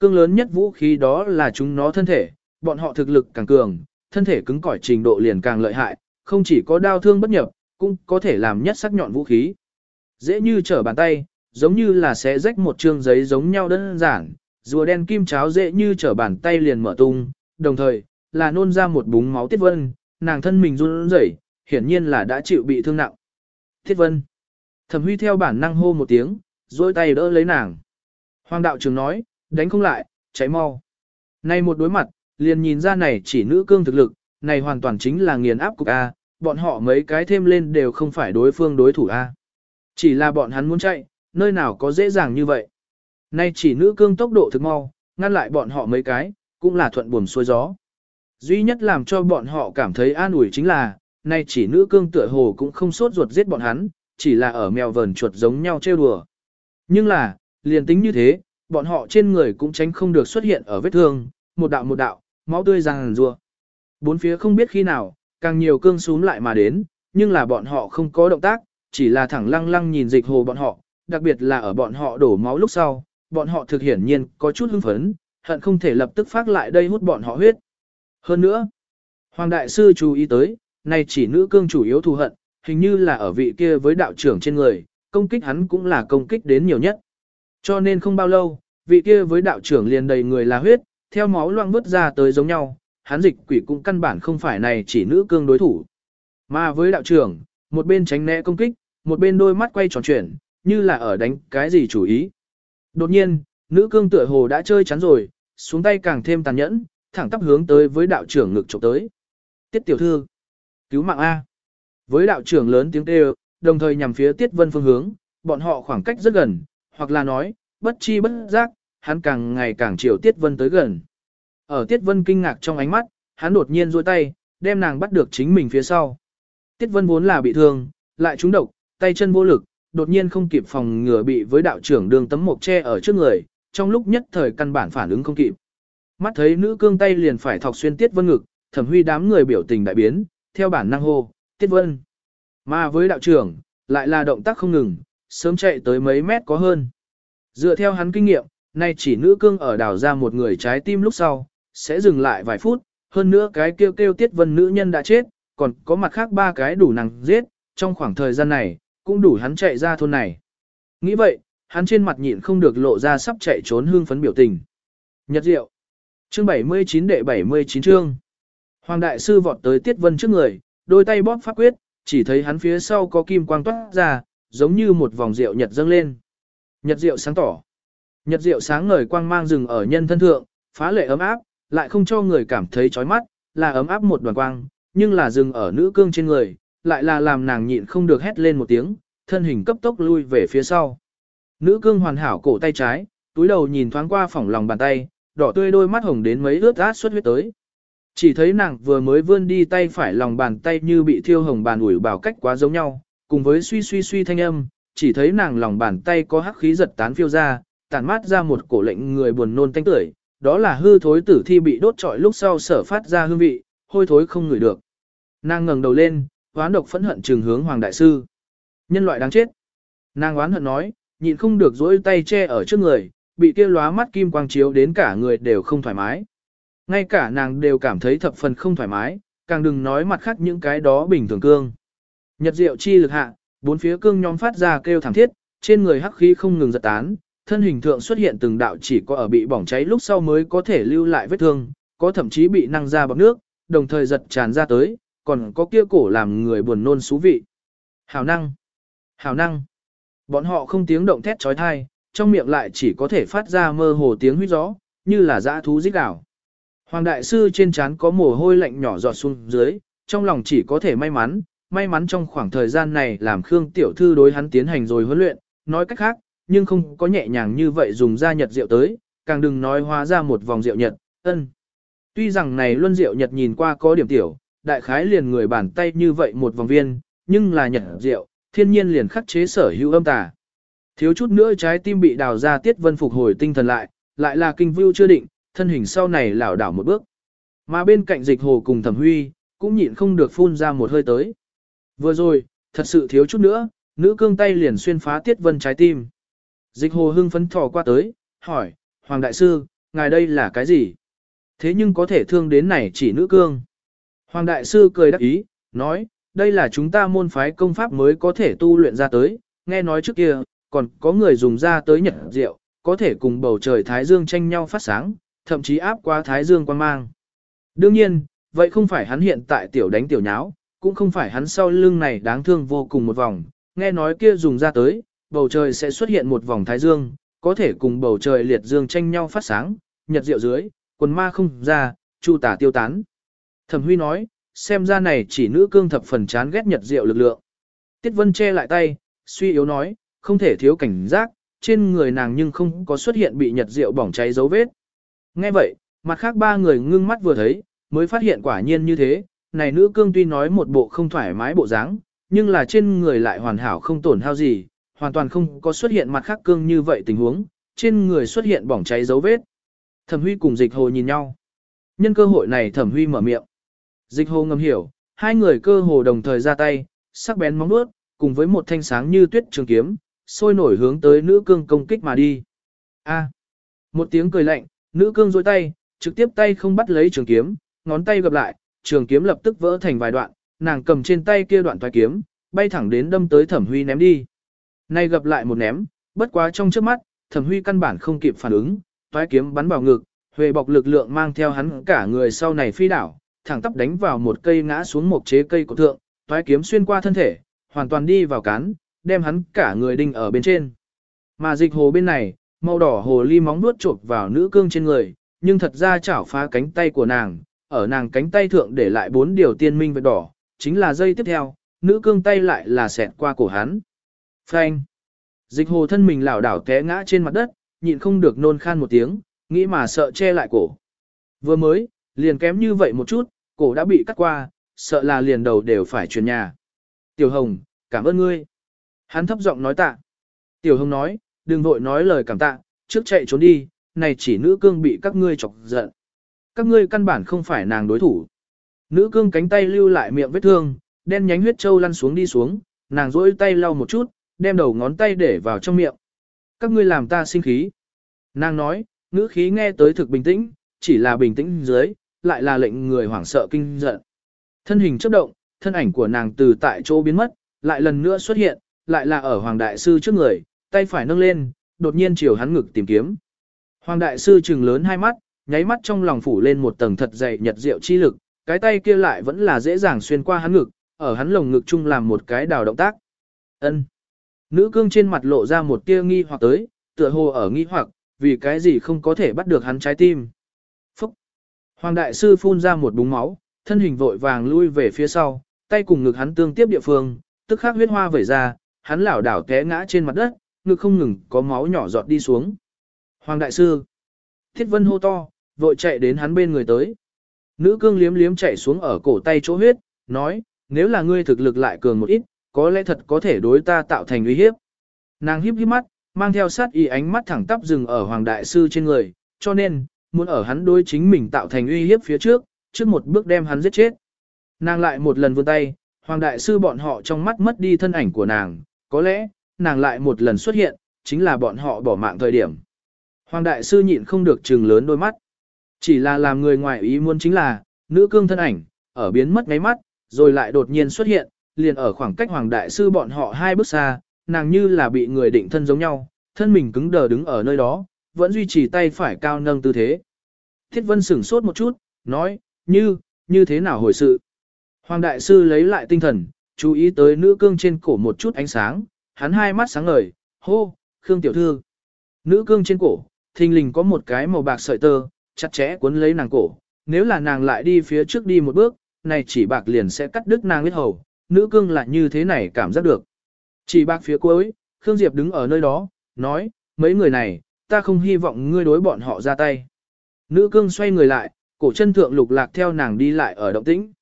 cương lớn nhất vũ khí đó là chúng nó thân thể, bọn họ thực lực càng cường, thân thể cứng cỏi trình độ liền càng lợi hại, không chỉ có đao thương bất nhập, cũng có thể làm nhất sắc nhọn vũ khí. Dễ như trở bàn tay, giống như là sẽ rách một chương giấy giống nhau đơn giản, rùa đen kim cháo dễ như trở bàn tay liền mở tung, đồng thời, là nôn ra một búng máu tiết vân, nàng thân mình run rẩy, hiển nhiên là đã chịu bị thương nặng. Tiết vân. Thẩm huy theo bản năng hô một tiếng, dôi tay đỡ lấy nàng. Hoàng đạo trưởng nói, đánh không lại, cháy mau. Nay một đối mặt, liền nhìn ra này chỉ nữ cương thực lực, này hoàn toàn chính là nghiền áp cục A, bọn họ mấy cái thêm lên đều không phải đối phương đối thủ A. Chỉ là bọn hắn muốn chạy, nơi nào có dễ dàng như vậy. Nay chỉ nữ cương tốc độ thực mau, ngăn lại bọn họ mấy cái, cũng là thuận buồm xuôi gió. Duy nhất làm cho bọn họ cảm thấy an ủi chính là, nay chỉ nữ cương tựa hồ cũng không sốt ruột giết bọn hắn, chỉ là ở mèo vờn chuột giống nhau trêu đùa. Nhưng là, liền tính như thế, bọn họ trên người cũng tránh không được xuất hiện ở vết thương, một đạo một đạo, máu tươi ràng rùa. Bốn phía không biết khi nào, càng nhiều cương xuống lại mà đến, nhưng là bọn họ không có động tác, chỉ là thẳng lăng lăng nhìn dịch hồ bọn họ, đặc biệt là ở bọn họ đổ máu lúc sau, bọn họ thực hiển nhiên có chút hưng phấn, hận không thể lập tức phát lại đây hút bọn họ huyết. Hơn nữa, Hoàng Đại Sư chú ý tới, này chỉ nữ cương chủ yếu thù hận, hình như là ở vị kia với đạo trưởng trên người, công kích hắn cũng là công kích đến nhiều nhất. Cho nên không bao lâu, vị kia với đạo trưởng liền đầy người là huyết, theo máu loang vứt ra tới giống nhau, hắn dịch quỷ cũng căn bản không phải này chỉ nữ cương đối thủ. Mà với đạo trưởng, một bên tránh né công kích, một bên đôi mắt quay tròn chuyển, như là ở đánh cái gì chủ ý. Đột nhiên, nữ cương tựa hồ đã chơi chắn rồi, xuống tay càng thêm tàn nhẫn, thẳng tắp hướng tới với đạo trưởng ngực chụp tới. Tiết tiểu thư, cứu mạng A. Với đạo trưởng lớn tiếng kêu, đồng thời nhằm phía Tiết Vân phương hướng, bọn họ khoảng cách rất gần, hoặc là nói, bất chi bất giác, hắn càng ngày càng chiều Tiết Vân tới gần. Ở Tiết Vân kinh ngạc trong ánh mắt, hắn đột nhiên duỗi tay, đem nàng bắt được chính mình phía sau. Tiết Vân vốn là bị thương, lại trúng độc, tay chân vô lực, đột nhiên không kịp phòng ngừa bị với đạo trưởng đường tấm mộc che ở trước người, trong lúc nhất thời căn bản phản ứng không kịp. Mắt thấy nữ cương tay liền phải thọc xuyên Tiết Vân ngực, thẩm huy đám người biểu tình đại biến, theo bản năng hô, Tiết Vân. Mà với đạo trưởng, lại là động tác không ngừng, sớm chạy tới mấy mét có hơn. Dựa theo hắn kinh nghiệm, nay chỉ nữ cương ở đảo ra một người trái tim lúc sau, sẽ dừng lại vài phút, hơn nữa cái kêu kêu Tiết Vân nữ nhân đã chết, còn có mặt khác ba cái đủ nàng giết, trong khoảng thời gian này, cũng đủ hắn chạy ra thôn này. Nghĩ vậy, hắn trên mặt nhịn không được lộ ra sắp chạy trốn hương phấn biểu tình. Nhật diệu. Chương 79 đệ 79 chương. Hoàng đại sư vọt tới Tiết Vân trước người, đôi tay bóp pháp quyết, chỉ thấy hắn phía sau có kim quang toát ra, giống như một vòng rượu nhật dâng lên. Nhật rượu sáng tỏ. Nhật rượu sáng ngời quang mang rừng ở nhân thân thượng, phá lệ ấm áp, lại không cho người cảm thấy chói mắt, là ấm áp một đoàn quang, nhưng là rừng ở nữ cương trên người, lại là làm nàng nhịn không được hét lên một tiếng, thân hình cấp tốc lui về phía sau. Nữ cương hoàn hảo cổ tay trái, túi đầu nhìn thoáng qua phỏng lòng bàn tay, đỏ tươi đôi mắt hồng đến mấy ướt át xuất huyết tới. Chỉ thấy nàng vừa mới vươn đi tay phải lòng bàn tay như bị thiêu hồng bàn ủi bảo cách quá giống nhau, cùng với suy suy suy thanh âm, chỉ thấy nàng lòng bàn tay có hắc khí giật tán phiêu ra, tản mát ra một cổ lệnh người buồn nôn tanh tưởi, đó là hư thối tử thi bị đốt trọi lúc sau sở phát ra hương vị, hôi thối không ngửi được. Nàng ngẩng đầu lên, oán độc phẫn hận trừng hướng Hoàng Đại Sư. Nhân loại đáng chết. Nàng oán hận nói, nhịn không được dỗi tay che ở trước người, bị kia lóa mắt kim quang chiếu đến cả người đều không thoải mái. Ngay cả nàng đều cảm thấy thập phần không thoải mái, càng đừng nói mặt khác những cái đó bình thường cương. Nhật diệu chi lực hạ, bốn phía cương nhóm phát ra kêu thảm thiết, trên người hắc khí không ngừng giật tán, thân hình thượng xuất hiện từng đạo chỉ có ở bị bỏng cháy lúc sau mới có thể lưu lại vết thương, có thậm chí bị năng ra bọc nước, đồng thời giật tràn ra tới, còn có kia cổ làm người buồn nôn xú vị. Hảo năng! Hảo năng! Bọn họ không tiếng động thét trói thai, trong miệng lại chỉ có thể phát ra mơ hồ tiếng huyết gió, như là dã thú rít đảo. Hoàng đại sư trên trán có mồ hôi lạnh nhỏ giọt xuống dưới, trong lòng chỉ có thể may mắn, may mắn trong khoảng thời gian này làm Khương tiểu thư đối hắn tiến hành rồi huấn luyện, nói cách khác, nhưng không có nhẹ nhàng như vậy dùng ra nhật rượu tới, càng đừng nói hóa ra một vòng rượu nhật, ân. Tuy rằng này luân rượu nhật nhìn qua có điểm tiểu, đại khái liền người bàn tay như vậy một vòng viên, nhưng là nhật rượu, thiên nhiên liền khắc chế sở hữu âm tà. Thiếu chút nữa trái tim bị đào ra tiết vân phục hồi tinh thần lại, lại là kinh vưu chưa định, thân hình sau này lảo đảo một bước. Mà bên cạnh dịch hồ cùng thẩm huy, cũng nhịn không được phun ra một hơi tới. Vừa rồi, thật sự thiếu chút nữa, nữ cương tay liền xuyên phá tiết vân trái tim. Dịch hồ hưng phấn thò qua tới, hỏi, Hoàng Đại Sư, ngài đây là cái gì? Thế nhưng có thể thương đến này chỉ nữ cương. Hoàng đại sư cười đắc ý, nói, đây là chúng ta môn phái công pháp mới có thể tu luyện ra tới, nghe nói trước kia, còn có người dùng ra tới nhật rượu, có thể cùng bầu trời Thái Dương tranh nhau phát sáng, thậm chí áp qua Thái Dương quan mang. Đương nhiên, vậy không phải hắn hiện tại tiểu đánh tiểu nháo, cũng không phải hắn sau lưng này đáng thương vô cùng một vòng, nghe nói kia dùng ra tới, bầu trời sẽ xuất hiện một vòng Thái Dương, có thể cùng bầu trời liệt dương tranh nhau phát sáng, nhật diệu dưới, quần ma không ra, chu tả tiêu tán. Thẩm Huy nói, xem ra này chỉ nữ cương thập phần chán ghét nhật diệu lực lượng. Tiết Vân che lại tay, suy yếu nói, không thể thiếu cảnh giác, trên người nàng nhưng không có xuất hiện bị nhật diệu bỏng cháy dấu vết. Nghe vậy, mặt khác ba người ngưng mắt vừa thấy, mới phát hiện quả nhiên như thế, này nữ cương tuy nói một bộ không thoải mái bộ dáng, nhưng là trên người lại hoàn hảo không tổn hao gì, hoàn toàn không có xuất hiện mặt khác cương như vậy tình huống, trên người xuất hiện bỏng cháy dấu vết. Thẩm Huy cùng Dịch Hồ nhìn nhau. Nhân cơ hội này Thẩm Huy mở miệng. Dịch Hồ ngầm hiểu, hai người cơ hồ đồng thời ra tay, sắc bén móng vuốt, cùng với một thanh sáng như tuyết trường kiếm, sôi nổi hướng tới nữ cương công kích mà đi. A. Một tiếng cười lạnh, nữ cương giơ tay, trực tiếp tay không bắt lấy trường kiếm, ngón tay gặp lại, trường kiếm lập tức vỡ thành vài đoạn, nàng cầm trên tay kia đoạn toái kiếm, bay thẳng đến đâm tới Thẩm Huy ném đi. Nay gặp lại một ném, bất quá trong trước mắt, Thẩm Huy căn bản không kịp phản ứng, toái kiếm bắn vào ngực, huệ bọc lực lượng mang theo hắn cả người sau này phi đảo, thẳng tắp đánh vào một cây ngã xuống một chế cây cổ thượng, toái kiếm xuyên qua thân thể, hoàn toàn đi vào cán, đem hắn cả người đinh ở bên trên. Mà dịch hồ bên này, màu đỏ hồ ly móng nuốt chộp vào nữ cương trên người, nhưng thật ra chảo phá cánh tay của nàng, ở nàng cánh tay thượng để lại bốn điều tiên minh vết đỏ, chính là dây tiếp theo, nữ cương tay lại là xẹt qua cổ hắn. Phanh. Dịch hồ thân mình lảo đảo té ngã trên mặt đất, nhịn không được nôn khan một tiếng, nghĩ mà sợ che lại cổ. Vừa mới, liền kém như vậy một chút, cổ đã bị cắt qua, sợ là liền đầu đều phải chuyển nhà. Tiểu Hồng, cảm ơn ngươi. Hắn thấp giọng nói tạ. Tiểu Hồng nói, đừng vội nói lời cảm tạ, trước chạy trốn đi, này chỉ nữ cương bị các ngươi chọc giận. Các ngươi căn bản không phải nàng đối thủ. Nữ cương cánh tay lưu lại miệng vết thương, đen nhánh huyết châu lăn xuống đi xuống, nàng rỗi tay lau một chút, đem đầu ngón tay để vào trong miệng. Các ngươi làm ta sinh khí. Nàng nói, ngữ khí nghe tới thực bình tĩnh, chỉ là bình tĩnh dưới, lại là lệnh người hoảng sợ kinh giận. Thân hình chấp động, thân ảnh của nàng từ tại chỗ biến mất, lại lần nữa xuất hiện, lại là ở Hoàng Đại Sư trước người, tay phải nâng lên, đột nhiên chiều hắn ngực tìm kiếm. Hoàng Đại Sư trừng lớn hai mắt, nháy mắt trong lòng phủ lên một tầng thật dày nhật diệu chi lực, cái tay kia lại vẫn là dễ dàng xuyên qua hắn ngực, ở hắn lồng ngực chung làm một cái đào động tác. Ân. Nữ cương trên mặt lộ ra một tia nghi hoặc tới, tựa hồ ở nghi hoặc, vì cái gì không có thể bắt được hắn trái tim. Phúc! Hoàng đại sư phun ra một búng máu, thân hình vội vàng lui về phía sau, tay cùng ngực hắn tương tiếp địa phương, tức khắc huyết hoa vẩy ra, hắn lảo đảo té ngã trên mặt đất, ngực không ngừng có máu nhỏ giọt đi xuống. Hoàng đại sư! Thiết vân hô to, vội chạy đến hắn bên người tới. Nữ cương liếm liếm chạy xuống ở cổ tay chỗ huyết, nói, nếu là ngươi thực lực lại cường một ít, có lẽ thật có thể đối ta tạo thành uy hiếp. Nàng híp híp mắt, mang theo sát ý ánh mắt thẳng tắp dừng ở Hoàng Đại Sư trên người, cho nên, muốn ở hắn đối chính mình tạo thành uy hiếp phía trước, trước một bước đem hắn giết chết. Nàng lại một lần vươn tay, Hoàng Đại Sư bọn họ trong mắt mất đi thân ảnh của nàng, có lẽ, nàng lại một lần xuất hiện, chính là bọn họ bỏ mạng thời điểm. Hoàng Đại Sư nhịn không được trừng lớn đôi mắt. Chỉ là làm người ngoài ý muốn chính là, nữ cương thân ảnh, ở biến mất ngáy mắt, rồi lại đột nhiên xuất hiện, liền ở khoảng cách Hoàng Đại Sư bọn họ hai bước xa, nàng như là bị người định thân giống nhau, thân mình cứng đờ đứng ở nơi đó, vẫn duy trì tay phải cao nâng tư thế. Thiết Vân sửng sốt một chút, nói, như, như thế nào hồi sự. Hoàng Đại Sư lấy lại tinh thần, chú ý tới nữ cương trên cổ một chút ánh sáng, hắn hai mắt sáng ngời, hô, Khương Tiểu Thư. Nữ cương trên cổ, thình lình có một cái màu bạc sợi tơ, chặt chẽ cuốn lấy nàng cổ, nếu là nàng lại đi phía trước đi một bước, này chỉ bạc liền sẽ cắt đứt nàng huyết hầu, nữ cương lại như thế này cảm giác được. Chỉ bạc phía cuối, Khương Diệp đứng ở nơi đó, nói, mấy người này, ta không hy vọng ngươi đối bọn họ ra tay. Nữ cương xoay người lại, cổ chân thượng lục lạc theo nàng đi lại ở động tĩnh.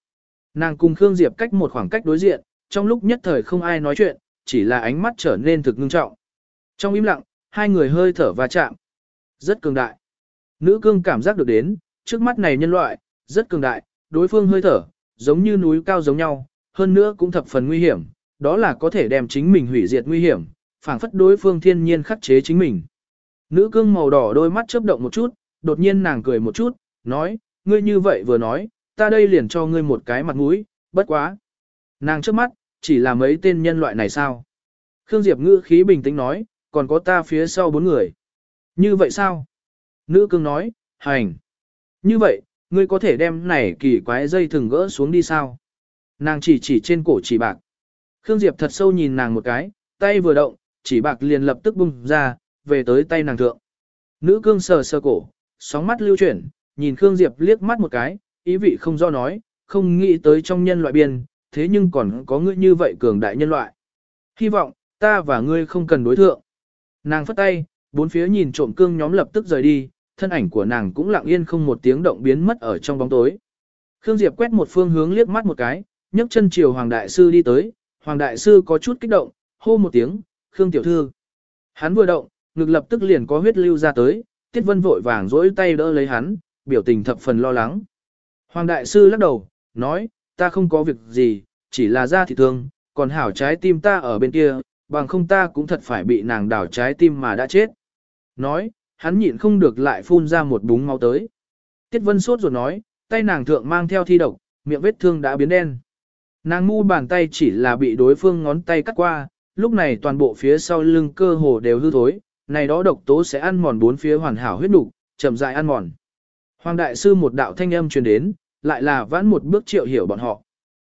Nàng cùng Khương Diệp cách một khoảng cách đối diện, trong lúc nhất thời không ai nói chuyện, chỉ là ánh mắt trở nên thực ngưng trọng. Trong im lặng, hai người hơi thở va chạm. Rất cường đại. Nữ cương cảm giác được đến, trước mắt này nhân loại, rất cường đại, đối phương hơi thở, giống như núi cao giống nhau, hơn nữa cũng thập phần nguy hiểm, đó là có thể đem chính mình hủy diệt nguy hiểm, phảng phất đối phương thiên nhiên khắc chế chính mình. Nữ cương màu đỏ đôi mắt chớp động một chút, đột nhiên nàng cười một chút, nói, ngươi như vậy vừa nói, ta đây liền cho ngươi một cái mặt mũi, bất quá. Nàng trước mắt, chỉ là mấy tên nhân loại này sao? Khương Diệp ngữ khí bình tĩnh nói, còn có ta phía sau bốn người. Như vậy sao? Nữ cương nói, hành. Như vậy, ngươi có thể đem này kỳ quái dây thừng gỡ xuống đi sao? Nàng chỉ chỉ trên cổ chỉ bạc. Khương Diệp thật sâu nhìn nàng một cái, tay vừa động, chỉ bạc liền lập tức bung ra, về tới tay nàng thượng. Nữ cương sờ sờ cổ, sóng mắt lưu chuyển, nhìn Khương Diệp liếc mắt một cái, ý vị không do nói, không nghĩ tới trong nhân loại biên, thế nhưng còn có ngươi như vậy cường đại nhân loại. Hy vọng, ta và ngươi không cần đối thượng. Nàng phất tay, bốn phía nhìn trộm cương nhóm lập tức rời đi, thân ảnh của nàng cũng lặng yên không một tiếng động biến mất ở trong bóng tối. Khương Diệp quét một phương hướng liếc mắt một cái, nhấc chân chiều Hoàng Đại Sư đi tới, Hoàng Đại Sư có chút kích động, hô một tiếng, Khương Tiểu Thư. Hắn vừa động, ngực lập tức liền có huyết lưu ra tới, Tiết Vân vội vàng dỗi tay đỡ lấy hắn, biểu tình thập phần lo lắng. Hoàng Đại Sư lắc đầu, nói, ta không có việc gì, chỉ là da thị thương, còn hảo trái tim ta ở bên kia, bằng không ta cũng thật phải bị nàng đảo trái tim mà đã chết. Nói, hắn nhịn không được lại phun ra một búng máu tới. Tiết Vân sốt ruột nói, tay nàng thượng mang theo thi độc, miệng vết thương đã biến đen. Nàng mu bàn tay chỉ là bị đối phương ngón tay cắt qua, lúc này toàn bộ phía sau lưng cơ hồ đều hư thối, này đó độc tố sẽ ăn mòn bốn phía hoàn hảo huyết đủ chậm rãi ăn mòn. Hoàng đại sư một đạo thanh âm truyền đến, lại là vãn một bước triệu hiểu bọn họ.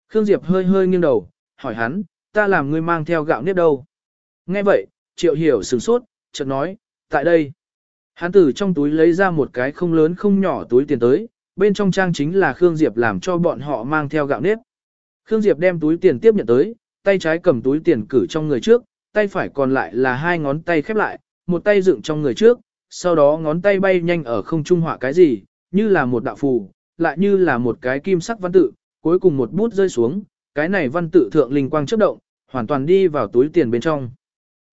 Khương Diệp hơi hơi nghiêng đầu, hỏi hắn, ta làm ngươi mang theo gạo nếp đâu? Nghe vậy, triệu hiểu sửng sốt, chợt nói, tại đây. Hắn từ trong túi lấy ra một cái không lớn không nhỏ túi tiền tới, bên trong trang chính là Khương Diệp làm cho bọn họ mang theo gạo nếp. Khương Diệp đem túi tiền tiếp nhận tới, tay trái cầm túi tiền cử trong người trước, tay phải còn lại là hai ngón tay khép lại, một tay dựng trong người trước, sau đó ngón tay bay nhanh ở không trung họa cái gì, như là một đạo phù, lại như là một cái kim sắc văn tự, cuối cùng một bút rơi xuống, cái này văn tự thượng linh quang chớp động, hoàn toàn đi vào túi tiền bên trong.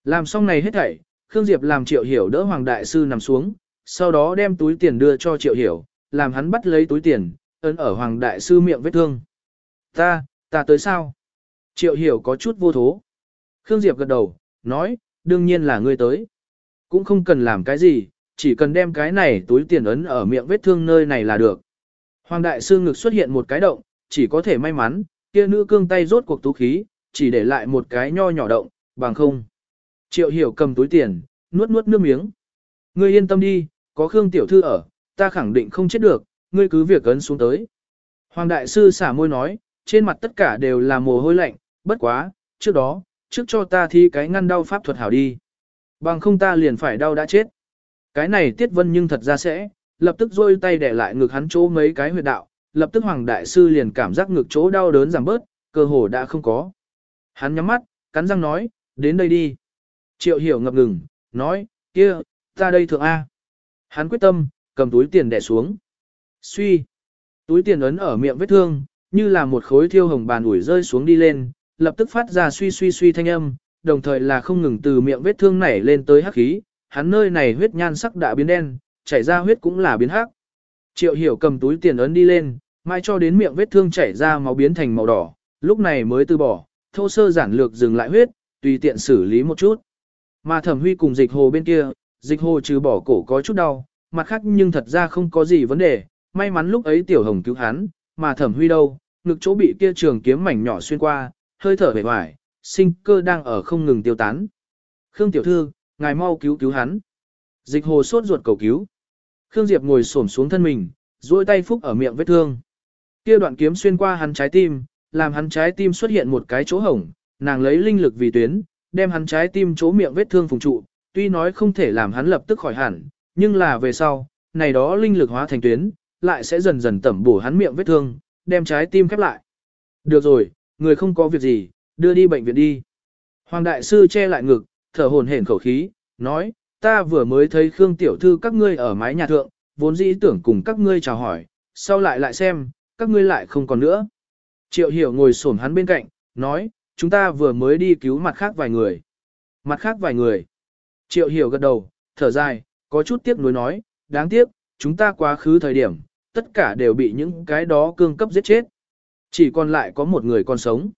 Làm xong này hết thảy, Khương Diệp làm Triệu Hiểu đỡ Hoàng Đại Sư nằm xuống, sau đó đem túi tiền đưa cho Triệu Hiểu, làm hắn bắt lấy túi tiền, ấn ở Hoàng Đại Sư miệng vết thương. Ta, ta tới sao? Triệu Hiểu có chút vô thố. Khương Diệp gật đầu, nói, đương nhiên là ngươi tới. Cũng không cần làm cái gì, chỉ cần đem cái này túi tiền ấn ở miệng vết thương nơi này là được. Hoàng Đại Sư ngực xuất hiện một cái động, chỉ có thể may mắn, kia nữ cương tay rốt cuộc tú khí, chỉ để lại một cái nho nhỏ động, bằng không. Triệu hiểu cầm túi tiền, nuốt nuốt nước miếng. Ngươi yên tâm đi, có Khương Tiểu Thư ở, ta khẳng định không chết được, ngươi cứ việc ấn xuống tới. Hoàng Đại Sư xả môi nói, trên mặt tất cả đều là mồ hôi lạnh, bất quá, trước đó, trước cho ta thi cái ngăn đau pháp thuật hảo đi. Bằng không ta liền phải đau đã chết. Cái này Tiết Vân nhưng thật ra sẽ, lập tức rôi tay để lại ngực hắn chỗ mấy cái huyệt đạo, lập tức Hoàng Đại Sư liền cảm giác ngực chỗ đau đớn giảm bớt, cơ hồ đã không có. Hắn nhắm mắt, cắn răng nói, đến đây đi. Triệu hiểu ngập ngừng, nói, kia, ta đây thượng A. Hắn quyết tâm, cầm túi tiền đẻ xuống. Suy. Túi tiền ấn ở miệng vết thương, như là một khối thiêu hồng bàn ủi rơi xuống đi lên, lập tức phát ra suy suy suy thanh âm, đồng thời là không ngừng từ miệng vết thương nảy lên tới hắc khí, hắn nơi này huyết nhan sắc đã biến đen, chảy ra huyết cũng là biến hắc. Triệu hiểu cầm túi tiền ấn đi lên, mai cho đến miệng vết thương chảy ra máu biến thành màu đỏ, lúc này mới từ bỏ, thô sơ giản lược dừng lại huyết, tùy tiện xử lý một chút. Mà thẩm huy cùng dịch hồ bên kia, dịch hồ trừ bỏ cổ có chút đau, mặt khác nhưng thật ra không có gì vấn đề, may mắn lúc ấy tiểu hồng cứu hắn, mà thẩm huy đâu, ngực chỗ bị kia trường kiếm mảnh nhỏ xuyên qua, hơi thở vẻ vải, sinh cơ đang ở không ngừng tiêu tán. Khương tiểu thư, ngài mau cứu cứu hắn. Dịch hồ sốt ruột cầu cứu. Khương Diệp ngồi xổm xuống thân mình, duỗi tay phúc ở miệng vết thương. Kia đoạn kiếm xuyên qua hắn trái tim, làm hắn trái tim xuất hiện một cái chỗ hổng, nàng lấy linh lực vì tuyến, đem hắn trái tim chỗ miệng vết thương phùng trụ, tuy nói không thể làm hắn lập tức khỏi hẳn, nhưng là về sau, này đó linh lực hóa thành tuyến, lại sẽ dần dần tẩm bổ hắn miệng vết thương, đem trái tim khép lại. Được rồi, người không có việc gì, đưa đi bệnh viện đi. Hoàng đại sư che lại ngực, thở hổn hển khẩu khí, nói, ta vừa mới thấy Khương tiểu thư các ngươi ở mái nhà thượng, vốn dĩ tưởng cùng các ngươi chào hỏi, sau lại lại xem, các ngươi lại không còn nữa. Triệu hiểu ngồi xổm hắn bên cạnh, nói, chúng ta vừa mới đi cứu mặt khác vài người. Mặt khác vài người. Triệu hiểu gật đầu, thở dài, có chút tiếc nuối nói, đáng tiếc, chúng ta quá khứ thời điểm, tất cả đều bị những cái đó cương cấp giết chết. Chỉ còn lại có một người còn sống.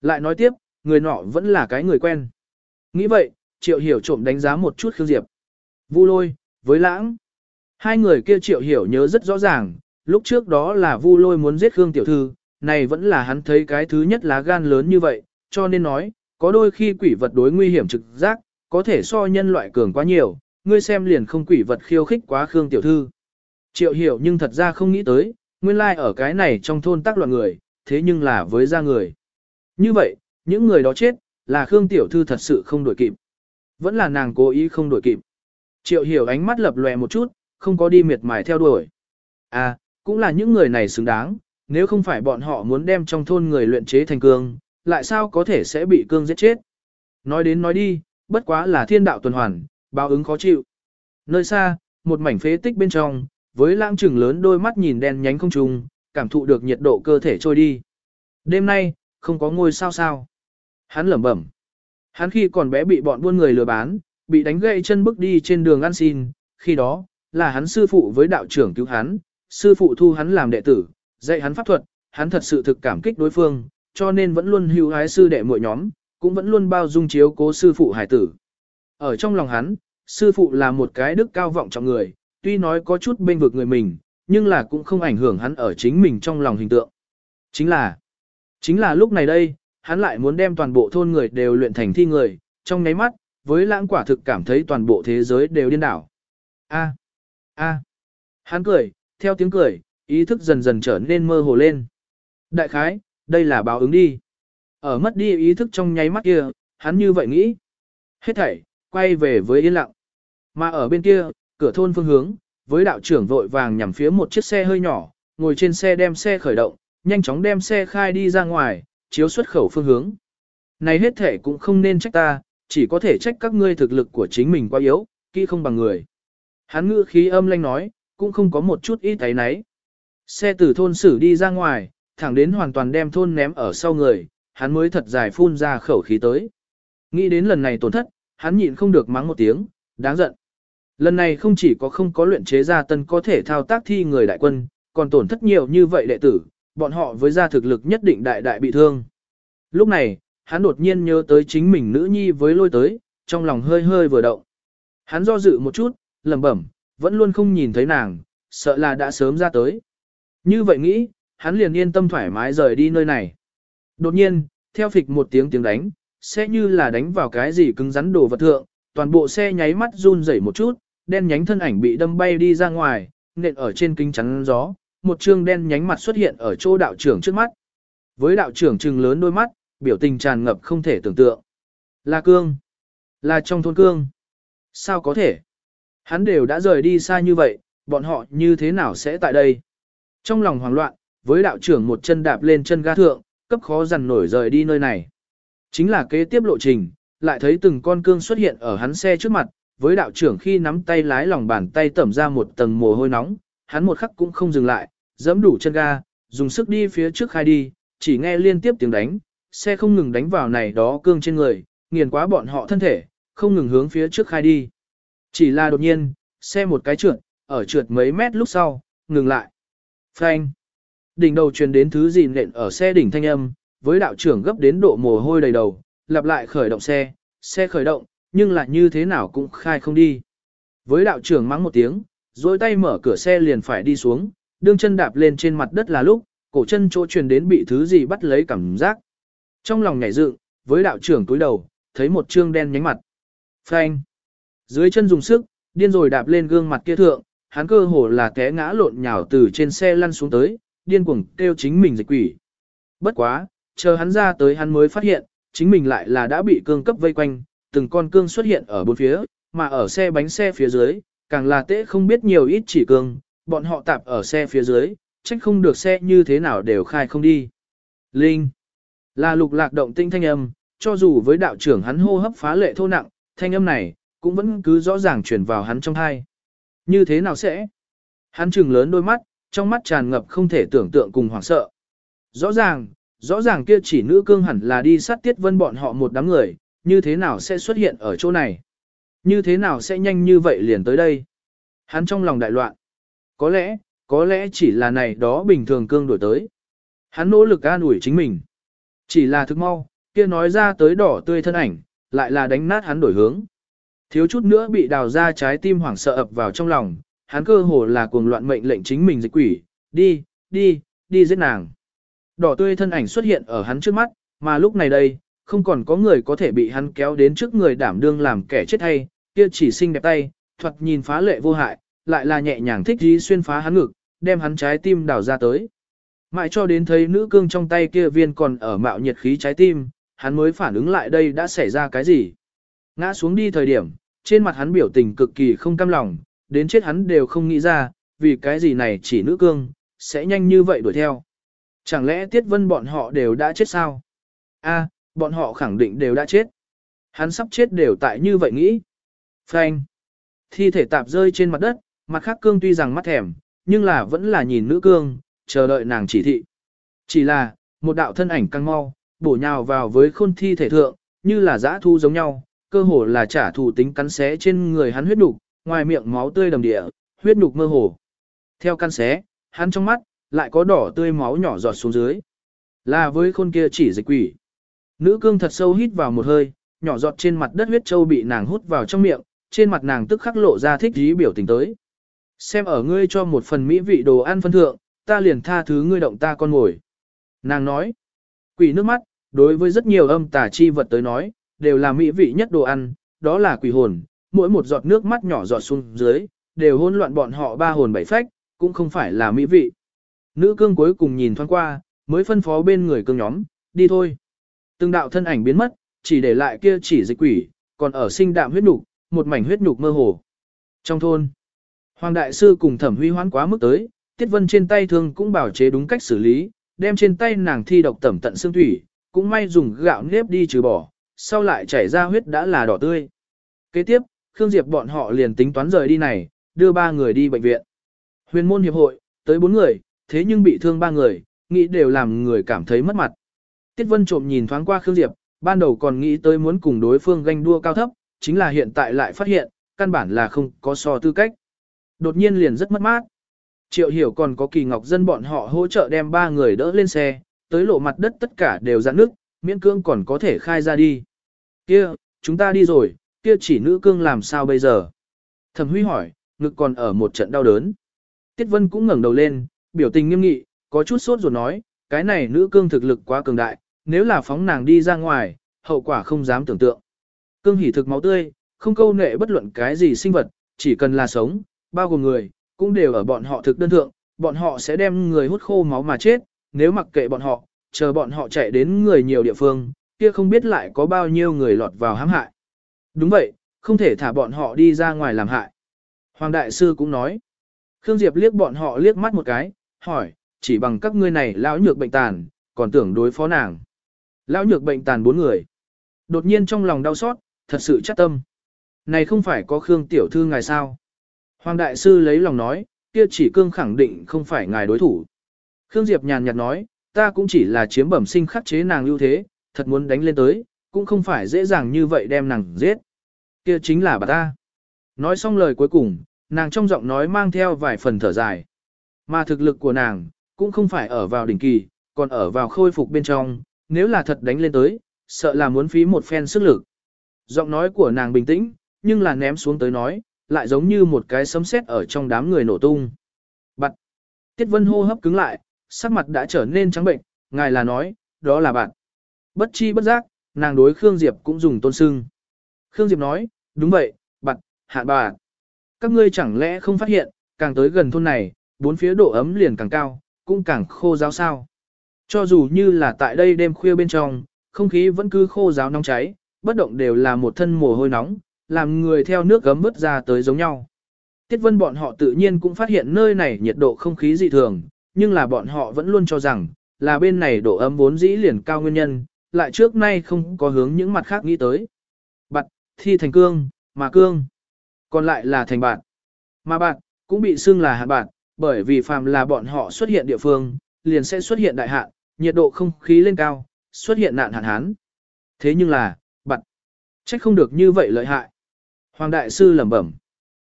Lại nói tiếp, người nọ vẫn là cái người quen. Nghĩ vậy, triệu hiểu trộm đánh giá một chút Khương Diệp. Vu lôi, với lãng. Hai người kia triệu hiểu nhớ rất rõ ràng, lúc trước đó là Vu Lôi muốn giết Khương Tiểu Thư, này vẫn là hắn thấy cái thứ nhất lá gan lớn như vậy, cho nên nói, có đôi khi quỷ vật đối nguy hiểm trực giác, có thể so nhân loại cường quá nhiều, ngươi xem liền không quỷ vật khiêu khích quá Khương Tiểu Thư. Triệu hiểu nhưng thật ra không nghĩ tới, nguyên lai like ở cái này trong thôn tác loạn người, thế nhưng là với ra người. Như vậy, những người đó chết, là Khương Tiểu Thư thật sự không đổi kịp. Vẫn là nàng cố ý không đổi kịp. Triệu hiểu ánh mắt lập lòe một chút, không có đi miệt mài theo đuổi. À, cũng là những người này xứng đáng, nếu không phải bọn họ muốn đem trong thôn người luyện chế thành cương, lại sao có thể sẽ bị cương giết chết. Nói đến nói đi, bất quá là thiên đạo tuần hoàn, báo ứng khó chịu. Nơi xa, một mảnh phế tích bên trong, với lãng trừng lớn đôi mắt nhìn đen nhánh không trùng, cảm thụ được nhiệt độ cơ thể trôi đi. Đêm nay, không có ngôi sao sao. Hắn lẩm bẩm. Hắn khi còn bé bị bọn buôn người lừa bán, bị đánh gãy chân bước đi trên đường ăn xin, khi đó, là hắn sư phụ với đạo trưởng cứu hắn, sư phụ thu hắn làm đệ tử, dạy hắn pháp thuật, hắn thật sự thực cảm kích đối phương, cho nên vẫn luôn hữu hái sư đệ muội nhóm, cũng vẫn luôn bao dung chiếu cố sư phụ hải tử. Ở trong lòng hắn, sư phụ là một cái đức cao vọng trọng người, tuy nói có chút bên vực người mình, nhưng là cũng không ảnh hưởng hắn ở chính mình trong lòng hình tượng. Chính là, chính là lúc này đây, hắn lại muốn đem toàn bộ thôn người đều luyện thành thi người, trong nháy mắt, với lãng quả thực cảm thấy toàn bộ thế giới đều điên đảo. A, a, hắn cười, theo tiếng cười, ý thức dần dần trở nên mơ hồ lên. Đại khái, đây là báo ứng đi. Ở mất đi ý thức trong nháy mắt kia, hắn như vậy nghĩ. Hết thảy, quay về với yên lặng. Mà ở bên kia, cửa thôn phương hướng, với đạo trưởng vội vàng nhằm phía một chiếc xe hơi nhỏ, ngồi trên xe đem xe khởi động, nhanh chóng đem xe khai đi ra ngoài, chiếu xuất khẩu phương hướng. Này hết thể cũng không nên trách ta, chỉ có thể trách các ngươi thực lực của chính mình quá yếu, kỹ không bằng người. Hắn ngữ khí âm lanh nói, cũng không có một chút ít thấy náy. Xe từ thôn xử đi ra ngoài, thẳng đến hoàn toàn đem thôn ném ở sau người, hắn mới thật dài phun ra khẩu khí tới. Nghĩ đến lần này tổn thất, hắn nhịn không được mắng một tiếng, đáng giận. Lần này không chỉ có không có luyện chế ra tân có thể thao tác thi người đại quân, còn tổn thất nhiều như vậy đệ tử, bọn họ với gia thực lực nhất định đại đại bị thương. Lúc này, hắn đột nhiên nhớ tới chính mình nữ nhi với lôi tới, trong lòng hơi hơi vừa động. Hắn do dự một chút, lẩm bẩm, vẫn luôn không nhìn thấy nàng, sợ là đã sớm ra tới. Như vậy nghĩ, hắn liền yên tâm thoải mái rời đi nơi này. Đột nhiên, theo phịch một tiếng tiếng đánh, sẽ như là đánh vào cái gì cứng rắn đồ vật thượng, toàn bộ xe nháy mắt run rẩy một chút, đen nhánh thân ảnh bị đâm bay đi ra ngoài, nện ở trên kính chắn gió, một trương đen nhánh mặt xuất hiện ở chỗ đạo trưởng trước mắt. Với đạo trưởng trừng lớn đôi mắt, biểu tình tràn ngập không thể tưởng tượng. Là cương. Là trong thôn cương. Sao có thể? Hắn đều đã rời đi xa như vậy, bọn họ như thế nào sẽ tại đây? Trong lòng hoảng loạn, với đạo trưởng một chân đạp lên chân ga thượng, cấp khó dằn nổi rời đi nơi này. Chính là kế tiếp lộ trình, lại thấy từng con cương xuất hiện ở hắn xe trước mặt, với đạo trưởng khi nắm tay lái lòng bàn tay tẩm ra một tầng mồ hôi nóng, hắn một khắc cũng không dừng lại, giẫm đủ chân ga, dùng sức đi phía trước khai đi, chỉ nghe liên tiếp tiếng đánh, xe không ngừng đánh vào này đó cương trên người, nghiền quá bọn họ thân thể, không ngừng hướng phía trước khai đi. Chỉ là đột nhiên, xe một cái trượt, ở trượt mấy mét lúc sau, ngừng lại. Phanh. Đỉnh đầu truyền đến thứ gì nện ở xe đỉnh thanh âm, với đạo trưởng gấp đến độ mồ hôi đầy đầu, lặp lại khởi động xe, xe khởi động, nhưng lại như thế nào cũng khai không đi. Với đạo trưởng mắng một tiếng, dối tay mở cửa xe liền phải đi xuống, đương chân đạp lên trên mặt đất là lúc, cổ chân chỗ truyền đến bị thứ gì bắt lấy cảm giác. Trong lòng nhảy dựng, với đạo trưởng túi đầu, thấy một trương đen nhánh mặt. Phanh. Dưới chân dùng sức, điên rồi đạp lên gương mặt kia thượng, hắn cơ hồ là té ngã lộn nhào từ trên xe lăn xuống tới, điên cuồng kêu chính mình dịch quỷ. Bất quá, chờ hắn ra tới hắn mới phát hiện, chính mình lại là đã bị cương cấp vây quanh, từng con cương xuất hiện ở bốn phía, mà ở xe bánh xe phía dưới, càng là tễ không biết nhiều ít chỉ cương, bọn họ tạp ở xe phía dưới, trách không được xe như thế nào đều khai không đi. Linh là lục lạc động tinh thanh âm, cho dù với đạo trưởng hắn hô hấp phá lệ thô nặng, thanh âm này, cũng vẫn cứ rõ ràng truyền vào hắn trong thai. Như thế nào sẽ? Hắn trừng lớn đôi mắt, trong mắt tràn ngập không thể tưởng tượng cùng hoảng sợ. Rõ ràng, rõ ràng kia chỉ nữ cương hẳn là đi sát tiết vân bọn họ một đám người, như thế nào sẽ xuất hiện ở chỗ này? Như thế nào sẽ nhanh như vậy liền tới đây? Hắn trong lòng đại loạn. Có lẽ, có lẽ chỉ là này đó bình thường cương đổi tới. Hắn nỗ lực an ủi chính mình. Chỉ là thức mau, kia nói ra tới đỏ tươi thân ảnh, lại là đánh nát hắn đổi hướng. Thiếu chút nữa bị đào ra trái tim hoảng sợ ập vào trong lòng, hắn cơ hồ là cuồng loạn mệnh lệnh chính mình dịch quỷ, đi, đi, đi giết nàng. Đỏ tươi thân ảnh xuất hiện ở hắn trước mắt, mà lúc này đây, không còn có người có thể bị hắn kéo đến trước người đảm đương làm kẻ chết hay, kia chỉ xinh đẹp tay, thuật nhìn phá lệ vô hại, lại là nhẹ nhàng thích dí xuyên phá hắn ngực, đem hắn trái tim đào ra tới. Mãi cho đến thấy nữ cương trong tay kia viên còn ở mạo nhiệt khí trái tim, hắn mới phản ứng lại đây đã xảy ra cái gì. Ngã xuống đi thời điểm, trên mặt hắn biểu tình cực kỳ không cam lòng, đến chết hắn đều không nghĩ ra, vì cái gì này chỉ nữ cương, sẽ nhanh như vậy đuổi theo. Chẳng lẽ Tiết Vân bọn họ đều đã chết sao? A, bọn họ khẳng định đều đã chết. Hắn sắp chết đều tại như vậy nghĩ. Phanh. Thi thể tạp rơi trên mặt đất, mặt khác cương tuy rằng mắt thèm, nhưng là vẫn là nhìn nữ cương, chờ đợi nàng chỉ thị. Chỉ là, một đạo thân ảnh căng mau, bổ nhào vào với khôn thi thể thượng, như là dã thu giống nhau, cơ hồ là trả thù tính cắn xé trên người hắn huyết đủ ngoài miệng máu tươi đầm địa, huyết nhục mơ hồ. Theo căn xé, hắn trong mắt, lại có đỏ tươi máu nhỏ giọt xuống dưới. Là với khôn kia chỉ dịch quỷ. Nữ cương thật sâu hít vào một hơi, nhỏ giọt trên mặt đất huyết châu bị nàng hút vào trong miệng, trên mặt nàng tức khắc lộ ra thích ý biểu tình tới. Xem ở ngươi cho một phần mỹ vị đồ ăn phân thượng, ta liền tha thứ ngươi động ta con ngồi. Nàng nói, quỷ nước mắt, đối với rất nhiều âm tà chi vật tới nói, đều là mỹ vị nhất đồ ăn, đó là quỷ hồn, mỗi một giọt nước mắt nhỏ giọt xuống dưới, đều hỗn loạn bọn họ ba hồn bảy phách, cũng không phải là mỹ vị. Nữ cương cuối cùng nhìn thoáng qua, mới phân phó bên người cương nhóm, đi thôi. Từng đạo thân ảnh biến mất, chỉ để lại kia chỉ dịch quỷ, còn ở sinh đạm huyết nục, một mảnh huyết nục mơ hồ. Trong thôn, Hoàng đại sư cùng Thẩm Huy hoán quá mức tới, Tiết Vân trên tay thương cũng bảo chế đúng cách xử lý, đem trên tay nàng thi độc tẩm tận xương thủy, cũng may dùng gạo nếp đi trừ bỏ, sau lại chảy ra huyết đã là đỏ tươi. Kế tiếp, Khương Diệp bọn họ liền tính toán rời đi này, đưa ba người đi bệnh viện. Huyền môn hiệp hội, tới bốn người, thế nhưng bị thương ba người, nghĩ đều làm người cảm thấy mất mặt. Tiết Vân trộm nhìn thoáng qua Khương Diệp, ban đầu còn nghĩ tới muốn cùng đối phương ganh đua cao thấp, chính là hiện tại lại phát hiện, căn bản là không có so tư cách. Đột nhiên liền rất mất mát. Triệu hiểu còn có kỳ ngọc dân bọn họ hỗ trợ đem ba người đỡ lên xe, tới lộ mặt đất tất cả đều dạn nước, miễn cương còn có thể khai ra đi. Kia, chúng ta đi rồi, kia chỉ nữ cương làm sao bây giờ? Thẩm Huy hỏi, ngực còn ở một trận đau đớn. Tiết Vân cũng ngẩng đầu lên, biểu tình nghiêm nghị, có chút sốt ruột nói, cái này nữ cương thực lực quá cường đại, nếu là phóng nàng đi ra ngoài, hậu quả không dám tưởng tượng. Cương hỉ thực máu tươi, không câu nệ bất luận cái gì sinh vật, chỉ cần là sống, bao gồm người, cũng đều ở bọn họ thực đơn thượng, bọn họ sẽ đem người hút khô máu mà chết, nếu mặc kệ bọn họ, chờ bọn họ chạy đến người nhiều địa phương, kia không biết lại có bao nhiêu người lọt vào hãm hại. Đúng vậy, không thể thả bọn họ đi ra ngoài làm hại. Hoàng Đại Sư cũng nói. Khương Diệp liếc bọn họ liếc mắt một cái, hỏi, chỉ bằng các ngươi này lão nhược bệnh tàn, còn tưởng đối phó nàng. Lão nhược bệnh tàn bốn người. Đột nhiên trong lòng đau xót, thật sự chắc tâm. Này không phải có Khương Tiểu Thư ngài sao? Hoàng Đại Sư lấy lòng nói, kia chỉ cương khẳng định không phải ngài đối thủ. Khương Diệp nhàn nhạt nói, ta cũng chỉ là chiếm bẩm sinh khắc chế nàng ưu thế, thật muốn đánh lên tới, cũng không phải dễ dàng như vậy đem nàng giết. Kia chính là bà ta. Nói xong lời cuối cùng, nàng trong giọng nói mang theo vài phần thở dài. Mà thực lực của nàng, cũng không phải ở vào đỉnh kỳ, còn ở vào khôi phục bên trong, nếu là thật đánh lên tới, sợ là muốn phí một phen sức lực. Giọng nói của nàng bình tĩnh, nhưng là ném xuống tới nói, lại giống như một cái sấm sét ở trong đám người nổ tung. Bạn. Tiết Vân hô hấp cứng lại, sắc mặt đã trở nên trắng bệnh, ngài là nói, đó là bạn. Bất chi bất giác, nàng đối Khương Diệp cũng dùng tôn sưng. Khương Diệp nói, đúng vậy, bạn, hạ bà. Các ngươi chẳng lẽ không phát hiện, càng tới gần thôn này, bốn phía độ ấm liền càng cao, cũng càng khô giáo sao. Cho dù như là tại đây đêm khuya bên trong, không khí vẫn cứ khô giáo nóng cháy, bất động đều là một thân mồ hôi nóng, làm người theo nước gấm bớt ra tới giống nhau. Tiết vân bọn họ tự nhiên cũng phát hiện nơi này nhiệt độ không khí dị thường, nhưng là bọn họ vẫn luôn cho rằng, là bên này độ ấm vốn dĩ liền cao nguyên nhân, lại trước nay không có hướng những mặt khác nghĩ tới. Bặt, thi thành cương, mà cương, còn lại là thành bạn. Mà bạn, cũng bị xưng là hạn bạn, bởi vì phàm là bọn họ xuất hiện địa phương, liền sẽ xuất hiện đại hạn, nhiệt độ không khí lên cao, xuất hiện nạn hạn hán. Thế nhưng là, bạn, trách không được như vậy lợi hại. Hoàng đại sư lẩm bẩm.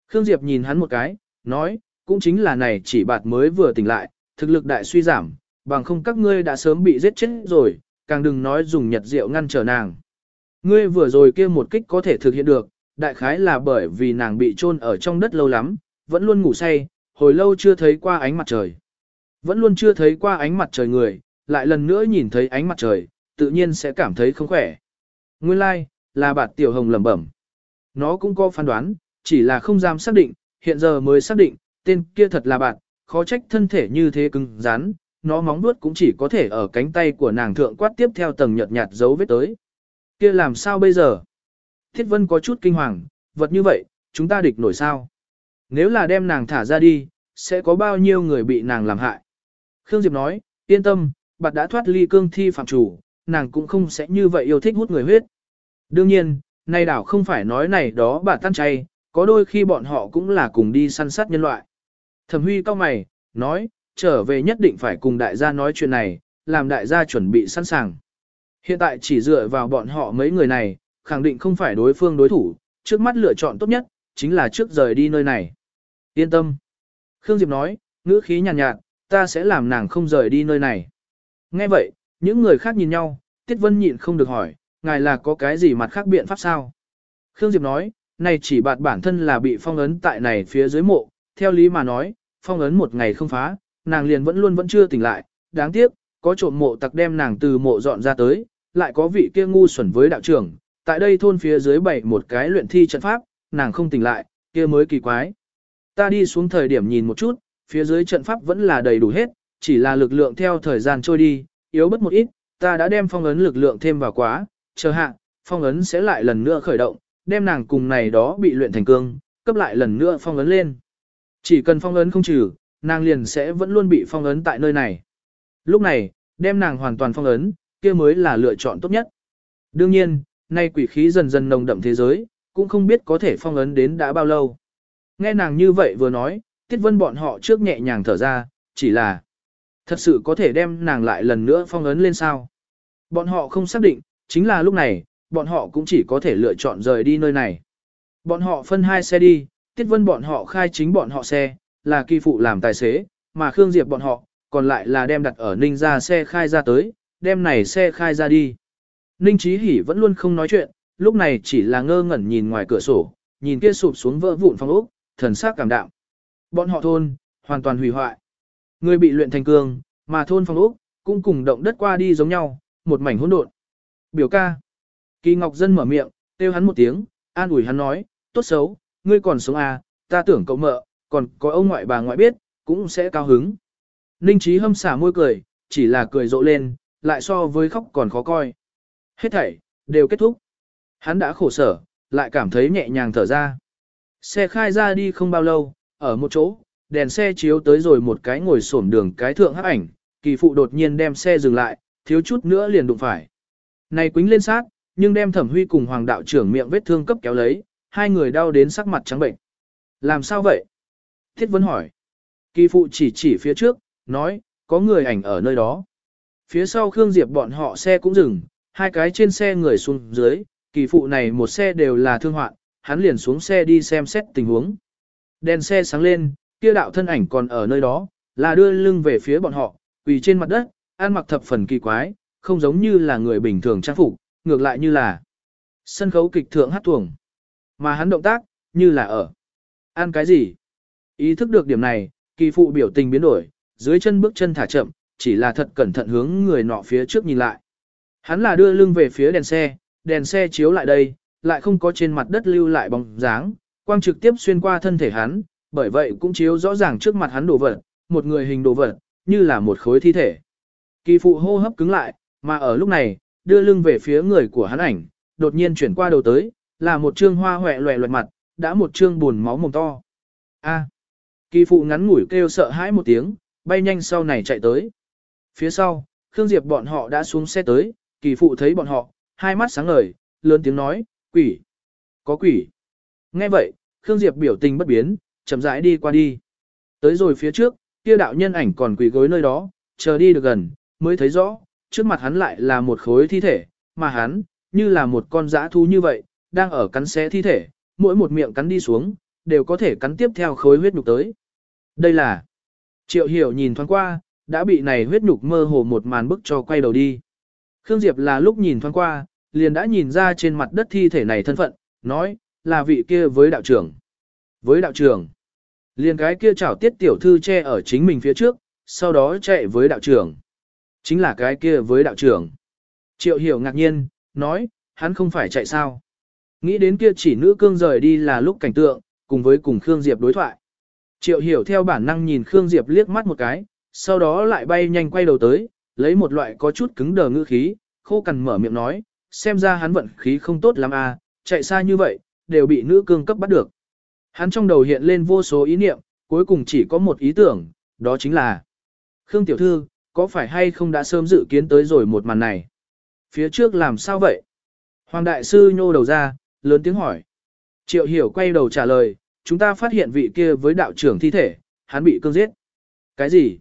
Khương Diệp nhìn hắn một cái, nói, cũng chính là này chỉ bạt mới vừa tỉnh lại, thực lực đại suy giảm, bằng không các ngươi đã sớm bị giết chết rồi, càng đừng nói dùng nhật rượu ngăn trở nàng. Ngươi vừa rồi kia một kích có thể thực hiện được, đại khái là bởi vì nàng bị chôn ở trong đất lâu lắm, vẫn luôn ngủ say, hồi lâu chưa thấy qua ánh mặt trời. Vẫn luôn chưa thấy qua ánh mặt trời người, lại lần nữa nhìn thấy ánh mặt trời, tự nhiên sẽ cảm thấy không khỏe. Nguyên lai, like, là bạt tiểu hồng lẩm bẩm. Nó cũng có phán đoán, chỉ là không dám xác định, hiện giờ mới xác định, tên kia thật là bạn, khó trách thân thể như thế cứng rắn, nó móng vuốt cũng chỉ có thể ở cánh tay của nàng thượng quát tiếp theo tầng nhợt nhạt dấu vết tới. Kia làm sao bây giờ? Thiết Vân có chút kinh hoàng, vật như vậy, chúng ta địch nổi sao? Nếu là đem nàng thả ra đi, sẽ có bao nhiêu người bị nàng làm hại? Khương Diệp nói, yên tâm, bạn đã thoát ly cương thi phạm chủ, nàng cũng không sẽ như vậy yêu thích hút người huyết. Đương nhiên, nay đảo không phải nói này đó bà tan chay, có đôi khi bọn họ cũng là cùng đi săn sát nhân loại. Thẩm Huy cao mày, nói, trở về nhất định phải cùng đại gia nói chuyện này, làm đại gia chuẩn bị sẵn sàng. Hiện tại chỉ dựa vào bọn họ mấy người này, khẳng định không phải đối phương đối thủ, trước mắt lựa chọn tốt nhất, chính là trước rời đi nơi này. Yên tâm. Khương Diệp nói, ngữ khí nhàn nhạt, nhạt, ta sẽ làm nàng không rời đi nơi này. Nghe vậy, những người khác nhìn nhau, Tiết Vân nhịn không được hỏi, ngài là có cái gì mặt khác biện pháp sao? Khương Diệp nói, này chỉ bạt bản thân là bị phong ấn tại này phía dưới mộ, theo lý mà nói, phong ấn một ngày không phá, nàng liền vẫn luôn vẫn chưa tỉnh lại, đáng tiếc, có trộm mộ tặc đem nàng từ mộ dọn ra tới, lại có vị kia ngu xuẩn với đạo trưởng, tại đây thôn phía dưới bảy một cái luyện thi trận pháp, nàng không tỉnh lại, kia mới kỳ quái. Ta đi xuống thời điểm nhìn một chút, phía dưới trận pháp vẫn là đầy đủ hết, chỉ là lực lượng theo thời gian trôi đi, yếu bất một ít, ta đã đem phong ấn lực lượng thêm vào quá, chờ hạ, phong ấn sẽ lại lần nữa khởi động, đem nàng cùng này đó bị luyện thành cương, cấp lại lần nữa phong ấn lên. Chỉ cần phong ấn không trừ, nàng liền sẽ vẫn luôn bị phong ấn tại nơi này. Lúc này, đem nàng hoàn toàn phong ấn, kia mới là lựa chọn tốt nhất. Đương nhiên, nay quỷ khí dần dần nồng đậm thế giới, cũng không biết có thể phong ấn đến đã bao lâu. Nghe nàng như vậy vừa nói, Tiết Vân bọn họ trước nhẹ nhàng thở ra, chỉ là thật sự có thể đem nàng lại lần nữa phong ấn lên sao. Bọn họ không xác định, chính là lúc này, bọn họ cũng chỉ có thể lựa chọn rời đi nơi này. Bọn họ phân hai xe đi, Tiết Vân bọn họ khai chính bọn họ xe, là kỳ phụ làm tài xế, mà Khương Diệp bọn họ, còn lại là đem đặt ở Ninh ra xe khai ra tới, đem này xe khai ra đi. Ninh Chí Hỷ vẫn luôn không nói chuyện, lúc này chỉ là ngơ ngẩn nhìn ngoài cửa sổ, nhìn kia sụp xuống vỡ vụn phong ốc, thần sắc cảm đạm. Bọn họ thôn, hoàn toàn hủy hoại. Người bị luyện thành cương, mà thôn phong ốc, cũng cùng động đất qua đi giống nhau, một mảnh hỗn độn. Biểu ca. Kỳ Ngọc Dân mở miệng, kêu hắn một tiếng, an ủi hắn nói, tốt xấu, ngươi còn sống à, ta tưởng cậu mợ, còn có ông ngoại bà ngoại biết, cũng sẽ cao hứng. Ninh trí hâm xả môi cười, chỉ là cười rộ lên, lại so với khóc còn khó coi. Hết thảy, đều kết thúc. Hắn đã khổ sở, lại cảm thấy nhẹ nhàng thở ra. Xe khai ra đi không bao lâu, ở một chỗ, đèn xe chiếu tới rồi một cái ngồi xổm đường cái thượng hắc ảnh, kỳ phụ đột nhiên đem xe dừng lại, thiếu chút nữa liền đụng phải. Này quính lên sát, nhưng đem thẩm huy cùng hoàng đạo trưởng miệng vết thương cấp kéo lấy, hai người đau đến sắc mặt trắng bệnh. Làm sao vậy? Thiết Vân hỏi. Kỳ phụ chỉ chỉ phía trước, nói, có người ảnh ở nơi đó. Phía sau Khương Diệp bọn họ xe cũng dừng, hai cái trên xe người xuống dưới, kỳ phụ này một xe đều là thương hoạn, hắn liền xuống xe đi xem xét tình huống. Đèn xe sáng lên, kia đạo thân ảnh còn ở nơi đó, là đưa lưng về phía bọn họ, quỳ trên mặt đất, ăn mặc thập phần kỳ quái, không giống như là người bình thường trang phục, ngược lại như là sân khấu kịch thượng hát tuồng. Mà hắn động tác, như là ở. Ăn cái gì? Ý thức được điểm này, kỳ phụ biểu tình biến đổi, dưới chân bước chân thả chậm, chỉ là thật cẩn thận hướng người nọ phía trước nhìn lại. Hắn là đưa lưng về phía đèn xe, đèn xe chiếu lại đây, lại không có trên mặt đất lưu lại bóng dáng, quang trực tiếp xuyên qua thân thể hắn, bởi vậy cũng chiếu rõ ràng trước mặt hắn đồ vật, một người hình đồ vật, như là một khối thi thể. Kỳ phụ hô hấp cứng lại, mà ở lúc này, đưa lưng về phía người của hắn ảnh, đột nhiên chuyển qua đầu tới, là một trương hoa hoẹ loẹ loẹt mặt, đã một trương buồn máu mồm to. A. Kỳ phụ ngắn ngủi kêu sợ hãi một tiếng, bay nhanh sau này chạy tới. Phía sau, Khương Diệp bọn họ đã xuống xe tới, kỳ phụ thấy bọn họ, hai mắt sáng ngời, lớn tiếng nói, quỷ. Có quỷ. Nghe vậy, Khương Diệp biểu tình bất biến, chậm rãi đi qua đi. Tới rồi phía trước, kia đạo nhân ảnh còn quỷ gối nơi đó, chờ đi được gần, mới thấy rõ, trước mặt hắn lại là một khối thi thể, mà hắn, như là một con dã thú như vậy, đang ở cắn xé thi thể, mỗi một miệng cắn đi xuống, đều có thể cắn tiếp theo khối huyết nhục tới. Đây là Triệu Hiểu nhìn thoáng qua, đã bị này huyết nhục mơ hồ một màn bức cho quay đầu đi. Khương Diệp là lúc nhìn thoáng qua, liền đã nhìn ra trên mặt đất thi thể này thân phận, nói, là vị kia với đạo trưởng. Với đạo trưởng, Liền cái kia chảo tiết tiểu thư che ở chính mình phía trước, sau đó chạy với đạo trưởng. Chính là cái kia với đạo trưởng. Triệu hiểu ngạc nhiên, nói, hắn không phải chạy sao. Nghĩ đến kia chỉ nữ cương rời đi là lúc cảnh tượng, cùng với cùng Khương Diệp đối thoại. Triệu hiểu theo bản năng nhìn Khương Diệp liếc mắt một cái, sau đó lại bay nhanh quay đầu tới, lấy một loại có chút cứng đờ ngữ khí, khô cằn mở miệng nói, xem ra hắn vận khí không tốt lắm à, chạy xa như vậy, đều bị nữ cương cấp bắt được. Hắn trong đầu hiện lên vô số ý niệm, cuối cùng chỉ có một ý tưởng, đó chính là Khương Tiểu Thư, có phải hay không đã sớm dự kiến tới rồi một màn này? Phía trước làm sao vậy? Hoàng Đại Sư nhô đầu ra, lớn tiếng hỏi. Triệu Hiểu quay đầu trả lời, chúng ta phát hiện vị kia với đạo trưởng thi thể, hắn bị cương giết. Cái gì?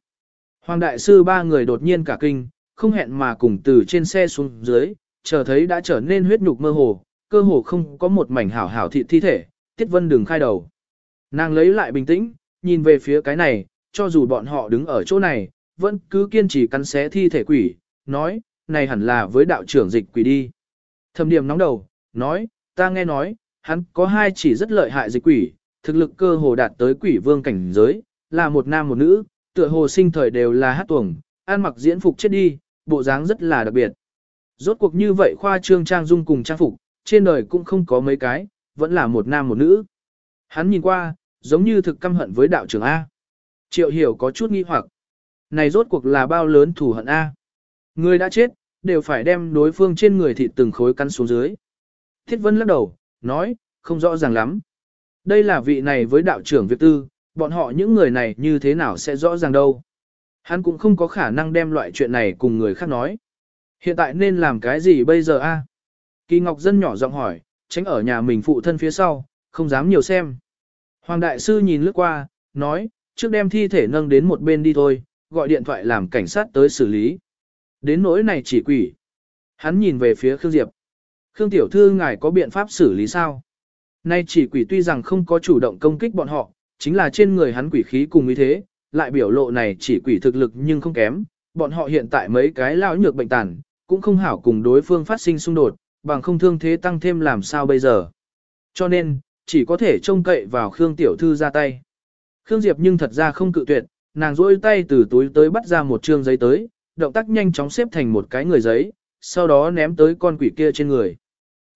Hoàng Đại Sư ba người đột nhiên cả kinh, không hẹn mà cùng từ trên xe xuống dưới, chờ thấy đã trở nên huyết nhục mơ hồ, cơ hồ không có một mảnh hảo hảo thịt thi thể, Tiết Vân đừng khai đầu. Nàng lấy lại bình tĩnh, nhìn về phía cái này, cho dù bọn họ đứng ở chỗ này, vẫn cứ kiên trì cắn xé thi thể quỷ, nói, này hẳn là với đạo trưởng dịch quỷ đi. Thâm điểm nóng đầu, nói, ta nghe nói, hắn có hai chỉ rất lợi hại dịch quỷ, thực lực cơ hồ đạt tới quỷ vương cảnh giới, là một nam một nữ, tựa hồ sinh thời đều là hát tuồng, ăn mặc diễn phục chết đi, bộ dáng rất là đặc biệt. Rốt cuộc như vậy khoa trương trang dung cùng trang phục, trên đời cũng không có mấy cái, vẫn là một nam một nữ. Hắn nhìn qua, giống như thực căm hận với đạo trưởng A. Triệu hiểu có chút nghi hoặc. Này rốt cuộc là bao lớn thù hận A. Người đã chết, đều phải đem đối phương trên người thịt từng khối cắn xuống dưới. Thiết Vân lắc đầu, nói, không rõ ràng lắm. Đây là vị này với đạo trưởng Việt Tư, bọn họ những người này như thế nào sẽ rõ ràng đâu. Hắn cũng không có khả năng đem loại chuyện này cùng người khác nói. Hiện tại nên làm cái gì bây giờ a? Kỳ Ngọc Dân nhỏ giọng hỏi, tránh ở nhà mình phụ thân phía sau, không dám nhiều xem. Hoàng Đại Sư nhìn lướt qua, nói, trước đem thi thể nâng đến một bên đi thôi, gọi điện thoại làm cảnh sát tới xử lý. Đến nỗi này chỉ quỷ. Hắn nhìn về phía Khương Diệp. Khương Tiểu Thư ngài có biện pháp xử lý sao? Nay chỉ quỷ tuy rằng không có chủ động công kích bọn họ, chính là trên người hắn quỷ khí cùng ý thế, lại biểu lộ này chỉ quỷ thực lực nhưng không kém. Bọn họ hiện tại mấy cái lão nhược bệnh tàn, cũng không hảo cùng đối phương phát sinh xung đột, bằng không thương thế tăng thêm làm sao bây giờ. Cho nên, chỉ có thể trông cậy vào Khương Tiểu Thư ra tay. Khương Diệp nhưng thật ra không cự tuyệt, nàng rôi tay từ túi tới bắt ra một trương giấy tới, động tác nhanh chóng xếp thành một cái người giấy, sau đó ném tới con quỷ kia trên người.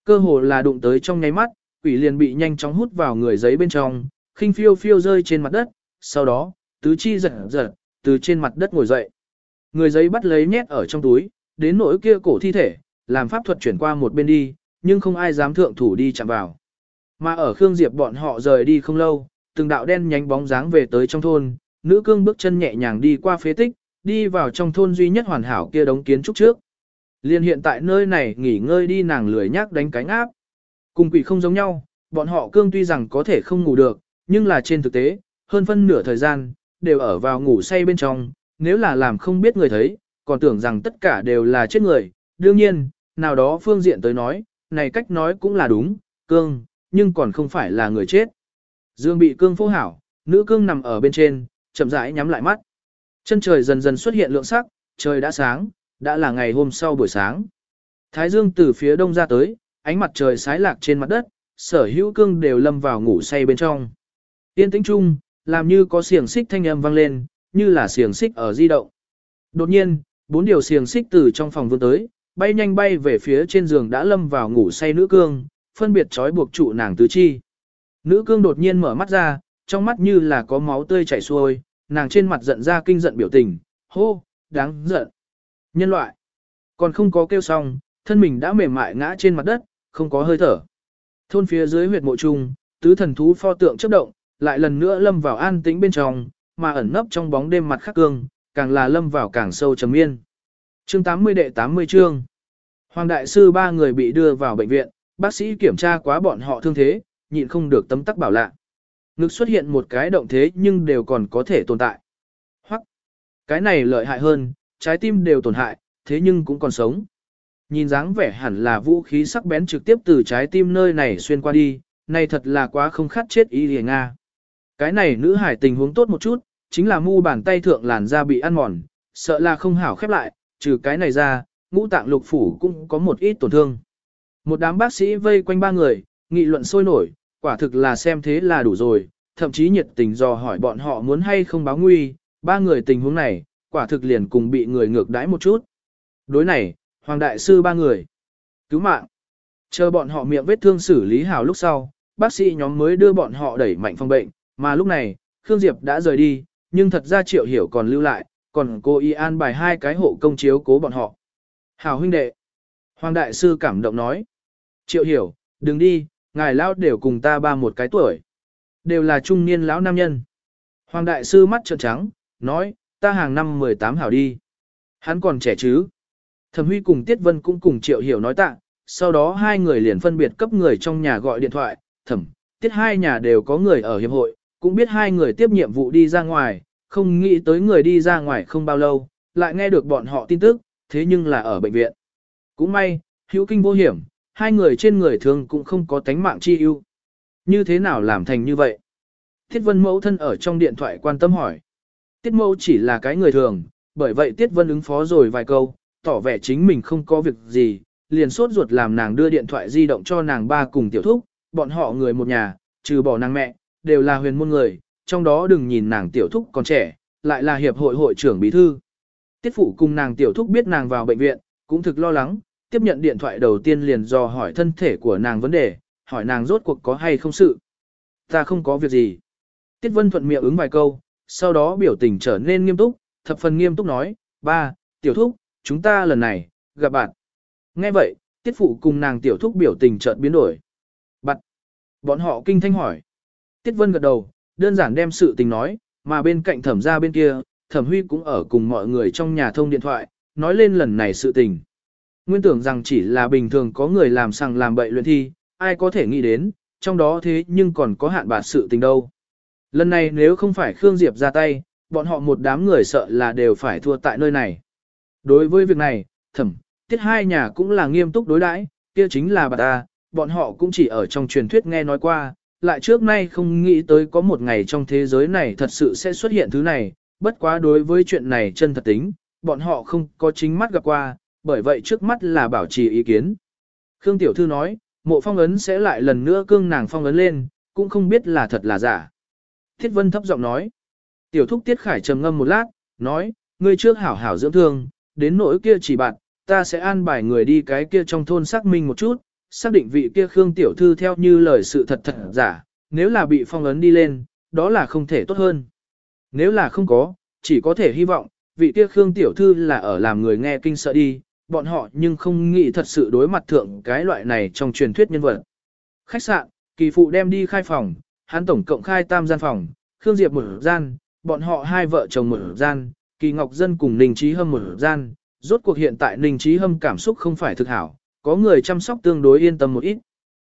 Cơ hồ là đụng tới trong nháy mắt, quỷ liền bị nhanh chóng hút vào người giấy bên trong, khinh phiêu phiêu rơi trên mặt đất, sau đó, tứ chi giật giật, từ trên mặt đất ngồi dậy. Người giấy bắt lấy nhét ở trong túi, đến nỗi kia cổ thi thể, làm pháp thuật chuyển qua một bên đi, nhưng không ai dám thượng thủ đi chạm vào. Mà ở Khương Diệp bọn họ rời đi không lâu, từng đạo đen nhánh bóng dáng về tới trong thôn, nữ cương bước chân nhẹ nhàng đi qua phế tích, đi vào trong thôn duy nhất hoàn hảo kia đống kiến trúc trước. Liên hiện tại nơi này nghỉ ngơi đi nàng lười nhác đánh cánh áp. Cùng quỷ không giống nhau, bọn họ cương tuy rằng có thể không ngủ được, nhưng là trên thực tế, hơn phân nửa thời gian, đều ở vào ngủ say bên trong, nếu là làm không biết người thấy, còn tưởng rằng tất cả đều là chết người. Đương nhiên, nào đó phương diện tới nói, này cách nói cũng là đúng, cương, nhưng còn không phải là người chết. Dương bị cương phô hảo, nữ cương nằm ở bên trên, chậm rãi nhắm lại mắt. Chân trời dần dần xuất hiện lượng sắc, trời đã sáng, đã là ngày hôm sau buổi sáng. Thái dương từ phía đông ra tới, ánh mặt trời sái lạc trên mặt đất, sở hữu cương đều lâm vào ngủ say bên trong. Tiên tĩnh chung, làm như có xiềng xích thanh âm vang lên, như là xiềng xích ở di động. Đột nhiên, bốn điều xiềng xích từ trong phòng vươn tới, bay nhanh bay về phía trên giường đã lâm vào ngủ say nữ cương, phân biệt trói buộc trụ nàng tứ chi. Nữ cương đột nhiên mở mắt ra, trong mắt như là có máu tươi chảy xuôi, nàng trên mặt giận ra kinh giận biểu tình, hô, đáng giận. Nhân loại, còn không có kêu xong, thân mình đã mềm mại ngã trên mặt đất, không có hơi thở. Thôn phía dưới huyệt mộ trung, tứ thần thú pho tượng chấp động, lại lần nữa lâm vào an tĩnh bên trong, mà ẩn nấp trong bóng đêm mặt khắc cương, càng là lâm vào càng sâu trầm yên Chương 80 đệ 80 chương. Hoàng đại sư ba người bị đưa vào bệnh viện, bác sĩ kiểm tra quá bọn họ thương thế, nhịn không được tấm tắc bảo lạ. Ngực xuất hiện một cái động thế nhưng đều còn có thể tồn tại. Hoặc, cái này lợi hại hơn, trái tim đều tổn hại, thế nhưng cũng còn sống. Nhìn dáng vẻ hẳn là vũ khí sắc bén trực tiếp từ trái tim nơi này xuyên qua đi, này thật là quá không khát chết ý liền Nga. Cái này nữ hải tình huống tốt một chút, chính là mu bàn tay thượng làn da bị ăn mòn, sợ là không hảo khép lại, trừ cái này ra, ngũ tạng lục phủ cũng có một ít tổn thương. Một đám bác sĩ vây quanh ba người, nghị luận sôi nổi, quả thực là xem thế là đủ rồi, thậm chí nhiệt tình dò hỏi bọn họ muốn hay không báo nguy, ba người tình huống này, quả thực liền cùng bị người ngược đãi một chút. Đối này, Hoàng Đại Sư ba người. Cứu mạng. Chờ bọn họ miệng vết thương xử lý hào lúc sau, bác sĩ nhóm mới đưa bọn họ đẩy mạnh phòng bệnh, mà lúc này, Khương Diệp đã rời đi, nhưng thật ra Triệu Hiểu còn lưu lại, còn cô y an bài hai cái hộ công chiếu cố bọn họ. Hào huynh đệ. Hoàng Đại Sư cảm động nói. Triệu Hiểu, đừng đi, ngài lão đều cùng ta ba một cái tuổi. Đều là trung niên lão nam nhân. Hoàng Đại Sư mắt trợn trắng, nói, ta hàng năm 18 hảo đi. Hắn còn trẻ chứ. Thẩm Huy cùng Tiết Vân cũng cùng Triệu Hiểu nói tạ, sau đó hai người liền phân biệt cấp người trong nhà gọi điện thoại, thẩm, tiết hai nhà đều có người ở hiệp hội, cũng biết hai người tiếp nhiệm vụ đi ra ngoài, không nghĩ tới người đi ra ngoài không bao lâu, lại nghe được bọn họ tin tức, thế nhưng là ở bệnh viện. Cũng may, hữu kinh vô hiểm, hai người trên người thường cũng không có tánh mạng chi ưu. Như thế nào làm thành như vậy? Tiết Vân mẫu thân ở trong điện thoại quan tâm hỏi. Tiết mâu chỉ là cái người thường, bởi vậy Tiết Vân ứng phó rồi vài câu, tỏ vẻ chính mình không có việc gì, liền sốt ruột làm nàng đưa điện thoại di động cho nàng ba cùng tiểu thúc, bọn họ người một nhà, trừ bỏ nàng mẹ, đều là huyền môn người, trong đó đừng nhìn nàng tiểu thúc còn trẻ, lại là hiệp hội hội trưởng bí thư. Tiết phụ cùng nàng tiểu thúc biết nàng vào bệnh viện, cũng thực lo lắng, tiếp nhận điện thoại đầu tiên liền dò hỏi thân thể của nàng vấn đề, hỏi nàng rốt cuộc có hay không sự. Ta không có việc gì. Tiết Vân thuận miệng ứng vài câu, sau đó biểu tình trở nên nghiêm túc, thập phần nghiêm túc nói, ba, tiểu thúc, chúng ta lần này, gặp bạn. Nghe vậy, tiết phụ cùng nàng tiểu thúc biểu tình chợt biến đổi. Bạn, bọn họ kinh thanh hỏi. Tiết Vân gật đầu, đơn giản đem sự tình nói, mà bên cạnh thẩm ra bên kia, thẩm huy cũng ở cùng mọi người trong nhà thông điện thoại, nói lên lần này sự tình. Nguyên tưởng rằng chỉ là bình thường có người làm sằng làm bậy luyện thi, ai có thể nghĩ đến, trong đó thế nhưng còn có hạn bạc sự tình đâu. Lần này nếu không phải Khương Diệp ra tay, bọn họ một đám người sợ là đều phải thua tại nơi này. Đối với việc này, thẩm, tiết hai nhà cũng là nghiêm túc đối đãi, kia chính là bà ta, bọn họ cũng chỉ ở trong truyền thuyết nghe nói qua, lại trước nay không nghĩ tới có một ngày trong thế giới này thật sự sẽ xuất hiện thứ này, bất quá đối với chuyện này chân thật tính, bọn họ không có chính mắt gặp qua, bởi vậy trước mắt là bảo trì ý kiến. Khương Tiểu Thư nói, mộ phong ấn sẽ lại lần nữa cương nàng phong ấn lên, cũng không biết là thật là giả. Thiết Vân thấp giọng nói, Tiểu Thúc Tiết Khải trầm ngâm một lát, nói, ngươi trước hảo hảo dưỡng thương, đến nỗi kia chỉ bạn, ta sẽ an bài người đi cái kia trong thôn xác minh một chút, xác định vị kia Khương Tiểu Thư theo như lời sự thật thật giả, nếu là bị phong ấn đi lên, đó là không thể tốt hơn. Nếu là không có, chỉ có thể hy vọng, vị kia Khương Tiểu Thư là ở làm người nghe kinh sợ đi, bọn họ nhưng không nghĩ thật sự đối mặt thượng cái loại này trong truyền thuyết nhân vật. Khách sạn, kỳ phụ đem đi khai phòng, hắn tổng cộng khai tam gian phòng, Khương Diệp một gian, bọn họ hai vợ chồng một gian, kỳ ngọc dân cùng Ninh Trí Hâm một gian, rốt cuộc hiện tại Ninh Trí Hâm cảm xúc không phải thực hảo, có người chăm sóc tương đối yên tâm một ít.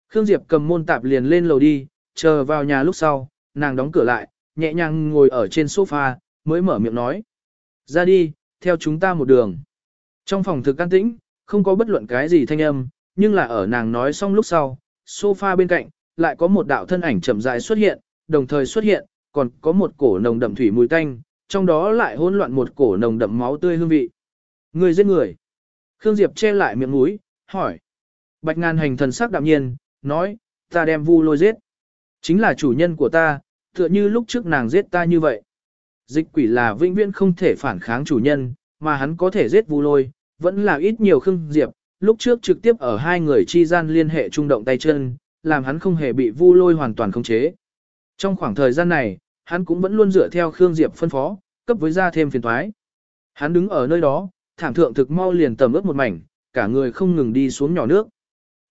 Khương Diệp cầm môn tạp liền lên lầu đi, chờ vào nhà lúc sau, nàng đóng cửa lại, nhẹ nhàng ngồi ở trên sofa, mới mở miệng nói. Ra đi, theo chúng ta một đường. Trong phòng thực an tĩnh, không có bất luận cái gì thanh âm, nhưng là ở nàng nói xong lúc sau, sofa bên cạnh, lại có một đạo thân ảnh chậm rãi xuất hiện, đồng thời xuất hiện, còn có một cổ nồng đậm thủy mùi tanh, trong đó lại hỗn loạn một cổ nồng đậm máu tươi hương vị. Người giết người. Khương Diệp che lại miệng mũi, hỏi. Bạch ngàn hành thần sắc đạm nhiên, nói, ta đem vu lôi giết. Chính là chủ nhân của ta, tựa như lúc trước nàng giết ta như vậy. Dịch quỷ là vĩnh viễn không thể phản kháng chủ nhân, mà hắn có thể giết vu lôi, vẫn là ít nhiều Khương Diệp, lúc trước trực tiếp ở hai người chi gian liên hệ trung động tay chân, làm hắn không hề bị vu lôi hoàn toàn khống chế. Trong khoảng thời gian này, hắn cũng vẫn luôn dựa theo Khương Diệp phân phó, cấp với ra thêm phiền thoái. Hắn đứng ở nơi đó, thảm thượng thực mau liền tầm ướt một mảnh, cả người không ngừng đi xuống nhỏ nước.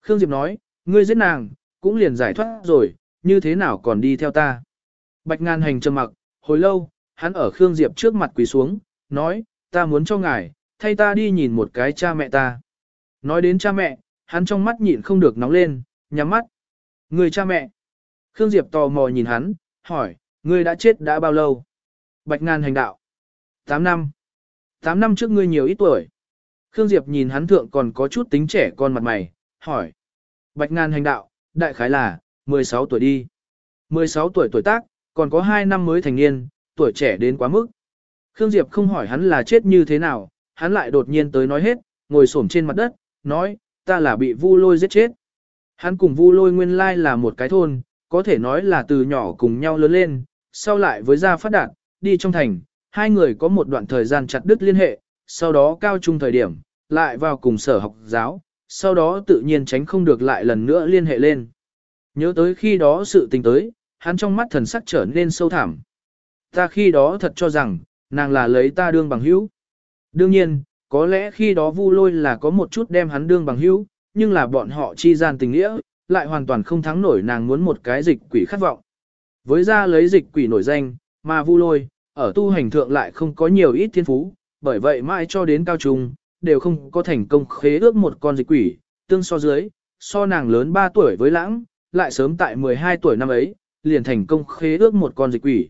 Khương Diệp nói, ngươi giết nàng, cũng liền giải thoát rồi, như thế nào còn đi theo ta. Bạch ngàn hành trầm mặc, hồi lâu, hắn ở Khương Diệp trước mặt quỳ xuống, nói, ta muốn cho ngài, thay ta đi nhìn một cái cha mẹ ta. Nói đến cha mẹ, hắn trong mắt nhịn không được nóng lên, nhắm mắt. Người cha mẹ. Khương Diệp tò mò nhìn hắn, hỏi, ngươi đã chết đã bao lâu? Bạch ngàn hành đạo. 8 năm. 8 năm trước ngươi nhiều ít tuổi. Khương Diệp nhìn hắn thượng còn có chút tính trẻ con mặt mày, hỏi. Bạch ngàn hành đạo, đại khái là, 16 tuổi đi. 16 tuổi tuổi tác, còn có 2 năm mới thành niên, tuổi trẻ đến quá mức. Khương Diệp không hỏi hắn là chết như thế nào, hắn lại đột nhiên tới nói hết, ngồi xổm trên mặt đất, nói, ta là bị vu lôi giết chết. Hắn cùng vu lôi nguyên lai là một cái thôn, có thể nói là từ nhỏ cùng nhau lớn lên, sau lại với gia phát đạt, đi trong thành, hai người có một đoạn thời gian chặt đứt liên hệ, sau đó cao trung thời điểm, lại vào cùng sở học giáo, sau đó tự nhiên tránh không được lại lần nữa liên hệ lên. Nhớ tới khi đó sự tình tới, hắn trong mắt thần sắc trở nên sâu thẳm. Ta khi đó thật cho rằng, nàng là lấy ta đương bằng hữu. Đương nhiên, có lẽ khi đó vu lôi là có một chút đem hắn đương bằng hữu, nhưng là bọn họ chi gian tình nghĩa, lại hoàn toàn không thắng nổi nàng muốn một cái dịch quỷ khát vọng. Với ra lấy dịch quỷ nổi danh, mà vu lôi, ở tu hành thượng lại không có nhiều ít thiên phú, bởi vậy mãi cho đến cao trung, đều không có thành công khế ước một con dịch quỷ, tương so dưới, so nàng lớn 3 tuổi với lãng, lại sớm tại 12 tuổi năm ấy, liền thành công khế ước một con dịch quỷ.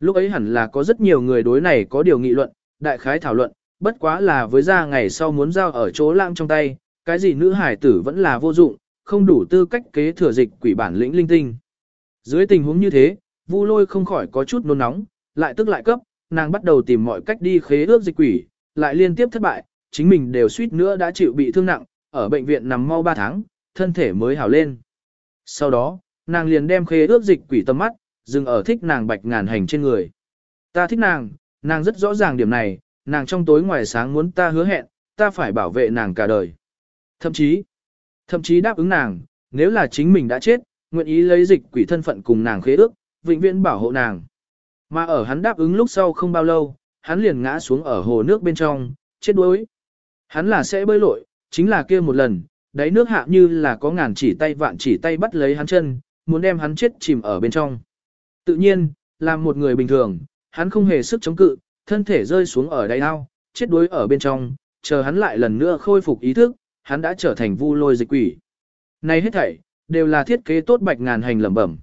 Lúc ấy hẳn là có rất nhiều người đối này có điều nghị luận, đại khái thảo luận, bất quá là với ra ngày sau muốn giao ở chỗ lãng trong tay, cái gì nữ hải tử vẫn là vô dụng, không đủ tư cách kế thừa dịch quỷ bản lĩnh linh tinh. Dưới tình huống như thế, Vu Lôi không khỏi có chút nôn nóng, lại tức lại cấp, nàng bắt đầu tìm mọi cách đi khế ước dịch quỷ, lại liên tiếp thất bại, chính mình đều suýt nữa đã chịu bị thương nặng, ở bệnh viện nằm mau 3 tháng, thân thể mới hảo lên. Sau đó, nàng liền đem khế ước dịch quỷ tâm mắt, dừng ở thích nàng bạch ngàn hành trên người. Ta thích nàng, nàng rất rõ ràng điểm này, nàng trong tối ngoài sáng muốn ta hứa hẹn, ta phải bảo vệ nàng cả đời. Thậm chí, thậm chí đáp ứng nàng, nếu là chính mình đã chết, nguyện ý lấy dịch quỷ thân phận cùng nàng khế ước, vĩnh viễn bảo hộ nàng. Mà ở hắn đáp ứng lúc sau không bao lâu, hắn liền ngã xuống ở hồ nước bên trong, chết đuối. Hắn là sẽ bơi lội, chính là kia một lần, đáy nước hạ như là có ngàn chỉ tay vạn chỉ tay bắt lấy hắn chân, muốn đem hắn chết chìm ở bên trong. Tự nhiên, làm một người bình thường, hắn không hề sức chống cự, thân thể rơi xuống ở đáy ao, chết đuối ở bên trong, chờ hắn lại lần nữa khôi phục ý thức, hắn đã trở thành vu lôi dịch quỷ. Này hết thảy, đều là thiết kế tốt bạch ngàn hành lẩm bẩm.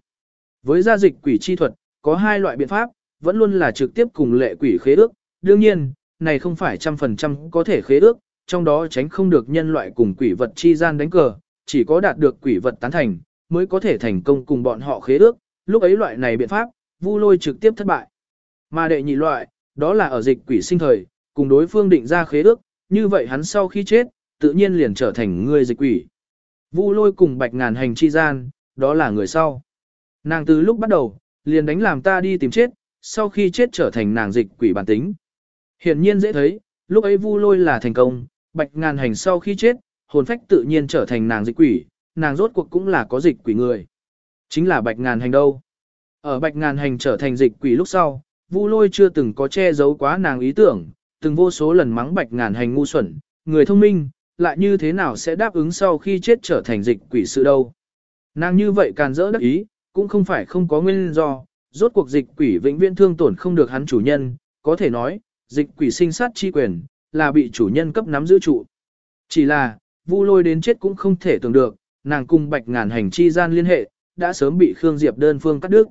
Với gia dịch quỷ chi thuật, có hai loại biện pháp, vẫn luôn là trực tiếp cùng lệ quỷ khế ước, đương nhiên, này không phải trăm phần trăm có thể khế ước, trong đó tránh không được nhân loại cùng quỷ vật chi gian đánh cờ, chỉ có đạt được quỷ vật tán thành, mới có thể thành công cùng bọn họ khế ước, lúc ấy loại này biện pháp, vu lôi trực tiếp thất bại. Mà đệ nhị loại, đó là ở dịch quỷ sinh thời, cùng đối phương định ra khế ước, như vậy hắn sau khi chết, tự nhiên liền trở thành người dịch quỷ. Vu lôi cùng bạch ngàn hành chi gian, đó là người sau. Nàng từ lúc bắt đầu, liền đánh làm ta đi tìm chết, sau khi chết trở thành nàng dịch quỷ bản tính. Hiển nhiên dễ thấy, lúc ấy vu lôi là thành công, bạch ngàn hành sau khi chết, hồn phách tự nhiên trở thành nàng dịch quỷ, nàng rốt cuộc cũng là có dịch quỷ người. Chính là bạch ngàn hành đâu. Ở bạch ngàn hành trở thành dịch quỷ lúc sau, vu lôi chưa từng có che giấu quá nàng ý tưởng, từng vô số lần mắng bạch ngàn hành ngu xuẩn, người thông minh, lại như thế nào sẽ đáp ứng sau khi chết trở thành dịch quỷ sự đâu. Nàng như vậy càn rỡ đắc ý, cũng không phải không có nguyên do, rốt cuộc dịch quỷ vĩnh viễn thương tổn không được hắn chủ nhân, có thể nói, dịch quỷ sinh sát chi quyền, là bị chủ nhân cấp nắm giữ trụ. Chỉ là, vu lôi đến chết cũng không thể tưởng được, nàng cùng bạch ngàn hành chi gian liên hệ, đã sớm bị Khương Diệp đơn phương cắt đứt.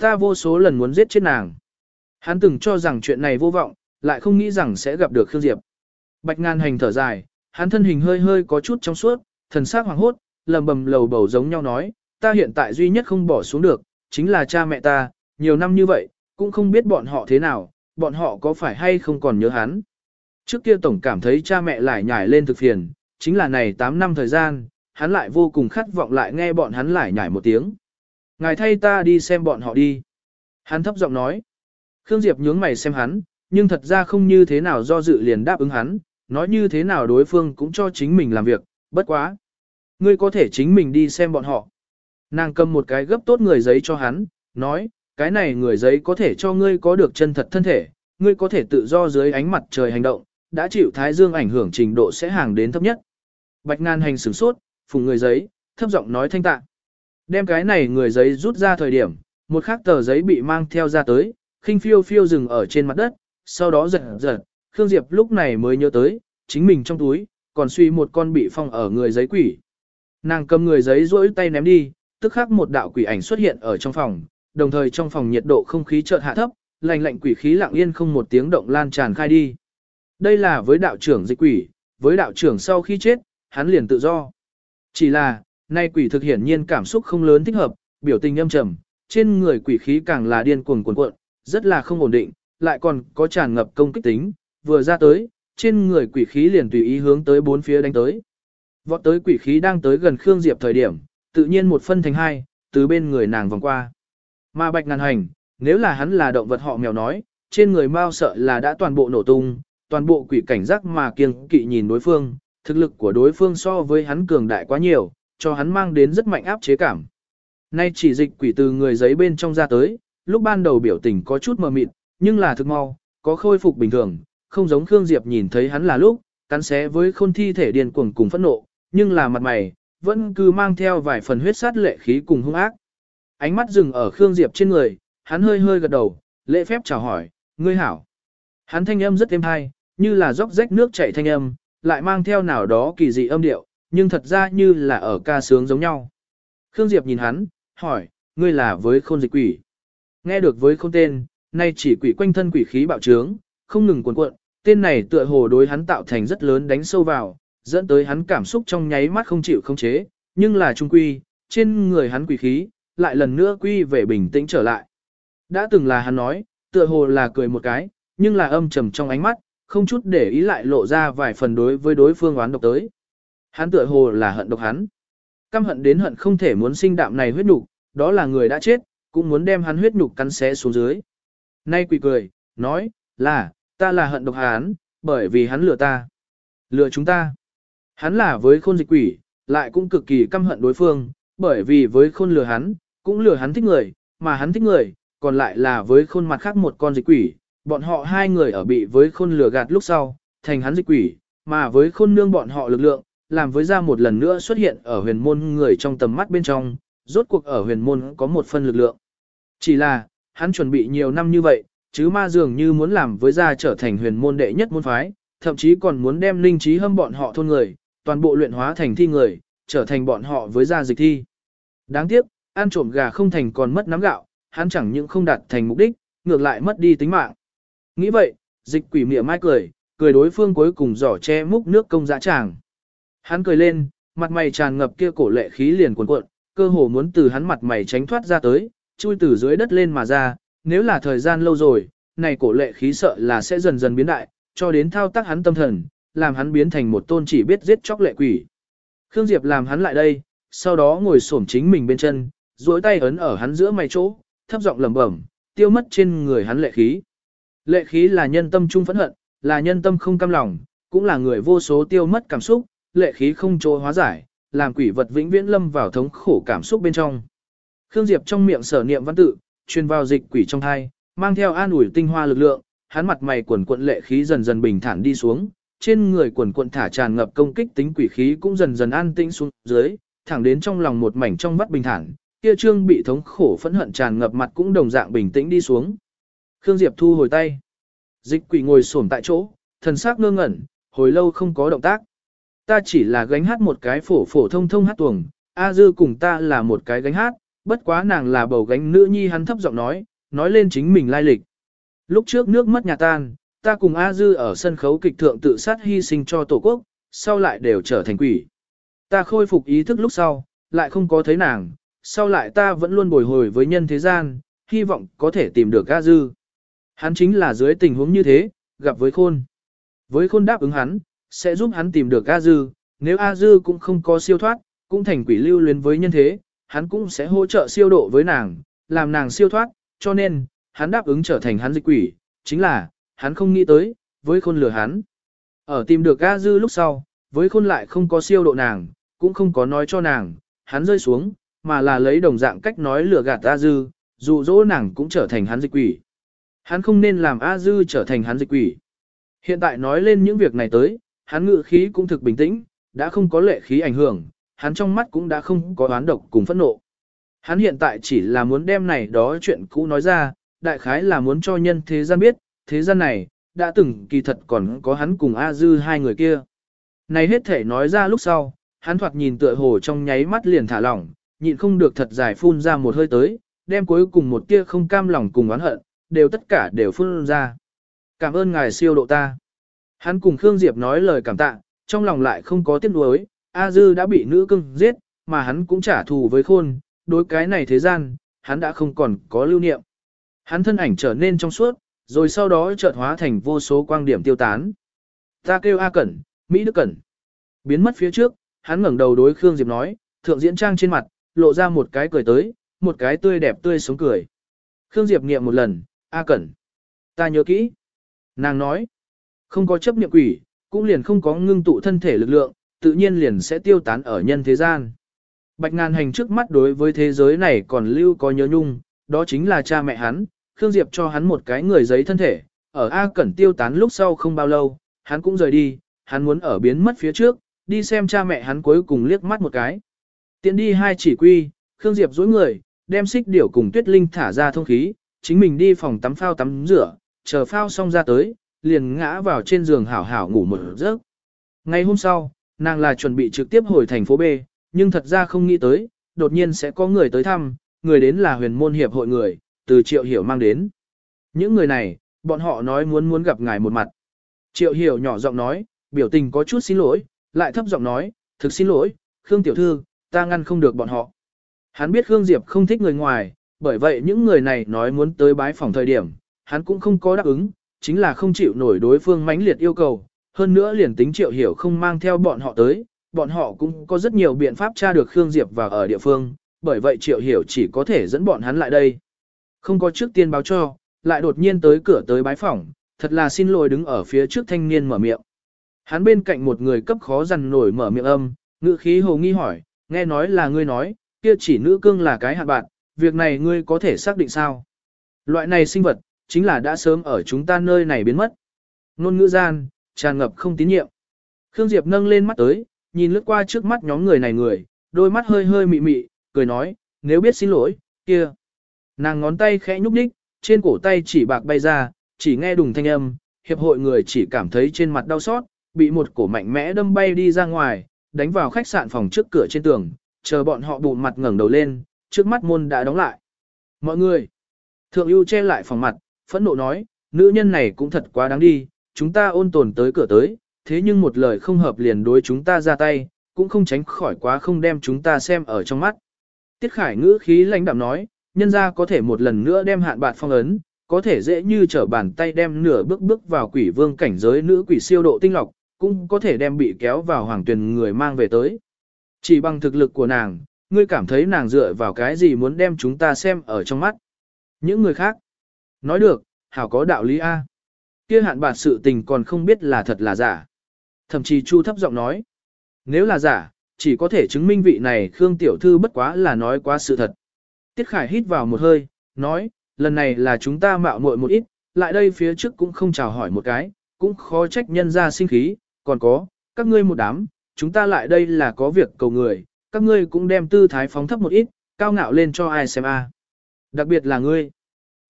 Ta vô số lần muốn giết chết nàng. Hắn từng cho rằng chuyện này vô vọng, lại không nghĩ rằng sẽ gặp được Khương Diệp. Bạch ngàn hành thở dài, hắn thân hình hơi hơi có chút trong suốt, thần sắc hoàng hốt, lầm bầm lầu bầu giống nhau nói, ta hiện tại duy nhất không bỏ xuống được, chính là cha mẹ ta, nhiều năm như vậy, cũng không biết bọn họ thế nào, bọn họ có phải hay không còn nhớ hắn. Trước kia tổng cảm thấy cha mẹ lại nhảy lên thực phiền, chính là này 8 năm thời gian, hắn lại vô cùng khát vọng lại nghe bọn hắn lại nhảy một tiếng. Ngài thay ta đi xem bọn họ đi. Hắn thấp giọng nói. Khương Diệp nhướng mày xem hắn, nhưng thật ra không như thế nào do dự liền đáp ứng hắn, nói như thế nào đối phương cũng cho chính mình làm việc, bất quá. Ngươi có thể chính mình đi xem bọn họ. Nàng cầm một cái gấp tốt người giấy cho hắn, nói, cái này người giấy có thể cho ngươi có được chân thật thân thể, ngươi có thể tự do dưới ánh mặt trời hành động, đã chịu thái dương ảnh hưởng trình độ sẽ hàng đến thấp nhất. Bạch ngàn hành sửng sốt, phùng người giấy, thấp giọng nói thanh tạ. Đem cái này người giấy rút ra thời điểm, một khắc tờ giấy bị mang theo ra tới, khinh phiêu phiêu dừng ở trên mặt đất, sau đó giật giật, Khương Diệp lúc này mới nhớ tới, chính mình trong túi, còn suy một con bị phong ở người giấy quỷ. Nàng cầm người giấy rỗi tay ném đi, tức khắc một đạo quỷ ảnh xuất hiện ở trong phòng, đồng thời trong phòng nhiệt độ không khí chợt hạ thấp, lạnh lạnh quỷ khí lặng yên không một tiếng động lan tràn khai đi. Đây là với đạo trưởng dịch quỷ, với đạo trưởng sau khi chết, hắn liền tự do. Chỉ là, nay quỷ thực hiển nhiên cảm xúc không lớn thích hợp, biểu tình âm trầm, trên người quỷ khí càng là điên cuồng cuồn cuộn, rất là không ổn định, lại còn có tràn ngập công kích tính, vừa ra tới, trên người quỷ khí liền tùy ý hướng tới bốn phía đánh tới. Vọt tới quỷ khí đang tới gần Khương Diệp thời điểm, tự nhiên một phân thành hai, từ bên người nàng vòng qua. Mà bạch ngàn hành, nếu là hắn là động vật họ mèo nói, trên người mau sợ là đã toàn bộ nổ tung, toàn bộ quỷ cảnh giác mà kiêng kỵ nhìn đối phương, thực lực của đối phương so với hắn cường đại quá nhiều, cho hắn mang đến rất mạnh áp chế cảm. Nay chỉ dịch quỷ từ người giấy bên trong ra tới, lúc ban đầu biểu tình có chút mờ mịt, nhưng là thực mau, có khôi phục bình thường, không giống Khương Diệp nhìn thấy hắn là lúc, cắn xé với khôn thi thể điền cuồng cùng phẫn nộ, nhưng là mặt mày, vẫn cứ mang theo vài phần huyết sát lệ khí cùng hung ác. Ánh mắt dừng ở Khương Diệp trên người, hắn hơi hơi gật đầu, lễ phép chào hỏi, ngươi hảo. Hắn thanh âm rất êm hay, như là róc rách nước chảy thanh âm, lại mang theo nào đó kỳ dị âm điệu, nhưng thật ra như là ở ca sướng giống nhau. Khương Diệp nhìn hắn, hỏi, ngươi là với khôn dịch quỷ. Nghe được với khôn tên, nay chỉ quỷ quanh thân quỷ khí bạo trướng, không ngừng cuộn cuộn, tên này tựa hồ đối hắn tạo thành rất lớn đánh sâu vào, dẫn tới hắn cảm xúc trong nháy mắt không chịu không chế, nhưng là trung quy, trên người hắn quỷ khí, lại lần nữa quy về bình tĩnh trở lại. Đã từng là hắn nói, tựa hồ là cười một cái, nhưng là âm trầm trong ánh mắt, không chút để ý lại lộ ra vài phần đối với đối phương oán độc tới. Hắn tựa hồ là hận độc hắn. Căm hận đến hận không thể muốn sinh đạm này huyết nhục, đó là người đã chết, cũng muốn đem hắn huyết nhục cắn xé xuống dưới. Nay quỷ cười, nói, là, ta là hận độc hắn, bởi vì hắn lừa ta. Lừa chúng ta. Hắn là với khôn dịch quỷ, lại cũng cực kỳ căm hận đối phương, bởi vì với khôn lừa hắn, cũng lừa hắn thích người, mà hắn thích người, còn lại là với khôn mặt khác một con dịch quỷ, bọn họ hai người ở bị với khôn lừa gạt lúc sau, thành hắn dịch quỷ, mà với khôn nương bọn họ lực lượng, làm với ra một lần nữa xuất hiện ở huyền môn người trong tầm mắt bên trong, rốt cuộc ở huyền môn có một phân lực lượng. Chỉ là, hắn chuẩn bị nhiều năm như vậy, chứ ma dường như muốn làm với gia trở thành huyền môn đệ nhất môn phái, thậm chí còn muốn đem linh trí hâm bọn họ thôn người, toàn bộ luyện hóa thành thi người, trở thành bọn họ với gia dịch thi. Đáng tiếc, ăn trộm gà không thành còn mất nắm gạo, hắn chẳng những không đạt thành mục đích, ngược lại mất đi tính mạng. Nghĩ vậy, dịch quỷ mỉa mai cười, cười đối phương cuối cùng giỏ che múc nước công dã tràng. Hắn cười lên, mặt mày tràn ngập kia cổ lệ khí liền cuồn cuộn, cơ hồ muốn từ hắn mặt mày tránh thoát ra tới, chui từ dưới đất lên mà ra, nếu là thời gian lâu rồi, này cổ lệ khí sợ là sẽ dần dần biến đại, cho đến thao tác hắn tâm thần, làm hắn biến thành một tôn chỉ biết giết chóc lệ quỷ. Khương Diệp làm hắn lại đây, sau đó ngồi xổm chính mình bên chân, duỗi tay ấn ở hắn giữa mày chỗ, thấp giọng lẩm bẩm, tiêu mất trên người hắn lệ khí. Lệ khí là nhân tâm trung phẫn hận, là nhân tâm không cam lòng, cũng là người vô số tiêu mất cảm xúc, lệ khí không chỗ hóa giải, làm quỷ vật vĩnh viễn lâm vào thống khổ cảm xúc bên trong. Khương Diệp trong miệng sở niệm văn tự, truyền vào dịch quỷ trong thai, mang theo an ủi tinh hoa lực lượng, hắn mặt mày quần quận lệ khí dần dần bình thản đi xuống, trên người quần quận thả tràn ngập công kích tính quỷ khí cũng dần dần an tĩnh xuống dưới, thẳng đến trong lòng một mảnh trong vắt bình thản, kia trương bị thống khổ phẫn hận tràn ngập mặt cũng đồng dạng bình tĩnh đi xuống. Khương Diệp thu hồi tay. Dịch quỷ ngồi xổm tại chỗ, thần sắc ngơ ngẩn, hồi lâu không có động tác. Ta chỉ là gánh hát một cái phổ phổ thông thông hát tuồng, A Dư cùng ta là một cái gánh hát, bất quá nàng là bầu gánh nữ nhi hắn thấp giọng nói, nói lên chính mình lai lịch. Lúc trước nước mất nhà tan, ta cùng A Dư ở sân khấu kịch thượng tự sát hy sinh cho tổ quốc, sau lại đều trở thành quỷ. Ta khôi phục ý thức lúc sau, lại không có thấy nàng, sau lại ta vẫn luôn bồi hồi với nhân thế gian, hy vọng có thể tìm được A Dư. Hắn chính là dưới tình huống như thế, gặp với khôn. Với khôn đáp ứng hắn, sẽ giúp hắn tìm được A Dư, nếu A Dư cũng không có siêu thoát, cũng thành quỷ lưu luyến với nhân thế, hắn cũng sẽ hỗ trợ siêu độ với nàng, làm nàng siêu thoát, cho nên, hắn đáp ứng trở thành hắn dịch quỷ, chính là, hắn không nghĩ tới, với khôn lừa hắn. Ở tìm được A Dư lúc sau, với khôn lại không có siêu độ nàng, cũng không có nói cho nàng, hắn rơi xuống, mà là lấy đồng dạng cách nói lừa gạt A Dư, dụ dỗ nàng cũng trở thành hắn dịch quỷ. Hắn không nên làm A Dư trở thành hắn dịch quỷ. Hiện tại nói lên những việc này tới, hắn ngự khí cũng thực bình tĩnh, đã không có lệ khí ảnh hưởng, hắn trong mắt cũng đã không có oán độc cùng phẫn nộ. Hắn hiện tại chỉ là muốn đem này đó chuyện cũ nói ra, đại khái là muốn cho nhân thế gian biết, thế gian này, đã từng kỳ thật còn có hắn cùng A Dư hai người kia. Này hết thể nói ra lúc sau, hắn thoạt nhìn tựa hồ trong nháy mắt liền thả lỏng, nhịn không được thật dài phun ra một hơi tới, đem cuối cùng một tia không cam lòng cùng oán hận, đều tất cả đều phun ra. Cảm ơn ngài siêu độ ta. Hắn cùng Khương Diệp nói lời cảm tạ, trong lòng lại không có tiếc nuối, A Dư đã bị nữ cưng giết, mà hắn cũng trả thù với khôn, đối cái này thế gian, hắn đã không còn có lưu niệm. Hắn thân ảnh trở nên trong suốt, rồi sau đó chợt hóa thành vô số quang điểm tiêu tán. Ta kêu A Cẩn, Mỹ Đức Cẩn. Biến mất phía trước, hắn ngẩng đầu đối Khương Diệp nói, thượng diễn trang trên mặt, lộ ra một cái cười tới, một cái tươi đẹp tươi sống cười. Khương Diệp nghiệm một lần, A Cẩn. Ta nhớ kỹ. Nàng nói, không có chấp niệm quỷ, cũng liền không có ngưng tụ thân thể lực lượng, tự nhiên liền sẽ tiêu tán ở nhân thế gian. Bạch ngàn hành trước mắt đối với thế giới này còn lưu có nhớ nhung, đó chính là cha mẹ hắn, Khương Diệp cho hắn một cái người giấy thân thể, ở A Cẩn tiêu tán lúc sau không bao lâu, hắn cũng rời đi, hắn muốn ở biến mất phía trước, đi xem cha mẹ hắn cuối cùng liếc mắt một cái. Tiến đi hai chỉ quy, Khương Diệp dối người, đem xích điểu cùng tuyết linh thả ra thông khí, chính mình đi phòng tắm phao tắm rửa, chờ phao xong ra tới, liền ngã vào trên giường hảo hảo ngủ một giấc. Ngày hôm sau, nàng là chuẩn bị trực tiếp hồi thành phố B, nhưng thật ra không nghĩ tới, đột nhiên sẽ có người tới thăm, người đến là huyền môn hiệp hội người, từ triệu hiểu mang đến. Những người này, bọn họ nói muốn muốn gặp ngài một mặt. Triệu hiểu nhỏ giọng nói, biểu tình có chút xin lỗi, lại thấp giọng nói, thực xin lỗi, Khương tiểu thư, ta ngăn không được bọn họ. Hắn biết Khương Diệp không thích người ngoài, bởi vậy những người này nói muốn tới bái phòng thời điểm, hắn cũng không có đáp ứng, chính là không chịu nổi đối phương mãnh liệt yêu cầu, hơn nữa liền tính triệu hiểu không mang theo bọn họ tới, bọn họ cũng có rất nhiều biện pháp tra được Khương Diệp vào ở địa phương, bởi vậy triệu hiểu chỉ có thể dẫn bọn hắn lại đây. Không có trước tiên báo cho, lại đột nhiên tới cửa tới bái phỏng, thật là xin lỗi đứng ở phía trước thanh niên mở miệng. Hắn bên cạnh một người cấp khó dằn nổi mở miệng âm, ngữ khí hồ nghi hỏi, nghe nói là ngươi nói, kia chỉ nữ cương là cái hạn bạn, việc này ngươi có thể xác định sao? Loại này sinh vật, chính là đã sớm ở chúng ta nơi này biến mất. Nôn ngữ gian, tràn ngập không tín nhiệm. Khương Diệp nâng lên mắt tới, nhìn lướt qua trước mắt nhóm người này người, đôi mắt hơi hơi mị mị, cười nói, nếu biết xin lỗi, kia. Nàng ngón tay khẽ nhúc đích, trên cổ tay chỉ bạc bay ra, chỉ nghe đùng thanh âm, hiệp hội người chỉ cảm thấy trên mặt đau xót, bị một cổ mạnh mẽ đâm bay đi ra ngoài, đánh vào khách sạn phòng trước cửa trên tường, chờ bọn họ bụng mặt ngẩng đầu lên, trước mắt môn đã đóng lại. Mọi người, thượng ưu che lại phòng mặt, phẫn nộ nói, nữ nhân này cũng thật quá đáng đi, chúng ta ôn tồn tới cửa tới, thế nhưng một lời không hợp liền đối chúng ta ra tay, cũng không tránh khỏi quá không đem chúng ta xem ở trong mắt. Tiết Khải ngữ khí lãnh đạm nói, nhân ra có thể một lần nữa đem hạn bạt phong ấn, có thể dễ như trở bàn tay đem nửa bước bước vào quỷ vương cảnh giới nữ quỷ siêu độ tinh lọc, cũng có thể đem bị kéo vào hoàng tuyển người mang về tới. Chỉ bằng thực lực của nàng, ngươi cảm thấy nàng dựa vào cái gì muốn đem chúng ta xem ở trong mắt. Những người khác, nói được, hảo có đạo lý A. Kia hạn bạc sự tình còn không biết là thật là giả. Thậm chí Chu thấp giọng nói, nếu là giả, chỉ có thể chứng minh vị này Khương Tiểu Thư bất quá là nói quá sự thật. Tiết Khải hít vào một hơi, nói, lần này là chúng ta mạo muội một ít, lại đây phía trước cũng không chào hỏi một cái, cũng khó trách nhân ra sinh khí, còn có, các ngươi một đám, chúng ta lại đây là có việc cầu người, các ngươi cũng đem tư thái phóng thấp một ít, cao ngạo lên cho ai xem a. Đặc biệt là ngươi.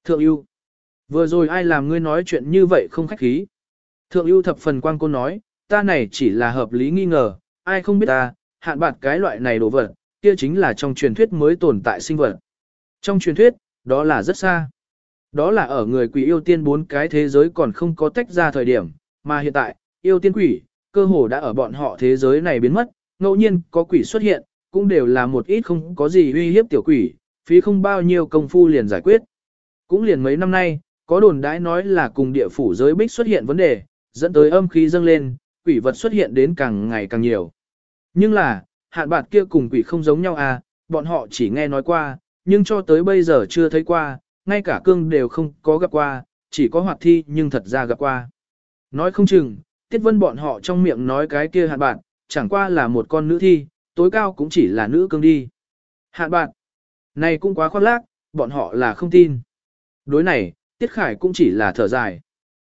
Thượng ưu Vừa rồi ai làm ngươi nói chuyện như vậy không khách khí. Thượng ưu thập phần quan cô nói, ta này chỉ là hợp lý nghi ngờ, ai không biết ta, hạn bạt cái loại này đồ vật, kia chính là trong truyền thuyết mới tồn tại sinh vật. Trong truyền thuyết, đó là rất xa. Đó là ở người quỷ yêu tiên bốn cái thế giới còn không có tách ra thời điểm, mà hiện tại, yêu tiên quỷ, cơ hồ đã ở bọn họ thế giới này biến mất, ngẫu nhiên có quỷ xuất hiện, cũng đều là một ít không có gì uy hiếp tiểu quỷ, phí không bao nhiêu công phu liền giải quyết. Cũng liền mấy năm nay, có đồn đãi nói là cùng địa phủ giới bích xuất hiện vấn đề, dẫn tới âm khí dâng lên, quỷ vật xuất hiện đến càng ngày càng nhiều. Nhưng là, hạn bạt kia cùng quỷ không giống nhau à, bọn họ chỉ nghe nói qua, nhưng cho tới bây giờ chưa thấy qua, ngay cả cương đều không có gặp qua, chỉ có hoạt thi nhưng thật ra gặp qua. Nói không chừng, tiết vân bọn họ trong miệng nói cái kia hạn bạn, chẳng qua là một con nữ thi, tối cao cũng chỉ là nữ cương đi. Hạn bạn, này cũng quá khoác lác, bọn họ là không tin. Đối này, Tiết Khải cũng chỉ là thở dài.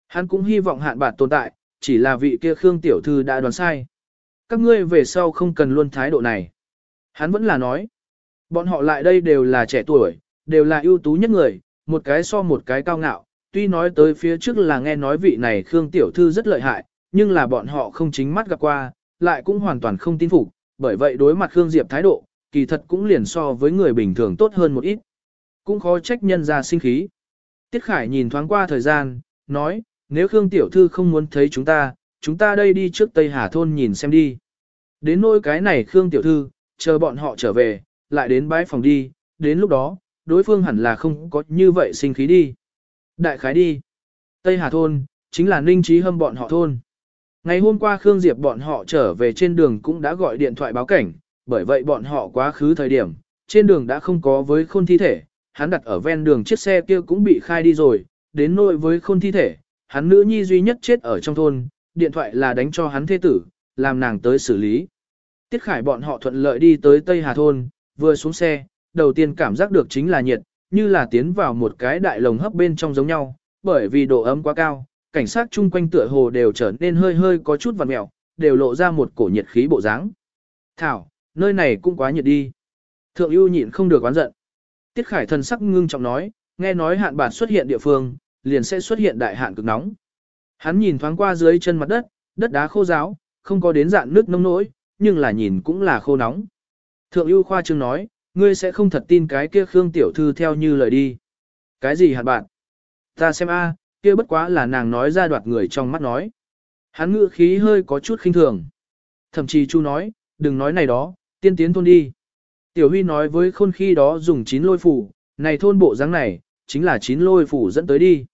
Hắn cũng hy vọng hạn bạt tồn tại, chỉ là vị kia Khương Tiểu Thư đã đoán sai. Các ngươi về sau không cần luôn thái độ này. Hắn vẫn là nói. Bọn họ lại đây đều là trẻ tuổi, đều là ưu tú nhất người, một cái so một cái cao ngạo. Tuy nói tới phía trước là nghe nói vị này Khương Tiểu Thư rất lợi hại, nhưng là bọn họ không chính mắt gặp qua, lại cũng hoàn toàn không tin phục, bởi vậy đối mặt Khương Diệp thái độ, kỳ thật cũng liền so với người bình thường tốt hơn một ít. Cũng khó trách nhân ra sinh khí. Tiết Khải nhìn thoáng qua thời gian, nói, nếu Khương Tiểu Thư không muốn thấy chúng ta, chúng ta đây đi trước Tây Hà Thôn nhìn xem đi. Đến nỗi cái này Khương Tiểu Thư, chờ bọn họ trở về, lại đến bãi phòng đi, đến lúc đó, đối phương hẳn là không có như vậy sinh khí đi. Đại khái đi. Tây Hà Thôn, chính là ninh trí hâm bọn họ thôn. Ngày hôm qua Khương Diệp bọn họ trở về trên đường cũng đã gọi điện thoại báo cảnh, bởi vậy bọn họ quá khứ thời điểm, trên đường đã không có với khôn thi thể, hắn đặt ở ven đường chiếc xe kia cũng bị khai đi rồi, đến nỗi với khôn thi thể, hắn nữ nhi duy nhất chết ở trong thôn, điện thoại là đánh cho hắn thế tử, làm nàng tới xử lý. Tiết Khải bọn họ thuận lợi đi tới Tây Hà Thôn, vừa xuống xe, đầu tiên cảm giác được chính là nhiệt, như là tiến vào một cái đại lồng hấp bên trong giống nhau, bởi vì độ ấm quá cao, cảnh sát chung quanh tựa hồ đều trở nên hơi hơi có chút vằn mẹo, đều lộ ra một cổ nhiệt khí bộ dáng. Thảo, nơi này cũng quá nhiệt đi. Thượng ưu nhịn không được oán giận. Tiết Khải thần sắc ngưng trọng nói, nghe nói hạn bản xuất hiện địa phương, liền sẽ xuất hiện đại hạn cực nóng. Hắn nhìn thoáng qua dưới chân mặt đất, đất đá khô ráo, không có đến dạng nước nông nỗi, nhưng là nhìn cũng là khô nóng. Thượng ưu khoa trương nói, ngươi sẽ không thật tin cái kia Khương tiểu thư theo như lời đi. Cái gì hạn bạn? Ta xem a, kia bất quá là nàng nói ra đoạt người trong mắt nói. Hắn ngữ khí hơi có chút khinh thường. Thậm chí Chu nói, đừng nói này đó, tiên tiến thôn đi. Tiểu Huy nói với khôn khi đó dùng chín lôi phủ, này thôn bộ dáng này, chính là chín lôi phủ dẫn tới đi.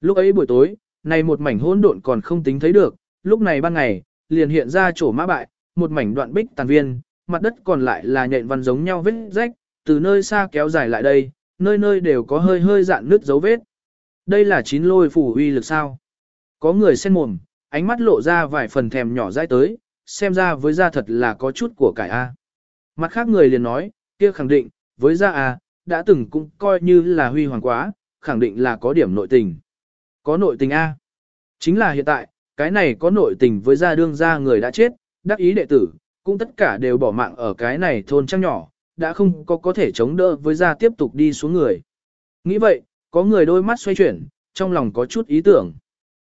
Lúc ấy buổi tối, này một mảnh hỗn độn còn không tính thấy được, lúc này ban ngày, liền hiện ra chỗ mã bại, một mảnh đoạn bích tàn viên, mặt đất còn lại là nhện văn giống nhau vết rách, từ nơi xa kéo dài lại đây, nơi nơi đều có hơi hơi dạn nước dấu vết. Đây là chín lôi phủ uy lực sao? Có người sen mồm, ánh mắt lộ ra vài phần thèm nhỏ dãi tới, xem ra với da thật là có chút của cải A. Mặt khác người liền nói, kia khẳng định, với gia A, đã từng cũng coi như là huy hoàng quá, khẳng định là có điểm nội tình. Có nội tình A. Chính là hiện tại, cái này có nội tình với gia đương gia người đã chết, đắc ý đệ tử, cũng tất cả đều bỏ mạng ở cái này thôn trăng nhỏ, đã không có có thể chống đỡ với gia tiếp tục đi xuống người. Nghĩ vậy, có người đôi mắt xoay chuyển, trong lòng có chút ý tưởng.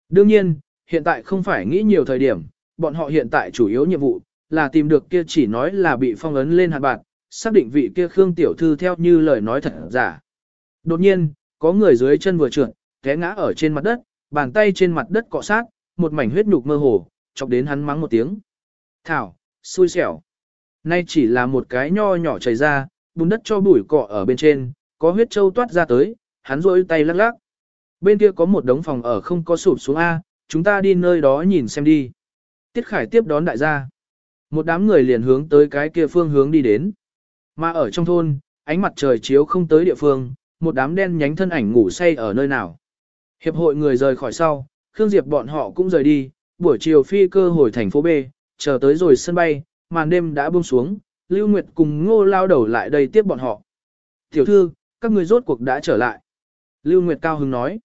Đương nhiên, hiện tại không phải nghĩ nhiều thời điểm, bọn họ hiện tại chủ yếu nhiệm vụ, là tìm được kia chỉ nói là bị phong ấn lên hạt bạc, xác định vị kia Khương Tiểu Thư theo như lời nói thật giả. Đột nhiên, có người dưới chân vừa trượt, té ngã ở trên mặt đất, bàn tay trên mặt đất cọ sát, một mảnh huyết nhục mơ hồ, chọc đến hắn mắng một tiếng. Thảo, xui xẻo. Nay chỉ là một cái nho nhỏ chảy ra, bùn đất cho bụi cọ ở bên trên, có huyết trâu toát ra tới, hắn rôi tay lắc lắc. Bên kia có một đống phòng ở không có sụp xuống A, chúng ta đi nơi đó nhìn xem đi. Tiết Khải tiếp đón đại gia. Một đám người liền hướng tới cái kia phương hướng đi đến. Mà ở trong thôn, ánh mặt trời chiếu không tới địa phương, một đám đen nhánh thân ảnh ngủ say ở nơi nào. Hiệp hội người rời khỏi sau, Khương Diệp bọn họ cũng rời đi, buổi chiều phi cơ hồi thành phố B, chờ tới rồi sân bay, màn đêm đã buông xuống, Lưu Nguyệt cùng ngô lao đầu lại đây tiếp bọn họ. Tiểu thư, các người rốt cuộc đã trở lại. Lưu Nguyệt Cao hứng nói.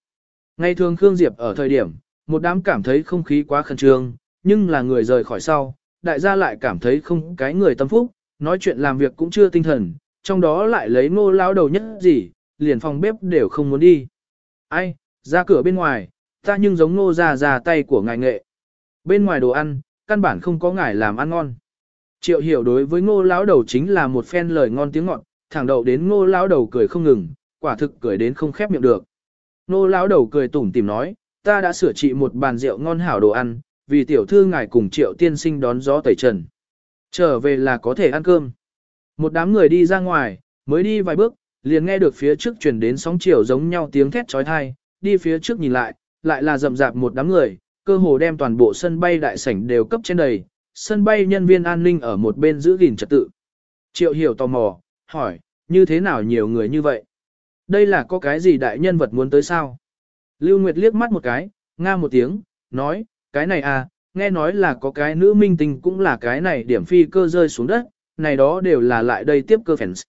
Ngày thường Khương Diệp ở thời điểm, một đám cảm thấy không khí quá khẩn trương, nhưng là người rời khỏi sau, đại gia lại cảm thấy không cái người tâm phúc, nói chuyện làm việc cũng chưa tinh thần, trong đó lại lấy ngô lao đầu nhất gì, liền phòng bếp đều không muốn đi. Ai, ra cửa bên ngoài, ta nhưng giống ngô ra ra tay của ngài nghệ. Bên ngoài đồ ăn, căn bản không có ngài làm ăn ngon. Triệu hiểu đối với ngô lão đầu chính là một phen lời ngon tiếng ngọt, thẳng đầu đến ngô lão đầu cười không ngừng, quả thực cười đến không khép miệng được. Ngô lão đầu cười tủm tìm nói, ta đã sửa trị một bàn rượu ngon hảo đồ ăn, vì tiểu thư ngài cùng triệu tiên sinh đón gió tẩy trần. Trở về là có thể ăn cơm. Một đám người đi ra ngoài, mới đi vài bước, liền nghe được phía trước truyền đến sóng chiều giống nhau tiếng thét trói thai, đi phía trước nhìn lại, lại là rậm rạp một đám người, cơ hồ đem toàn bộ sân bay đại sảnh đều cấp trên đầy, sân bay nhân viên an ninh ở một bên giữ gìn trật tự. Triệu hiểu tò mò, hỏi, như thế nào nhiều người như vậy? Đây là có cái gì đại nhân vật muốn tới sao? Lưu Nguyệt liếc mắt một cái, nga một tiếng, nói, cái này à, nghe nói là có cái nữ minh tinh cũng là cái này điểm phi cơ rơi xuống đất, này đó đều là lại đây tiếp cơ fans.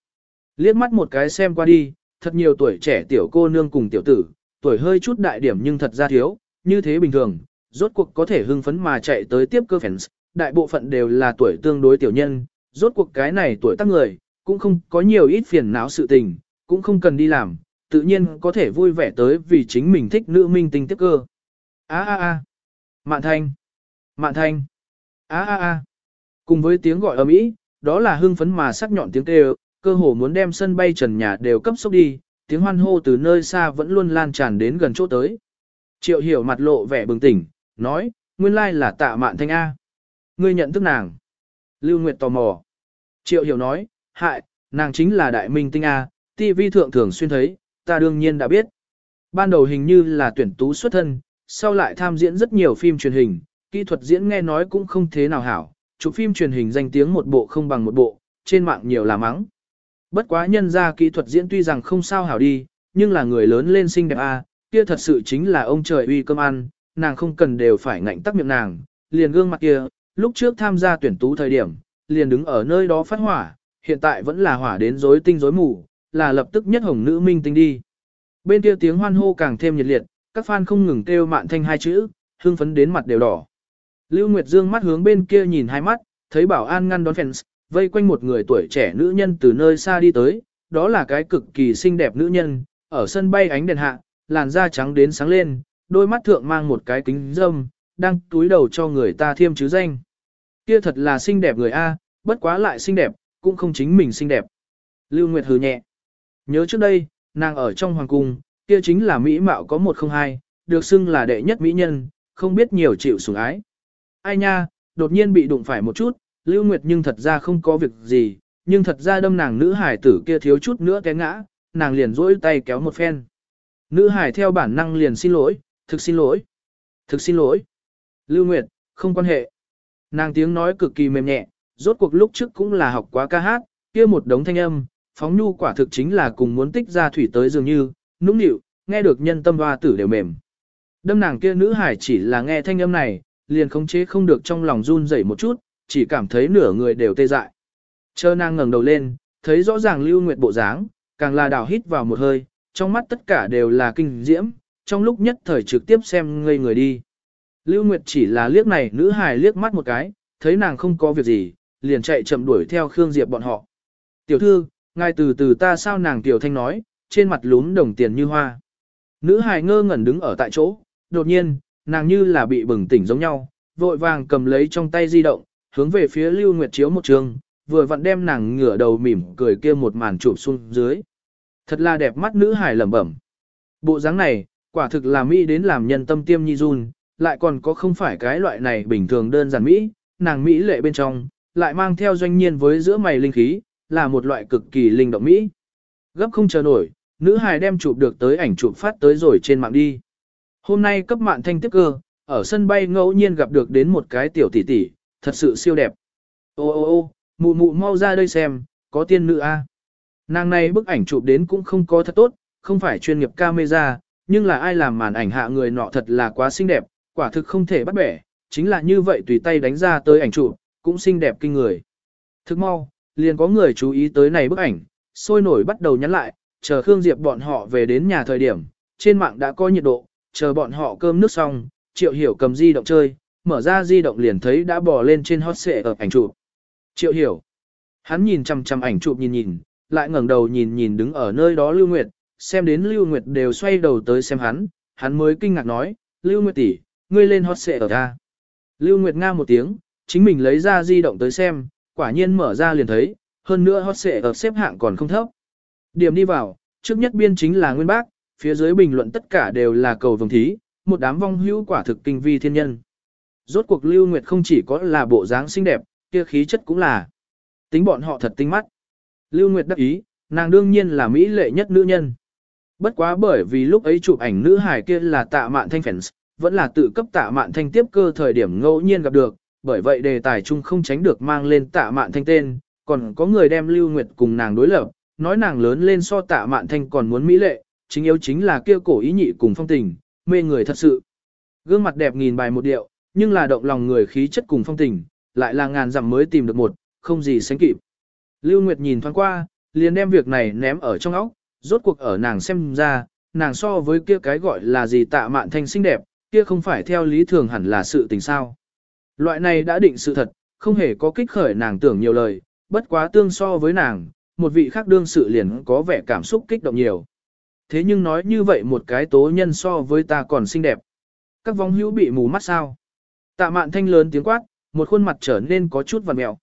Liếc mắt một cái xem qua đi, thật nhiều tuổi trẻ tiểu cô nương cùng tiểu tử, tuổi hơi chút đại điểm nhưng thật ra thiếu, như thế bình thường, rốt cuộc có thể hưng phấn mà chạy tới tiếp cơ fans, đại bộ phận đều là tuổi tương đối tiểu nhân, rốt cuộc cái này tuổi tác người, cũng không có nhiều ít phiền não sự tình, cũng không cần đi làm, tự nhiên có thể vui vẻ tới vì chính mình thích nữ minh tinh tiếp cơ. A a a. Mạn thanh. Mạn thanh. A a a. Cùng với tiếng gọi ầm ĩ, đó là hưng phấn mà sắc nhọn tiếng kêu, cơ hồ muốn đem sân bay trần nhà đều cấp sốc đi, tiếng hoan hô từ nơi xa vẫn luôn lan tràn đến gần chỗ tới. Triệu hiểu mặt lộ vẻ bừng tỉnh, nói, nguyên lai là tạ mạn thanh A. Ngươi nhận thức nàng. Lưu Nguyệt tò mò. Triệu hiểu nói, hại, nàng chính là đại minh tinh A, TV thượng thường xuyên thấy, ta đương nhiên đã biết. Ban đầu hình như là tuyển tú xuất thân, sau lại tham diễn rất nhiều phim truyền hình, kỹ thuật diễn nghe nói cũng không thế nào hảo, chụp phim truyền hình danh tiếng một bộ không bằng một bộ, trên mạng nhiều là mắng. Bất quá nhân ra kỹ thuật diễn tuy rằng không sao hảo đi, nhưng là người lớn lên xinh đẹp a, kia thật sự chính là ông trời uy cơm ăn, nàng không cần đều phải ngạnh tắc miệng nàng, liền gương mặt kia, lúc trước tham gia tuyển tú thời điểm, liền đứng ở nơi đó phát hỏa, hiện tại vẫn là hỏa đến rối tinh rối mù, là lập tức nhất hồng nữ minh tinh đi. Bên kia tiếng hoan hô càng thêm nhiệt liệt, các fan không ngừng kêu mạn thanh hai chữ, hưng phấn đến mặt đều đỏ. Lưu Nguyệt Dương mắt hướng bên kia nhìn hai mắt, thấy bảo an ngăn đón fans, vây quanh một người tuổi trẻ nữ nhân từ nơi xa đi tới, đó là cái cực kỳ xinh đẹp nữ nhân, ở sân bay ánh đèn hạ, làn da trắng đến sáng lên, đôi mắt thượng mang một cái kính dâm, đang túi đầu cho người ta thiêm chứ danh. Kia thật là xinh đẹp người A, bất quá lại xinh đẹp, cũng không chính mình xinh đẹp. Lưu Nguyệt hừ nhẹ. Nhớ trước đây, nàng ở trong hoàng cung, kia chính là mỹ mạo có một không hai, được xưng là đệ nhất mỹ nhân, không biết nhiều chịu sủng ái. Ai nha, đột nhiên bị đụng phải một chút, Lưu Nguyệt nhưng thật ra không có việc gì, nhưng thật ra đâm nàng nữ hải tử kia thiếu chút nữa té ngã, nàng liền rỗi tay kéo một phen. Nữ hải theo bản năng liền xin lỗi, thực xin lỗi, thực xin lỗi. Lưu Nguyệt, không quan hệ. Nàng tiếng nói cực kỳ mềm nhẹ, rốt cuộc lúc trước cũng là học quá ca hát, kia một đống thanh âm, phóng nhu quả thực chính là cùng muốn tích ra thủy tới dường như, nũng nịu, nghe được nhân tâm hoa tử đều mềm. Đâm nàng kia nữ hải chỉ là nghe thanh âm này, liền khống chế không được trong lòng run rẩy một chút, chỉ cảm thấy nửa người đều tê dại. Chờ nàng ngẩng đầu lên, thấy rõ ràng Lưu Nguyệt bộ dáng, càng là đảo hít vào một hơi, trong mắt tất cả đều là kinh diễm, trong lúc nhất thời trực tiếp xem ngây người đi. Lưu Nguyệt chỉ là liếc này nữ hài liếc mắt một cái, thấy nàng không có việc gì, liền chạy chậm đuổi theo Khương Diệp bọn họ. Tiểu thư, ngài từ từ ta sao nàng Tiểu Thanh nói, trên mặt lún đồng tiền như hoa. Nữ hài ngơ ngẩn đứng ở tại chỗ, đột nhiên, nàng như là bị bừng tỉnh giống nhau, vội vàng cầm lấy trong tay di động, hướng về phía Lưu Nguyệt chiếu một trường, vừa vặn đem nàng ngửa đầu mỉm cười kia một màn chụp xuống dưới. Thật là đẹp mắt nữ hài lẩm bẩm. Bộ dáng này, quả thực là mỹ đến làm nhân tâm tiêm nhi run, lại còn có không phải cái loại này bình thường đơn giản mỹ, nàng mỹ lệ bên trong, lại mang theo doanh nhiên với giữa mày linh khí, là một loại cực kỳ linh động mỹ. Gấp không chờ nổi, nữ hài đem chụp được tới ảnh chụp phát tới rồi trên mạng đi. Hôm nay cấp mạng thanh tiếp cơ, ở sân bay ngẫu nhiên gặp được đến một cái tiểu tỷ tỷ, thật sự siêu đẹp. Ô ô ô, mụ mụ mau ra đây xem, có tiên nữ a. Nàng này bức ảnh chụp đến cũng không có thật tốt, không phải chuyên nghiệp camera, nhưng là ai làm màn ảnh hạ người nọ thật là quá xinh đẹp, quả thực không thể bắt bẻ, chính là như vậy tùy tay đánh ra tới ảnh chụp, cũng xinh đẹp kinh người. Thức mau, liền có người chú ý tới này bức ảnh, sôi nổi bắt đầu nhắn lại, chờ Khương Diệp bọn họ về đến nhà thời điểm, trên mạng đã có nhiệt độ, chờ bọn họ cơm nước xong, Triệu Hiểu cầm di động chơi, mở ra di động liền thấy đã bò lên trên hot xệ ở ảnh chụp. Triệu Hiểu. Hắn nhìn chằm chằm ảnh chụp nhìn nhìn, lại ngẩng đầu nhìn nhìn đứng ở nơi đó Lưu Nguyệt, xem đến Lưu Nguyệt đều xoay đầu tới xem hắn, hắn mới kinh ngạc nói, Lưu Nguyệt tỷ, ngươi lên hot xệ ở ta. Lưu Nguyệt Nga một tiếng, chính mình lấy ra di động tới xem, quả nhiên mở ra liền thấy, hơn nữa hot xệ ở xếp hạng còn không thấp. Điểm đi vào, trước nhất biên chính là Nguyên Bác, phía dưới bình luận tất cả đều là cầu vồng thí, một đám vong hữu quả thực kinh vi thiên nhân. Rốt cuộc Lưu Nguyệt không chỉ có là bộ dáng xinh đẹp, kia khí chất cũng là. Tính bọn họ thật tinh mắt. Lưu Nguyệt đắc ý, nàng đương nhiên là mỹ lệ nhất nữ nhân. Bất quá bởi vì lúc ấy chụp ảnh nữ hài kia là tạ mạn thanh fans, vẫn là tự cấp tạ mạn thanh tiếp cơ thời điểm ngẫu nhiên gặp được, bởi vậy đề tài chung không tránh được mang lên tạ mạn thanh tên, còn có người đem Lưu Nguyệt cùng nàng đối lập, nói nàng lớn lên so tạ mạn thanh còn muốn mỹ lệ, chính yếu chính là kia cổ ý nhị cùng phong tình, mê người thật sự. Gương mặt đẹp nghìn bài một điệu, nhưng là động lòng người khí chất cùng phong tình, lại là ngàn dặm mới tìm được một, không gì sánh kịp. Lưu Nguyệt nhìn thoáng qua, liền đem việc này ném ở trong óc, rốt cuộc ở nàng xem ra, nàng so với kia cái gọi là gì tạ mạn thanh xinh đẹp, kia không phải theo lý thường hẳn là sự tình sao. Loại này đã định sự thật, không hề có kích khởi nàng tưởng nhiều lời, bất quá tương so với nàng, một vị khác đương sự liền có vẻ cảm xúc kích động nhiều. Thế nhưng nói như vậy một cái tố nhân so với ta còn xinh đẹp. Các vong hữu bị mù mắt sao. Tạ mạn thanh lớn tiếng quát, một khuôn mặt trở nên có chút vằn mẹo.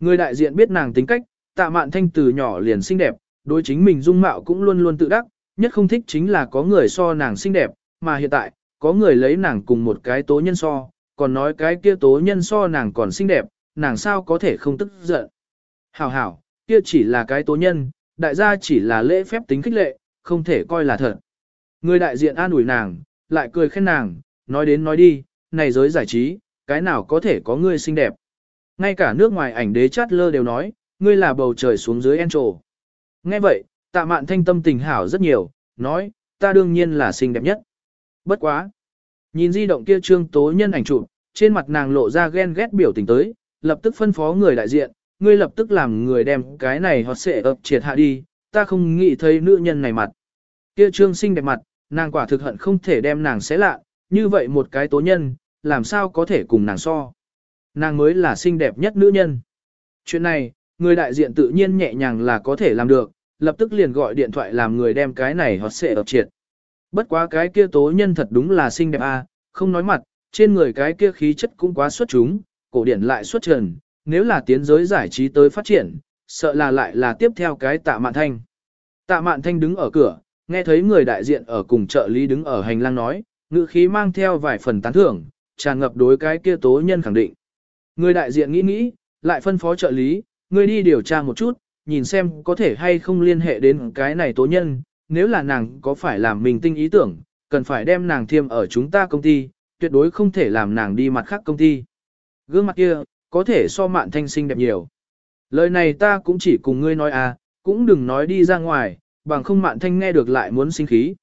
Người đại diện biết nàng tính cách, tạ mạn thanh từ nhỏ liền xinh đẹp, đối chính mình dung mạo cũng luôn luôn tự đắc, nhất không thích chính là có người so nàng xinh đẹp, mà hiện tại, có người lấy nàng cùng một cái tố nhân so, còn nói cái kia tố nhân so nàng còn xinh đẹp, nàng sao có thể không tức giận. Hảo hảo, kia chỉ là cái tố nhân, đại gia chỉ là lễ phép tính khích lệ, không thể coi là thật. Người đại diện an ủi nàng, lại cười khen nàng, nói đến nói đi, này giới giải trí, cái nào có thể có ngươi xinh đẹp. Ngay cả nước ngoài ảnh đế chát lơ đều nói, ngươi là bầu trời xuống dưới en trổ. Nghe vậy, tạ mạn thanh tâm tình hảo rất nhiều, nói, ta đương nhiên là xinh đẹp nhất. Bất quá. Nhìn di động kia trương tố nhân ảnh chụp, trên mặt nàng lộ ra ghen ghét biểu tình tới, lập tức phân phó người đại diện, ngươi lập tức làm người đem cái này họ sẽ ập triệt hạ đi, ta không nghĩ thấy nữ nhân này mặt. Kia trương xinh đẹp mặt, nàng quả thực hận không thể đem nàng xé lạ, như vậy một cái tố nhân, làm sao có thể cùng nàng so. Nàng mới là xinh đẹp nhất nữ nhân. Chuyện này, người đại diện tự nhiên nhẹ nhàng là có thể làm được, lập tức liền gọi điện thoại làm người đem cái này họ sẽ ập triệt. Bất quá cái kia tố nhân thật đúng là xinh đẹp a, à, không nói mặt, trên người cái kia khí chất cũng quá xuất chúng, cổ điển lại xuất trần, nếu là tiến giới giải trí tới phát triển, sợ là lại là tiếp theo cái tạ mạn thanh. Tạ mạn thanh đứng ở cửa, nghe thấy người đại diện ở cùng trợ lý đứng ở hành lang nói, ngữ khí mang theo vài phần tán thưởng, tràn ngập đối cái kia tố nhân khẳng định. Người đại diện nghĩ nghĩ, lại phân phó trợ lý, người đi điều tra một chút, nhìn xem có thể hay không liên hệ đến cái này tố nhân, nếu là nàng có phải làm mình tinh ý tưởng, cần phải đem nàng thiêm ở chúng ta công ty, tuyệt đối không thể làm nàng đi mặt khác công ty. Gương mặt kia, có thể so mạn thanh xinh đẹp nhiều. Lời này ta cũng chỉ cùng ngươi nói à, cũng đừng nói đi ra ngoài, bằng không mạn thanh nghe được lại muốn sinh khí.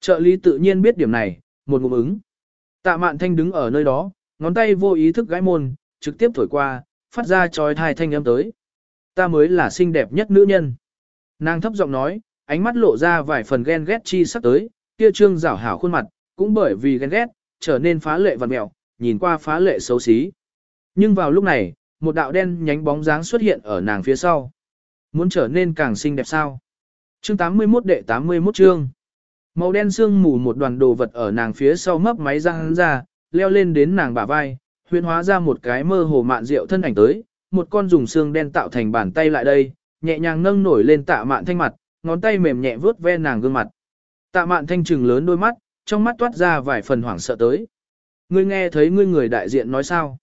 Trợ lý tự nhiên biết điểm này, một ngụm ứng. Tạ mạn thanh đứng ở nơi đó, ngón tay vô ý thức gãi môn, trực tiếp thổi qua, phát ra trói thai thanh âm tới. Ta mới là xinh đẹp nhất nữ nhân. Nàng thấp giọng nói, ánh mắt lộ ra vài phần ghen ghét chi sắp tới, kia trương rảo hảo khuôn mặt, cũng bởi vì ghen ghét, trở nên phá lệ vằn mẹo, nhìn qua phá lệ xấu xí. Nhưng vào lúc này, một đạo đen nhánh bóng dáng xuất hiện ở nàng phía sau. Muốn trở nên càng xinh đẹp sao? Chương 81 đệ 81 chương. Màu đen xương mù một đoàn đồ vật ở nàng phía sau mấp máy răng ra, leo lên đến nàng bả vai, huyễn hóa ra một cái mơ hồ mạn rượu thân ảnh tới, một con dùng xương đen tạo thành bàn tay lại đây, nhẹ nhàng nâng nổi lên tạ mạn thanh mặt, ngón tay mềm nhẹ vướt ve nàng gương mặt. Tạ mạn thanh trừng lớn đôi mắt, trong mắt toát ra vài phần hoảng sợ tới. Ngươi nghe thấy ngươi người đại diện nói sao?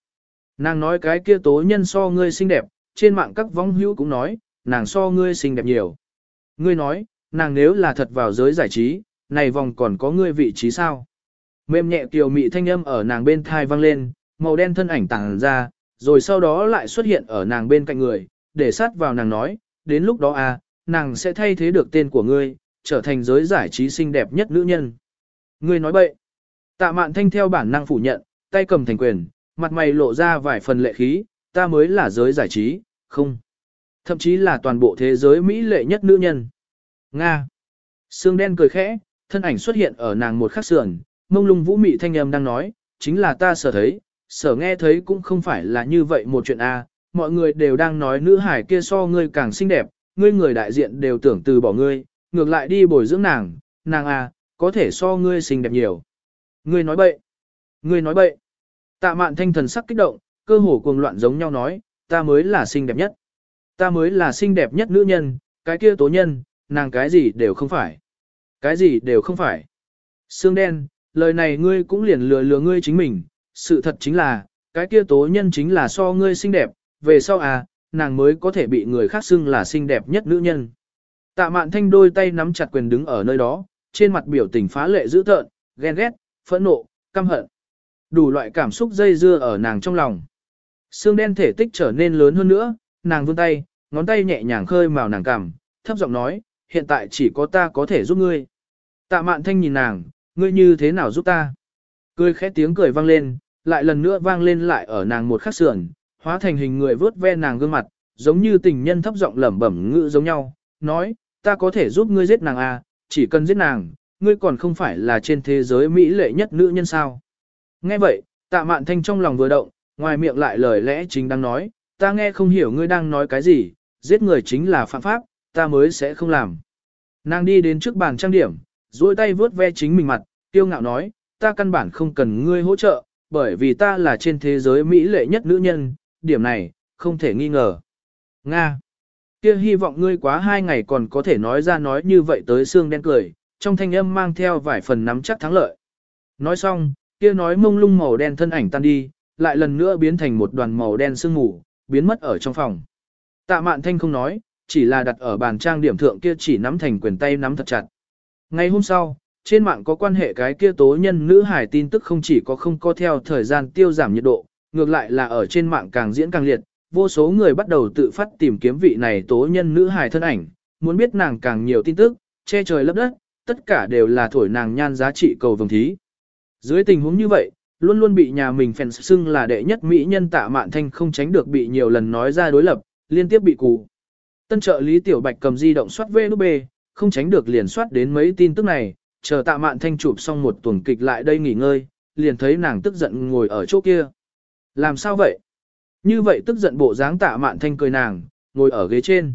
Nàng nói cái kia tố nhân so ngươi xinh đẹp, trên mạng các vong hữu cũng nói, nàng so ngươi xinh đẹp nhiều. Ngươi nói, nàng nếu là thật vào giới giải trí, này vòng còn có ngươi vị trí sao? Mềm nhẹ kiều mị thanh âm ở nàng bên thai vang lên, màu đen thân ảnh tàng ra, rồi sau đó lại xuất hiện ở nàng bên cạnh người, để sát vào nàng nói, đến lúc đó à, nàng sẽ thay thế được tên của ngươi, trở thành giới giải trí xinh đẹp nhất nữ nhân. Ngươi nói bậy. Tạ mạn thanh theo bản năng phủ nhận, tay cầm thành quyền, mặt mày lộ ra vài phần lệ khí, ta mới là giới giải trí, không. Thậm chí là toàn bộ thế giới Mỹ lệ nhất nữ nhân. Nga. Sương đen cười khẽ, thân ảnh xuất hiện ở nàng một khắc sườn, mông lung vũ mị thanh âm đang nói, chính là ta sở thấy, sở nghe thấy cũng không phải là như vậy một chuyện a. mọi người đều đang nói nữ hải kia so ngươi càng xinh đẹp, ngươi người đại diện đều tưởng từ bỏ ngươi, ngược lại đi bồi dưỡng nàng, nàng a, có thể so ngươi xinh đẹp nhiều. Ngươi nói bậy, ngươi nói bậy. Tạ mạn thanh thần sắc kích động, cơ hồ cuồng loạn giống nhau nói, ta mới là xinh đẹp nhất. Ta mới là xinh đẹp nhất nữ nhân, cái kia tố nhân, nàng cái gì đều không phải. Cái gì đều không phải. Sương đen, lời này ngươi cũng liền lừa lừa ngươi chính mình, sự thật chính là, cái kia tố nhân chính là so ngươi xinh đẹp, về sau à, nàng mới có thể bị người khác xưng là xinh đẹp nhất nữ nhân. Tạ mạn thanh đôi tay nắm chặt quyền đứng ở nơi đó, trên mặt biểu tình phá lệ dữ tợn, ghen ghét, phẫn nộ, căm hận. Đủ loại cảm xúc dây dưa ở nàng trong lòng. Xương đen thể tích trở nên lớn hơn nữa, nàng vươn tay, ngón tay nhẹ nhàng khơi màu nàng cằm, thấp giọng nói, hiện tại chỉ có ta có thể giúp ngươi. Tạ mạn thanh nhìn nàng, ngươi như thế nào giúp ta? Cười khẽ tiếng cười vang lên, lại lần nữa vang lên lại ở nàng một khắc sườn, hóa thành hình người vớt ve nàng gương mặt, giống như tình nhân thấp giọng lẩm bẩm ngữ giống nhau, nói, ta có thể giúp ngươi giết nàng à, chỉ cần giết nàng, ngươi còn không phải là trên thế giới mỹ lệ nhất nữ nhân sao. Nghe vậy, tạ mạn thanh trong lòng vừa động, ngoài miệng lại lời lẽ chính đang nói, ta nghe không hiểu ngươi đang nói cái gì, giết người chính là phạm pháp, ta mới sẽ không làm. Nàng đi đến trước bàn trang điểm, duỗi tay vướt ve chính mình mặt, tiêu ngạo nói, ta căn bản không cần ngươi hỗ trợ, bởi vì ta là trên thế giới mỹ lệ nhất nữ nhân, điểm này, không thể nghi ngờ. Nga. Kia hy vọng ngươi quá hai ngày còn có thể nói ra nói như vậy tới xương đen cười, trong thanh âm mang theo vài phần nắm chắc thắng lợi. Nói xong, kia nói mông lung màu đen thân ảnh tan đi, lại lần nữa biến thành một đoàn màu đen sương mù, biến mất ở trong phòng. Tạ mạn thanh không nói, chỉ là đặt ở bàn trang điểm thượng kia chỉ nắm thành quyền tay nắm thật chặt. Ngày hôm sau, trên mạng có quan hệ cái kia tố nhân nữ hải tin tức không chỉ có không có theo thời gian tiêu giảm nhiệt độ, ngược lại là ở trên mạng càng diễn càng liệt, vô số người bắt đầu tự phát tìm kiếm vị này tố nhân nữ hải thân ảnh, muốn biết nàng càng nhiều tin tức, che trời lấp đất, tất cả đều là thổi nàng nhan giá trị cầu vồng thí. Dưới tình huống như vậy, luôn luôn bị nhà mình phèn xưng là đệ nhất mỹ nhân tạ mạn thanh không tránh được bị nhiều lần nói ra đối lập, liên tiếp bị cù. Tân trợ lý tiểu bạch cầm di động soát về nút bê, không tránh được liền soát đến mấy tin tức này, chờ tạ mạn thanh chụp xong một tuần kịch lại đây nghỉ ngơi, liền thấy nàng tức giận ngồi ở chỗ kia. Làm sao vậy? Như vậy tức giận bộ dáng tạ mạn thanh cười nàng, ngồi ở ghế trên.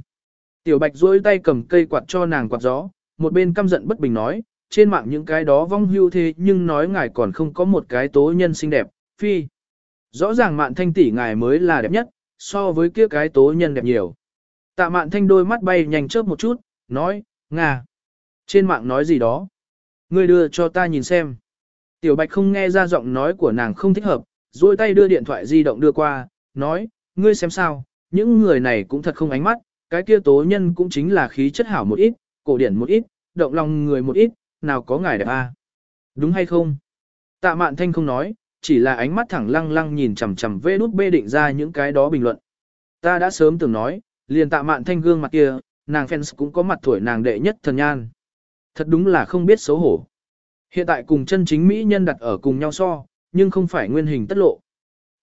Tiểu bạch duỗi tay cầm cây quạt cho nàng quạt gió, một bên căm giận bất bình nói, trên mạng những cái đó vong hưu thế nhưng nói ngài còn không có một cái tố nhân xinh đẹp, phi. Rõ ràng mạn thanh tỷ ngài mới là đẹp nhất, so với kia cái tố nhân đẹp nhiều. Tạ mạn thanh đôi mắt bay nhanh chớp một chút, nói, ngà Trên mạng nói gì đó? Ngươi đưa cho ta nhìn xem. Tiểu bạch không nghe ra giọng nói của nàng không thích hợp, duỗi tay đưa điện thoại di động đưa qua, nói, ngươi xem sao, những người này cũng thật không ánh mắt, cái kia tố nhân cũng chính là khí chất hảo một ít, cổ điển một ít, động lòng người một ít, nào có ngài đẹp a? À? Đúng hay không? Tạ mạn thanh không nói, chỉ là ánh mắt thẳng lăng lăng nhìn chằm chằm vê nút bê định ra những cái đó bình luận. Ta đã sớm từng nói, liền tạ mạn thanh gương mặt kia, nàng fans cũng có mặt tuổi nàng đệ nhất thần nhan. Thật đúng là không biết xấu hổ. Hiện tại cùng chân chính Mỹ nhân đặt ở cùng nhau so, nhưng không phải nguyên hình tất lộ.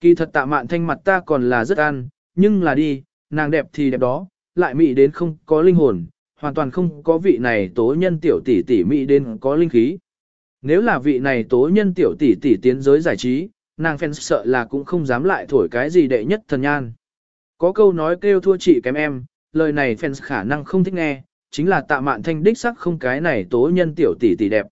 Kỳ thật tạ mạn thanh mặt ta còn là rất an, nhưng là đi, nàng đẹp thì đẹp đó, lại Mỹ đến không có linh hồn, hoàn toàn không có vị này tố nhân tiểu tỷ tỷ Mỹ đến có linh khí. Nếu là vị này tố nhân tiểu tỷ tỷ tiến giới giải trí, nàng fans sợ là cũng không dám lại thổi cái gì đệ nhất thần nhan. Có câu nói kêu thua chị kém em, lời này fans khả năng không thích nghe, chính là tạ mạn thanh đích sắc không cái này tố nhân tiểu tỷ tỷ đẹp.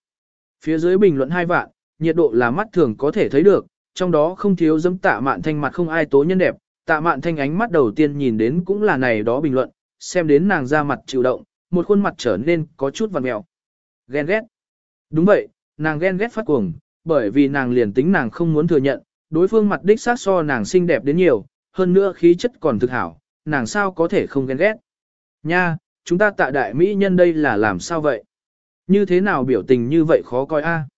Phía dưới bình luận hai vạn, nhiệt độ là mắt thường có thể thấy được, trong đó không thiếu dẫm tạ mạn thanh mặt không ai tố nhân đẹp, tạ mạn thanh ánh mắt đầu tiên nhìn đến cũng là này đó bình luận, xem đến nàng ra mặt chịu động, một khuôn mặt trở nên có chút vằn mèo. Ghen ghét. Đúng vậy, nàng ghen ghét phát cuồng, bởi vì nàng liền tính nàng không muốn thừa nhận, đối phương mặt đích sát so nàng xinh đẹp đến nhiều, hơn nữa khí chất còn thực hảo, nàng sao có thể không ghen ghét. Nha, chúng ta tạ đại mỹ nhân đây là làm sao vậy? Như thế nào biểu tình như vậy khó coi a?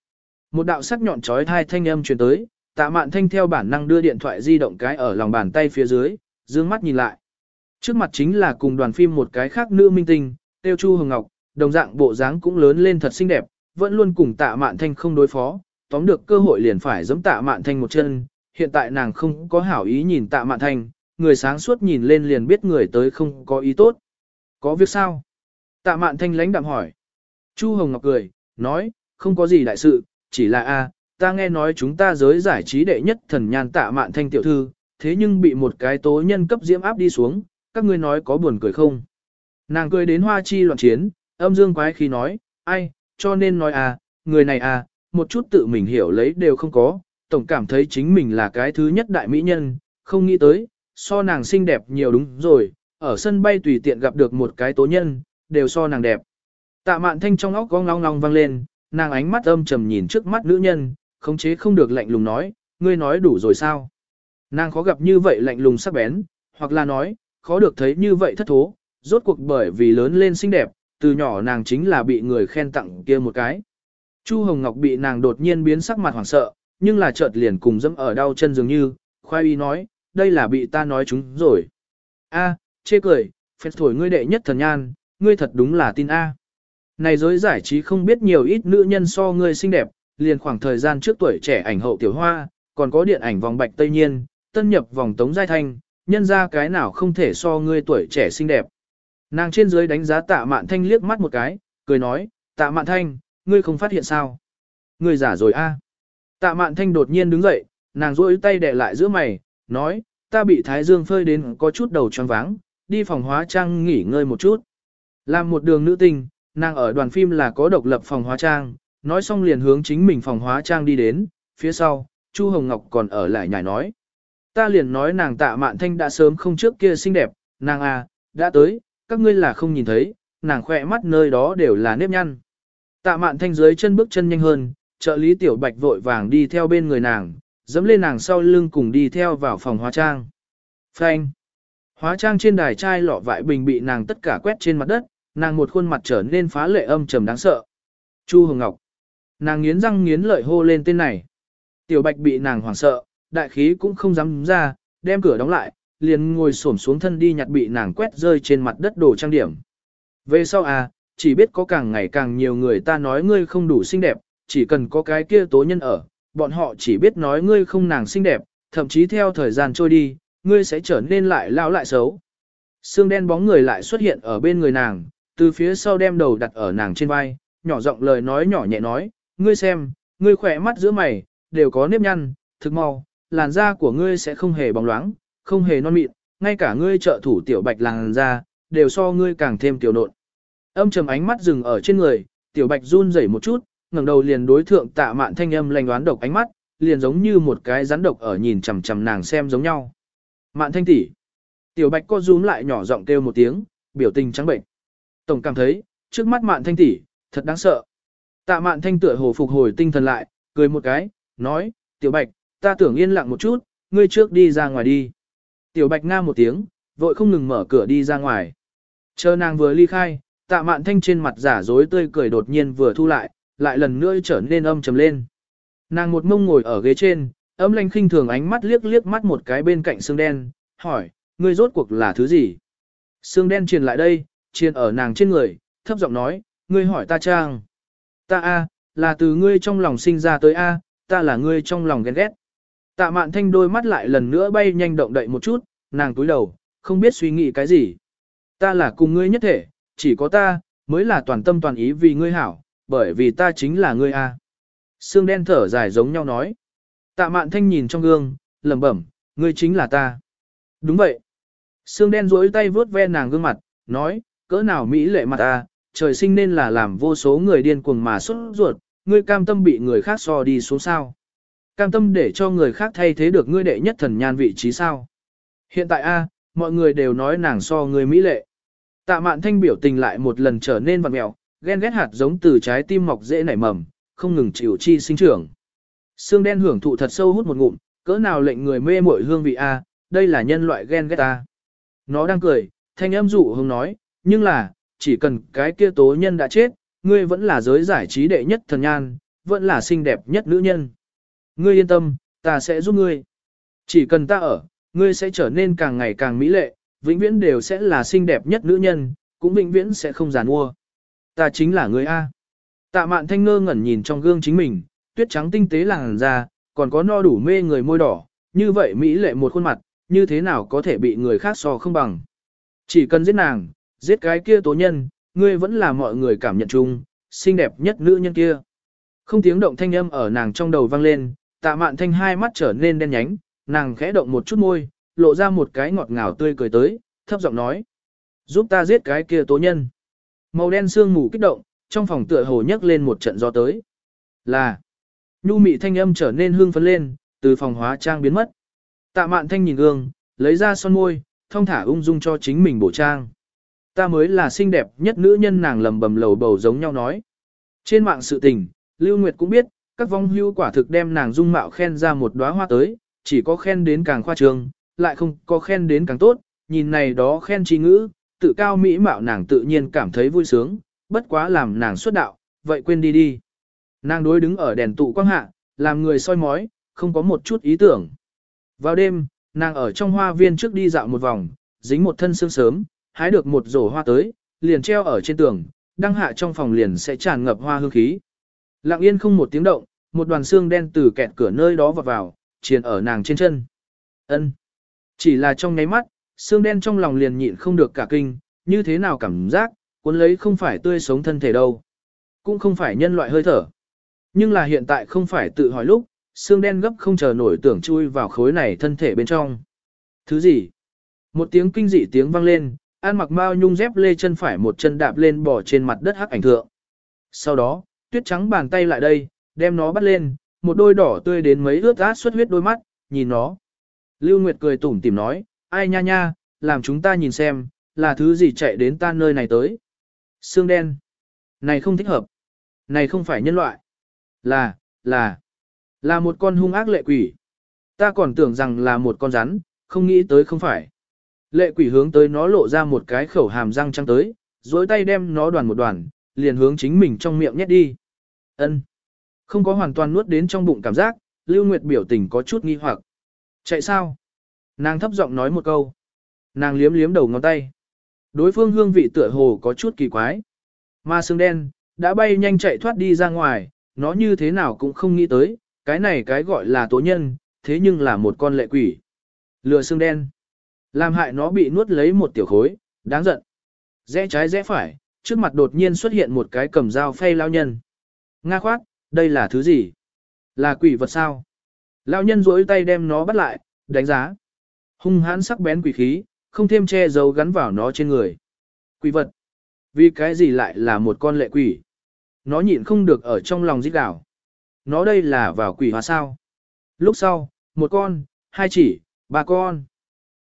Một đạo sắc nhọn trói thai thanh âm truyền tới, tạ mạn thanh theo bản năng đưa điện thoại di động cái ở lòng bàn tay phía dưới, dương mắt nhìn lại. Trước mặt chính là cùng đoàn phim một cái khác nữ minh tinh, tiêu chu hồng ngọc, đồng dạng bộ dáng cũng lớn lên thật xinh đẹp, vẫn luôn cùng tạ mạn thanh không đối phó, tóm được cơ hội liền phải giẫm tạ mạn thanh một chân, hiện tại nàng không có hảo ý nhìn tạ mạn thanh, người sáng suốt nhìn lên liền biết người tới không có ý tốt. Có việc sao? Tạ mạn thanh lãnh đạm hỏi. Chu Hồng Ngọc cười, nói, không có gì đại sự, chỉ là a, ta nghe nói chúng ta giới giải trí đệ nhất thần nhan tạ mạn thanh tiểu thư, thế nhưng bị một cái tố nhân cấp diễm áp đi xuống, các ngươi nói có buồn cười không? Nàng cười đến hoa chi loạn chiến, âm dương quái khi nói, ai, cho nên nói à, người này à, một chút tự mình hiểu lấy đều không có, tổng cảm thấy chính mình là cái thứ nhất đại mỹ nhân, không nghĩ tới, so nàng xinh đẹp nhiều đúng rồi, ở sân bay tùy tiện gặp được một cái tố nhân, đều so nàng đẹp. Tạ mạn thanh trong óc gong long long vang lên, nàng ánh mắt âm trầm nhìn trước mắt nữ nhân, khống chế không được lạnh lùng nói, ngươi nói đủ rồi sao? Nàng khó gặp như vậy lạnh lùng sắc bén, hoặc là nói, khó được thấy như vậy thất thố, rốt cuộc bởi vì lớn lên xinh đẹp, từ nhỏ nàng chính là bị người khen tặng kia một cái. Chu Hồng Ngọc bị nàng đột nhiên biến sắc mặt hoảng sợ, nhưng là chợt liền cùng dẫm ở đau chân dường như, khoai y nói, đây là bị ta nói chúng rồi. A, chê cười, phép thổi ngươi đệ nhất thần nhan, ngươi thật đúng là tin A. Này giới giải trí không biết nhiều ít nữ nhân so ngươi xinh đẹp, liền khoảng thời gian trước tuổi trẻ ảnh hậu tiểu hoa, còn có điện ảnh vòng bạch tây nhiên, tân nhập vòng tống giai thanh, nhân ra cái nào không thể so ngươi tuổi trẻ xinh đẹp. Nàng trên dưới đánh giá tạ mạn thanh liếc mắt một cái, cười nói, tạ mạn thanh, ngươi không phát hiện sao? Ngươi giả rồi a. Tạ mạn thanh đột nhiên đứng dậy, nàng duỗi tay đè lại giữa mày, nói, ta bị thái dương phơi đến có chút đầu tròn váng, đi phòng hóa trang nghỉ ngơi một chút. Làm một đường nữ tinh, nàng ở đoàn phim là có độc lập phòng hóa trang, nói xong liền hướng chính mình phòng hóa trang đi đến, phía sau, Chu Hồng Ngọc còn ở lại nhảy nói. Ta liền nói nàng tạ mạn thanh đã sớm không trước kia xinh đẹp, nàng à, đã tới, các ngươi là không nhìn thấy, nàng khỏe mắt nơi đó đều là nếp nhăn. Tạ mạn thanh dưới chân bước chân nhanh hơn, trợ lý tiểu bạch vội vàng đi theo bên người nàng, dẫm lên nàng sau lưng cùng đi theo vào phòng hóa trang. Phanh. Hóa trang trên đài chai lọ vại bình bị nàng tất cả quét trên mặt đất, nàng một khuôn mặt trở nên phá lệ âm trầm đáng sợ. Chu Hồng Ngọc. Nàng nghiến răng nghiến lợi hô lên tên này. Tiểu Bạch bị nàng hoảng sợ, đại khí cũng không dám ra, đem cửa đóng lại, liền ngồi xổm xuống thân đi nhặt bị nàng quét rơi trên mặt đất đồ trang điểm. Về sau à, chỉ biết có càng ngày càng nhiều người ta nói ngươi không đủ xinh đẹp, chỉ cần có cái kia tố nhân ở, bọn họ chỉ biết nói ngươi không nàng xinh đẹp, thậm chí theo thời gian trôi đi, ngươi sẽ trở nên lại lao lại xấu. Sương đen bóng người lại xuất hiện ở bên người nàng, từ phía sau đem đầu đặt ở nàng trên vai, nhỏ giọng lời nói nhỏ nhẹ nói, ngươi xem, ngươi khỏe mắt giữa mày, đều có nếp nhăn, thực mau, làn da của ngươi sẽ không hề bóng loáng, không hề non mịn, ngay cả ngươi trợ thủ tiểu bạch làng ra, đều so ngươi càng thêm tiểu nộn. Âm trầm ánh mắt dừng ở trên người, tiểu bạch run rẩy một chút, ngẩng đầu liền đối thượng tạ mạn thanh âm lành đoán độc ánh mắt, liền giống như một cái rắn độc ở nhìn chằm chằm nàng xem giống nhau. Mạn thanh tỷ. Tiểu bạch co rúm lại nhỏ giọng kêu một tiếng, biểu tình trắng bệnh. Tổng cảm thấy, trước mắt mạn thanh tỷ, thật đáng sợ. Tạ mạn thanh tựa hồ phục hồi tinh thần lại, cười một cái, nói, tiểu bạch, ta tưởng yên lặng một chút, ngươi trước đi ra ngoài đi. Tiểu bạch nga một tiếng, vội không ngừng mở cửa đi ra ngoài. Chờ nàng vừa ly khai, tạ mạn thanh trên mặt giả dối tươi cười đột nhiên vừa thu lại, lại lần nữa trở nên âm trầm lên. Nàng một mông ngồi ở ghế trên, âm lanh khinh thường ánh mắt liếc liếc mắt một cái bên cạnh xương đen, hỏi, ngươi rốt cuộc là thứ gì? Xương đen truyền lại đây, truyền ở nàng trên người, thấp giọng nói, ngươi hỏi ta trang. Ta a, là từ ngươi trong lòng sinh ra tới a, ta là ngươi trong lòng ghen ghét. Tạ mạn thanh đôi mắt lại lần nữa bay nhanh động đậy một chút, nàng túi đầu, không biết suy nghĩ cái gì. Ta là cùng ngươi nhất thể, chỉ có ta, mới là toàn tâm toàn ý vì ngươi hảo, bởi vì ta chính là ngươi a. Sương đen thở dài giống nhau nói. Tạ mạn thanh nhìn trong gương, lẩm bẩm, ngươi chính là ta. Đúng vậy. Sương đen duỗi tay vướt ve nàng gương mặt, nói, cỡ nào mỹ lệ mặt ta, trời sinh nên là làm vô số người điên cuồng mà xuất ruột, ngươi cam tâm bị người khác so đi xuống sao. Cam tâm để cho người khác thay thế được ngươi đệ nhất thần nhan vị trí sao. Hiện tại a, mọi người đều nói nàng so người mỹ lệ. Tạ mạn thanh biểu tình lại một lần trở nên vặn mẹo, ghen ghét hạt giống từ trái tim mọc dễ nảy mầm, không ngừng chịu chi sinh trưởng. Xương đen hưởng thụ thật sâu hút một ngụm, cỡ nào lệnh người mê mội hương vị a, đây là nhân loại ghen ghét ta. Nó đang cười, thanh âm dụ hông nói, nhưng là, chỉ cần cái kia tố nhân đã chết, ngươi vẫn là giới giải trí đệ nhất thần nhan, vẫn là xinh đẹp nhất nữ nhân. Ngươi yên tâm, ta sẽ giúp ngươi. Chỉ cần ta ở, ngươi sẽ trở nên càng ngày càng mỹ lệ, vĩnh viễn đều sẽ là xinh đẹp nhất nữ nhân, cũng vĩnh viễn sẽ không giàn mua. Ta chính là ngươi A. Tạ mạn thanh ngơ ngẩn nhìn trong gương chính mình, tuyết trắng tinh tế làng ra, còn có no đủ mê người môi đỏ, như vậy mỹ lệ một khuôn mặt, như thế nào có thể bị người khác so không bằng. Chỉ cần giết nàng, giết cái kia tố nhân, ngươi vẫn là mọi người cảm nhận chung, xinh đẹp nhất nữ nhân kia. Không tiếng động thanh âm ở nàng trong đầu vang lên, tạ mạn thanh hai mắt trở nên đen nhánh, nàng khẽ động một chút môi, lộ ra một cái ngọt ngào tươi cười tới, thấp giọng nói. Giúp ta giết cái kia tố nhân. Màu đen sương mù kích động, trong phòng tựa hồ nhấc lên một trận gió tới. Là. Nhu mị thanh âm trở nên hương phấn lên, từ phòng hóa trang biến mất. Tạ mạn thanh nhìn gương, lấy ra son môi, thông thả ung dung cho chính mình bổ trang. Ta mới là xinh đẹp nhất nữ nhân nàng lầm bầm lầu bầu giống nhau nói. Trên mạng sự tình, Lưu Nguyệt cũng biết, các vong hưu quả thực đem nàng dung mạo khen ra một đóa hoa tới, chỉ có khen đến càng khoa trương, lại không có khen đến càng tốt, nhìn này đó khen chi ngữ, tự cao mỹ mạo nàng tự nhiên cảm thấy vui sướng, bất quá làm nàng xuất đạo, vậy quên đi đi. Nàng đối đứng ở đèn tụ quang hạ, làm người soi mói, không có một chút ý tưởng. Vào đêm, nàng ở trong hoa viên trước đi dạo một vòng, dính một thân sương sớm, hái được một rổ hoa tới, liền treo ở trên tường, đăng hạ trong phòng liền sẽ tràn ngập hoa hương khí. Lặng yên không một tiếng động, một đoàn xương đen từ kẹt cửa nơi đó vọt vào, triền ở nàng trên chân. Ân. Chỉ là trong nháy mắt, xương đen trong lòng liền nhịn không được cả kinh, như thế nào cảm giác, cuốn lấy không phải tươi sống thân thể đâu. Cũng không phải nhân loại hơi thở. Nhưng là hiện tại không phải tự hỏi lúc, xương đen gấp không chờ nổi tưởng chui vào khối này thân thể bên trong. Thứ gì? Một tiếng kinh dị tiếng vang lên, An mặc mao nhung dép lê chân phải một chân đạp lên bỏ trên mặt đất hắc ảnh thượng. Sau đó, tuyết trắng bàn tay lại đây, đem nó bắt lên, một đôi đỏ tươi đến mấy ướt át xuất huyết đôi mắt, nhìn nó. Lưu Nguyệt cười tủm tỉm nói, ai nha nha, làm chúng ta nhìn xem, là thứ gì chạy đến ta nơi này tới. Xương đen. Này không thích hợp. Này không phải nhân loại. Là, là, là một con hung ác lệ quỷ. Ta còn tưởng rằng là một con rắn, không nghĩ tới không phải. Lệ quỷ hướng tới nó lộ ra một cái khẩu hàm răng trắng tới, dối tay đem nó đoàn một đoàn, liền hướng chính mình trong miệng nhét đi. Ân, không có hoàn toàn nuốt đến trong bụng cảm giác, Lưu Nguyệt biểu tình có chút nghi hoặc. Chạy sao? Nàng thấp giọng nói một câu. Nàng liếm liếm đầu ngón tay. Đối phương hương vị tựa hồ có chút kỳ quái. ma xương đen, đã bay nhanh chạy thoát đi ra ngoài, nó như thế nào cũng không nghĩ tới, cái này cái gọi là tố nhân, thế nhưng là một con lệ quỷ. Lừa xương đen. Làm hại nó bị nuốt lấy một tiểu khối, đáng giận. Rẽ trái rẽ phải, trước mặt đột nhiên xuất hiện một cái cầm dao phay lao nhân. Nga khoát, đây là thứ gì? Là quỷ vật sao? Lão nhân rỗi tay đem nó bắt lại, đánh giá. Hung hãn sắc bén quỷ khí, không thêm che giấu gắn vào nó trên người. Quỷ vật. Vì cái gì lại là một con lệ quỷ? Nó nhịn không được ở trong lòng giết đảo. Nó đây là vào quỷ hóa sao? Lúc sau, một con, hai chỉ, ba con.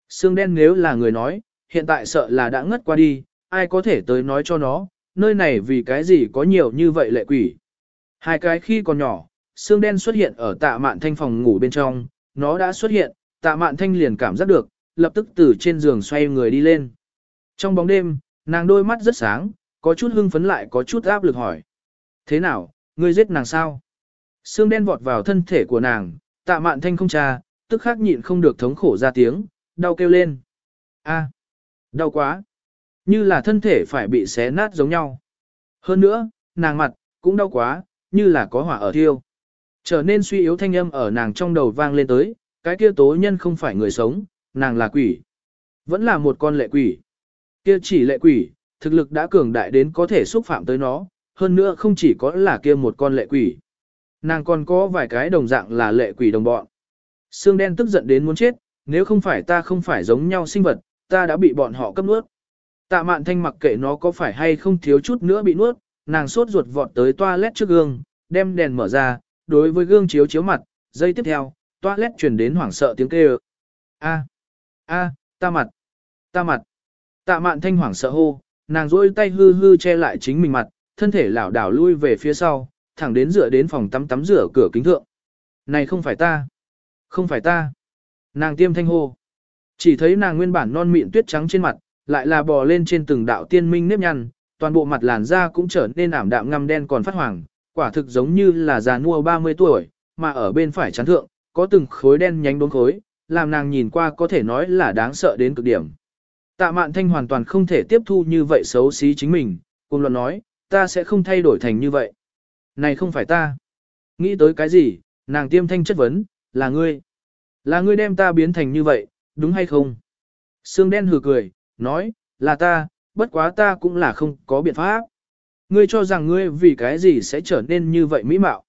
Xương đen nếu là người nói, hiện tại sợ là đã ngất qua đi, ai có thể tới nói cho nó, nơi này vì cái gì có nhiều như vậy lệ quỷ. Hai cái khi còn nhỏ, xương đen xuất hiện ở tạ mạn thanh phòng ngủ bên trong, nó đã xuất hiện, tạ mạn thanh liền cảm giác được, lập tức từ trên giường xoay người đi lên. Trong bóng đêm, nàng đôi mắt rất sáng, có chút hưng phấn lại có chút áp lực hỏi. Thế nào, ngươi giết nàng sao? Xương đen vọt vào thân thể của nàng, tạ mạn thanh không cha, tức khắc nhịn không được thống khổ ra tiếng, đau kêu lên. a đau quá. Như là thân thể phải bị xé nát giống nhau. Hơn nữa, nàng mặt, cũng đau quá, như là có hỏa ở thiêu. Trở nên suy yếu thanh âm ở nàng trong đầu vang lên tới, cái kia tố nhân không phải người sống, nàng là quỷ. Vẫn là một con lệ quỷ. Kia chỉ lệ quỷ, thực lực đã cường đại đến có thể xúc phạm tới nó, hơn nữa không chỉ có là kia một con lệ quỷ. Nàng còn có vài cái đồng dạng là lệ quỷ đồng bọn. Sương đen tức giận đến muốn chết, nếu không phải ta không phải giống nhau sinh vật, ta đã bị bọn họ cấp nuốt. Tạ mạn thanh mặc kệ nó có phải hay không thiếu chút nữa bị nuốt, nàng sốt ruột vọt tới toilet trước gương, đem đèn mở ra, đối với gương chiếu chiếu mặt, giây tiếp theo, toilet truyền đến hoảng sợ tiếng kêu. A, a, ta mặt, ta mặt. Tạ mạn thanh hoảng sợ hô, nàng rôi tay hư hư che lại chính mình mặt, thân thể lảo đảo lui về phía sau, thẳng đến dựa đến phòng tắm tắm rửa cửa kính thượng. Này không phải ta, không phải ta. Nàng tiêm thanh hô. Chỉ thấy nàng nguyên bản non mịn tuyết trắng trên mặt, lại là bò lên trên từng đạo tiên minh nếp nhăn, toàn bộ mặt làn da cũng trở nên ảm đạm ngăm đen còn phát hoàng, quả thực giống như là già nua 30 tuổi, mà ở bên phải chán thượng, có từng khối đen nhánh đốm khối, làm nàng nhìn qua có thể nói là đáng sợ đến cực điểm. Tạ mạn thanh hoàn toàn không thể tiếp thu như vậy xấu xí chính mình, cùng luận nói, ta sẽ không thay đổi thành như vậy. Này không phải ta. Nghĩ tới cái gì, nàng tiêm thanh chất vấn, là ngươi. Là ngươi đem ta biến thành như vậy, đúng hay không? Sương đen hừ cười, nói, là ta, bất quá ta cũng là không có biện pháp. Ngươi cho rằng ngươi vì cái gì sẽ trở nên như vậy mỹ mạo.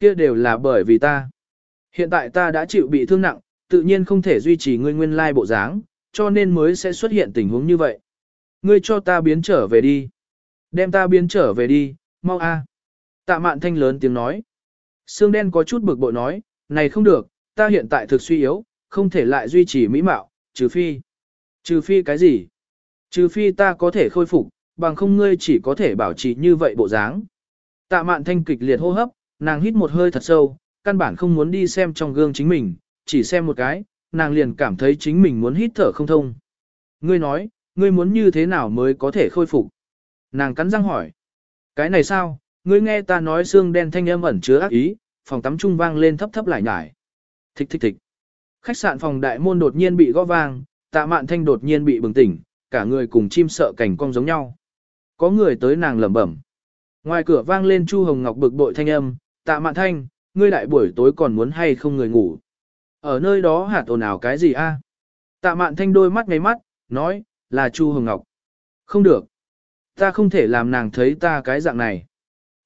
Kia đều là bởi vì ta. Hiện tại ta đã chịu bị thương nặng, tự nhiên không thể duy trì ngươi nguyên lai bộ dáng, cho nên mới sẽ xuất hiện tình huống như vậy. Ngươi cho ta biến trở về đi. Đem ta biến trở về đi, mau a. Tạ mạn thanh lớn tiếng nói. Sương đen có chút bực bội nói, này không được, ta hiện tại thực suy yếu, không thể lại duy trì mỹ mạo, trừ phi. Trừ phi cái gì? Trừ phi ta có thể khôi phục, bằng không ngươi chỉ có thể bảo trì như vậy bộ dáng. Tạ mạn thanh kịch liệt hô hấp, nàng hít một hơi thật sâu, căn bản không muốn đi xem trong gương chính mình, chỉ xem một cái, nàng liền cảm thấy chính mình muốn hít thở không thông. Ngươi nói, ngươi muốn như thế nào mới có thể khôi phục? Nàng cắn răng hỏi. Cái này sao, ngươi nghe ta nói xương đen thanh âm ẩn chứa ác ý, phòng tắm trung vang lên thấp thấp lại nhải. Thích thích thích. Khách sạn phòng đại môn đột nhiên bị gõ vang, tạ mạn thanh đột nhiên bị bừng tỉnh, cả người cùng chim sợ cảnh cong giống nhau. Có người tới nàng lẩm bẩm. Ngoài cửa vang lên Chu Hồng Ngọc bực bội thanh âm, tạ mạn thanh, ngươi đại buổi tối còn muốn hay không người ngủ. Ở nơi đó hạt ồn ào cái gì a? Tạ mạn thanh đôi mắt ngay mắt, nói, là Chu Hồng Ngọc. Không được. Ta không thể làm nàng thấy ta cái dạng này.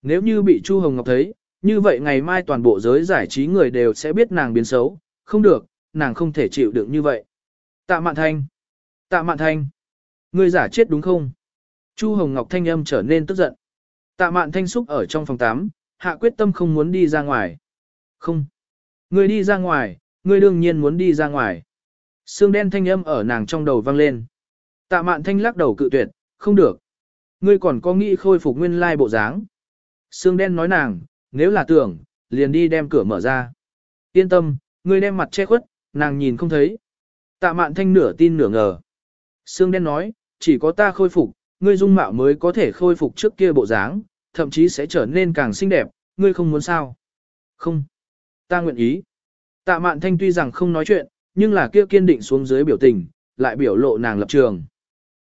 Nếu như bị Chu Hồng Ngọc thấy, như vậy ngày mai toàn bộ giới giải trí người đều sẽ biết nàng biến xấu. Không được, nàng không thể chịu đựng như vậy. Tạ mạn thanh. Tạ mạn thanh. Ngươi giả chết đúng không? Chu Hồng Ngọc thanh âm trở nên tức giận. Tạ mạn thanh xúc ở trong phòng 8, hạ quyết tâm không muốn đi ra ngoài. Không. Ngươi đi ra ngoài, ngươi đương nhiên muốn đi ra ngoài. Sương đen thanh âm ở nàng trong đầu vang lên. Tạ mạn thanh lắc đầu cự tuyệt, không được. Ngươi còn có nghĩ khôi phục nguyên lai bộ dáng. Sương đen nói nàng, nếu là tưởng, liền đi đem cửa mở ra. Yên tâm, ngươi đem mặt che khuất, nàng nhìn không thấy. Tạ mạn thanh nửa tin nửa ngờ. Sương đen nói, chỉ có ta khôi phục, ngươi dung mạo mới có thể khôi phục trước kia bộ dáng, thậm chí sẽ trở nên càng xinh đẹp, ngươi không muốn sao? Không. Ta nguyện ý. Tạ mạn thanh tuy rằng không nói chuyện, nhưng là kia kiên định xuống dưới biểu tình, lại biểu lộ nàng lập trường.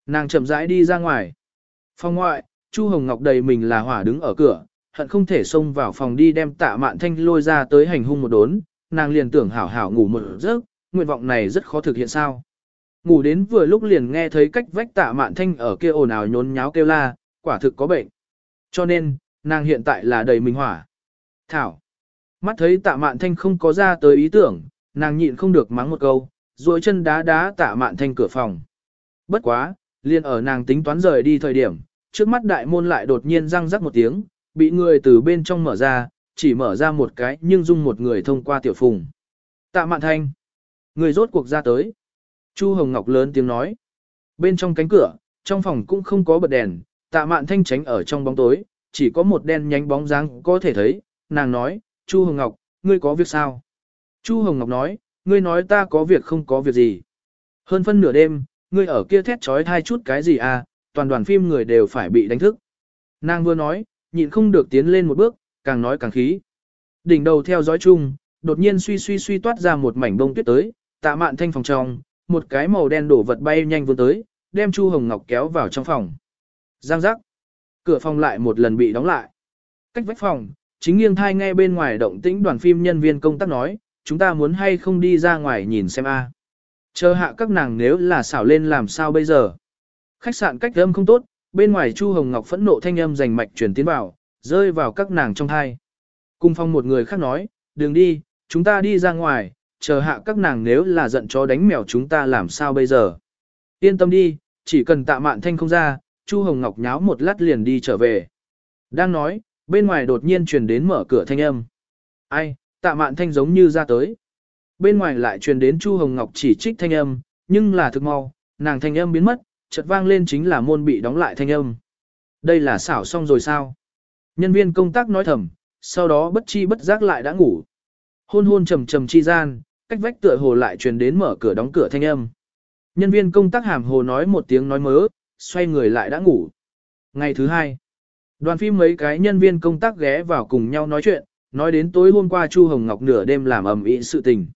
Nàng chậm rãi đi ra ngoài. Phòng ngoại, Chu Hồng Ngọc đầy mình là hỏa đứng ở cửa, hận không thể xông vào phòng đi đem tạ mạn thanh lôi ra tới hành hung một đốn, nàng liền tưởng hảo hảo ngủ một giấc, nguyện vọng này rất khó thực hiện sao. Ngủ đến vừa lúc liền nghe thấy cách vách tạ mạn thanh ở kia ồn ào nhốn nháo kêu la, quả thực có bệnh. Cho nên, nàng hiện tại là đầy mình hỏa. Thảo. Mắt thấy tạ mạn thanh không có ra tới ý tưởng, nàng nhịn không được mắng một câu, duỗi chân đá đá tạ mạn thanh cửa phòng. Bất quá, liền ở nàng tính toán rời đi thời điểm, trước mắt đại môn lại đột nhiên răng rắc một tiếng, bị người từ bên trong mở ra, chỉ mở ra một cái nhưng dung một người thông qua tiểu phùng. Tạ mạn thanh. Người rốt cuộc ra tới. Chu Hồng Ngọc lớn tiếng nói. Bên trong cánh cửa, trong phòng cũng không có bật đèn, tạ mạn thanh tránh ở trong bóng tối, chỉ có một đen nhánh bóng dáng có thể thấy, nàng nói, Chu Hồng Ngọc, ngươi có việc sao? Chu Hồng Ngọc nói, ngươi nói ta có việc không có việc gì. Hơn phân nửa đêm, ngươi ở kia thét trói thai chút cái gì à, toàn đoàn phim người đều phải bị đánh thức. Nàng vừa nói, nhịn không được tiến lên một bước, càng nói càng khí. Đỉnh đầu theo dõi chung, đột nhiên suy suy suy toát ra một mảnh bông tuyết tới, tạ mạn thanh phòng trong, một cái màu đen đổ vật bay nhanh vươn tới, đem Chu Hồng Ngọc kéo vào trong phòng. Giang giác. Cửa phòng lại một lần bị đóng lại. Cách vách phòng, chính nghiêng thai nghe bên ngoài động tĩnh đoàn phim nhân viên công tác nói, chúng ta muốn hay không đi ra ngoài nhìn xem a. Chờ hạ các nàng nếu là xảo lên làm sao bây giờ. Khách sạn cách âm không tốt, bên ngoài Chu Hồng Ngọc phẫn nộ thanh âm giành mạch truyền tiến vào, rơi vào các nàng trong thai. Cung phong một người khác nói, đừng đi, chúng ta đi ra ngoài, chờ hạ các nàng nếu là giận chó đánh mèo chúng ta làm sao bây giờ. Yên tâm đi, chỉ cần tạ mạn thanh không ra, Chu Hồng Ngọc nháo một lát liền đi trở về. Đang nói, bên ngoài đột nhiên truyền đến mở cửa thanh âm. Ai, tạ mạn thanh giống như ra tới. Bên ngoài lại truyền đến Chu Hồng Ngọc chỉ trích thanh âm, nhưng là thực mau, nàng thanh âm biến mất, chợt vang lên chính là môn bị đóng lại thanh âm. Đây là xảo xong rồi sao? Nhân viên công tác nói thầm, sau đó bất chi bất giác lại đã ngủ. Hôn hôn trầm trầm chi gian, cách vách tựa hồ lại truyền đến mở cửa đóng cửa thanh âm. Nhân viên công tác hàm hồ nói một tiếng nói mớ, xoay người lại đã ngủ. Ngày thứ hai, đoàn phim mấy cái nhân viên công tác ghé vào cùng nhau nói chuyện, nói đến tối hôm qua Chu Hồng Ngọc nửa đêm làm ầm ĩ sự tình.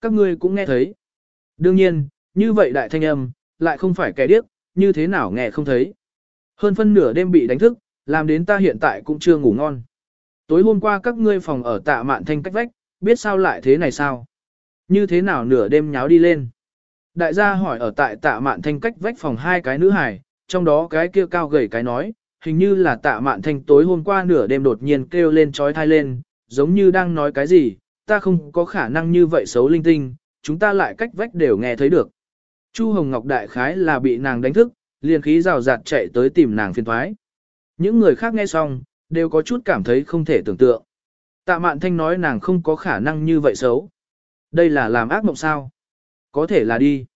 Các ngươi cũng nghe thấy. Đương nhiên, như vậy đại thanh âm, lại không phải kẻ điếc, như thế nào nghe không thấy. Hơn phân nửa đêm bị đánh thức, làm đến ta hiện tại cũng chưa ngủ ngon. Tối hôm qua các ngươi phòng ở tạ mạn thanh cách vách, biết sao lại thế này sao? Như thế nào nửa đêm nháo đi lên? Đại gia hỏi ở tại tạ mạn thanh cách vách phòng hai cái nữ hài, trong đó cái kia cao gầy cái nói, hình như là tạ mạn thanh tối hôm qua nửa đêm đột nhiên kêu lên trói thai lên, giống như đang nói cái gì, ta không có khả năng như vậy xấu linh tinh, chúng ta lại cách vách đều nghe thấy được. Chu Hồng Ngọc đại khái là bị nàng đánh thức, liền khí rào rạt chạy tới tìm nàng phiền thoái. Những người khác nghe xong, đều có chút cảm thấy không thể tưởng tượng. Tạ mạn thanh nói nàng không có khả năng như vậy xấu. Đây là làm ác mộng sao? Có thể là đi.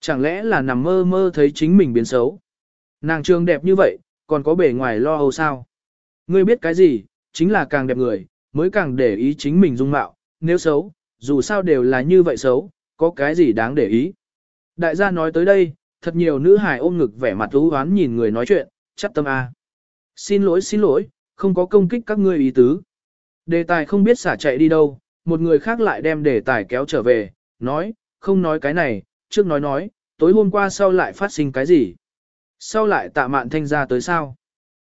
Chẳng lẽ là nằm mơ mơ thấy chính mình biến xấu? Nàng trương đẹp như vậy, còn có bề ngoài lo âu sao? Ngươi biết cái gì, chính là càng đẹp người, mới càng để ý chính mình dung mạo, nếu xấu, dù sao đều là như vậy xấu, có cái gì đáng để ý. Đại gia nói tới đây, thật nhiều nữ hài ôm ngực vẻ mặt ú hoán nhìn người nói chuyện, chắc tâm A. Xin lỗi xin lỗi, không có công kích các ngươi ý tứ. Đề tài không biết xả chạy đi đâu, một người khác lại đem đề tài kéo trở về, nói, không nói cái này, trước nói nói, tối hôm qua sau lại phát sinh cái gì. Sau lại tạ mạn thanh ra tới sao?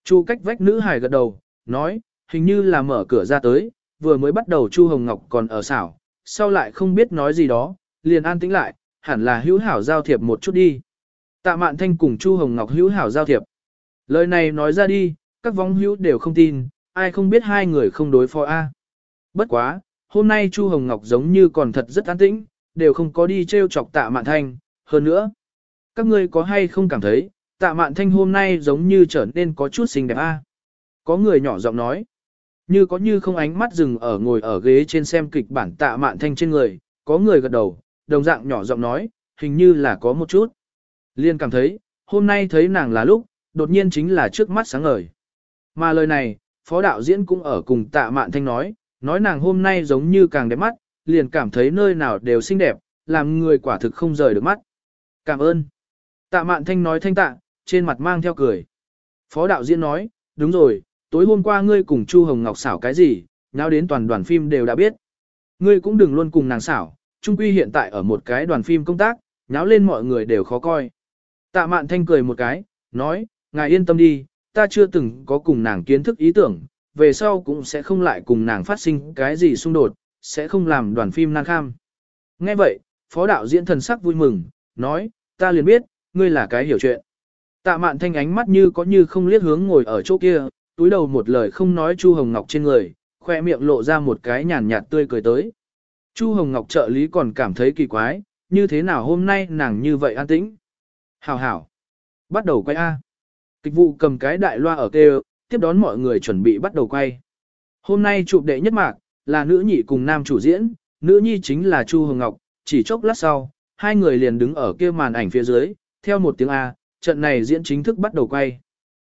Chu cách vách nữ hài gật đầu, nói, hình như là mở cửa ra tới, vừa mới bắt đầu Chu Hồng Ngọc còn ở xảo, sau lại không biết nói gì đó, liền an tĩnh lại, hẳn là hữu hảo giao thiệp một chút đi. Tạ mạn thanh cùng Chu Hồng Ngọc hữu hảo giao thiệp. Lời này nói ra đi, các vong hữu đều không tin, ai không biết hai người không đối phó A. Bất quá, hôm nay Chu Hồng Ngọc giống như còn thật rất an tĩnh, đều không có đi trêu chọc tạ mạn thanh, hơn nữa. Các ngươi có hay không cảm thấy, tạ mạn thanh hôm nay giống như trở nên có chút xinh đẹp A. Có người nhỏ giọng nói. Như có như không ánh mắt dừng ở ngồi ở ghế trên xem kịch bản tạ mạn thanh trên người, có người gật đầu, đồng dạng nhỏ giọng nói, hình như là có một chút. Liên cảm thấy, hôm nay thấy nàng là lúc, đột nhiên chính là trước mắt sáng ngời. Mà lời này, phó đạo diễn cũng ở cùng tạ mạn thanh nói, nói nàng hôm nay giống như càng đẹp mắt, liền cảm thấy nơi nào đều xinh đẹp, làm người quả thực không rời được mắt. Cảm ơn. Tạ mạn thanh nói thanh tạ, trên mặt mang theo cười. Phó đạo diễn nói, đúng rồi, tối hôm qua ngươi cùng Chu Hồng Ngọc xảo cái gì, nháo đến toàn đoàn phim đều đã biết. Ngươi cũng đừng luôn cùng nàng xảo, trung quy hiện tại ở một cái đoàn phim công tác, nháo lên mọi người đều khó coi. Tạ mạn thanh cười một cái, nói, ngài yên tâm đi, ta chưa từng có cùng nàng kiến thức ý tưởng, về sau cũng sẽ không lại cùng nàng phát sinh cái gì xung đột, sẽ không làm đoàn phim nan kham. Nghe vậy, phó đạo diễn thần sắc vui mừng, nói, ta liền biết, ngươi là cái hiểu chuyện. Tạ mạn thanh ánh mắt như có như không liếc hướng ngồi ở chỗ kia, túi đầu một lời không nói Chu Hồng Ngọc trên người, khoe miệng lộ ra một cái nhàn nhạt tươi cười tới. Chu Hồng Ngọc trợ lý còn cảm thấy kỳ quái, như thế nào hôm nay nàng như vậy an tĩnh. Hảo hảo. Bắt đầu quay A. Kịch vụ cầm cái đại loa ở kêu, tiếp đón mọi người chuẩn bị bắt đầu quay. Hôm nay chụp đệ nhất mạc, là nữ nhị cùng nam chủ diễn, nữ nhi chính là Chu Hồng Ngọc, chỉ chốc lát sau, hai người liền đứng ở kia màn ảnh phía dưới, theo một tiếng A, trận này diễn chính thức bắt đầu quay.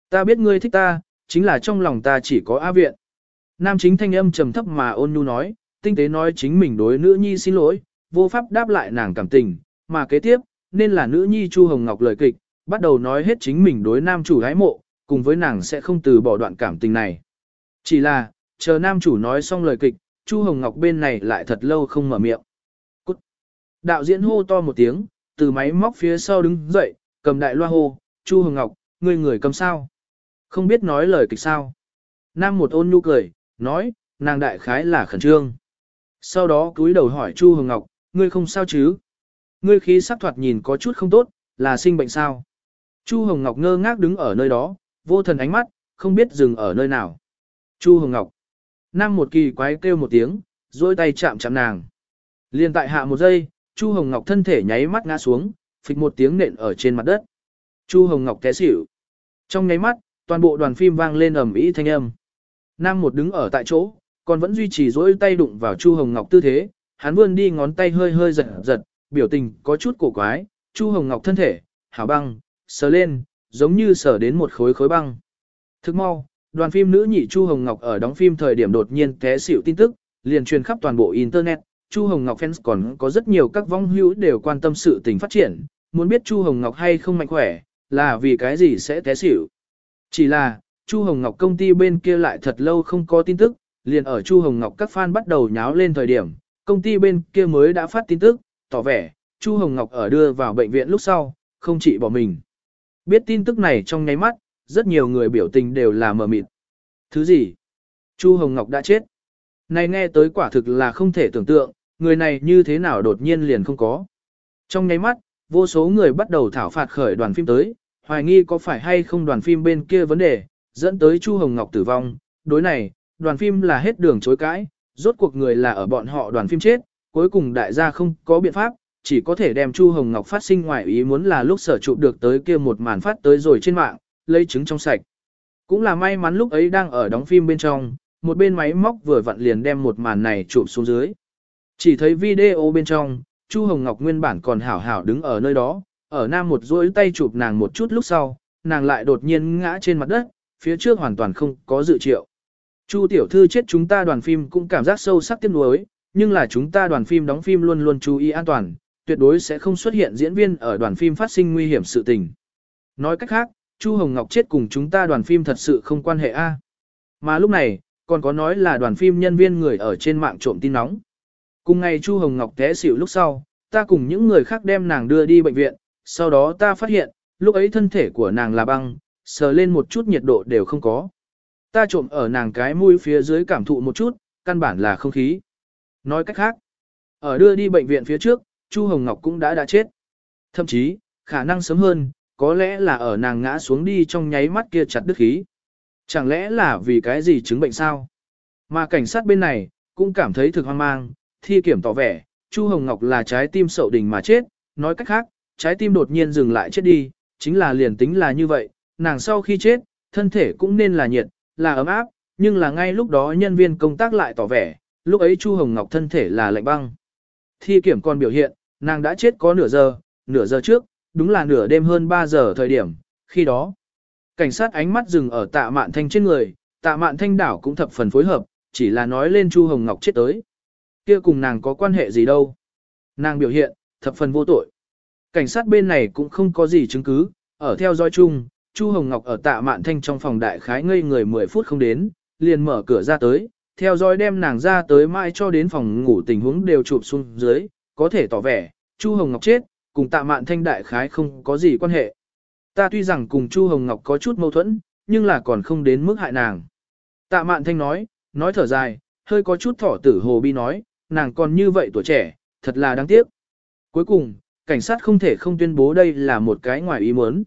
Ta biết ngươi thích ta, chính là trong lòng ta chỉ có A viện. Nam chính thanh âm trầm thấp mà ôn nhu nói, tinh tế nói chính mình đối nữ nhi xin lỗi, vô pháp đáp lại nàng cảm tình, mà kế tiếp, nên là nữ nhi Chu Hồng Ngọc lời kịch, bắt đầu nói hết chính mình đối nam chủ gái mộ, cùng với nàng sẽ không từ bỏ đoạn cảm tình này. Chỉ là, chờ nam chủ nói xong lời kịch, Chu Hồng Ngọc bên này lại thật lâu không mở miệng. Cút. Đạo diễn hô to một tiếng, từ máy móc phía sau đứng dậy, cầm đại loa hô, Chu Hồng Ngọc, ngươi người cầm sao? Không biết nói lời kịch sao? Nam một ôn nhu cười, nói, nàng đại khái là khẩn trương. Sau đó cúi đầu hỏi Chu Hồng Ngọc, ngươi không sao chứ? Ngươi khí sắc thoạt nhìn có chút không tốt, là sinh bệnh sao? Chu Hồng Ngọc ngơ ngác đứng ở nơi đó, vô thần ánh mắt, không biết dừng ở nơi nào. Chu Hồng Ngọc. Nam một kỳ quái kêu một tiếng, dôi tay chạm chạm nàng. Liên tại hạ một giây, Chu Hồng Ngọc thân thể nháy mắt ngã xuống, phịch một tiếng nện ở trên mặt đất. Chu Hồng Ngọc té xỉu. Trong nháy mắt, toàn bộ đoàn phim vang lên ầm ĩ thanh âm. Nam một đứng ở tại chỗ, còn vẫn duy trì dỗi tay đụng vào Chu Hồng Ngọc tư thế, hắn vươn đi ngón tay hơi hơi giật giật, biểu tình có chút cổ quái, Chu Hồng Ngọc thân thể, hảo băng, sờ lên, giống như sở đến một khối khối băng. Thức mau, đoàn phim nữ nhị Chu Hồng Ngọc ở đóng phim thời điểm đột nhiên té xỉu tin tức, liền truyền khắp toàn bộ Internet. Chu Hồng Ngọc fans còn có rất nhiều các vong hữu đều quan tâm sự tình phát triển, muốn biết Chu Hồng Ngọc hay không mạnh khỏe, là vì cái gì sẽ té xỉu. Chỉ là, Chu Hồng Ngọc công ty bên kia lại thật lâu không có tin tức, liền ở Chu Hồng Ngọc các fan bắt đầu nháo lên thời điểm, công ty bên kia mới đã phát tin tức, tỏ vẻ, Chu Hồng Ngọc ở đưa vào bệnh viện lúc sau, không chỉ bỏ mình. Biết tin tức này trong nháy mắt, rất nhiều người biểu tình đều là mờ mịt. Thứ gì? Chu Hồng Ngọc đã chết. Này nghe tới quả thực là không thể tưởng tượng, người này như thế nào đột nhiên liền không có. Trong nháy mắt, vô số người bắt đầu thảo phạt khởi đoàn phim tới, hoài nghi có phải hay không đoàn phim bên kia vấn đề, dẫn tới Chu Hồng Ngọc tử vong. Đối này, đoàn phim là hết đường chối cãi, rốt cuộc người là ở bọn họ đoàn phim chết, cuối cùng đại gia không có biện pháp, chỉ có thể đem Chu Hồng Ngọc phát sinh ngoại ý muốn là lúc sở chụp được tới kia một màn phát tới rồi trên mạng, lấy chứng trong sạch. Cũng là may mắn lúc ấy đang ở đóng phim bên trong, một bên máy móc vừa vặn liền đem một màn này chụp xuống dưới. Chỉ thấy video bên trong, Chu Hồng Ngọc nguyên bản còn hảo hảo đứng ở nơi đó, ở nam một duỗi tay chụp nàng một chút lúc sau, nàng lại đột nhiên ngã trên mặt đất, phía trước hoàn toàn không có dự triệu. Chu tiểu thư chết chúng ta đoàn phim cũng cảm giác sâu sắc tiếc nuối, nhưng là chúng ta đoàn phim đóng phim luôn luôn chú ý an toàn, tuyệt đối sẽ không xuất hiện diễn viên ở đoàn phim phát sinh nguy hiểm sự tình. Nói cách khác, Chu Hồng Ngọc chết cùng chúng ta đoàn phim thật sự không quan hệ a. Mà lúc này, còn có nói là đoàn phim nhân viên người ở trên mạng trộm tin nóng. Cùng ngày Chu Hồng Ngọc té xỉu lúc sau, ta cùng những người khác đem nàng đưa đi bệnh viện, sau đó ta phát hiện, lúc ấy thân thể của nàng là băng, sờ lên một chút nhiệt độ đều không có. Ta trộm ở nàng cái mũi phía dưới cảm thụ một chút, căn bản là không khí. Nói cách khác, ở đưa đi bệnh viện phía trước, Chu Hồng Ngọc cũng đã đã chết. Thậm chí, khả năng sớm hơn, có lẽ là ở nàng ngã xuống đi trong nháy mắt kia chặt đứt khí. Chẳng lẽ là vì cái gì chứng bệnh sao? Mà cảnh sát bên này, cũng cảm thấy thực hoang mang, thi kiểm tỏ vẻ, Chu Hồng Ngọc là trái tim sậu đình mà chết, nói cách khác, trái tim đột nhiên dừng lại chết đi, chính là liền tính là như vậy, nàng sau khi chết, thân thể cũng nên là nhiệt, là ấm áp, nhưng là ngay lúc đó nhân viên công tác lại tỏ vẻ, lúc ấy Chu Hồng Ngọc thân thể là lạnh băng. Thi kiểm còn biểu hiện, nàng đã chết có nửa giờ, nửa giờ trước, đúng là nửa đêm hơn 3 giờ thời điểm, khi đó. Cảnh sát ánh mắt dừng ở tạ mạn thanh trên người, tạ mạn thanh đảo cũng thập phần phối hợp, chỉ là nói lên Chu Hồng Ngọc chết tới. Kia cùng nàng có quan hệ gì đâu. Nàng biểu hiện, thập phần vô tội. Cảnh sát bên này cũng không có gì chứng cứ, ở theo dõi chung, Chu Hồng Ngọc ở tạ mạn thanh trong phòng đại khái ngây người 10 phút không đến, liền mở cửa ra tới, theo dõi đem nàng ra tới mãi cho đến phòng ngủ tình huống đều chụp xuống dưới, có thể tỏ vẻ, Chu Hồng Ngọc chết, cùng tạ mạn thanh đại khái không có gì quan hệ. Ta tuy rằng cùng Chu Hồng Ngọc có chút mâu thuẫn, nhưng là còn không đến mức hại nàng. Tạ mạn thanh nói, nói thở dài, hơi có chút thỏ tử hồ bi nói, nàng còn như vậy tuổi trẻ, thật là đáng tiếc. Cuối cùng, cảnh sát không thể không tuyên bố đây là một cái ngoài ý muốn.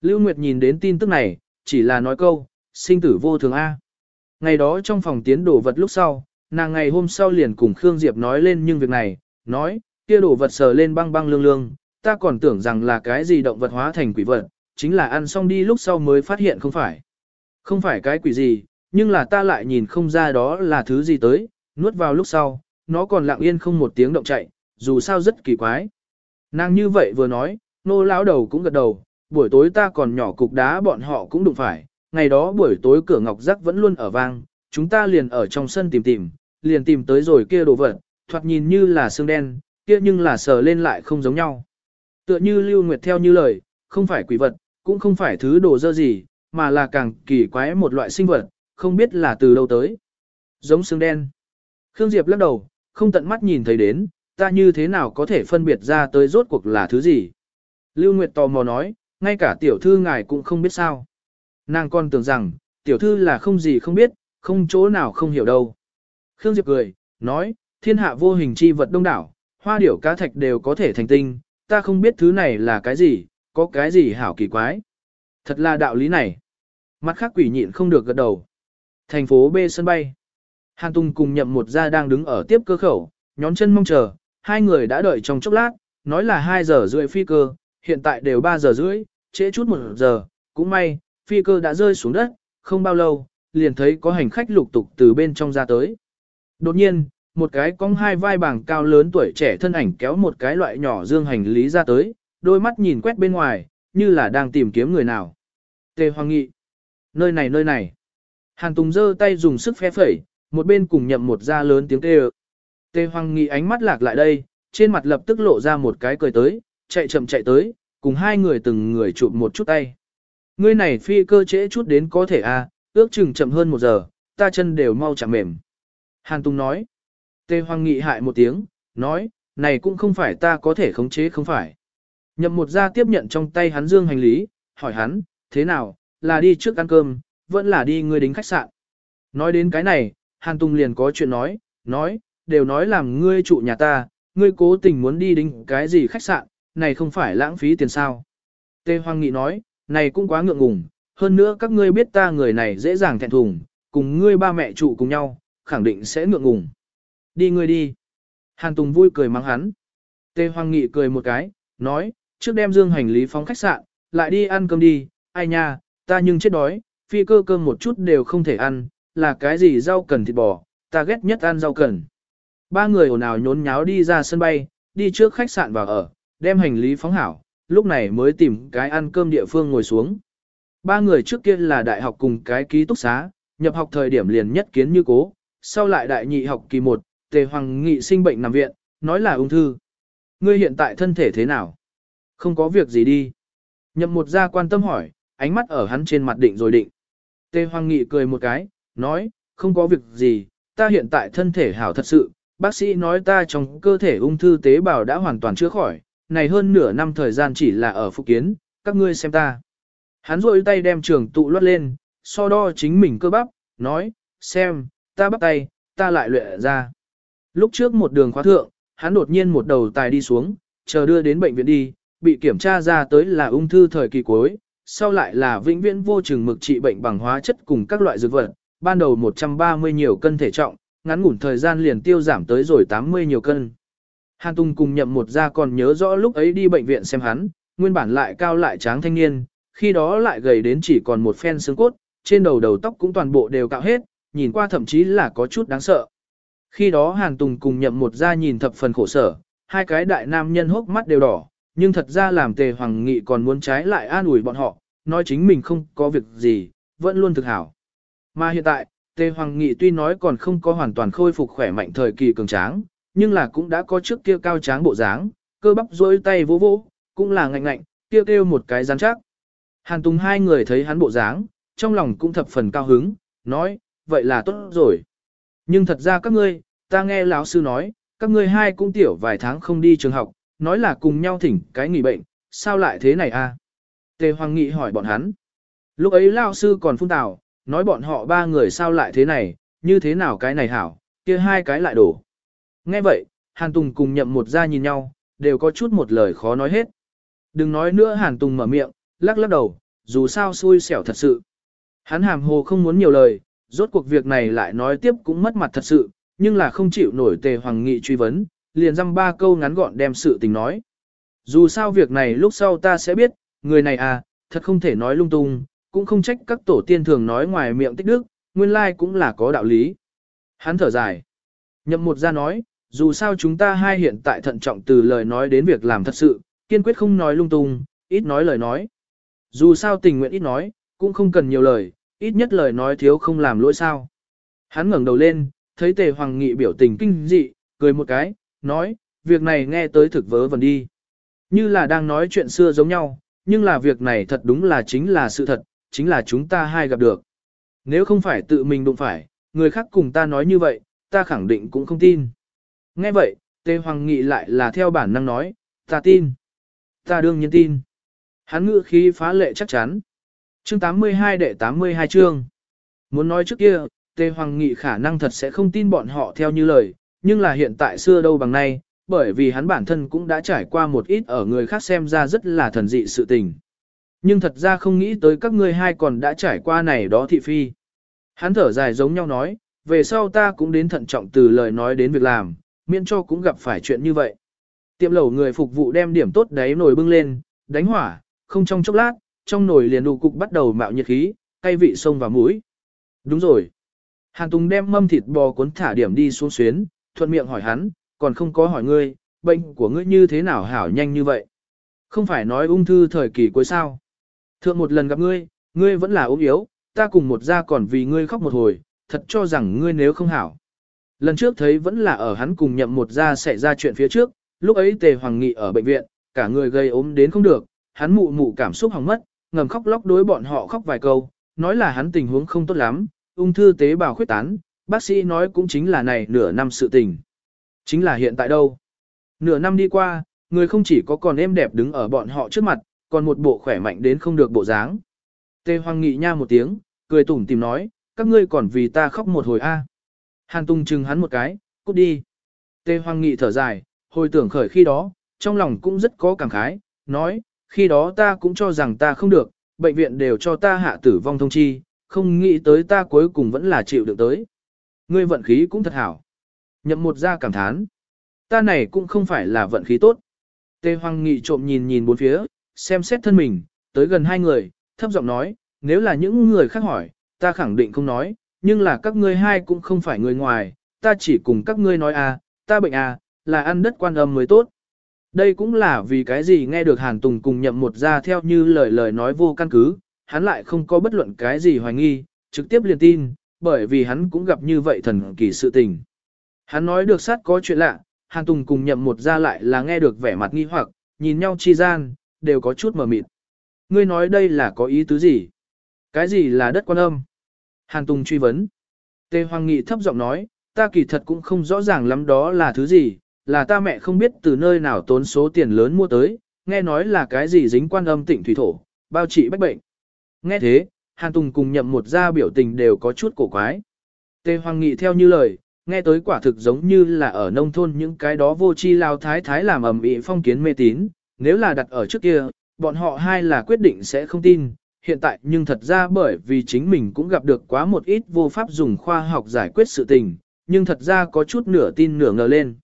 Lưu Nguyệt nhìn đến tin tức này, chỉ là nói câu, sinh tử vô thường A. Ngày đó trong phòng tiến đổ vật lúc sau, nàng ngày hôm sau liền cùng Khương Diệp nói lên nhưng việc này, nói, kia đổ vật sờ lên băng băng lương lương, ta còn tưởng rằng là cái gì động vật hóa thành quỷ vật, chính là ăn xong đi lúc sau mới phát hiện không phải. Không phải cái quỷ gì, nhưng là ta lại nhìn không ra đó là thứ gì tới, nuốt vào lúc sau, nó còn lặng yên không một tiếng động chạy, dù sao rất kỳ quái. Nàng như vậy vừa nói, nô lão đầu cũng gật đầu, buổi tối ta còn nhỏ cục đá bọn họ cũng đụng phải, ngày đó buổi tối cửa ngọc giác vẫn luôn ở vang, chúng ta liền ở trong sân tìm tìm, liền tìm tới rồi kia đồ vật, thoạt nhìn như là xương đen, kia nhưng là sờ lên lại không giống nhau. Tựa như Lưu Nguyệt theo như lời, không phải quỷ vật, cũng không phải thứ đồ dơ gì, mà là càng kỳ quái một loại sinh vật, không biết là từ đâu tới. Giống xương đen. Khương Diệp lắc đầu, không tận mắt nhìn thấy đến, ta như thế nào có thể phân biệt ra tới rốt cuộc là thứ gì. Lưu Nguyệt tò mò nói, ngay cả tiểu thư ngài cũng không biết sao. Nàng còn tưởng rằng, tiểu thư là không gì không biết, không chỗ nào không hiểu đâu. Khương Diệp cười, nói, thiên hạ vô hình chi vật đông đảo, hoa điểu cá thạch đều có thể thành tinh, ta không biết thứ này là cái gì, có cái gì hảo kỳ quái. Thật là đạo lý này. Mặt khác quỷ nhịn không được gật đầu. Thành phố B sân bay. Hàn Tùng cùng nhậm một gia đang đứng ở tiếp cơ khẩu, nhón chân mong chờ, hai người đã đợi trong chốc lát, nói là 2 giờ rưỡi phi cơ, hiện tại đều 3 giờ rưỡi, trễ chút 1 giờ, cũng may, phi cơ đã rơi xuống đất, không bao lâu, liền thấy có hành khách lục tục từ bên trong ra tới. Đột nhiên, một cái cong hai vai bảng cao lớn tuổi trẻ thân ảnh kéo một cái loại nhỏ dương hành lý ra tới, đôi mắt nhìn quét bên ngoài, như là đang tìm kiếm người nào. Tề Hoàng Nghị. Nơi này nơi này. Hàn Tùng giơ tay dùng sức phe phẩy, một bên cùng nhậm một da lớn tiếng kêu. Tề Hoàng Nghị ánh mắt lạc lại đây, trên mặt lập tức lộ ra một cái cười tới, chạy chậm chạy tới, cùng hai người từng người chụp một chút tay. Ngươi này phi cơ trễ chút đến có thể à, ước chừng chậm hơn một giờ, ta chân đều mau chạm mềm. Hàn Tùng nói. Tề Hoàng Nghị hại một tiếng, nói, này cũng không phải ta có thể khống chế không phải. Nhậm một gia tiếp nhận trong tay hắn dương hành lý, hỏi hắn, thế nào, là đi trước ăn cơm, vẫn là đi ngươi đính khách sạn. Nói đến cái này, Hàn Tùng liền có chuyện nói, nói, đều nói làm ngươi trụ nhà ta, ngươi cố tình muốn đi đính cái gì khách sạn, này không phải lãng phí tiền sao. Tề Hoàng Nghị nói, này cũng quá ngượng ngùng, hơn nữa các ngươi biết ta người này dễ dàng thẹn thùng, cùng ngươi ba mẹ trụ cùng nhau, khẳng định sẽ ngượng ngùng. Đi ngươi đi. Hàn Tùng vui cười mắng hắn. Tề Hoàng Nghị cười một cái, nói, trước đem dương hành lý phóng khách sạn, lại đi ăn cơm đi, ai nha, ta nhưng chết đói, phi cơ cơm một chút đều không thể ăn, là cái gì rau cần thịt bò, ta ghét nhất ăn rau cần. Ba người ồn ào nhốn nháo đi ra sân bay, đi trước khách sạn vào ở, đem hành lý phóng hảo, lúc này mới tìm cái ăn cơm địa phương ngồi xuống. Ba người trước kia là đại học cùng cái ký túc xá, nhập học thời điểm liền nhất kiến như cố, sau lại đại nhị học kỳ 1, tề hoàng nghị sinh bệnh nằm viện, nói là ung thư. Ngươi hiện tại thân thể thế nào? Không có việc gì đi. Nhậm một gia quan tâm hỏi, ánh mắt ở hắn trên mặt định rồi định. Tề hoàng nghị cười một cái, nói, không có việc gì, ta hiện tại thân thể hảo thật sự, bác sĩ nói ta trong cơ thể ung thư tế bào đã hoàn toàn chữa khỏi, này hơn nửa năm thời gian chỉ là ở phục kiến, các ngươi xem ta. Hắn rôi tay đem trường tụ lót lên, so đo chính mình cơ bắp, nói, xem, ta bắt tay, ta lại luyện ra. Lúc trước một đường khóa thượng, hắn đột nhiên một đầu tài đi xuống, chờ đưa đến bệnh viện đi, bị kiểm tra ra tới là ung thư thời kỳ cuối, sau lại là vĩnh viễn vô chừng mực trị bệnh bằng hóa chất cùng các loại dược vật, ban đầu 130 nhiều cân thể trọng, ngắn ngủn thời gian liền tiêu giảm tới rồi 80 nhiều cân. Hàn Tùng cùng nhậm một gia còn nhớ rõ lúc ấy đi bệnh viện xem hắn, nguyên bản lại cao lại tráng thanh niên, khi đó lại gầy đến chỉ còn một phen xương cốt, trên đầu đầu tóc cũng toàn bộ đều cạo hết, nhìn qua thậm chí là có chút đáng sợ. Khi đó Hàn Tùng cùng nhậm một gia nhìn thập phần khổ sở, hai cái đại nam nhân hốc mắt đều đỏ, nhưng thật ra làm tề hoàng nghị còn muốn trái lại an ủi bọn họ, nói chính mình không có việc gì, vẫn luôn thực hảo. Mà hiện tại, tề hoàng nghị tuy nói còn không có hoàn toàn khôi phục khỏe mạnh thời kỳ cường tráng, nhưng là cũng đã có trước kia cao tráng bộ dáng, cơ bắp rối tay vỗ vỗ, cũng là ngạnh ngạnh, kêu kêu một cái rắn chắc. Hàn Tùng hai người thấy hắn bộ dáng, trong lòng cũng thập phần cao hứng, nói, vậy là tốt rồi. Nhưng thật ra các ngươi, ta nghe lão sư nói, các ngươi hai cũng tiểu vài tháng không đi trường học, nói là cùng nhau thỉnh cái nghỉ bệnh, sao lại thế này a? Tề Hoàng Nghị hỏi bọn hắn. Lúc ấy lão sư còn phun tào, nói bọn họ ba người sao lại thế này, như thế nào cái này hảo, kia hai cái lại đổ. Nghe vậy, Hàn Tùng cùng nhậm một ra nhìn nhau, đều có chút một lời khó nói hết. Đừng nói nữa Hàn Tùng mở miệng, lắc lắc đầu, dù sao xui xẻo thật sự. Hắn hàm hồ không muốn nhiều lời, rốt cuộc việc này lại nói tiếp cũng mất mặt thật sự, nhưng là không chịu nổi tề hoàng nghị truy vấn, liền dăm ba câu ngắn gọn đem sự tình nói. Dù sao việc này lúc sau ta sẽ biết, người này à, thật không thể nói lung tung, cũng không trách các tổ tiên thường nói ngoài miệng tích đức, nguyên lai cũng là có đạo lý. Hắn thở dài. Nhậm một ra nói, dù sao chúng ta hai hiện tại thận trọng từ lời nói đến việc làm thật sự, kiên quyết không nói lung tung, ít nói lời nói. Dù sao tình nguyện ít nói, cũng không cần nhiều lời, ít nhất lời nói thiếu không làm lỗi sao. Hắn ngẩng đầu lên, thấy tề hoàng nghị biểu tình kinh dị, cười một cái, nói, việc này nghe tới thực vớ vẩn đi. Như là đang nói chuyện xưa giống nhau, nhưng là việc này thật đúng là chính là sự thật, chính là chúng ta hai gặp được. Nếu không phải tự mình đụng phải, người khác cùng ta nói như vậy, ta khẳng định cũng không tin. Nghe vậy, Tề Hoàng Nghị lại là theo bản năng nói, ta tin. Ta đương nhiên tin. Hắn ngữ khí phá lệ chắc chắn. Chương 82 đệ 82 chương. Muốn nói trước kia, Tề Hoàng Nghị khả năng thật sẽ không tin bọn họ theo như lời, nhưng là hiện tại xưa đâu bằng nay, bởi vì hắn bản thân cũng đã trải qua một ít ở người khác xem ra rất là thần dị sự tình. Nhưng thật ra không nghĩ tới các ngươi hai còn đã trải qua này đó thị phi. Hắn thở dài giống nhau nói, về sau ta cũng đến thận trọng từ lời nói đến việc làm, miễn cho cũng gặp phải chuyện như vậy. Tiệm lẩu người phục vụ đem điểm tốt đấy nồi bưng lên, đánh hỏa, không trong chốc lát, trong nồi liền đủ cục bắt đầu mạo nhiệt khí, cay vị sông vào mũi. Đúng rồi. Hàn Tùng đem mâm thịt bò cuốn thả điểm đi xuống xuyến, thuận miệng hỏi hắn, còn không có hỏi ngươi, bệnh của ngươi như thế nào hảo nhanh như vậy. Không phải nói ung thư thời kỳ cuối sao. Thượng một lần gặp ngươi, ngươi vẫn là ốm yếu, ta cùng một gia còn vì ngươi khóc một hồi, thật cho rằng ngươi nếu không hảo. Lần trước thấy vẫn là ở hắn cùng nhậm một gia xảy ra chuyện phía trước, lúc ấy tề hoàng nghị ở bệnh viện, cả người gây ốm đến không được, hắn mụ mụ cảm xúc hỏng mất, ngầm khóc lóc đối bọn họ khóc vài câu, nói là hắn tình huống không tốt lắm, ung thư tế bào khuyết tán, bác sĩ nói cũng chính là này nửa năm sự tình. Chính là hiện tại đâu? Nửa năm đi qua, người không chỉ có còn êm đẹp đứng ở bọn họ trước mặt, còn một bộ khỏe mạnh đến không được bộ dáng. Tề Hoàng Nghị nha một tiếng, cười tủm tìm nói, các ngươi còn vì ta khóc một hồi a. Hàn Tung chừng hắn một cái, cút đi. Tề Hoàng Nghị thở dài, hồi tưởng khởi khi đó, trong lòng cũng rất có cảm khái, nói, khi đó ta cũng cho rằng ta không được, bệnh viện đều cho ta hạ tử vong thông chi, không nghĩ tới ta cuối cùng vẫn là chịu được tới. Ngươi vận khí cũng thật hảo. Nhậm một ra cảm thán. Ta này cũng không phải là vận khí tốt. Tề Hoàng Nghị trộm nhìn nhìn bốn phía, xem xét thân mình, tới gần hai người, thấp giọng nói, nếu là những người khác hỏi, ta khẳng định không nói, nhưng là các ngươi hai cũng không phải người ngoài, ta chỉ cùng các ngươi nói à, ta bệnh à, là ăn đất quan âm mới tốt. Đây cũng là vì cái gì nghe được Hàn Tùng cùng nhậm một ra theo như lời lời nói vô căn cứ, hắn lại không có bất luận cái gì hoài nghi, trực tiếp liền tin, bởi vì hắn cũng gặp như vậy thần kỳ sự tình. Hắn nói được sát có chuyện lạ, Hàn Tùng cùng nhậm một ra lại là nghe được vẻ mặt nghi hoặc, nhìn nhau chi gian, đều có chút mờ mịt. Ngươi nói đây là có ý tứ gì? Cái gì là đất quan âm? Hàn Tùng truy vấn. Tề Hoàng Nghị thấp giọng nói, ta kỳ thật cũng không rõ ràng lắm đó là thứ gì, là ta mẹ không biết từ nơi nào tốn số tiền lớn mua tới, nghe nói là cái gì dính quan âm tịnh thủy thổ, bao trị bách bệnh. Nghe thế, Hàn Tùng cùng nhậm một ra biểu tình đều có chút cổ quái. Tề Hoàng Nghị theo như lời, nghe tới quả thực giống như là ở nông thôn những cái đó vô chi lao thái thái làm ầm ĩ phong kiến mê tín, nếu là đặt ở trước kia, bọn họ hai là quyết định sẽ không tin, hiện tại nhưng thật ra bởi vì chính mình cũng gặp được quá một ít vô pháp dùng khoa học giải quyết sự tình, nhưng thật ra có chút nửa tin nửa ngờ lên.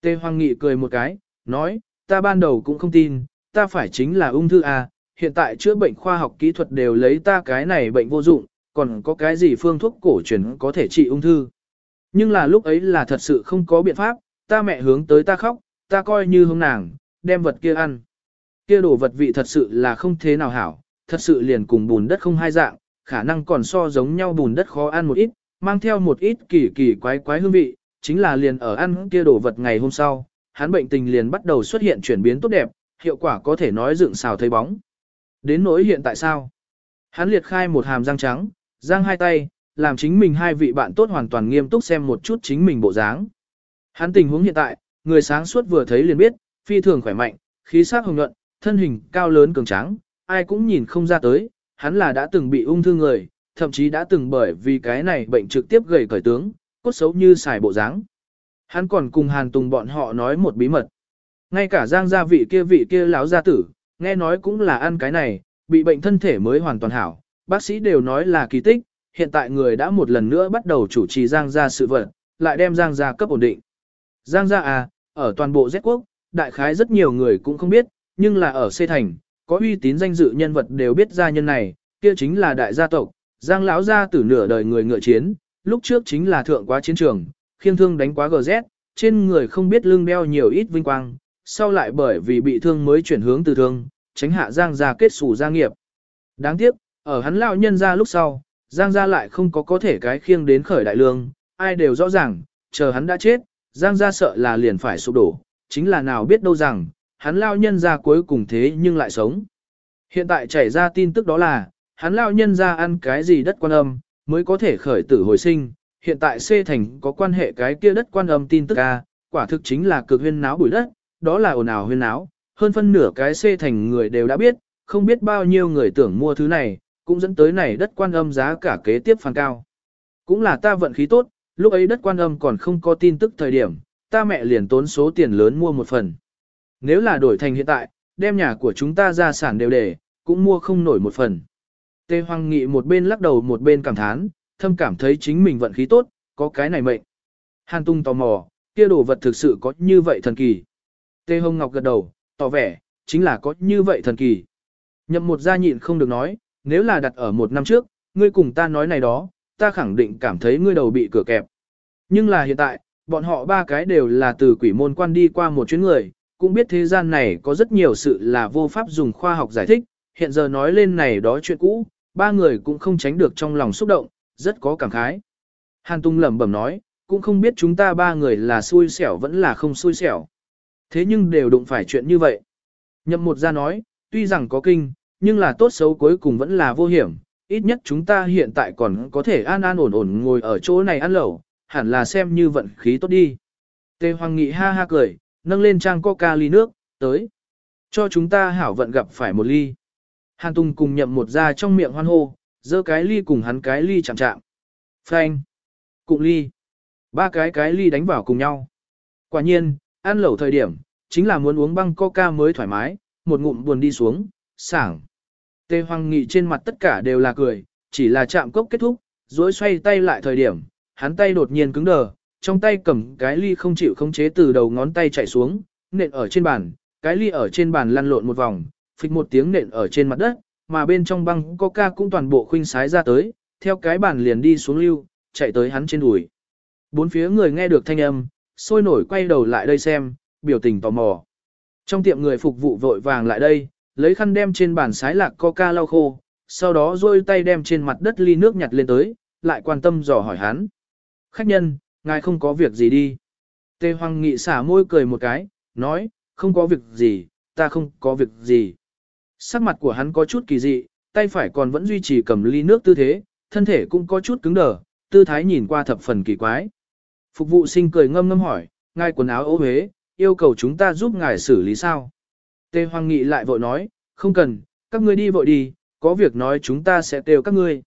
tê Hoàng Nghị cười một cái, nói, ta ban đầu cũng không tin, ta phải chính là ung thư à, hiện tại chữa bệnh khoa học kỹ thuật đều lấy ta cái này bệnh vô dụng, còn có cái gì phương thuốc cổ truyền có thể trị ung thư. Nhưng là lúc ấy là thật sự không có biện pháp, ta mẹ hướng tới ta khóc, ta coi như hướng nàng, đem vật kia ăn. Kia đồ vật vị thật sự là không thế nào hảo, thật sự liền cùng bùn đất không hai dạng, khả năng còn so giống nhau bùn đất khó ăn một ít, mang theo một ít kỳ kỳ quái quái hương vị, chính là liền ở ăn kia đồ vật ngày hôm sau, hắn bệnh tình liền bắt đầu xuất hiện chuyển biến tốt đẹp, hiệu quả có thể nói dựng xào thấy bóng. Đến nỗi hiện tại sao? Hắn liệt khai một hàm răng trắng, răng hai tay, làm chính mình hai vị bạn tốt hoàn toàn nghiêm túc xem một chút chính mình bộ dáng. Hắn tình huống hiện tại, người sáng suốt vừa thấy liền biết, phi thường khỏe mạnh, khí sắc hồng nhuận, thân hình cao lớn cường tráng, ai cũng nhìn không ra tới, hắn là đã từng bị ung thư người, thậm chí đã từng bởi vì cái này bệnh trực tiếp gầy cởi tướng, cốt xấu như xài bộ dáng. Hắn còn cùng Hàn Tùng bọn họ nói một bí mật. Ngay cả giang gia vị kia vị kia lão gia tử, nghe nói cũng là ăn cái này, bị bệnh thân thể mới hoàn toàn hảo. Bác sĩ đều nói là kỳ tích, hiện tại người đã một lần nữa bắt đầu chủ trì giang gia sự vật, lại đem giang gia cấp ổn định. Giang gia à, ở toàn bộ Z quốc, đại khái rất nhiều người cũng không biết, nhưng là ở C thành, có uy tín danh dự nhân vật đều biết gia nhân này, kia chính là đại gia tộc, Giang lão gia tử nửa đời người ngựa chiến, lúc trước chính là thượng quá chiến trường, khiêng thương đánh quá GZ, trên người không biết lưng đeo nhiều ít vinh quang, sau lại bởi vì bị thương mới chuyển hướng từ thương, tránh hạ Giang gia kết sủ gia nghiệp. Đáng tiếc, ở hắn lão nhân gia lúc sau, Giang gia lại không có có thể cái khiêng đến khởi đại lương, ai đều rõ ràng, chờ hắn đã chết, Giang gia sợ là liền phải sụp đổ, chính là nào biết đâu rằng, hắn lão nhân ra cuối cùng thế nhưng lại sống. Hiện tại chảy ra tin tức đó là, hắn lão nhân ra ăn cái gì đất quan âm, mới có thể khởi tử hồi sinh, hiện tại C thành có quan hệ cái kia đất quan âm tin tức a, quả thực chính là cực huyên náo bụi đất, đó là ồn ào huyên náo, hơn phân nửa cái C thành người đều đã biết, không biết bao nhiêu người tưởng mua thứ này, cũng dẫn tới này đất quan âm giá cả kế tiếp phàn cao. Cũng là ta vận khí tốt, lúc ấy đất quan âm còn không có tin tức thời điểm, ta mẹ liền tốn số tiền lớn mua một phần. Nếu là đổi thành hiện tại, đem nhà của chúng ta ra sản đều để, cũng mua không nổi một phần. Tề Hoàng Nghị một bên lắc đầu một bên cảm thán, thâm cảm thấy chính mình vận khí tốt, có cái này mệnh. Hàn Tung tò mò, kia đồ vật thực sự có như vậy thần kỳ. Tề Hồng Ngọc gật đầu, tỏ vẻ, chính là có như vậy thần kỳ. Nhậm một gia nhịn không được nói, nếu là đặt ở một năm trước, ngươi cùng ta nói này đó, ta khẳng định cảm thấy ngươi đầu bị cửa kẹp. Nhưng là hiện tại, bọn họ ba cái đều là từ quỷ môn quan đi qua một chuyến người, cũng biết thế gian này có rất nhiều sự là vô pháp dùng khoa học giải thích, hiện giờ nói lên này đó chuyện cũ, ba người cũng không tránh được trong lòng xúc động, rất có cảm khái. Hàn Tung lẩm bẩm nói, cũng không biết chúng ta ba người là xui xẻo vẫn là không xui xẻo. Thế nhưng đều đụng phải chuyện như vậy. Nhậm một ra nói, tuy rằng có kinh, nhưng là tốt xấu cuối cùng vẫn là vô hiểm, ít nhất chúng ta hiện tại còn có thể an an ổn ổn ngồi ở chỗ này ăn lẩu, hẳn là xem như vận khí tốt đi. Tề Hoàng Nghị ha ha cười, nâng lên trang coca ly nước, tới. Cho chúng ta hảo vận gặp phải một ly. Hàn Tùng cùng nhậm một ra trong miệng hoan hô, giơ cái ly cùng hắn cái ly chạm chạm. Phanh. Cụng ly. Ba cái cái ly đánh vào cùng nhau. Quả nhiên, ăn lẩu thời điểm, chính là muốn uống băng coca mới thoải mái, một ngụm buồn đi xuống, sảng. Tề Hoàng Nghị trên mặt tất cả đều là cười, chỉ là chạm cốc kết thúc, rồi xoay tay lại thời điểm, hắn tay đột nhiên cứng đờ, trong tay cầm cái ly không chịu khống chế từ đầu ngón tay chạy xuống, nện ở trên bàn, cái ly ở trên bàn lăn lộn một vòng, phịch một tiếng nện ở trên mặt đất, mà bên trong băng coca cũng toàn bộ khuynh sái ra tới, theo cái bàn liền đi xuống lưu, chạy tới hắn trên đùi. Bốn phía người nghe được thanh âm, sôi nổi quay đầu lại đây xem, biểu tình tò mò. Trong tiệm người phục vụ vội vàng lại đây, lấy khăn đem trên bàn sái lạc coca lau khô, sau đó rôi tay đem trên mặt đất ly nước nhặt lên tới, lại quan tâm dò hỏi hắn. Khách nhân, ngài không có việc gì đi. Tề Hoàng Nghị xả môi cười một cái, nói, không có việc gì, ta không có việc gì. Sắc mặt của hắn có chút kỳ dị, tay phải còn vẫn duy trì cầm ly nước tư thế, thân thể cũng có chút cứng đờ, tư thái nhìn qua thập phần kỳ quái. Phục vụ sinh cười ngâm ngâm hỏi, ngài quần áo ố huế, yêu cầu chúng ta giúp ngài xử lý sao? Tề Hoàng Nghị lại vội nói, không cần, các ngươi đi vội đi, có việc nói chúng ta sẽ kêu các ngươi.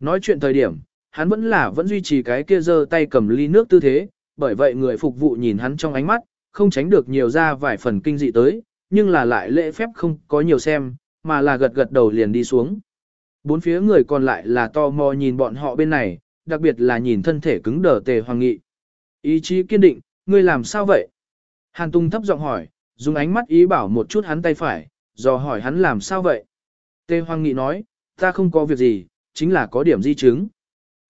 Nói chuyện thời điểm, hắn vẫn là vẫn duy trì cái kia giơ tay cầm ly nước tư thế, bởi vậy người phục vụ nhìn hắn trong ánh mắt, không tránh được nhiều ra vài phần kinh dị tới, nhưng là lại lễ phép không có nhiều xem, mà là gật gật đầu liền đi xuống. Bốn phía người còn lại là to mò nhìn bọn họ bên này, đặc biệt là nhìn thân thể cứng đờ tề hoàng nghị. Ý chí kiên định, ngươi làm sao vậy? Hàn Tung thấp giọng hỏi, dùng ánh mắt ý bảo một chút hắn tay phải, dò hỏi hắn làm sao vậy? Tề hoàng nghị nói, ta không có việc gì, chính là có điểm di chứng.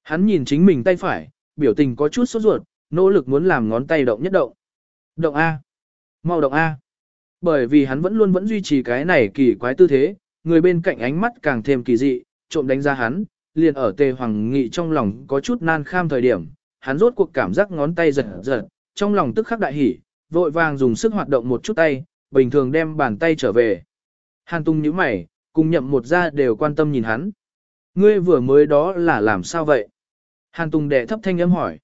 Hắn nhìn chính mình tay phải, biểu tình có chút sốt ruột, nỗ lực muốn làm ngón tay động nhất động. Động A. Mau động A. Bởi vì hắn vẫn luôn vẫn duy trì cái này kỳ quái tư thế, người bên cạnh ánh mắt càng thêm kỳ dị, trộm đánh ra hắn, liền ở tề hoàng nghị trong lòng có chút nan kham thời điểm, hắn rốt cuộc cảm giác ngón tay giật giật, trong lòng tức khắc đại hỉ, vội vàng dùng sức hoạt động một chút tay, bình thường đem bàn tay trở về. Hàn tung nhíu mày, cùng nhậm một ra đều quan tâm nhìn hắn. Ngươi vừa mới đó là làm sao vậy? Hàn Tùng đệ thấp thanh âm hỏi.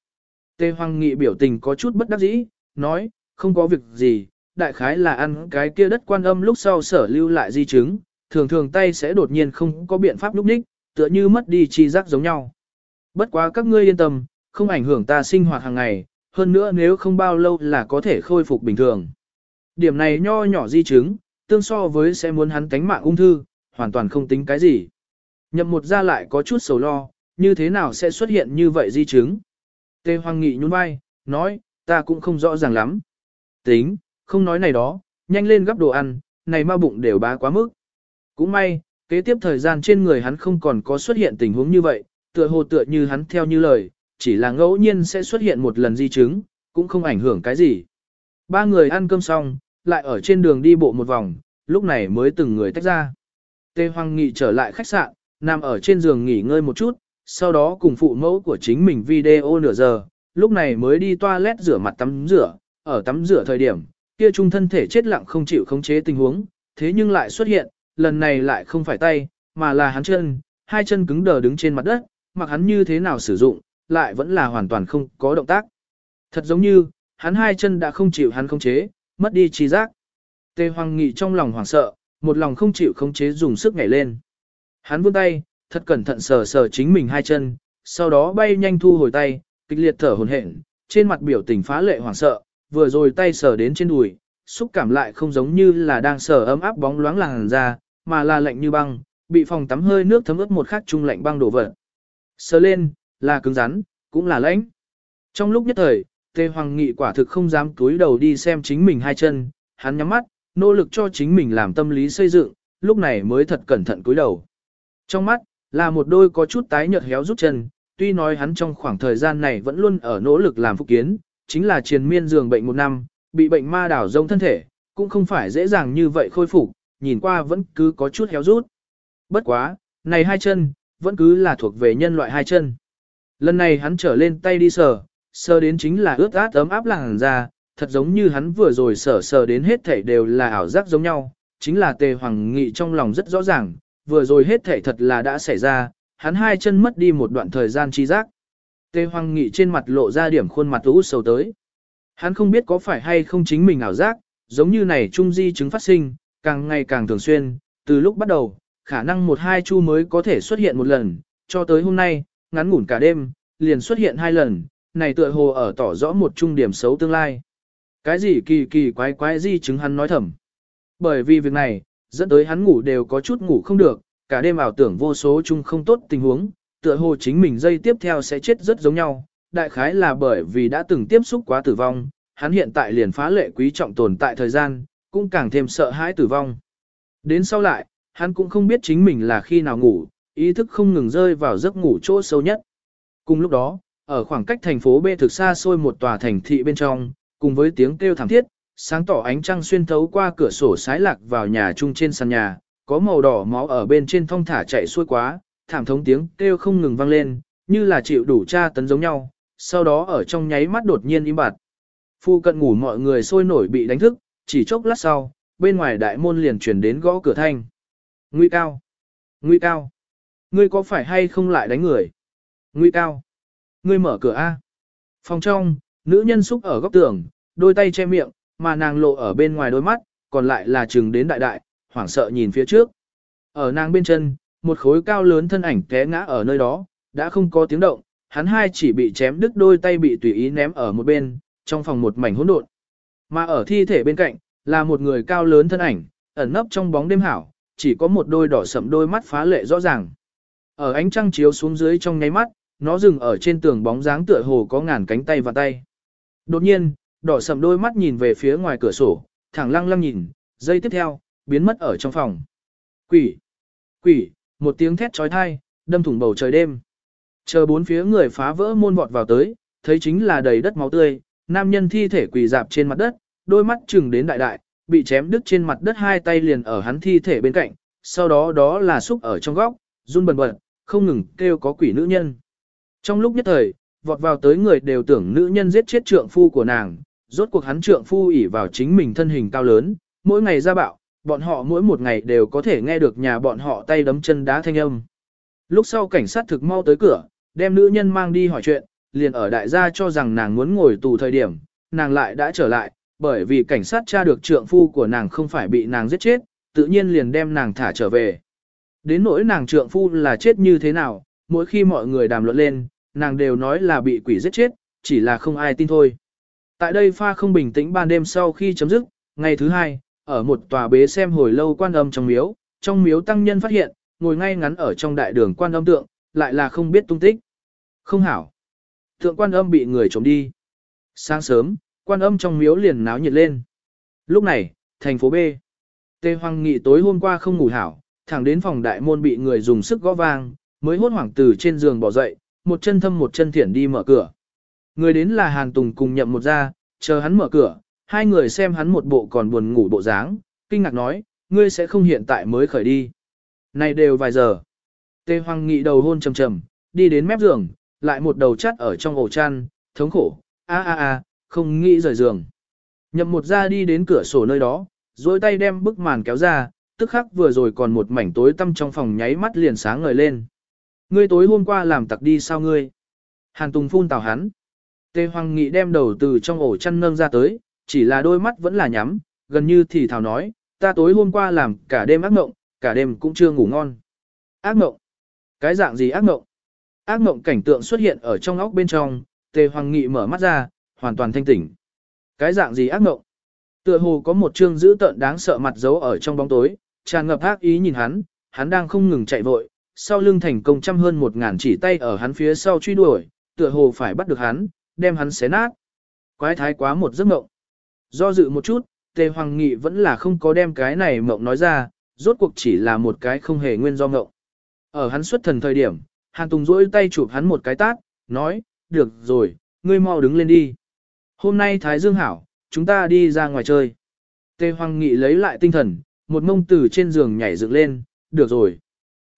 Tề Hoàng Nghị biểu tình có chút bất đắc dĩ, nói, không có việc gì, đại khái là ăn cái kia đất quan âm lúc sau sở lưu lại di chứng, thường thường tay sẽ đột nhiên không có biện pháp lúc đích, tựa như mất đi chi giác giống nhau. Bất quá các ngươi yên tâm, không ảnh hưởng ta sinh hoạt hàng ngày, hơn nữa nếu không bao lâu là có thể khôi phục bình thường. Điểm này nho nhỏ di chứng, tương so với sẽ muốn hắn tánh mạng ung thư, hoàn toàn không tính cái gì. Nhậm một ra lại có chút sầu lo, như thế nào sẽ xuất hiện như vậy di chứng. Tê Hoàng Nghị nhún vai, nói, ta cũng không rõ ràng lắm. Tính, không nói này đó, nhanh lên gấp đồ ăn, này ma bụng đều bá quá mức. Cũng may, kế tiếp thời gian trên người hắn không còn có xuất hiện tình huống như vậy, tựa hồ tựa như hắn theo như lời, chỉ là ngẫu nhiên sẽ xuất hiện một lần di chứng, cũng không ảnh hưởng cái gì. Ba người ăn cơm xong, lại ở trên đường đi bộ một vòng, lúc này mới từng người tách ra. Tê Hoàng Nghị trở lại khách sạn, nằm ở trên giường nghỉ ngơi một chút, sau đó cùng phụ mẫu của chính mình video nửa giờ, lúc này mới đi toilet rửa mặt tắm rửa, ở tắm rửa thời điểm, kia trung thân thể chết lặng không chịu khống chế tình huống, thế nhưng lại xuất hiện, lần này lại không phải tay, mà là hắn chân, hai chân cứng đờ đứng trên mặt đất, mặc hắn như thế nào sử dụng, lại vẫn là hoàn toàn không có động tác. Thật giống như, hắn hai chân đã không chịu hắn khống chế, mất đi trí giác. Tề Hoàng Nghị trong lòng hoảng sợ, một lòng không chịu khống chế dùng sức nhảy lên. Hắn vươn tay, thật cẩn thận sờ sờ chính mình hai chân, sau đó bay nhanh thu hồi tay, kịch liệt thở hổn hển, trên mặt biểu tình phá lệ hoảng sợ, vừa rồi tay sờ đến trên đùi, xúc cảm lại không giống như là đang sờ ấm áp bóng loáng làn da, mà là lạnh như băng, bị phòng tắm hơi nước thấm ướt một khắc trung lạnh băng đổ vỡ. Sờ lên, là cứng rắn, cũng là lãnh. Trong lúc nhất thời, Tề Hoàng Nghị quả thực không dám túi đầu đi xem chính mình hai chân, hắn nhắm mắt, nỗ lực cho chính mình làm tâm lý xây dựng, lúc này mới thật cẩn thận cúi đầu. Trong mắt, là một đôi có chút tái nhợt héo rút chân, tuy nói hắn trong khoảng thời gian này vẫn luôn ở nỗ lực làm phục kiến, chính là triền miên giường bệnh một năm, bị bệnh ma đảo rông thân thể, cũng không phải dễ dàng như vậy khôi phục, nhìn qua vẫn cứ có chút héo rút. Bất quá, này hai chân, vẫn cứ là thuộc về nhân loại hai chân. Lần này hắn trở lên tay đi sờ, sờ đến chính là ướt át ấm áp làng ra, thật giống như hắn vừa rồi sờ sờ đến hết thảy đều là ảo giác giống nhau, chính là tề hoàng nghị trong lòng rất rõ ràng, vừa rồi hết thể thật là đã xảy ra, hắn hai chân mất đi một đoạn thời gian trí giác. Tề hoàng nghị trên mặt lộ ra điểm khuôn mặt ú sầu tới. Hắn không biết có phải hay không chính mình ảo giác, giống như này trung di chứng phát sinh, càng ngày càng thường xuyên, từ lúc bắt đầu, khả năng một hai chu mới có thể xuất hiện một lần, cho tới hôm nay, ngắn ngủn cả đêm, liền xuất hiện hai lần, này tựa hồ ở tỏ rõ một trung điểm xấu tương lai. Cái gì kỳ kỳ quái quái di chứng hắn nói thầm. Bởi vì việc này, dẫn tới hắn ngủ đều có chút ngủ không được, cả đêm ảo tưởng vô số chung không tốt tình huống, tựa hồ chính mình dây tiếp theo sẽ chết rất giống nhau. Đại khái là bởi vì đã từng tiếp xúc quá tử vong, hắn hiện tại liền phá lệ quý trọng tồn tại thời gian, cũng càng thêm sợ hãi tử vong. Đến sau lại, hắn cũng không biết chính mình là khi nào ngủ, ý thức không ngừng rơi vào giấc ngủ chỗ sâu nhất. Cùng lúc đó, ở khoảng cách thành phố B thực xa xôi một tòa thành thị bên trong, cùng với tiếng kêu thảm thiết, sáng tỏ ánh trăng xuyên thấu qua cửa sổ sái lạc vào nhà chung trên sàn nhà, có màu đỏ máu ở bên trên thong thả chạy xuôi quá, thảm thống tiếng kêu không ngừng vang lên, như là chịu đủ tra tấn giống nhau, sau đó ở trong nháy mắt đột nhiên im bặt. Phu cận ngủ mọi người sôi nổi bị đánh thức, chỉ chốc lát sau, bên ngoài đại môn liền chuyển đến gõ cửa thanh. Nguy cao! Nguy cao! Ngươi có phải hay không lại đánh người? Nguy cao! Ngươi mở cửa A. Phòng trong, nữ nhân xúc ở góc tường, đôi tay che miệng, mà nàng lộ ở bên ngoài đôi mắt, còn lại là trừng đến đại đại, hoảng sợ nhìn phía trước. Ở nàng bên chân, một khối cao lớn thân ảnh té ngã ở nơi đó, đã không có tiếng động, hắn hai chỉ bị chém đứt đôi tay bị tùy ý ném ở một bên, trong phòng một mảnh hỗn độn. Mà ở thi thể bên cạnh, là một người cao lớn thân ảnh, ẩn nấp trong bóng đêm hảo, chỉ có một đôi đỏ sẫm đôi mắt phá lệ rõ ràng. Ở ánh trăng chiếu xuống dưới trong nháy mắt, nó dừng ở trên tường bóng dáng tựa hồ có ngàn cánh tay và tay. Đột nhiên, đỏ sầm đôi mắt nhìn về phía ngoài cửa sổ, thẳng lăng lăng nhìn, giây tiếp theo, biến mất ở trong phòng. Quỷ! Quỷ! Một tiếng thét trói thai, đâm thủng bầu trời đêm. Chờ bốn phía người phá vỡ môn vọt vào tới, thấy chính là đầy đất máu tươi, nam nhân thi thể quỳ dạp trên mặt đất, đôi mắt chừng đến đại đại, bị chém đứt trên mặt đất hai tay liền ở hắn thi thể bên cạnh, sau đó đó là xúc ở trong góc, run bần bật, không ngừng kêu có quỷ nữ nhân. Trong lúc nhất thời, vọt vào tới người đều tưởng nữ nhân giết chết trượng phu của nàng, rốt cuộc hắn trượng phu ỉ vào chính mình thân hình cao lớn, mỗi ngày ra bạo, bọn họ mỗi một ngày đều có thể nghe được nhà bọn họ tay đấm chân đá thanh âm. Lúc sau cảnh sát thực mau tới cửa, đem nữ nhân mang đi hỏi chuyện, liền ở đại gia cho rằng nàng muốn ngồi tù thời điểm, nàng lại đã trở lại, bởi vì cảnh sát tra được trượng phu của nàng không phải bị nàng giết chết, tự nhiên liền đem nàng thả trở về. Đến nỗi nàng trượng phu là chết như thế nào, mỗi khi mọi người đàm luận lên, nàng đều nói là bị quỷ giết chết, chỉ là không ai tin thôi. Tại đây pha không bình tĩnh ban đêm sau khi chấm dứt, ngày thứ hai, ở một tòa bế xem hồi lâu quan âm trong miếu, trong miếu tăng nhân phát hiện, ngồi ngay ngắn ở trong đại đường quan âm tượng, lại là không biết tung tích. Không hảo. Tượng quan âm bị người trộm đi. Sáng sớm, quan âm trong miếu liền náo nhiệt lên. Lúc này, thành phố B. Tê Hoàng Nghị tối hôm qua không ngủ hảo, thẳng đến phòng đại môn bị người dùng sức gõ vang, mới hốt hoảng từ trên giường bỏ dậy, một chân thâm một chân thiển đi mở cửa. Người đến là Hàn Tùng cùng nhậm một ra, chờ hắn mở cửa, hai người xem hắn một bộ còn buồn ngủ bộ dáng, kinh ngạc nói, ngươi sẽ không hiện tại mới khởi đi. Này đều vài giờ. Tê Hoàng Nghị đầu hôn trầm trầm, đi đến mép giường, lại một đầu chắt ở trong ổ chăn, thống khổ, a a a, không nghĩ rời giường. Nhậm một ra đi đến cửa sổ nơi đó, dối tay đem bức màn kéo ra, tức khắc vừa rồi còn một mảnh tối tăm trong phòng nháy mắt liền sáng ngời lên. Ngươi tối hôm qua làm tặc đi sao ngươi? Hàn Tùng phun tào hắn. Tề Hoàng Nghị đem đầu từ trong ổ chăn nâng ra tới, chỉ là đôi mắt vẫn là nhắm, gần như thì thảo nói, ta tối hôm qua làm cả đêm ác mộng, cả đêm cũng chưa ngủ ngon. Ác mộng? Cái dạng gì ác mộng? Ác mộng cảnh tượng xuất hiện ở trong óc bên trong, Tề Hoàng Nghị mở mắt ra, hoàn toàn thanh tỉnh. Cái dạng gì ác mộng? Tựa hồ có một trương dữ tợn đáng sợ mặt giấu ở trong bóng tối, tràn ngập ác ý nhìn hắn, hắn đang không ngừng chạy vội, sau lưng thành công trăm hơn một ngàn chỉ tay ở hắn phía sau truy đuổi, tựa hồ phải bắt được hắn, đem hắn xé nát. Quái thái quá một giấc mộng. Do dự một chút, Tề Hoàng Nghị vẫn là không có đem cái này mộng nói ra, rốt cuộc chỉ là một cái không hề nguyên do mộng. Ở hắn xuất thần thời điểm, Hàn Tùng rỗi tay chụp hắn một cái tát, nói, được rồi, ngươi mau đứng lên đi. Hôm nay Thái Dương hảo, chúng ta đi ra ngoài chơi. Tề Hoàng Nghị lấy lại tinh thần, một mông từ trên giường nhảy dựng lên, được rồi.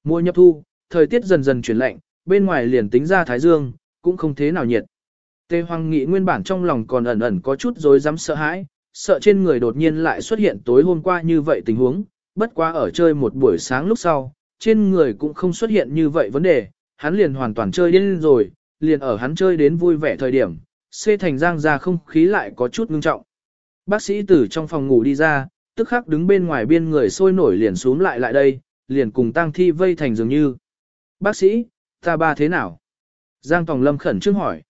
Mùa nhập thu, thời tiết dần dần chuyển lạnh, bên ngoài liền tính ra Thái Dương, cũng không thế nào nhiệt. Tề Hoàng Nghị nguyên bản trong lòng còn ẩn ẩn có chút rối rắm sợ hãi, sợ trên người đột nhiên lại xuất hiện tối hôm qua như vậy tình huống, bất quá ở chơi một buổi sáng lúc sau, trên người cũng không xuất hiện như vậy vấn đề, hắn liền hoàn toàn chơi điên rồi, liền ở hắn chơi đến vui vẻ thời điểm, xê thành giang ra không khí lại có chút ngưng trọng. Bác sĩ từ trong phòng ngủ đi ra, tức khắc đứng bên ngoài biên người sôi nổi liền xuống lại lại đây, liền cùng tang thi vây thành dường như. Bác sĩ, ta ba thế nào? Giang Tòng Lâm khẩn trương hỏi.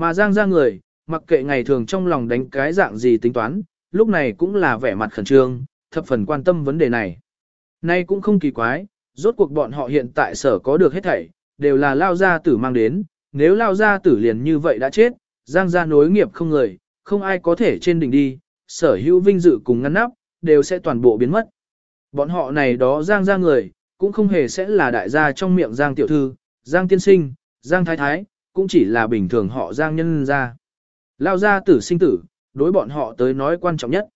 Mà Giang ra người, mặc kệ ngày thường trong lòng đánh cái dạng gì tính toán, lúc này cũng là vẻ mặt khẩn trương, thập phần quan tâm vấn đề này. Nay cũng không kỳ quái, rốt cuộc bọn họ hiện tại sở có được hết thảy, đều là lao gia tử mang đến, nếu lao gia tử liền như vậy đã chết, Giang gia nối nghiệp không người, không ai có thể trên đỉnh đi, sở hữu vinh dự cùng ngăn nắp, đều sẽ toàn bộ biến mất. Bọn họ này đó Giang gia người, cũng không hề sẽ là đại gia trong miệng Giang tiểu thư, Giang tiên sinh, Giang thái thái, cũng chỉ là bình thường họ Giang nhân ra Lao ra tử sinh tử, đối bọn họ tới nói quan trọng nhất.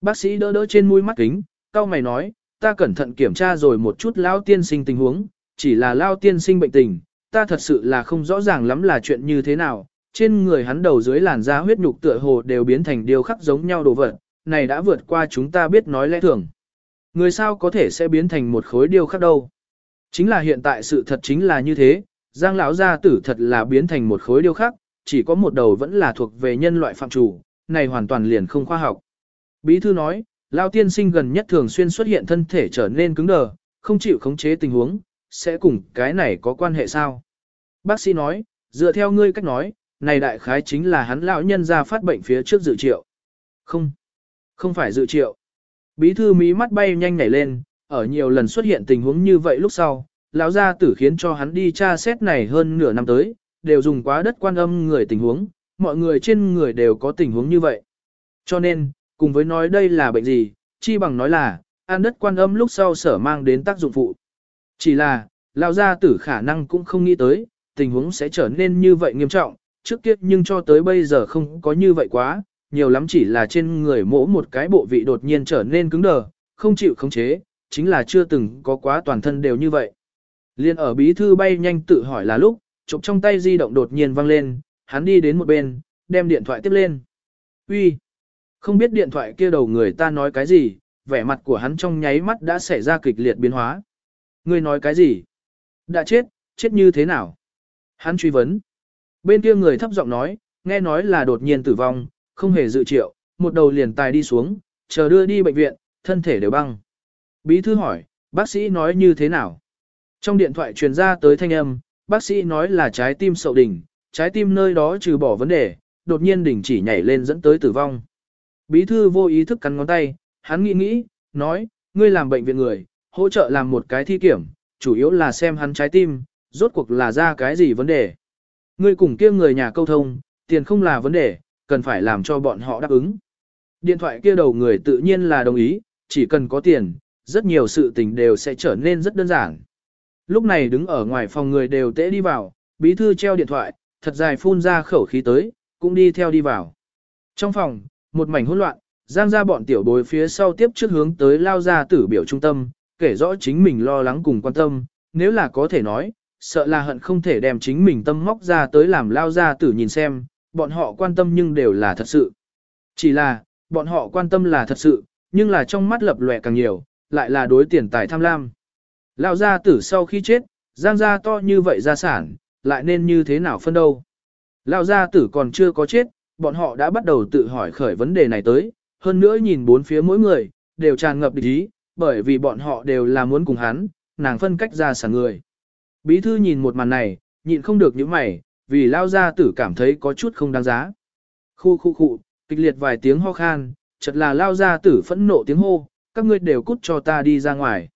Bác sĩ đỡ đỡ trên mũi mắt kính, cao mày nói, ta cẩn thận kiểm tra rồi một chút Lao tiên sinh tình huống, chỉ là Lao tiên sinh bệnh tình, ta thật sự là không rõ ràng lắm là chuyện như thế nào, trên người hắn đầu dưới làn da huyết nhục tựa hồ đều biến thành điều khắc giống nhau đồ vật, này đã vượt qua chúng ta biết nói lẽ thường. Người sao có thể sẽ biến thành một khối điêu khắc đâu? Chính là hiện tại sự thật chính là như thế, Giang lão gia tử thật là biến thành một khối điêu khắc, chỉ có một đầu vẫn là thuộc về nhân loại phạm chủ, này hoàn toàn liền không khoa học. Bí thư nói, Lao tiên sinh gần nhất thường xuyên xuất hiện thân thể trở nên cứng đờ, không chịu khống chế tình huống, sẽ cùng cái này có quan hệ sao? Bác sĩ nói, dựa theo ngươi cách nói, này đại khái chính là hắn lão nhân ra phát bệnh phía trước dự triệu. Không, không phải dự triệu. Bí thư mí mắt bay nhanh nhảy lên, ở nhiều lần xuất hiện tình huống như vậy lúc sau, lão gia tử khiến cho hắn đi tra xét này hơn nửa năm tới, đều dùng quá đất quan âm người tình huống, mọi người trên người đều có tình huống như vậy. Cho nên, cùng với nói đây là bệnh gì, chi bằng nói là, ăn đất quan âm lúc sau sở mang đến tác dụng phụ. Chỉ là, lão gia tử khả năng cũng không nghĩ tới, tình huống sẽ trở nên như vậy nghiêm trọng, trước kia nhưng cho tới bây giờ không có như vậy quá, nhiều lắm chỉ là trên người mỗ một cái bộ vị đột nhiên trở nên cứng đờ, không chịu khống chế, chính là chưa từng có quá toàn thân đều như vậy. Liên ở bí thư bay nhanh tự hỏi là lúc, chụp trong tay di động đột nhiên vang lên, hắn đi đến một bên, đem điện thoại tiếp lên. Uy, Không biết điện thoại kia đầu người ta nói cái gì, vẻ mặt của hắn trong nháy mắt đã xảy ra kịch liệt biến hóa. Ngươi nói cái gì? Đã chết, chết như thế nào? Hắn truy vấn. Bên kia người thấp giọng nói, nghe nói là đột nhiên tử vong, không hề dự triệu, một đầu liền tài đi xuống, chờ đưa đi bệnh viện, thân thể đều băng. Bí thư hỏi, bác sĩ nói như thế nào? Trong điện thoại truyền ra tới thanh âm, bác sĩ nói là trái tim sậu đỉnh, trái tim nơi đó trừ bỏ vấn đề, đột nhiên đỉnh chỉ nhảy lên dẫn tới tử vong. Bí thư vô ý thức cắn ngón tay, hắn nghĩ nghĩ, nói, ngươi làm bệnh viện người, hỗ trợ làm một cái thi kiểm, chủ yếu là xem hắn trái tim, rốt cuộc là ra cái gì vấn đề. Ngươi cùng kia người nhà câu thông, tiền không là vấn đề, cần phải làm cho bọn họ đáp ứng. Điện thoại kia đầu người tự nhiên là đồng ý, chỉ cần có tiền, rất nhiều sự tình đều sẽ trở nên rất đơn giản. Lúc này đứng ở ngoài phòng người đều tễ đi vào, bí thư treo điện thoại, thật dài phun ra khẩu khí tới, cũng đi theo đi vào. Trong phòng, một mảnh hỗn loạn, giang ra bọn tiểu bối phía sau tiếp trước hướng tới lao ra tử biểu trung tâm, kể rõ chính mình lo lắng cùng quan tâm, nếu là có thể nói, sợ là hận không thể đem chính mình tâm móc ra tới làm lao ra tử nhìn xem, bọn họ quan tâm nhưng đều là thật sự. Chỉ là, bọn họ quan tâm là thật sự, nhưng là trong mắt lập lòe càng nhiều, lại là đối tiền tài tham lam. Lao gia tử sau khi chết, giang gia to như vậy gia sản, lại nên như thế nào phân đâu. Lao gia tử còn chưa có chết, bọn họ đã bắt đầu tự hỏi khởi vấn đề này tới, hơn nữa nhìn bốn phía mỗi người, đều tràn ngập địch ý, bởi vì bọn họ đều là muốn cùng hắn, nàng phân cách ra sản người. Bí thư nhìn một màn này, nhịn không được những mày, vì lao gia tử cảm thấy có chút không đáng giá. Khu khu khu, kịch liệt vài tiếng ho khan, chợt là lao gia tử phẫn nộ tiếng hô, các ngươi đều cút cho ta đi ra ngoài.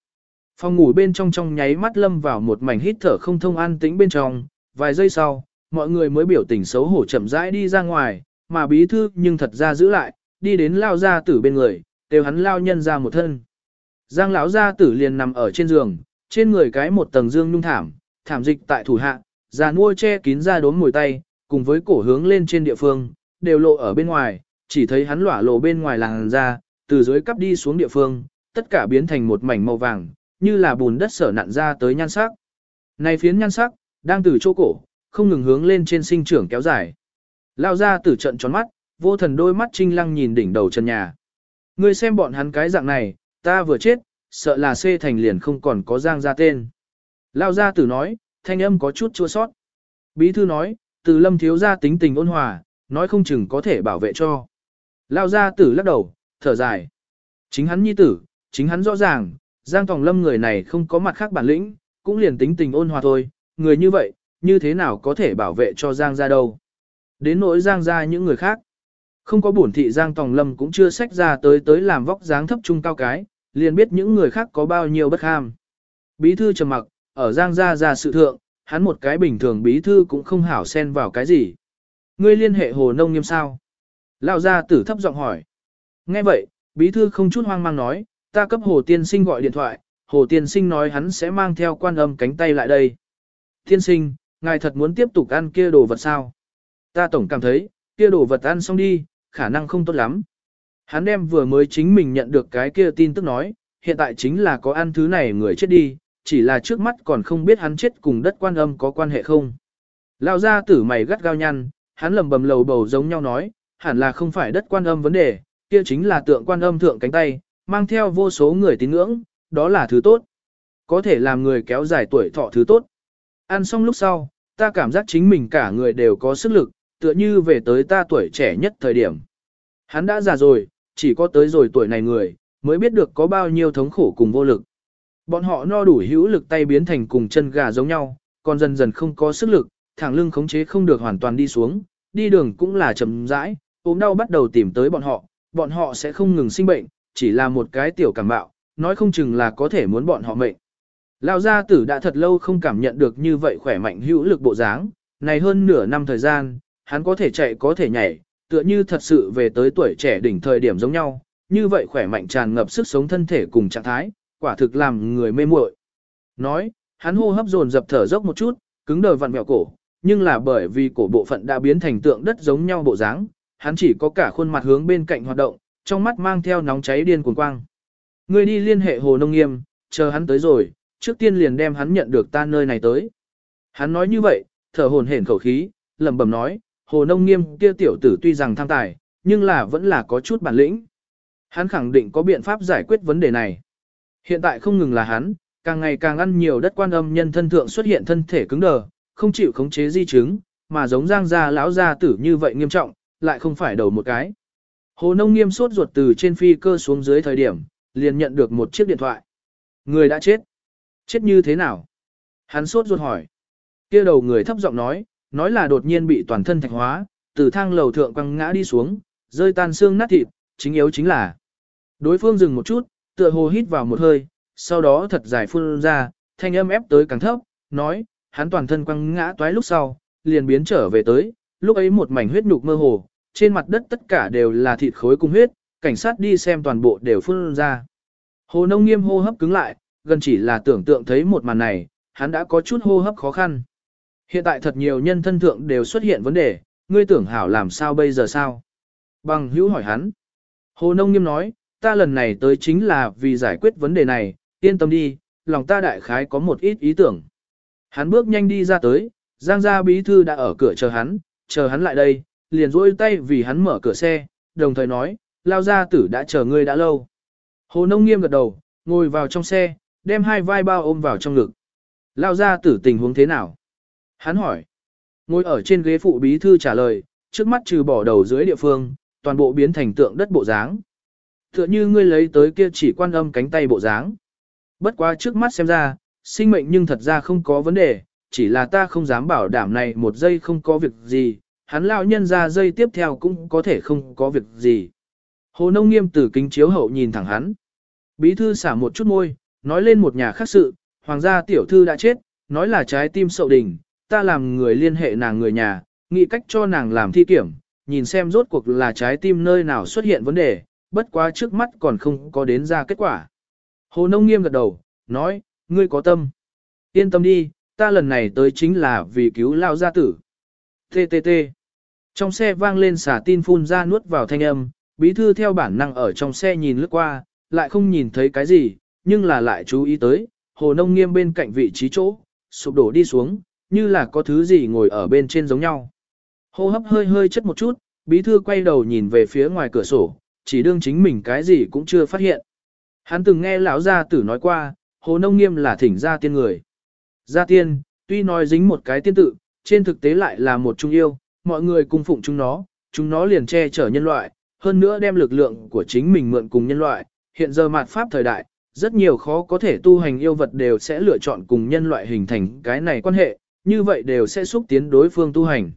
Phòng ngủ bên trong trong nháy mắt lâm vào một mảnh hít thở không thông an tĩnh bên trong, vài giây sau, mọi người mới biểu tình xấu hổ chậm rãi đi ra ngoài, mà bí thư nhưng thật ra giữ lại, đi đến lao gia tử bên người, đều hắn lao nhân ra một thân. Giang lão gia tử liền nằm ở trên giường, trên người cái một tầng dương nhung thảm, thảm dịch tại thủ hạ, già nuôi che kín ra đốn mồi tay, cùng với cổ hướng lên trên địa phương, đều lộ ở bên ngoài, chỉ thấy hắn lỏa lộ bên ngoài làng ra, từ dưới cắp đi xuống địa phương, tất cả biến thành một mảnh màu vàng, như là bùn đất sở nặn ra tới nhan sắc. Này phiến nhan sắc, đang từ chỗ cổ, không ngừng hướng lên trên sinh trưởng kéo dài. Lao ra từ trận tròn mắt, vô thần đôi mắt trinh lăng nhìn đỉnh đầu chân nhà. Ngươi xem bọn hắn cái dạng này, ta vừa chết, sợ là xê thành liền không còn có giang ra tên. Lao ra tử nói, thanh âm có chút chua sót. Bí thư nói, từ lâm thiếu gia tính tình ôn hòa, nói không chừng có thể bảo vệ cho. Lao ra tử lắc đầu, thở dài. Chính hắn nhi tử, chính hắn rõ ràng, Giang Tòng Lâm người này không có mặt khác bản lĩnh, cũng liền tính tình ôn hòa thôi, người như vậy, như thế nào có thể bảo vệ cho Giang ra đâu. Đến nỗi Giang ra những người khác. Không có bổn thị Giang Tòng Lâm cũng chưa sách ra tới tới làm vóc dáng thấp trung cao cái, liền biết những người khác có bao nhiêu bất ham. Bí thư trầm mặc, ở Giang gia ra sự thượng, hắn một cái bình thường bí thư cũng không hảo xen vào cái gì. Ngươi liên hệ hồ nông nghiêm sao? Lão gia tử thấp giọng hỏi. Nghe vậy, bí thư không chút hoang mang nói, ta cấp hồ tiên sinh gọi điện thoại, hồ tiên sinh nói hắn sẽ mang theo quan âm cánh tay lại đây. Tiên sinh, ngài thật muốn tiếp tục ăn kia đồ vật sao? Ta tổng cảm thấy, kia đồ vật ăn xong đi, khả năng không tốt lắm. Hắn đem vừa mới chính mình nhận được cái kia tin tức nói, hiện tại chính là có ăn thứ này người chết đi, chỉ là trước mắt còn không biết hắn chết cùng đất quan âm có quan hệ không. Lao ra tử mày gắt gao nhăn, hắn lầm bầm lầu bầu giống nhau nói, hẳn là không phải đất quan âm vấn đề, kia chính là tượng quan âm thượng cánh tay, mang theo vô số người tín ngưỡng, đó là thứ tốt. Có thể làm người kéo dài tuổi thọ thứ tốt. Ăn xong lúc sau, ta cảm giác chính mình cả người đều có sức lực, tựa như về tới ta tuổi trẻ nhất thời điểm. Hắn đã già rồi, chỉ có tới rồi tuổi này người, mới biết được có bao nhiêu thống khổ cùng vô lực. Bọn họ no đủ hữu lực tay biến thành cùng chân gà giống nhau, còn dần dần không có sức lực, thẳng lưng khống chế không được hoàn toàn đi xuống, đi đường cũng là chậm rãi, ốm đau bắt đầu tìm tới bọn họ, bọn họ sẽ không ngừng sinh bệnh, chỉ là một cái tiểu cảm bạo, nói không chừng là có thể muốn bọn họ mệnh. Lão gia tử đã thật lâu không cảm nhận được như vậy khỏe mạnh hữu lực bộ dáng, này hơn nửa năm thời gian, hắn có thể chạy có thể nhảy, tựa như thật sự về tới tuổi trẻ đỉnh thời điểm giống nhau, như vậy khỏe mạnh tràn ngập sức sống thân thể cùng trạng thái, quả thực làm người mê muội. Nói, hắn hô hấp dồn dập thở dốc một chút, cứng đờ vặn mẹo cổ, nhưng là bởi vì cổ bộ phận đã biến thành tượng đất giống nhau bộ dáng, hắn chỉ có cả khuôn mặt hướng bên cạnh hoạt động, trong mắt mang theo nóng cháy điên cuồng quang. ngươi đi liên hệ Hồ Nông Nghiêm, chờ hắn tới rồi, trước tiên liền đem hắn nhận được ta nơi này tới. Hắn nói như vậy, thở hồn hển khẩu khí, lẩm bẩm nói, Hồ Nông Nghiêm kia tiểu tử tuy rằng tham tài, nhưng là vẫn là có chút bản lĩnh. Hắn khẳng định có biện pháp giải quyết vấn đề này. Hiện tại không ngừng là hắn, càng ngày càng ăn nhiều đất quan âm nhân thân thượng xuất hiện thân thể cứng đờ, không chịu khống chế di chứng, mà giống giang gia lão gia tử như vậy nghiêm trọng, lại không phải đầu một cái. Hồ Nông nghiêm sốt ruột từ trên phi cơ xuống dưới thời điểm, liền nhận được một chiếc điện thoại. Người đã chết. Chết như thế nào? Hắn sốt ruột hỏi. kia đầu người thấp giọng nói, nói là đột nhiên bị toàn thân thạch hóa, từ thang lầu thượng quăng ngã đi xuống, rơi tan xương nát thịt, chính yếu chính là. Đối phương dừng một chút, tựa hồ hít vào một hơi, sau đó thật dài phun ra, thanh âm ép tới càng thấp, nói, hắn toàn thân quăng ngã toái lúc sau, liền biến trở về tới, lúc ấy một mảnh huyết nhục mơ hồ, trên mặt đất tất cả đều là thịt khối cùng huyết, cảnh sát đi xem toàn bộ đều phun ra. Hồ nông nghiêm hô hấp cứng lại, gần chỉ là tưởng tượng thấy một màn này, hắn đã có chút hô hấp khó khăn. Hiện tại thật nhiều nhân thân thượng đều xuất hiện vấn đề, ngươi tưởng hảo làm sao bây giờ sao? Bằng hữu hỏi hắn. Hồ nông nghiêm nói, ta lần này tới chính là vì giải quyết vấn đề này, yên tâm đi, lòng ta đại khái có một ít ý tưởng. Hắn bước nhanh đi ra tới, Giang gia bí thư đã ở cửa chờ hắn, chờ hắn lại đây, liền rỗi tay vì hắn mở cửa xe, đồng thời nói, lao gia tử đã chờ ngươi đã lâu. Hồ nông nghiêm gật đầu, ngồi vào trong xe, đem hai vai bao ôm vào trong ngực. Lao gia tử tình huống thế nào? Hắn hỏi. Ngồi ở trên ghế phụ bí thư trả lời, trước mắt trừ bỏ đầu dưới địa phương, toàn bộ biến thành tượng đất bộ dáng. Tựa như ngươi lấy tới kia chỉ quan âm cánh tay bộ dáng. Bất quá trước mắt xem ra, sinh mệnh nhưng thật ra không có vấn đề, chỉ là ta không dám bảo đảm này một giây không có việc gì, hắn lao nhân ra dây tiếp theo cũng có thể không có việc gì. Hồ nông nghiêm từ kính chiếu hậu nhìn thẳng hắn. Bí thư xả một chút môi, nói lên một nhà khác sự, hoàng gia tiểu thư đã chết, nói là trái tim sậu đình, ta làm người liên hệ nàng người nhà, nghĩ cách cho nàng làm thi kiểm, nhìn xem rốt cuộc là trái tim nơi nào xuất hiện vấn đề, bất quá trước mắt còn không có đến ra kết quả. Hồ nông nghiêm gật đầu, nói, ngươi có tâm. Yên tâm đi, ta lần này tới chính là vì cứu lao gia tử. TTT. Trong xe vang lên xả tin phun ra nuốt vào thanh âm, bí thư theo bản năng ở trong xe nhìn lướt qua, lại không nhìn thấy cái gì, nhưng là lại chú ý tới, hồ nông nghiêm bên cạnh vị trí chỗ, sụp đổ đi xuống, như là có thứ gì ngồi ở bên trên giống nhau. Hô hấp hơi hơi chất một chút, bí thư quay đầu nhìn về phía ngoài cửa sổ, chỉ đương chính mình cái gì cũng chưa phát hiện. Hắn từng nghe lão gia tử nói qua, hồ nông nghiêm là thỉnh gia tiên người. Gia tiên, tuy nói dính một cái tiên tự, trên thực tế lại là một trung yêu, mọi người cung phụng chúng nó, chúng nó liền che chở nhân loại, hơn nữa đem lực lượng của chính mình mượn cùng nhân loại. Hiện giờ mạt pháp thời đại, rất nhiều khó có thể tu hành yêu vật đều sẽ lựa chọn cùng nhân loại hình thành cái này quan hệ, như vậy đều sẽ xúc tiến đối phương tu hành.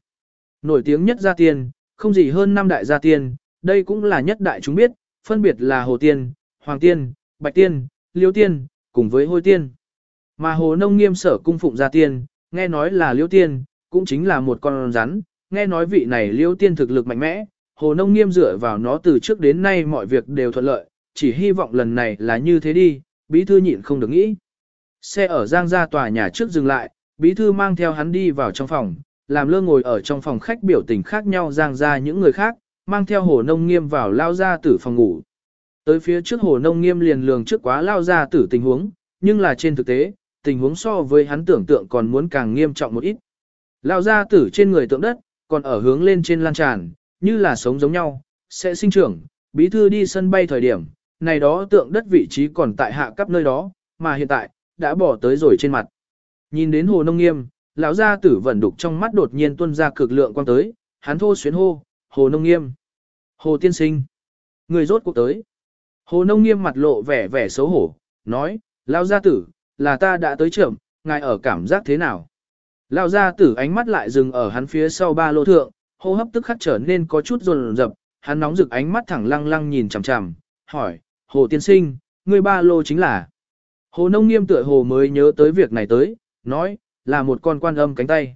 Nổi tiếng nhất gia tiên, không gì hơn năm đại gia tiên, đây cũng là nhất đại chúng biết, phân biệt là Hồ Tiên, Hoàng Tiên, Bạch Tiên, Liêu Tiên, cùng với Hôi Tiên. Mà Hồ Nông nghiêm sở cung phụng gia tiên, nghe nói là Liêu Tiên, cũng chính là một con rắn, nghe nói vị này Liêu Tiên thực lực mạnh mẽ, Hồ Nông nghiêm dựa vào nó từ trước đến nay mọi việc đều thuận lợi, chỉ hy vọng lần này là như thế đi, bí thư nhịn không được nghĩ. Xe ở Giang gia tòa nhà trước dừng lại, bí thư mang theo hắn đi vào trong phòng, làm lơ ngồi ở trong phòng khách biểu tình khác nhau Giang gia những người khác, mang theo hồ nông nghiêm vào lao ra tử phòng ngủ. Tới phía trước hồ nông nghiêm liền lường trước quá lao ra tử tình huống, nhưng là trên thực tế, tình huống so với hắn tưởng tượng còn muốn càng nghiêm trọng một ít. Lao ra tử trên người tượng đất, còn ở hướng lên trên lan tràn, như là sống giống nhau, sẽ sinh trưởng, bí thư đi sân bay thời điểm, này đó tượng đất vị trí còn tại hạ cấp nơi đó, mà hiện tại, đã bỏ tới rồi trên mặt. Nhìn đến hồ nông nghiêm, lão gia tử vẫn đục trong mắt đột nhiên tuôn ra cực lượng quang tới, hắn thô xuyến hô, hồ nông nghiêm. Hồ tiên sinh. Người rốt cuộc tới. Hồ nông nghiêm mặt lộ vẻ vẻ xấu hổ, nói, lão gia tử, là ta đã tới trưởng, ngài ở cảm giác thế nào? Lão gia tử ánh mắt lại dừng ở hắn phía sau ba lô thượng, hô hấp tức khắc trở nên có chút rồn rập, hắn nóng rực ánh mắt thẳng lăng lăng nhìn chằm chằm, hỏi, hồ tiên sinh, người ba lô chính là. Hồ nông nghiêm tựa hồ mới nhớ tới việc này tới, nói, là một con quan âm cánh tay.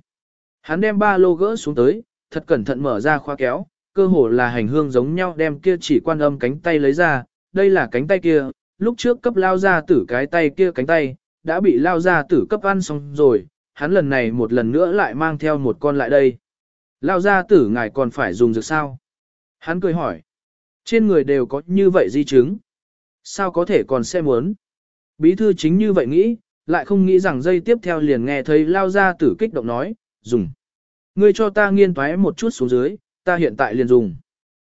Hắn đem ba lô gỡ xuống tới, thật cẩn thận mở ra khóa kéo, cơ hồ là hành hương giống nhau đem kia chỉ quan âm cánh tay lấy ra, đây là cánh tay kia, lúc trước cấp lao ra tử cái tay kia cánh tay, đã bị lao ra tử cấp ăn xong rồi, hắn lần này một lần nữa lại mang theo một con lại đây. Lao gia tử ngài còn phải dùng dược sao? Hắn cười hỏi. Trên người đều có như vậy di chứng. Sao có thể còn sẽ muốn? Bí thư chính như vậy nghĩ, lại không nghĩ rằng dây tiếp theo liền nghe thấy lao gia tử kích động nói, dùng. Ngươi cho ta nghiên toái một chút xuống dưới, ta hiện tại liền dùng.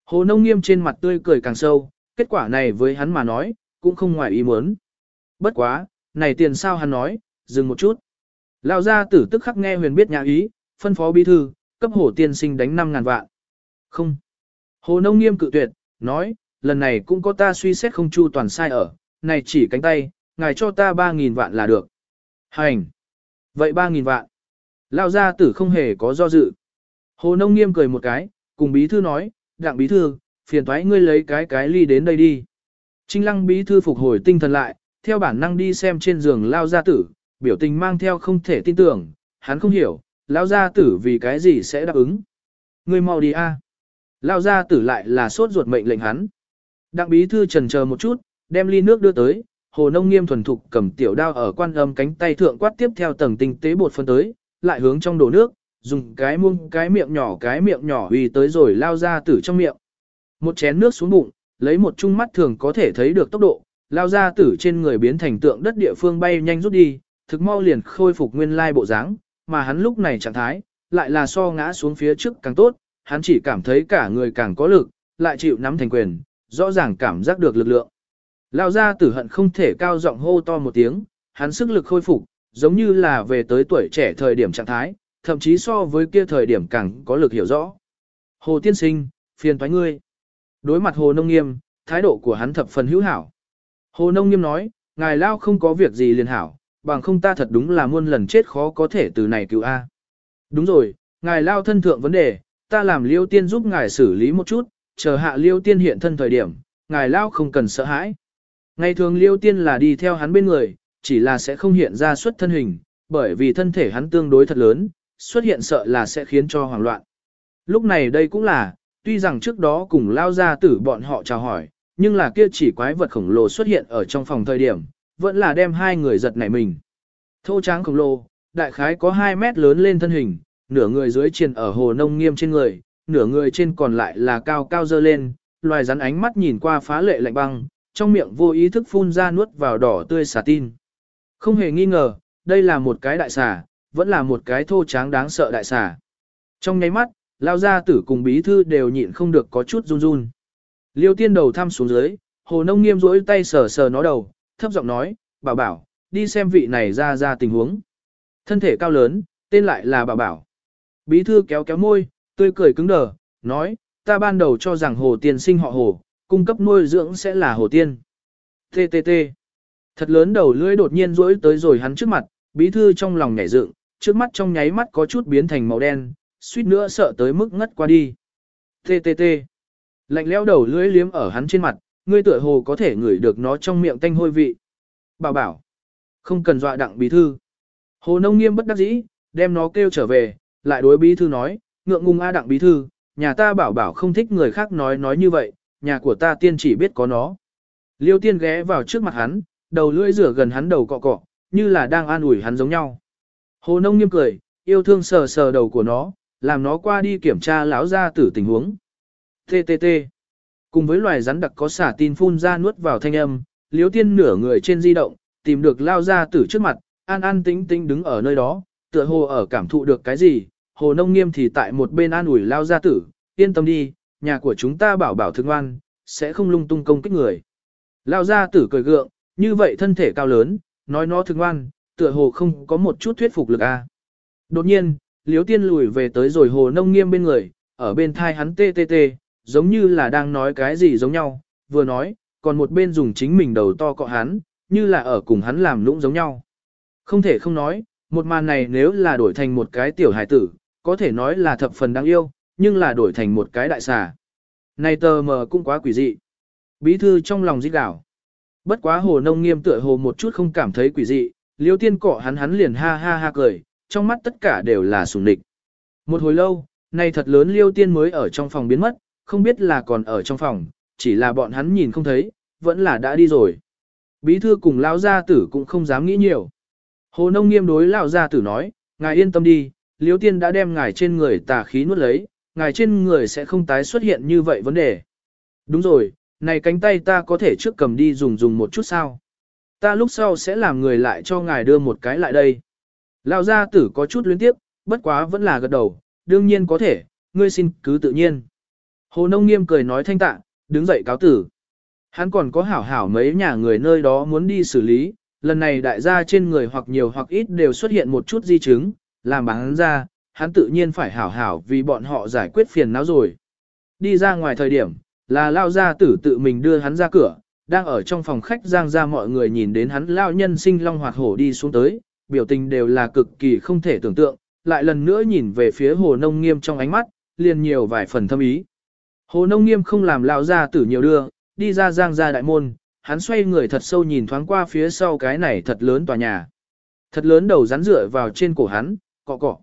Hồ nông nghiêm trên mặt tươi cười càng sâu, kết quả này với hắn mà nói, cũng không ngoài ý muốn. Bất quá, này tiền sao hắn nói, dừng một chút. Lão gia tử tức khắc nghe huyền biết nhà ý, phân phó bí thư, cấp hồ tiên sinh đánh 5 ngàn vạn. Không. Hồ nông nghiêm cự tuyệt, nói, lần này cũng có ta suy xét không chu toàn sai ở, này chỉ cánh tay, ngài cho ta 3.000 vạn là được. Hành. Vậy 3.000 vạn. Lão gia tử không hề có do dự. Hồ Nông nghiêm cười một cái, cùng bí thư nói, đặng bí thư, phiền thoái ngươi lấy cái cái ly đến đây đi. Trinh lăng bí thư phục hồi tinh thần lại, theo bản năng đi xem trên giường Lao gia tử, biểu tình mang theo không thể tin tưởng, hắn không hiểu, lão gia tử vì cái gì sẽ đáp ứng. Ngươi mau đi a. lão gia tử lại là sốt ruột mệnh lệnh hắn. Đặng bí thư trần chờ một chút, đem ly nước đưa tới, hồ nông nghiêm thuần thục cầm tiểu đao ở quan âm cánh tay thượng quát tiếp theo tầng tinh tế bột phân tới, lại hướng trong đổ nước, dùng cái muông cái miệng nhỏ cái miệng nhỏ uy tới rồi lao ra tử trong miệng. Một chén nước xuống bụng, lấy một chung mắt thường có thể thấy được tốc độ, lao ra tử trên người biến thành tượng đất địa phương bay nhanh rút đi, thực mau liền khôi phục nguyên lai bộ dáng, mà hắn lúc này trạng thái, lại là so ngã xuống phía trước càng tốt, hắn chỉ cảm thấy cả người càng có lực, lại chịu nắm thành quyền, rõ ràng cảm giác được lực lượng. Lao ra tử hận không thể cao giọng hô to một tiếng, hắn sức lực khôi phục, giống như là về tới tuổi trẻ thời điểm trạng thái, thậm chí so với kia thời điểm càng có lực hiểu rõ. Hồ tiên sinh, phiền thoái ngươi. Đối mặt hồ nông nghiêm, thái độ của hắn thập phần hữu hảo. Hồ nông nghiêm nói, ngài lao không có việc gì liền hảo, bằng không ta thật đúng là muôn lần chết khó có thể từ này cứu A. Đúng rồi, ngài lao thân thượng vấn đề, ta làm liêu tiên giúp ngài xử lý một chút, chờ hạ liêu tiên hiện thân thời điểm, ngài lao không cần sợ hãi. Ngày thường liêu tiên là đi theo hắn bên người, chỉ là sẽ không hiện ra xuất thân hình, bởi vì thân thể hắn tương đối thật lớn, xuất hiện sợ là sẽ khiến cho hoảng loạn. Lúc này đây cũng là, tuy rằng trước đó cùng lao ra tử bọn họ chào hỏi, nhưng là kia chỉ quái vật khổng lồ xuất hiện ở trong phòng thời điểm, vẫn là đem hai người giật nảy mình. Thô tráng khổng lồ, đại khái có 2 mét lớn lên thân hình, nửa người dưới triền ở hồ nông nghiêm trên người, nửa người trên còn lại là cao cao dơ lên, loài rắn ánh mắt nhìn qua phá lệ lạnh băng, trong miệng vô ý thức phun ra nuốt vào đỏ tươi xà tin. Không hề nghi ngờ, đây là một cái đại xà, vẫn là một cái thô tráng đáng sợ đại xà. Trong nháy mắt, lao gia tử cùng bí thư đều nhịn không được có chút run run. Liêu tiên đầu thăm xuống dưới, hồ nông nghiêm rỗi tay sờ sờ nó đầu, thấp giọng nói, bảo bảo, đi xem vị này ra ra tình huống. Thân thể cao lớn, tên lại là bảo bảo. Bí thư kéo kéo môi, tươi cười cứng đờ, nói, ta ban đầu cho rằng hồ tiên sinh họ hồ, cung cấp nuôi dưỡng sẽ là hồ tiên. TTT. Thật lớn đầu lưỡi đột nhiên rỗi tới rồi hắn trước mặt, bí thư trong lòng nhảy dựng, trước mắt trong nháy mắt có chút biến thành màu đen, suýt nữa sợ tới mức ngất qua đi. TTT. Lạnh lẽo đầu lưỡi liếm ở hắn trên mặt, ngươi tựa hồ có thể ngửi được nó trong miệng tanh hôi vị. Bảo bảo. Không cần dọa đặng bí thư. Hồ nông nghiêm bất đắc dĩ, đem nó kêu trở về, lại đối bí thư nói, ngượng ngùng a đặng bí thư, nhà ta bảo bảo không thích người khác nói nói như vậy, nhà của ta tiên chỉ biết có nó. Liêu tiên ghé vào trước mặt hắn, đầu lưỡi rửa gần hắn đầu cọ cọ, như là đang an ủi hắn giống nhau. Hồ nông nghiêm cười, yêu thương sờ sờ đầu của nó, làm nó qua đi kiểm tra lão ra tử tình huống. TTT. Cùng với loài rắn đặc có xả tin phun ra nuốt vào thanh âm, liếu tiên nửa người trên di động, tìm được lao ra tử trước mặt, an an tính tính đứng ở nơi đó, tựa hồ ở cảm thụ được cái gì, hồ nông nghiêm thì tại một bên an ủi lao ra tử, yên tâm đi, nhà của chúng ta bảo bảo thương ngoan, sẽ không lung tung công kích người. Lao ra tử cười gượng, như vậy thân thể cao lớn, nói nó thương ngoan, tựa hồ không có một chút thuyết phục lực a. Đột nhiên, liếu tiên lùi về tới rồi hồ nông nghiêm bên người, ở bên thai hắn tê tê tê, giống như là đang nói cái gì giống nhau, vừa nói, còn một bên dùng chính mình đầu to cọ hắn, như là ở cùng hắn làm lũng giống nhau. Không thể không nói, một màn này nếu là đổi thành một cái tiểu hải tử, có thể nói là thập phần đáng yêu, nhưng là đổi thành một cái đại xà. Này tờ mờ cũng quá quỷ dị. Bí thư trong lòng rít đảo. Bất quá hồ nông nghiêm tựa hồ một chút không cảm thấy quỷ dị, liêu tiên cọ hắn hắn liền ha ha ha cười, trong mắt tất cả đều là sùng địch. Một hồi lâu, này thật lớn liêu tiên mới ở trong phòng biến mất, không biết là còn ở trong phòng, chỉ là bọn hắn nhìn không thấy, vẫn là đã đi rồi. Bí thư cùng lão gia tử cũng không dám nghĩ nhiều. Hồ nông nghiêm đối lão gia tử nói, ngài yên tâm đi, liếu tiên đã đem ngài trên người tà khí nuốt lấy, ngài trên người sẽ không tái xuất hiện như vậy vấn đề. Đúng rồi, này cánh tay ta có thể trước cầm đi dùng dùng một chút sao. Ta lúc sau sẽ làm người lại cho ngài đưa một cái lại đây. Lão gia tử có chút luyến tiếp, bất quá vẫn là gật đầu, đương nhiên có thể, ngươi xin cứ tự nhiên. Hồ Nông Nghiêm cười nói thanh tạ, đứng dậy cáo tử. Hắn còn có hảo hảo mấy nhà người nơi đó muốn đi xử lý, lần này đại gia trên người hoặc nhiều hoặc ít đều xuất hiện một chút di chứng, làm bán ra, hắn tự nhiên phải hảo hảo vì bọn họ giải quyết phiền não rồi. Đi ra ngoài thời điểm, là lao gia tử tự mình đưa hắn ra cửa, đang ở trong phòng khách giang ra mọi người nhìn đến hắn lao nhân sinh long hoạt hổ đi xuống tới, biểu tình đều là cực kỳ không thể tưởng tượng, lại lần nữa nhìn về phía hồ nông nghiêm trong ánh mắt, liền nhiều vài phần thâm ý. Hồ nông nghiêm không làm lão gia tử nhiều đưa, đi ra giang ra đại môn, hắn xoay người thật sâu nhìn thoáng qua phía sau cái này thật lớn tòa nhà. Thật lớn đầu rắn rửa vào trên cổ hắn, cọ cọ.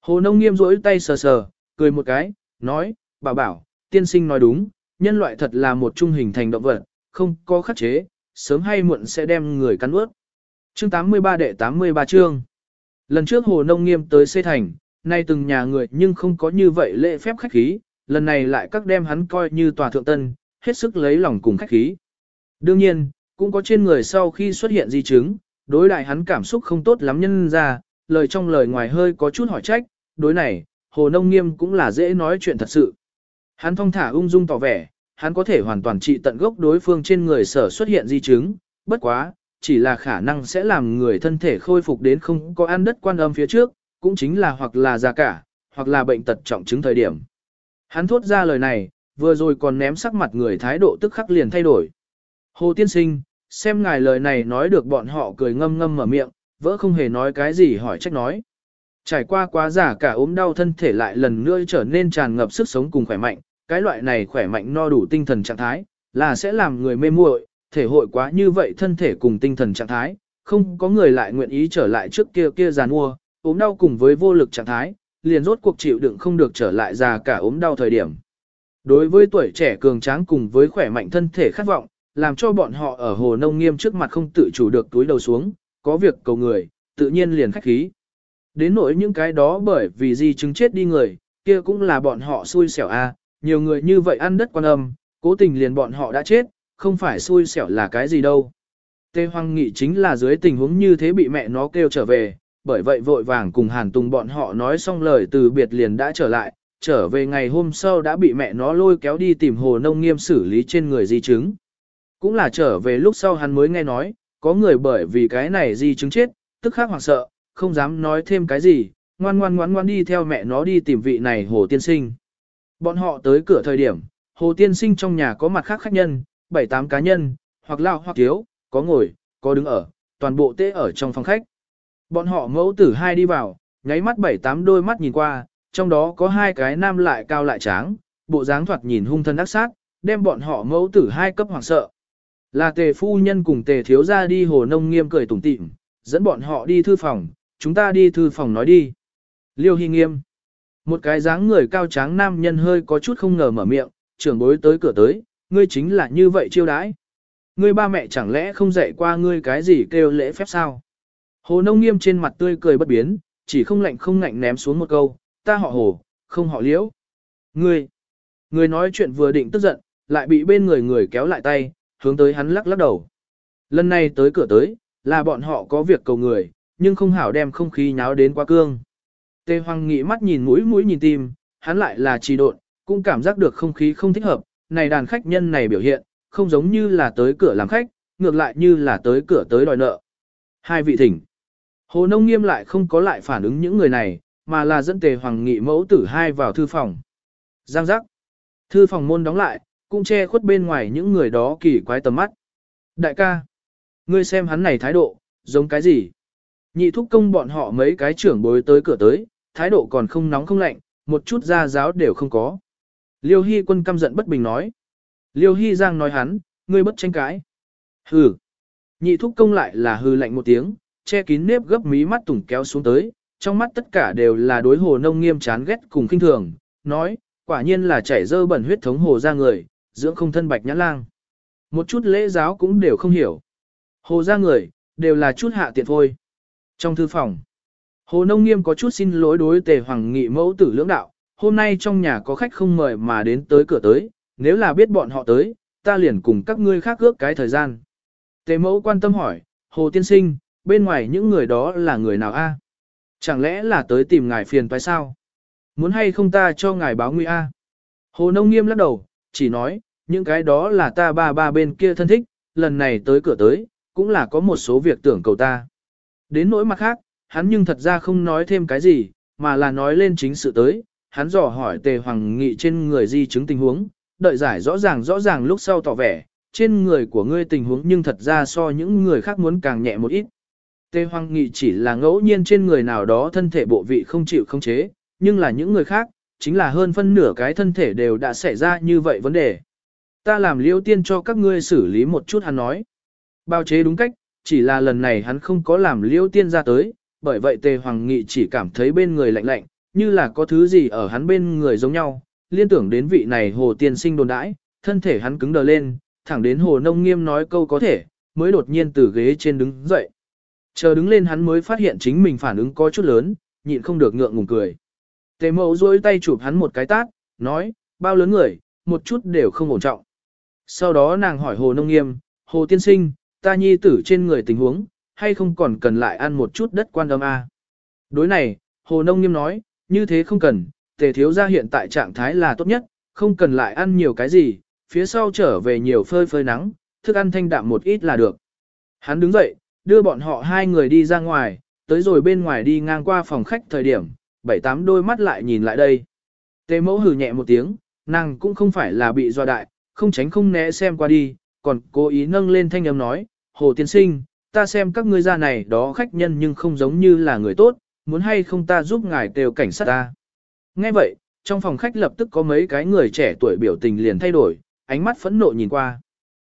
Hồ nông nghiêm rỗi tay sờ sờ, cười một cái, nói, bảo bảo, tiên sinh nói đúng, nhân loại thật là một trung hình thành động vật, không có khắc chế, sớm hay muộn sẽ đem người cắn ướt. Chương 83 đệ 83 chương. Lần trước hồ nông nghiêm tới xây thành, nay từng nhà người nhưng không có như vậy lễ phép khách khí, lần này lại các đem hắn coi như tòa thượng tân, hết sức lấy lòng cùng khách khí. Đương nhiên, cũng có trên người sau khi xuất hiện di chứng, đối đại hắn cảm xúc không tốt lắm nhân ra, lời trong lời ngoài hơi có chút hỏi trách, đối này, hồ nông nghiêm cũng là dễ nói chuyện thật sự. Hắn thong thả ung dung tỏ vẻ, hắn có thể hoàn toàn trị tận gốc đối phương trên người sở xuất hiện di chứng, bất quá, chỉ là khả năng sẽ làm người thân thể khôi phục đến không có ăn đất quan âm phía trước, cũng chính là hoặc là già cả, hoặc là bệnh tật trọng chứng thời điểm. Hắn thốt ra lời này, vừa rồi còn ném sắc mặt người thái độ tức khắc liền thay đổi. Hồ tiên sinh, xem ngài lời này nói được bọn họ cười ngâm ngâm mở miệng, vỡ không hề nói cái gì hỏi trách nói. Trải qua quá giả cả ốm đau thân thể lại lần nữa trở nên tràn ngập sức sống cùng khỏe mạnh, cái loại này khỏe mạnh no đủ tinh thần trạng thái, là sẽ làm người mê muội, thể hội quá như vậy thân thể cùng tinh thần trạng thái, không có người lại nguyện ý trở lại trước kia kia giàn mua, ốm đau cùng với vô lực trạng thái, liền rốt cuộc chịu đựng không được trở lại già cả ốm đau thời điểm. Đối với tuổi trẻ cường tráng cùng với khỏe mạnh thân thể khát vọng, làm cho bọn họ ở hồ nông nghiêm trước mặt không tự chủ được túi đầu xuống, có việc cầu người, tự nhiên liền khách khí. Đến nỗi những cái đó bởi vì di chứng chết đi người, kia cũng là bọn họ xui xẻo a, nhiều người như vậy ăn đất quan âm, cố tình liền bọn họ đã chết, không phải xui xẻo là cái gì đâu. Tê Hoang Nghị chính là dưới tình huống như thế bị mẹ nó kêu trở về, bởi vậy vội vàng cùng Hàn Tùng bọn họ nói xong lời từ biệt liền đã trở lại, trở về ngày hôm sau đã bị mẹ nó lôi kéo đi tìm hồ nông nghiêm xử lý trên người di chứng. Cũng là trở về lúc sau hắn mới nghe nói, có người bởi vì cái này di chứng chết, tức khắc hoảng sợ, không dám nói thêm cái gì, ngoan ngoan ngoan ngoan đi theo mẹ nó đi tìm vị này hồ tiên sinh. Bọn họ tới cửa thời điểm, hồ tiên sinh trong nhà có mặt khác khách nhân, bảy tám cá nhân, hoặc lao hoặc thiếu, có ngồi, có đứng ở, toàn bộ tê ở trong phòng khách. Bọn họ mẫu tử hai đi vào, nháy mắt bảy tám đôi mắt nhìn qua, trong đó có hai cái nam lại cao lại tráng, bộ dáng thoạt nhìn hung thân ác sát, đem bọn họ mẫu tử hai cấp hoàng sợ. Là tề phu nhân cùng tề thiếu ra đi hồ nông nghiêm cười tủm tỉm, dẫn bọn họ đi thư phòng, chúng ta đi thư phòng nói đi. Liêu Hy Nghiêm. Một cái dáng người cao tráng nam nhân hơi có chút không ngờ mở miệng, trưởng bối tới cửa tới, ngươi chính là như vậy chiêu đãi. Ngươi ba mẹ chẳng lẽ không dạy qua ngươi cái gì kêu lễ phép sao? Hồ nông nghiêm trên mặt tươi cười bất biến, chỉ không lạnh không ngạnh ném xuống một câu, ta họ hồ, không họ liễu. Ngươi, ngươi nói chuyện vừa định tức giận, lại bị bên người người kéo lại tay, hướng tới hắn lắc lắc đầu. Lần này tới cửa tới, là bọn họ có việc cầu người, nhưng không hảo đem không khí nháo đến quá cương. Tề Hoàng nghĩ mắt nhìn mũi mũi nhìn tim, hắn lại là trì độn, cũng cảm giác được không khí không thích hợp, này đàn khách nhân này biểu hiện, không giống như là tới cửa làm khách, ngược lại như là tới cửa tới đòi nợ. Hai vị thỉnh. Hồ Nông Nghiêm lại không có lại phản ứng những người này, mà là dẫn Tề Hoàng nghị mẫu tử hai vào thư phòng. Giang giác. Thư phòng môn đóng lại, cũng che khuất bên ngoài những người đó kỳ quái tầm mắt. Đại ca. Ngươi xem hắn này thái độ, giống cái gì? Nhị thúc công bọn họ mấy cái trưởng bối tới cửa tới, thái độ còn không nóng không lạnh, một chút ra giáo đều không có. Liêu Hy quân căm giận bất bình nói. Liêu Hy Giang nói hắn, ngươi bất tranh cãi. Hừ. Nhị thúc công lại là hư lạnh một tiếng, che kín nếp gấp mí mắt tủng kéo xuống tới, trong mắt tất cả đều là đối hồ nông nghiêm chán ghét cùng kinh thường, nói, quả nhiên là chảy dơ bẩn huyết thống hồ ra người, dưỡng không thân bạch nhã lang. Một chút lễ giáo cũng đều không hiểu. Hồ ra người, đều là chút hạ tiện thôi. Trong thư phòng, Hồ Nông Nghiêm có chút xin lỗi đối tề hoàng nghị mẫu tử lưỡng đạo, hôm nay trong nhà có khách không mời mà đến tới cửa tới, nếu là biết bọn họ tới, ta liền cùng các ngươi khác ước cái thời gian. Tề mẫu quan tâm hỏi, Hồ Tiên Sinh, bên ngoài những người đó là người nào a? Chẳng lẽ là tới tìm ngài phiền phải sao? Muốn hay không ta cho ngài báo nguy a? Hồ Nông Nghiêm lắc đầu, chỉ nói, những cái đó là ta ba ba bên kia thân thích, lần này tới cửa tới, cũng là có một số việc tưởng cầu ta. Đến nỗi mặt khác, hắn nhưng thật ra không nói thêm cái gì, mà là nói lên chính sự tới, hắn dò hỏi tề hoàng nghị trên người di chứng tình huống, đợi giải rõ ràng rõ ràng lúc sau tỏ vẻ, trên người của ngươi tình huống nhưng thật ra so những người khác muốn càng nhẹ một ít. Tề Hoàng Nghị chỉ là ngẫu nhiên trên người nào đó thân thể bộ vị không chịu không chế, nhưng là những người khác, chính là hơn phân nửa cái thân thể đều đã xảy ra như vậy vấn đề. Ta làm liêu tiên cho các ngươi xử lý một chút hắn nói. Bao chế đúng cách, chỉ là lần này hắn không có làm liêu tiên ra tới, bởi vậy Tề Hoàng Nghị chỉ cảm thấy bên người lạnh lạnh, như là có thứ gì ở hắn bên người giống nhau, liên tưởng đến vị này hồ tiên sinh đồn đãi, thân thể hắn cứng đờ lên, thẳng đến hồ nông nghiêm nói câu có thể, mới đột nhiên từ ghế trên đứng dậy. Chờ đứng lên hắn mới phát hiện chính mình phản ứng có chút lớn, nhịn không được ngượng ngùng cười. Tề mẫu duỗi tay chụp hắn một cái tát, nói, bao lớn người, một chút đều không ổn trọng. Sau đó nàng hỏi hồ nông nghiêm, hồ tiên sinh, ta nhi tử trên người tình huống, hay không còn cần lại ăn một chút đất quan âm a? Đối này, hồ nông nghiêm nói, như thế không cần, tề thiếu gia hiện tại trạng thái là tốt nhất, không cần lại ăn nhiều cái gì, phía sau trở về nhiều phơi phơi nắng, thức ăn thanh đạm một ít là được. Hắn đứng dậy, đưa bọn họ hai người đi ra ngoài, tới rồi bên ngoài đi ngang qua phòng khách thời điểm, bảy tám đôi mắt lại nhìn lại đây. Tề mẫu hừ nhẹ một tiếng, nàng cũng không phải là bị doa đại, không tránh không né xem qua đi, còn cố ý nâng lên thanh âm nói, hồ tiên sinh, ta xem các ngươi ra này đó khách nhân nhưng không giống như là người tốt, muốn hay không ta giúp ngài kêu cảnh sát ta. Nghe vậy, trong phòng khách lập tức có mấy cái người trẻ tuổi biểu tình liền thay đổi, ánh mắt phẫn nộ nhìn qua.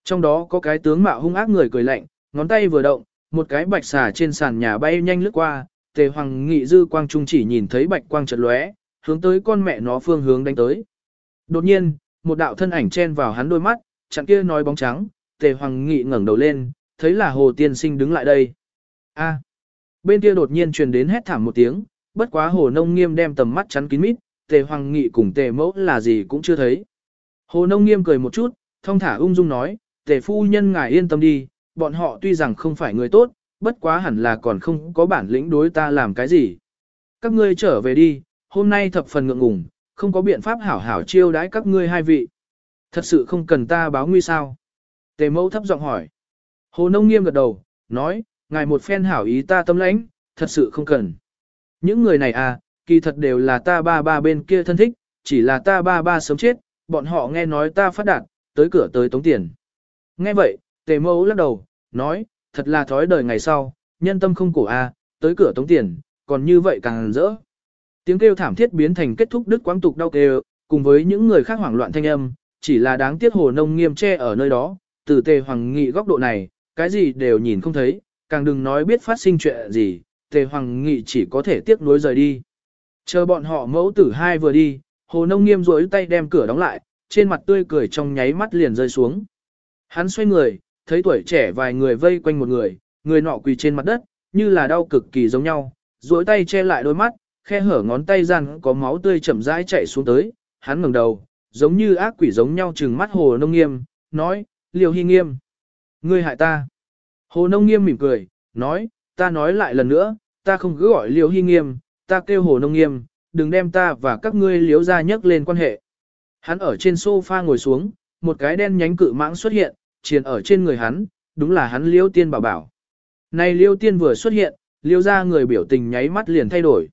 Trong đó có cái tướng mạo hung ác người cười lạnh, ngón tay vừa động, một cái bạch xà trên sàn nhà bay nhanh lướt qua, tề hoàng nghị dư quang trung chỉ nhìn thấy bạch quang chợt lóe, hướng tới con mẹ nó phương hướng đánh tới. Đột nhiên, một đạo thân ảnh chen vào hắn đôi mắt, chặn kia nói bóng trắng, tề hoàng nghị ngẩng đầu lên, thấy là hồ tiên sinh đứng lại đây. A. Bên kia đột nhiên truyền đến hét thảm một tiếng, bất quá hồ nông nghiêm đem tầm mắt chắn kín mít, tề hoàng nghị cùng tề mẫu là gì cũng chưa thấy. Hồ nông nghiêm cười một chút, thông thả ung dung nói, tề phu nhân ngài yên tâm đi, bọn họ tuy rằng không phải người tốt, bất quá hẳn là còn không có bản lĩnh đối ta làm cái gì. Các ngươi trở về đi, hôm nay thập phần ngượng ngùng, không có biện pháp hảo hảo chiêu đãi các ngươi hai vị. Thật sự không cần ta báo nguy sao? Tề mẫu thấp giọng hỏi. Hồ nông nghiêm gật đầu, nói, ngài một phen hảo ý ta tâm lãnh, thật sự không cần. Những người này à, kỳ thật đều là ta ba ba bên kia thân thích, chỉ là ta ba ba sớm chết, bọn họ nghe nói ta phát đạt, tới cửa tới tống tiền. Nghe vậy, tề mẫu lắc đầu, nói, thật là thói đời ngày sau, nhân tâm không cổ a, à, tới cửa tống tiền, còn như vậy càng rỡ. Tiếng kêu thảm thiết biến thành kết thúc đức quang tục đau kêu, cùng với những người khác hoảng loạn thanh âm, chỉ là đáng tiếc hồ nông nghiêm che ở nơi đó, từ tề hoàng nghị góc độ này, cái gì đều nhìn không thấy, càng đừng nói biết phát sinh chuyện gì, tề hoàng nghị chỉ có thể tiếc nuối rời đi. Chờ bọn họ mẫu tử hai vừa đi, hồ nông nghiêm rối tay đem cửa đóng lại, trên mặt tươi cười trong nháy mắt liền rơi xuống. Hắn xoay người, thấy tuổi trẻ vài người vây quanh một người, người nọ quỳ trên mặt đất, như là đau cực kỳ giống nhau, duỗi tay che lại đôi mắt, khe hở ngón tay gian có máu tươi chậm rãi chảy xuống tới, hắn ngẩng đầu, giống như ác quỷ giống nhau trừng mắt hồ nông nghiêm, nói, liều hy nghiêm. Ngươi hại ta. Hồ nông nghiêm mỉm cười, nói, ta nói lại lần nữa, ta không cứ gọi liều hy nghiêm, ta kêu hồ nông nghiêm, đừng đem ta và các ngươi liếu ra nhắc lên quan hệ. Hắn ở trên sofa ngồi xuống, một cái đen nhánh cự mãng xuất hiện, triền ở trên người hắn, đúng là hắn liêu tiên bảo bảo. Này liêu tiên vừa xuất hiện, liêu ra người biểu tình nháy mắt liền thay đổi.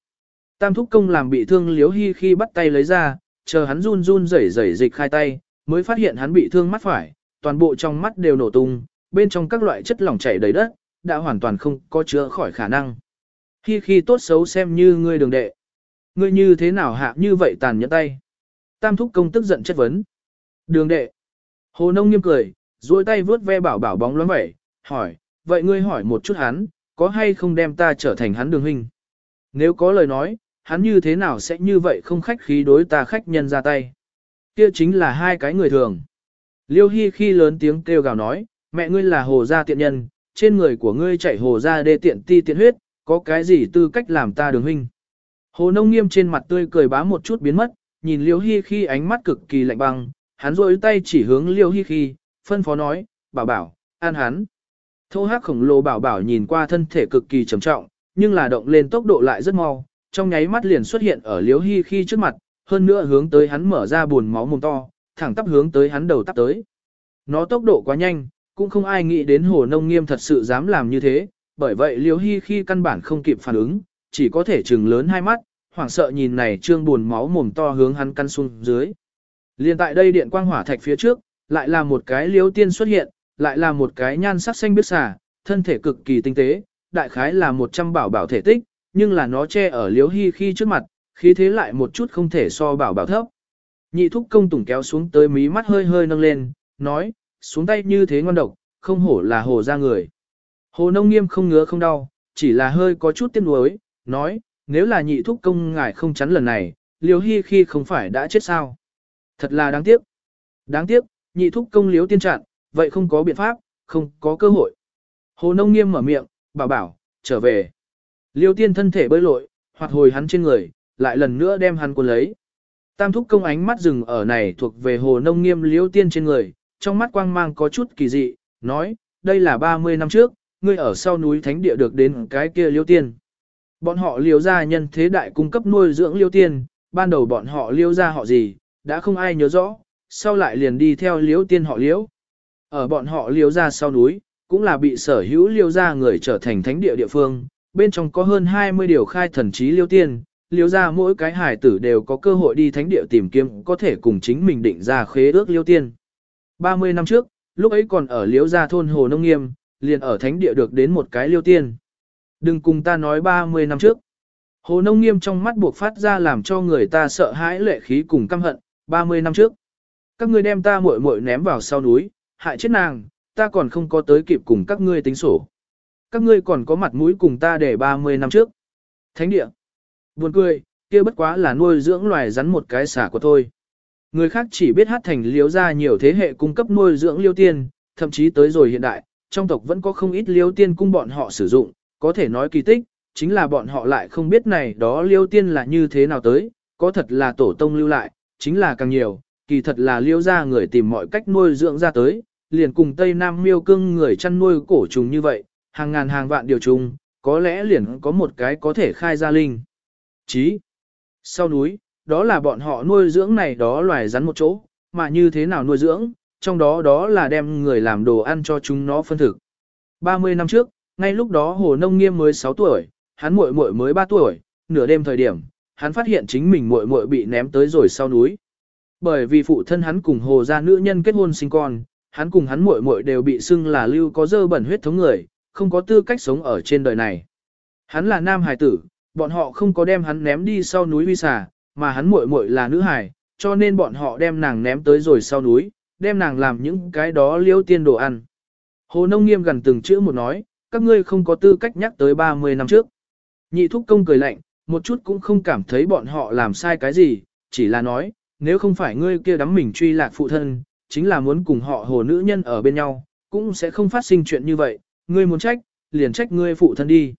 Tam thúc công làm bị thương liếu hy khi bắt tay lấy ra, chờ hắn run run rẩy rẩy dịch khai tay, mới phát hiện hắn bị thương mắt phải, toàn bộ trong mắt đều nổ tung, bên trong các loại chất lỏng chảy đầy đất, đã hoàn toàn không có chữa khỏi khả năng. Khi khi tốt xấu xem như ngươi đường đệ. Ngươi như thế nào hạ như vậy tàn nhẫn tay. Tam thúc công tức giận chất vấn. Đường đệ. Hồ nông nghiêm cười, duỗi tay vướt ve bảo bảo bóng loáng vậy, hỏi, vậy ngươi hỏi một chút hắn, có hay không đem ta trở thành hắn đường huynh? Nếu có lời nói, hắn như thế nào sẽ như vậy không khách khí đối ta khách nhân ra tay? Kia chính là hai cái người thường. Liêu Hi khi lớn tiếng kêu gào nói, mẹ ngươi là hồ gia tiện nhân, trên người của ngươi chảy hồ gia đê tiện ti tiện huyết, có cái gì tư cách làm ta đường huynh? Hồ nông nghiêm trên mặt tươi cười bá một chút biến mất, nhìn Liêu Hi khi ánh mắt cực kỳ lạnh băng, hắn rôi tay chỉ hướng Liêu Hi khi, phân phó nói, bảo bảo, an hắn. Thô hắc khổng lồ bảo bảo nhìn qua thân thể cực kỳ trầm trọng, nhưng là động lên tốc độ lại rất mau, trong nháy mắt liền xuất hiện ở liếu Hi khi trước mặt, hơn nữa hướng tới hắn mở ra buồn máu mồm to, thẳng tắp hướng tới hắn đầu tắp tới. Nó tốc độ quá nhanh, cũng không ai nghĩ đến hồ nông nghiêm thật sự dám làm như thế, bởi vậy liếu Hi khi căn bản không kịp phản ứng, chỉ có thể trừng lớn hai mắt, hoảng sợ nhìn này trương buồn máu mồm to hướng hắn căn xuống dưới. Liên tại đây điện quang hỏa thạch phía trước, lại là một cái liếu tiên xuất hiện, lại là một cái nhan sắc xanh biết xà, thân thể cực kỳ tinh tế, đại khái là một trăm bảo bảo thể tích, nhưng là nó che ở liếu hy khi trước mặt, khí thế lại một chút không thể so bảo bảo thấp. Nhị thúc công tùng kéo xuống tới mí mắt hơi hơi nâng lên, nói, xuống tay như thế ngon độc, không hổ là hồ ra người. Hồ nông nghiêm không ngứa không đau, chỉ là hơi có chút tiếc nuối, nói, nếu là nhị thúc công ngài không chắn lần này, liếu hy khi không phải đã chết sao. Thật là đáng tiếc. Đáng tiếc, nhị thúc công liếu tiên trạng, vậy không có biện pháp, không có cơ hội. Hồ nông nghiêm mở miệng, bảo bảo, trở về. Liêu tiên thân thể bơi lội, hoặc hồi hắn trên người, lại lần nữa đem hắn cuốn lấy. Tam thúc công ánh mắt dừng ở này thuộc về hồ nông nghiêm liêu tiên trên người, trong mắt quang mang có chút kỳ dị, nói, đây là 30 năm trước, ngươi ở sau núi thánh địa được đến cái kia liêu tiên. Bọn họ liêu ra nhân thế đại cung cấp nuôi dưỡng liêu tiên, ban đầu bọn họ liêu ra họ gì, đã không ai nhớ rõ, sau lại liền đi theo liễu tiên họ liễu Ở bọn họ liễu ra sau núi, cũng là bị sở hữu liễu ra người trở thành thánh địa địa phương, bên trong có hơn 20 điều khai thần trí liễu tiên, liêu ra mỗi cái hải tử đều có cơ hội đi thánh địa tìm kiếm có thể cùng chính mình định ra khế ước liêu tiên. 30 năm trước, lúc ấy còn ở liêu ra thôn Hồ Nông Nghiêm, liền ở thánh địa được đến một cái liêu tiên. Đừng cùng ta nói 30 năm trước. Hồ Nông Nghiêm trong mắt buộc phát ra làm cho người ta sợ hãi lệ khí cùng căm hận, 30 năm trước. Các ngươi đem ta muội muội ném vào sau núi, hại chết nàng, ta còn không có tới kịp cùng các ngươi tính sổ. Các ngươi còn có mặt mũi cùng ta để 30 năm trước. Thánh địa. Buồn cười, kia bất quá là nuôi dưỡng loài rắn một cái xả của thôi. Người khác chỉ biết hát thành liếu ra nhiều thế hệ cung cấp nuôi dưỡng liêu tiên, thậm chí tới rồi hiện đại, trong tộc vẫn có không ít liêu tiên cung bọn họ sử dụng, có thể nói kỳ tích, chính là bọn họ lại không biết này đó liêu tiên là như thế nào tới, có thật là tổ tông lưu lại, chính là càng nhiều, kỳ thật là liêu ra người tìm mọi cách nuôi dưỡng ra tới, liền cùng Tây Nam miêu cưng người chăn nuôi cổ trùng như vậy, hàng ngàn hàng vạn điều trùng, có lẽ liền có một cái có thể khai ra linh. Chí. Sau núi, đó là bọn họ nuôi dưỡng này đó loài rắn một chỗ, mà như thế nào nuôi dưỡng, trong đó đó là đem người làm đồ ăn cho chúng nó phân thực. 30 năm trước, ngay lúc đó Hồ Nông Nghiêm mới 6 tuổi, hắn muội muội mới 3 tuổi, nửa đêm thời điểm, hắn phát hiện chính mình muội muội bị ném tới rồi sau núi. Bởi vì phụ thân hắn cùng Hồ gia nữ nhân kết hôn sinh con, hắn cùng hắn muội muội đều bị xưng là lưu có dơ bẩn huyết thống người, không có tư cách sống ở trên đời này. Hắn là nam hài tử, bọn họ không có đem hắn ném đi sau núi huy xà, mà hắn muội muội là nữ hài, cho nên bọn họ đem nàng ném tới rồi sau núi, đem nàng làm những cái đó liêu tiên đồ ăn. Hồ Nông Nghiêm gần từng chữ một nói, các ngươi không có tư cách nhắc tới 30 năm trước. Nhị thúc công cười lạnh, một chút cũng không cảm thấy bọn họ làm sai cái gì, chỉ là nói, nếu không phải ngươi kia đắm mình truy lạc phụ thân, chính là muốn cùng họ hồ nữ nhân ở bên nhau, cũng sẽ không phát sinh chuyện như vậy, ngươi muốn trách, liền trách ngươi phụ thân đi.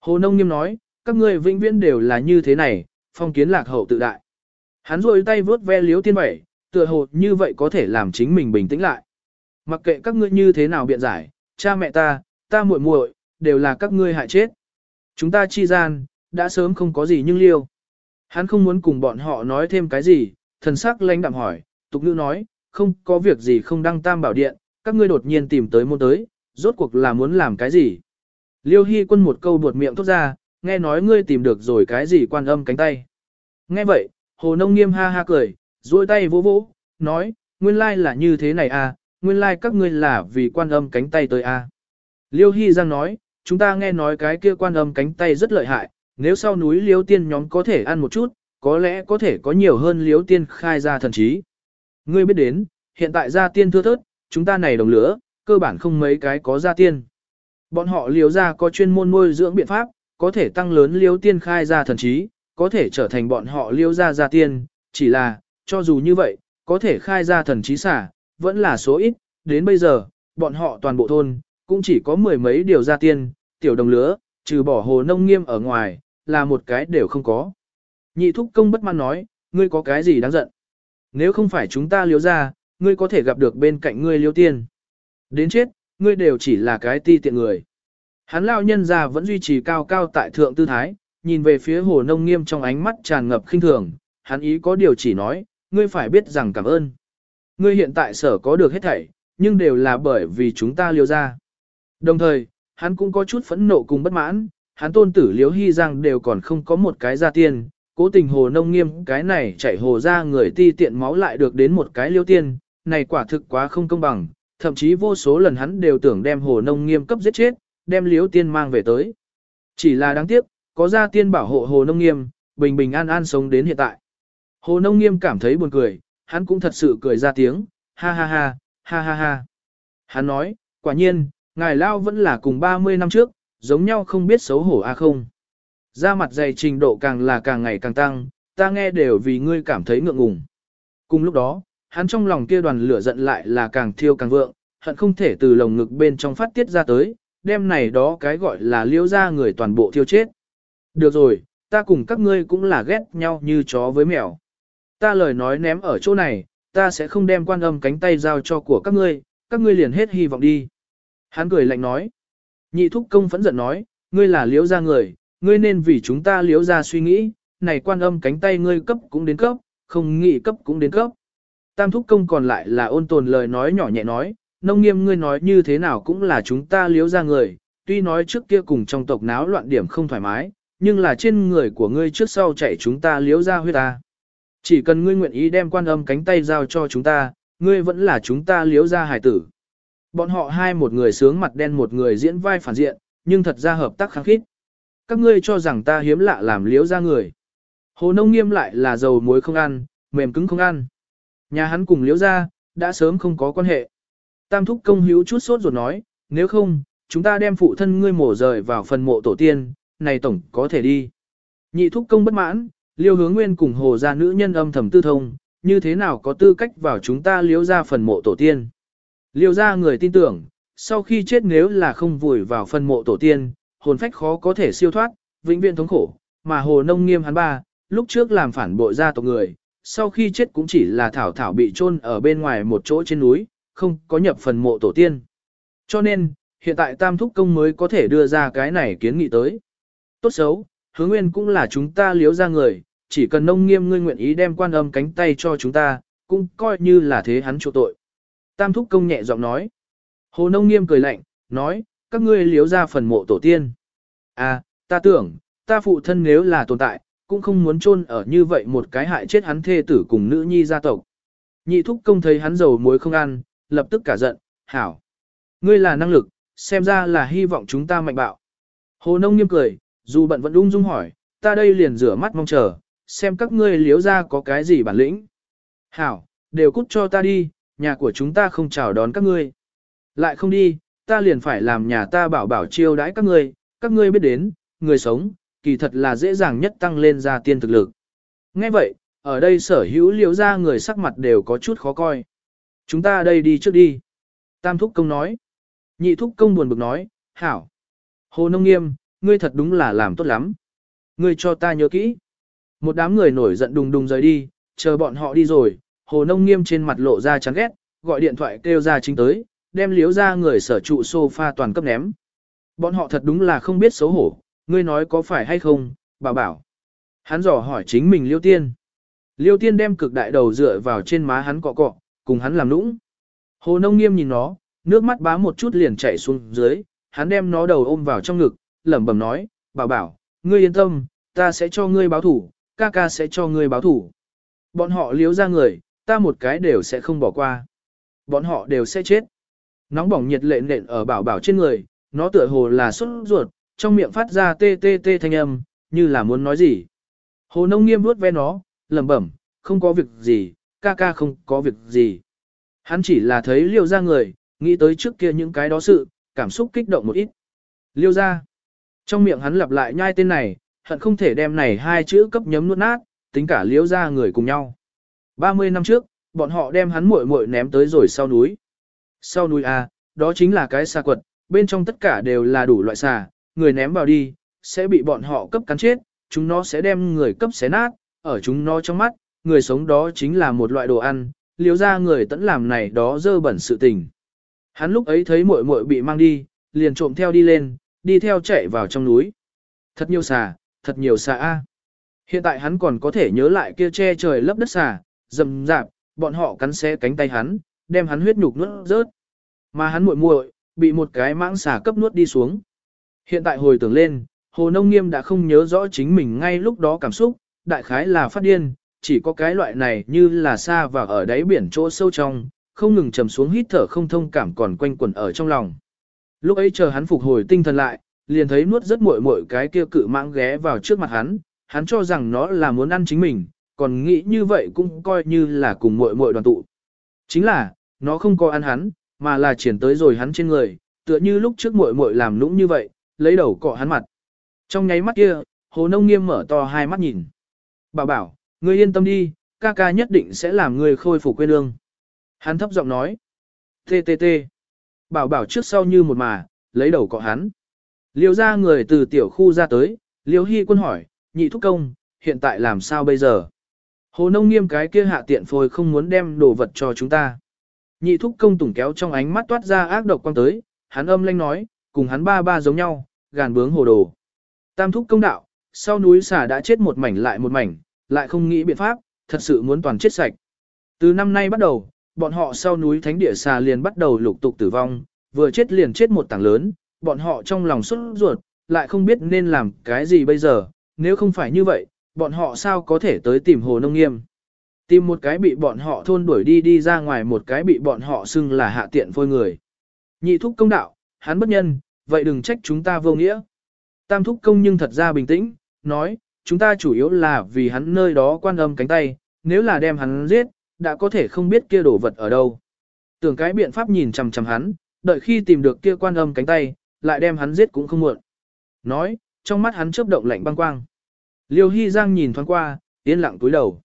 Hồ Nông Nghiêm nói, các ngươi vĩnh viễn đều là như thế này, phong kiến lạc hậu tự đại. Hắn rôi tay vớt ve liếu tiên bảy, tựa hồ như vậy có thể làm chính mình bình tĩnh lại. Mặc kệ các ngươi như thế nào biện giải, cha mẹ ta, ta muội muội, đều là các ngươi hại chết. Chúng ta chi gian, đã sớm không có gì nhưng liêu. Hắn không muốn cùng bọn họ nói thêm cái gì, thần sắc lãnh đạm hỏi, tục nữ nói, không có việc gì không đăng tam bảo điện, các ngươi đột nhiên tìm tới môn tới, rốt cuộc là muốn làm cái gì. Liêu Hy quân một câu buột miệng thốt ra, nghe nói ngươi tìm được rồi cái gì quan âm cánh tay. Nghe vậy, hồ nông nghiêm ha ha cười, duỗi tay vỗ vỗ, nói, nguyên lai là như thế này à, nguyên lai các ngươi là vì quan âm cánh tay tới à. Liêu Hy Giang nói, chúng ta nghe nói cái kia quan âm cánh tay rất lợi hại, nếu sau núi liêu tiên nhóm có thể ăn một chút, có lẽ có thể có nhiều hơn liếu tiên khai ra thần trí. Ngươi biết đến, hiện tại gia tiên thưa thớt, chúng ta này đồng lửa, cơ bản không mấy cái có gia tiên. Bọn họ liếu ra có chuyên môn nuôi dưỡng biện pháp, có thể tăng lớn liếu tiên khai ra thần trí, có thể trở thành bọn họ liếu ra gia tiên, chỉ là, cho dù như vậy, có thể khai ra thần trí xả, vẫn là số ít, đến bây giờ, bọn họ toàn bộ thôn, cũng chỉ có mười mấy điều gia tiên, tiểu đồng lứa, trừ bỏ hồ nông nghiêm ở ngoài, là một cái đều không có. Nhị thúc công bất mãn nói, ngươi có cái gì đáng giận? Nếu không phải chúng ta liếu ra, ngươi có thể gặp được bên cạnh ngươi liếu tiên. Đến chết, ngươi đều chỉ là cái ti tiện người. Hắn lao nhân ra vẫn duy trì cao cao tại thượng tư thái, nhìn về phía hồ nông nghiêm trong ánh mắt tràn ngập khinh thường, hắn ý có điều chỉ nói, ngươi phải biết rằng cảm ơn. Ngươi hiện tại sở có được hết thảy, nhưng đều là bởi vì chúng ta liêu ra. Đồng thời, hắn cũng có chút phẫn nộ cùng bất mãn, hắn tôn tử liếu hy rằng đều còn không có một cái gia tiên, cố tình hồ nông nghiêm cái này chạy hồ ra người ti tiện máu lại được đến một cái liêu tiên, này quả thực quá không công bằng, thậm chí vô số lần hắn đều tưởng đem hồ nông nghiêm cấp giết chết, đem liếu tiên mang về tới. Chỉ là đáng tiếc, có gia tiên bảo hộ hồ nông nghiêm, bình bình an an sống đến hiện tại. Hồ nông nghiêm cảm thấy buồn cười, hắn cũng thật sự cười ra tiếng, ha ha ha, ha ha ha. Hắn nói, quả nhiên, ngài lao vẫn là cùng 30 năm trước, giống nhau không biết xấu hổ a à không. Da mặt dày trình độ càng là càng ngày càng tăng, ta nghe đều vì ngươi cảm thấy ngượng ngùng. Cùng lúc đó, hắn trong lòng kia đoàn lửa giận lại là càng thiêu càng vượng, hận không thể từ lồng ngực bên trong phát tiết ra tới, đem này đó cái gọi là liễu ra người toàn bộ thiêu chết. Được rồi, ta cùng các ngươi cũng là ghét nhau như chó với mèo. Ta lời nói ném ở chỗ này, ta sẽ không đem quan âm cánh tay giao cho của các ngươi, các ngươi liền hết hy vọng đi. Hắn cười lạnh nói. Nhị thúc công phẫn giận nói, ngươi là liễu ra người, ngươi nên vì chúng ta liếu ra suy nghĩ, này quan âm cánh tay ngươi cấp cũng đến cấp, không nghĩ cấp cũng đến cấp. Tam thúc công còn lại là ôn tồn lời nói nhỏ nhẹ nói, nông nghiêm ngươi nói như thế nào cũng là chúng ta liếu ra người, tuy nói trước kia cùng trong tộc náo loạn điểm không thoải mái, nhưng là trên người của ngươi trước sau chạy chúng ta liếu ra huyết ta. Chỉ cần ngươi nguyện ý đem quan âm cánh tay giao cho chúng ta, ngươi vẫn là chúng ta liếu ra hải tử. Bọn họ hai một người sướng mặt đen một người diễn vai phản diện, nhưng thật ra hợp tác kháng khít. Các ngươi cho rằng ta hiếm lạ làm liếu ra người. Hồ nông nghiêm lại là dầu muối không ăn, mềm cứng không ăn. Nhà hắn cùng liếu ra, đã sớm không có quan hệ. Tam thúc công hữu chút sốt rồi nói, nếu không, chúng ta đem phụ thân ngươi mổ rời vào phần mộ tổ tiên, này tổng có thể đi. Nhị thúc công bất mãn, liêu hướng nguyên cùng hồ gia nữ nhân âm thầm tư thông, như thế nào có tư cách vào chúng ta liếu ra phần mộ tổ tiên. Liêu ra người tin tưởng, sau khi chết nếu là không vùi vào phần mộ tổ tiên, hồn phách khó có thể siêu thoát, vĩnh viễn thống khổ, mà hồ nông nghiêm hắn ba, lúc trước làm phản bội gia tộc người, sau khi chết cũng chỉ là thảo thảo bị chôn ở bên ngoài một chỗ trên núi, không có nhập phần mộ tổ tiên. Cho nên, hiện tại Tam Thúc Công mới có thể đưa ra cái này kiến nghị tới. Tốt xấu, hướng nguyên cũng là chúng ta liếu ra người, chỉ cần nông nghiêm ngươi nguyện ý đem quan âm cánh tay cho chúng ta, cũng coi như là thế hắn chỗ tội. Tam Thúc Công nhẹ giọng nói. Hồ nông nghiêm cười lạnh, nói, các ngươi liếu ra phần mộ tổ tiên. À, ta tưởng, ta phụ thân nếu là tồn tại, cũng không muốn chôn ở như vậy một cái hại chết hắn thê tử cùng nữ nhi gia tộc. Nhị thúc công thấy hắn dầu muối không ăn, lập tức cả giận, hảo. Ngươi là năng lực, xem ra là hy vọng chúng ta mạnh bạo. Hồ nông nghiêm cười, dù bận vẫn ung dung hỏi, ta đây liền rửa mắt mong chờ, xem các ngươi liếu ra có cái gì bản lĩnh. Hảo, đều cút cho ta đi, nhà của chúng ta không chào đón các ngươi. Lại không đi, ta liền phải làm nhà ta bảo bảo chiêu đãi các ngươi, các ngươi biết đến, người sống, kỳ thật là dễ dàng nhất tăng lên ra tiên thực lực. Nghe vậy, ở đây sở hữu liếu ra người sắc mặt đều có chút khó coi. Chúng ta đây đi trước đi. Tam thúc công nói. Nhị thúc công buồn bực nói, hảo. Hồ nông nghiêm, ngươi thật đúng là làm tốt lắm. Ngươi cho ta nhớ kỹ. Một đám người nổi giận đùng đùng rời đi, chờ bọn họ đi rồi, hồ nông nghiêm trên mặt lộ ra chán ghét, gọi điện thoại kêu ra chính tới, đem liếu ra người sở trụ sofa toàn cấp ném. Bọn họ thật đúng là không biết xấu hổ, ngươi nói có phải hay không, bà bảo. Hắn dò hỏi chính mình liêu tiên. Liêu tiên đem cực đại đầu dựa vào trên má hắn cọ cọ, cùng hắn làm nũng. Hồ nông nghiêm nhìn nó, nước mắt bá một chút liền chảy xuống dưới, hắn đem nó đầu ôm vào trong ngực, lẩm bẩm nói, bảo bảo, ngươi yên tâm, ta sẽ cho ngươi báo thủ, ca ca sẽ cho ngươi báo thủ. Bọn họ liếu ra người, ta một cái đều sẽ không bỏ qua. Bọn họ đều sẽ chết. Nóng bỏng nhiệt lệ nện ở bảo bảo trên người, nó tựa hồ là xuất ruột, trong miệng phát ra tê tê tê thanh âm, như là muốn nói gì. Hồ nông nghiêm vuốt ve nó, lẩm bẩm, không có việc gì, ca ca không có việc gì. Hắn chỉ là thấy liêu ra người, nghĩ tới trước kia những cái đó sự, cảm xúc kích động một ít. Liêu ra. Trong miệng hắn lặp lại nhai tên này, hận không thể đem này hai chữ cấp nhấm nuốt nát, tính cả liêu ra người cùng nhau. 30 năm trước, bọn họ đem hắn muội muội ném tới rồi sau núi. Sau núi A, đó chính là cái xà quật, bên trong tất cả đều là đủ loại xà, người ném vào đi, sẽ bị bọn họ cấp cắn chết, chúng nó sẽ đem người cấp xé nát, ở chúng nó trong mắt, người sống đó chính là một loại đồ ăn, liếu ra người tẫn làm này đó dơ bẩn sự tình. Hắn lúc ấy thấy muội muội bị mang đi, liền trộm theo đi lên, đi theo chạy vào trong núi. Thật nhiều xà, thật nhiều xà A. Hiện tại hắn còn có thể nhớ lại kia che trời lấp đất xà, rầm rạp, bọn họ cắn xé cánh tay hắn, đem hắn huyết nhục nuốt rớt. Mà hắn muội muội bị một cái mãng xà cấp nuốt đi xuống. Hiện tại hồi tưởng lên, Hồ Nông Nghiêm đã không nhớ rõ chính mình ngay lúc đó cảm xúc, đại khái là phát điên, chỉ có cái loại này như là xa và ở đáy biển chỗ sâu trong, không ngừng trầm xuống hít thở không thông cảm còn quanh quẩn ở trong lòng. Lúc ấy chờ hắn phục hồi tinh thần lại, liền thấy nuốt rất muội muội cái kia cự mãng ghé vào trước mặt hắn, hắn cho rằng nó là muốn ăn chính mình, còn nghĩ như vậy cũng coi như là cùng muội muội đoàn tụ. Chính là, nó không có ăn hắn, mà là triển tới rồi hắn trên người, tựa như lúc trước muội muội làm nũng như vậy, lấy đầu cọ hắn mặt. Trong nháy mắt kia, Hồ Nông Nghiêm mở to hai mắt nhìn. Bảo bảo, ngươi yên tâm đi, ca ca nhất định sẽ làm ngươi khôi phục quê lương. Hắn thấp giọng nói. Tê tê tê. Bảo bảo trước sau như một mà, lấy đầu cọ hắn. Liêu ra người từ tiểu khu ra tới, Liêu Hy quân hỏi, nhị thúc công, hiện tại làm sao bây giờ? Hồ nông nghiêm cái kia hạ tiện phôi không muốn đem đồ vật cho chúng ta. Nhị thúc công tủng kéo trong ánh mắt toát ra ác độc quang tới, hắn âm lanh nói, cùng hắn ba ba giống nhau, gàn bướng hồ đồ. Tam thúc công đạo, sau núi xà đã chết một mảnh lại một mảnh, lại không nghĩ biện pháp, thật sự muốn toàn chết sạch. Từ năm nay bắt đầu, bọn họ sau núi thánh địa xà liền bắt đầu lục tục tử vong, vừa chết liền chết một tảng lớn, bọn họ trong lòng xuất ruột, lại không biết nên làm cái gì bây giờ, nếu không phải như vậy, bọn họ sao có thể tới tìm hồ nông nghiêm. Tìm một cái bị bọn họ thôn đuổi đi đi ra ngoài một cái bị bọn họ xưng là hạ tiện phôi người. Nhị thúc công đạo, hắn bất nhân, vậy đừng trách chúng ta vô nghĩa. Tam thúc công nhưng thật ra bình tĩnh, nói, chúng ta chủ yếu là vì hắn nơi đó quan âm cánh tay, nếu là đem hắn giết, đã có thể không biết kia đổ vật ở đâu. Tưởng cái biện pháp nhìn chằm chằm hắn, đợi khi tìm được kia quan âm cánh tay, lại đem hắn giết cũng không muộn. Nói, trong mắt hắn chớp động lạnh băng quang. Liêu Hy Giang nhìn thoáng qua, yên lặng túi đầu.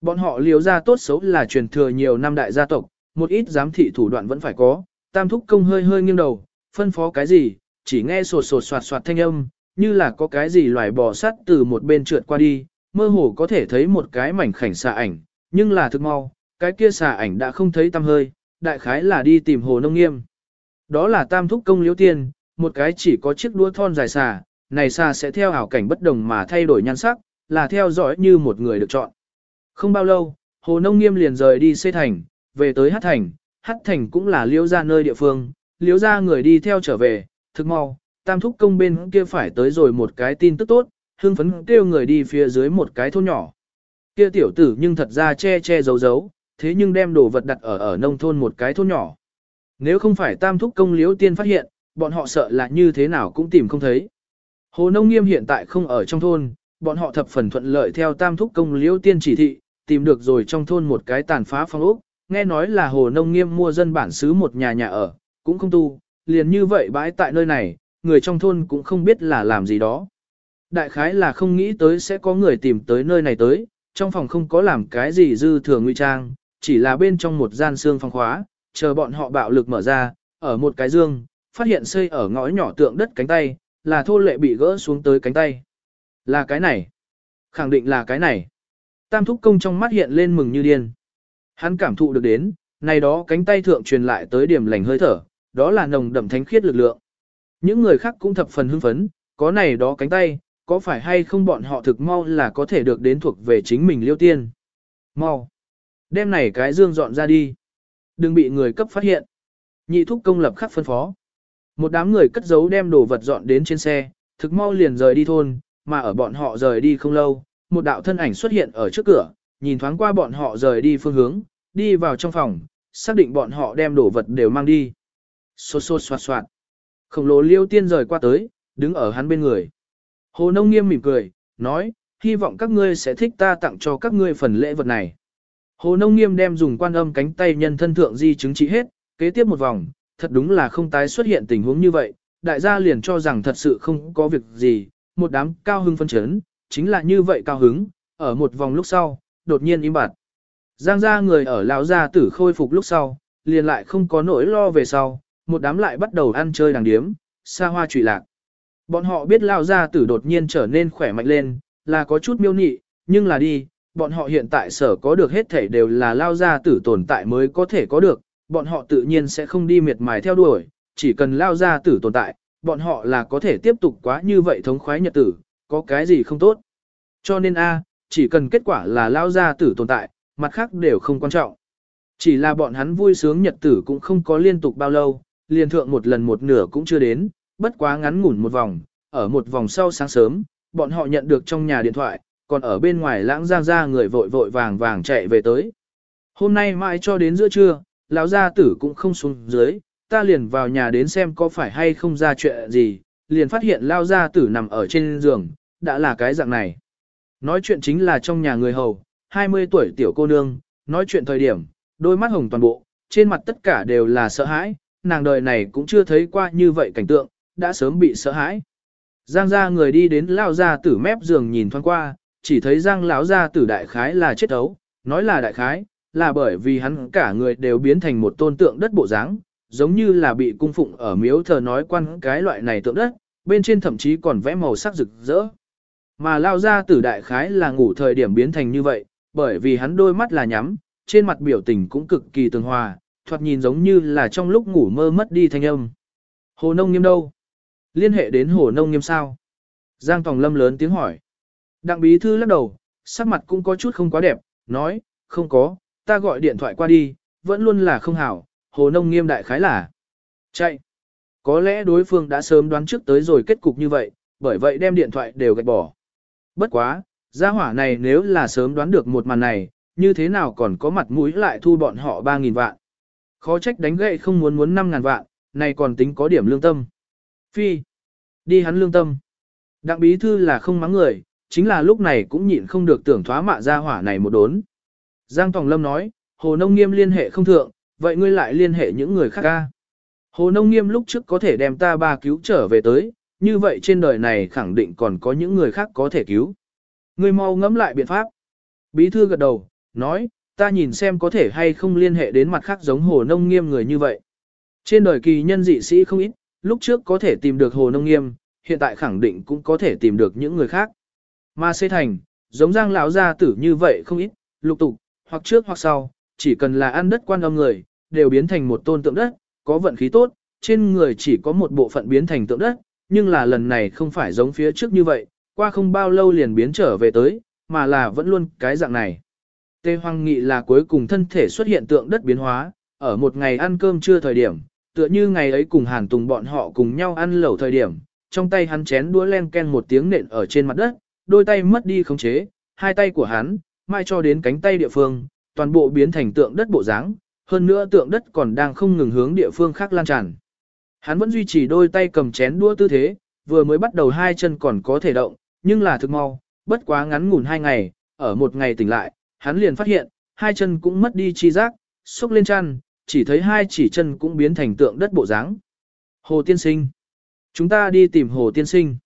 Bọn họ liều ra tốt xấu là truyền thừa nhiều năm đại gia tộc, một ít giám thị thủ đoạn vẫn phải có. Tam thúc công hơi hơi nghiêng đầu, phân phó cái gì, chỉ nghe sột sột soạt soạt thanh âm, như là có cái gì loài bò sắt từ một bên trượt qua đi, mơ hồ có thể thấy một cái mảnh khảnh xà ảnh, nhưng là thực mau, cái kia xà ảnh đã không thấy tăm hơi, đại khái là đi tìm hồ nông nghiêm. Đó là tam thúc công liễu tiên, một cái chỉ có chiếc đua thon dài xà, này xa sẽ theo ảo cảnh bất đồng mà thay đổi nhan sắc, là theo dõi như một người được chọn. Không bao lâu, hồ nông nghiêm liền rời đi xây thành, về tới hát thành, hát thành cũng là liễu ra nơi địa phương, liễu ra người đi theo trở về, thực mau, tam thúc công bên kia phải tới rồi một cái tin tức tốt, hương phấn kêu người đi phía dưới một cái thôn nhỏ. Kia tiểu tử nhưng thật ra che che giấu giấu, thế nhưng đem đồ vật đặt ở ở nông thôn một cái thôn nhỏ. Nếu không phải tam thúc công liễu tiên phát hiện, bọn họ sợ là như thế nào cũng tìm không thấy. Hồ Nông Nghiêm hiện tại không ở trong thôn, bọn họ thập phần thuận lợi theo tam thúc công liễu tiên chỉ thị, tìm được rồi trong thôn một cái tàn phá phong ốc, nghe nói là Hồ Nông Nghiêm mua dân bản xứ một nhà nhà ở, cũng không tu, liền như vậy bãi tại nơi này, người trong thôn cũng không biết là làm gì đó. Đại khái là không nghĩ tới sẽ có người tìm tới nơi này tới, trong phòng không có làm cái gì dư thừa nguy trang, chỉ là bên trong một gian xương phòng khóa, chờ bọn họ bạo lực mở ra, ở một cái dương, phát hiện xây ở ngõ nhỏ tượng đất cánh tay, là thô lệ bị gỡ xuống tới cánh tay. Là cái này. Khẳng định là cái này. Tam thúc công trong mắt hiện lên mừng như điên. Hắn cảm thụ được đến, này đó cánh tay thượng truyền lại tới điểm lành hơi thở, đó là nồng đậm thánh khiết lực lượng. Những người khác cũng thập phần hưng phấn, có này đó cánh tay, có phải hay không bọn họ thực mau là có thể được đến thuộc về chính mình liêu tiên. Mau. Đem này cái dương dọn ra đi. Đừng bị người cấp phát hiện. Nhị thúc công lập khắc phân phó. Một đám người cất giấu đem đồ vật dọn đến trên xe, thực mau liền rời đi thôn, mà ở bọn họ rời đi không lâu, một đạo thân ảnh xuất hiện ở trước cửa, nhìn thoáng qua bọn họ rời đi phương hướng, đi vào trong phòng, xác định bọn họ đem đồ vật đều mang đi. Xô xô xoạt xoạt. Khổng lồ liêu tiên rời qua tới, đứng ở hắn bên người. Hồ Nông nghiêm mỉm cười, nói, hy vọng các ngươi sẽ thích ta tặng cho các ngươi phần lễ vật này. Hồ Nông nghiêm đem dùng quan âm cánh tay nhân thân thượng di chứng trị hết, kế tiếp một vòng, thật đúng là không tái xuất hiện tình huống như vậy, đại gia liền cho rằng thật sự không có việc gì, một đám cao hưng phân chấn, chính là như vậy cao hứng, ở một vòng lúc sau, đột nhiên im bặt. Giang gia người ở lão gia tử khôi phục lúc sau, liền lại không có nỗi lo về sau, một đám lại bắt đầu ăn chơi đàng điếm, xa hoa trụy lạc. Bọn họ biết lão gia tử đột nhiên trở nên khỏe mạnh lên, là có chút miêu nị, nhưng là đi, bọn họ hiện tại sở có được hết thể đều là lao gia tử tồn tại mới có thể có được, bọn họ tự nhiên sẽ không đi miệt mài theo đuổi, chỉ cần lao ra tử tồn tại, bọn họ là có thể tiếp tục quá như vậy thống khoái nhật tử, có cái gì không tốt. Cho nên a, chỉ cần kết quả là lao ra tử tồn tại, mặt khác đều không quan trọng. Chỉ là bọn hắn vui sướng nhật tử cũng không có liên tục bao lâu, liền thượng một lần một nửa cũng chưa đến, bất quá ngắn ngủn một vòng, ở một vòng sau sáng sớm, bọn họ nhận được trong nhà điện thoại, còn ở bên ngoài lãng giang ra người vội vội vàng vàng chạy về tới. Hôm nay mãi cho đến giữa trưa, lão gia tử cũng không xuống dưới, ta liền vào nhà đến xem có phải hay không ra chuyện gì, liền phát hiện lao gia tử nằm ở trên giường, đã là cái dạng này. Nói chuyện chính là trong nhà người hầu, 20 tuổi tiểu cô nương, nói chuyện thời điểm, đôi mắt hồng toàn bộ, trên mặt tất cả đều là sợ hãi, nàng đời này cũng chưa thấy qua như vậy cảnh tượng, đã sớm bị sợ hãi. Giang gia người đi đến lao gia tử mép giường nhìn thoáng qua, chỉ thấy Giang lão gia tử đại khái là chết ấu, nói là đại khái, là bởi vì hắn cả người đều biến thành một tôn tượng đất bộ dáng, giống như là bị cung phụng ở miếu thờ nói quan cái loại này tượng đất, bên trên thậm chí còn vẽ màu sắc rực rỡ. Mà lao ra tử đại khái là ngủ thời điểm biến thành như vậy, bởi vì hắn đôi mắt là nhắm, trên mặt biểu tình cũng cực kỳ tường hòa, thoạt nhìn giống như là trong lúc ngủ mơ mất đi thanh âm. Hồ nông nghiêm đâu? Liên hệ đến hồ nông nghiêm sao? Giang Tòng Lâm lớn tiếng hỏi. Đặng bí thư lắc đầu, sắc mặt cũng có chút không quá đẹp, nói, không có, ta gọi điện thoại qua đi, vẫn luôn là không hảo, hồ nông nghiêm đại khái là chạy. Có lẽ đối phương đã sớm đoán trước tới rồi kết cục như vậy, bởi vậy đem điện thoại đều gạch bỏ. Bất quá, gia hỏa này nếu là sớm đoán được một màn này, như thế nào còn có mặt mũi lại thu bọn họ 3.000 vạn. Khó trách đánh gậy không muốn muốn 5.000 vạn, này còn tính có điểm lương tâm. Phi, đi hắn lương tâm. Đặng bí thư là không mắng người, chính là lúc này cũng nhịn không được tưởng thoá mạ gia hỏa này một đốn. Giang Tòng Lâm nói, Hồ Nông Nghiêm liên hệ không thượng, vậy ngươi lại liên hệ những người khác ca. Hồ Nông Nghiêm lúc trước có thể đem ta ba cứu trở về tới, như vậy trên đời này khẳng định còn có những người khác có thể cứu. Ngươi mau ngẫm lại biện pháp. Bí thư gật đầu, nói, ta nhìn xem có thể hay không liên hệ đến mặt khác giống Hồ Nông Nghiêm người như vậy. Trên đời kỳ nhân dị sĩ không ít, lúc trước có thể tìm được Hồ Nông Nghiêm, hiện tại khẳng định cũng có thể tìm được những người khác. Mà xê thành, giống giang lão gia tử như vậy không ít, lục tục, hoặc trước hoặc sau, chỉ cần là ăn đất quan âm người, đều biến thành một tôn tượng đất, có vận khí tốt, trên người chỉ có một bộ phận biến thành tượng đất, nhưng là lần này không phải giống phía trước như vậy, qua không bao lâu liền biến trở về tới, mà là vẫn luôn cái dạng này. Tê Hoang Nghị là cuối cùng thân thể xuất hiện tượng đất biến hóa, ở một ngày ăn cơm trưa thời điểm, tựa như ngày ấy cùng Hàn Tùng bọn họ cùng nhau ăn lẩu thời điểm, trong tay hắn chén đũa len ken một tiếng nện ở trên mặt đất, đôi tay mất đi khống chế, hai tay của hắn, mai cho đến cánh tay địa phương, toàn bộ biến thành tượng đất bộ dáng, hơn nữa tượng đất còn đang không ngừng hướng địa phương khác lan tràn. Hắn vẫn duy trì đôi tay cầm chén đũa tư thế, vừa mới bắt đầu hai chân còn có thể động, nhưng là thực mau, bất quá ngắn ngủn hai ngày, ở một ngày tỉnh lại, hắn liền phát hiện, hai chân cũng mất đi chi giác, xúc lên chăn, chỉ thấy hai chỉ chân cũng biến thành tượng đất bộ dáng. Hồ Tiên Sinh. Chúng ta đi tìm Hồ Tiên Sinh.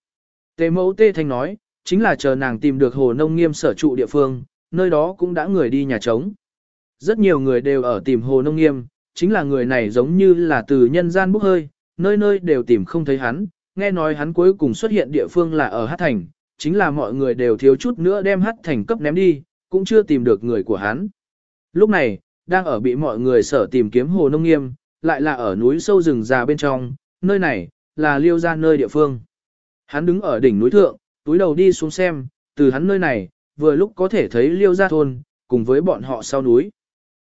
Tề mẫu Tê Thanh nói, chính là chờ nàng tìm được Hồ Nông Nghiêm sở trụ địa phương, nơi đó cũng đã người đi nhà trống. Rất nhiều người đều ở tìm Hồ Nông Nghiêm, chính là người này giống như là từ nhân gian bốc hơi, nơi nơi đều tìm không thấy hắn, nghe nói hắn cuối cùng xuất hiện địa phương là ở Hát Thành, chính là mọi người đều thiếu chút nữa đem Hát Thành cấp ném đi, cũng chưa tìm được người của hắn. Lúc này, đang ở bị mọi người sở tìm kiếm Hồ Nông Nghiêm, lại là ở núi sâu rừng già bên trong, nơi này, là liêu ra nơi địa phương. Hắn đứng ở đỉnh núi thượng, túi đầu đi xuống xem, từ hắn nơi này, vừa lúc có thể thấy liêu gia thôn, cùng với bọn họ sau núi.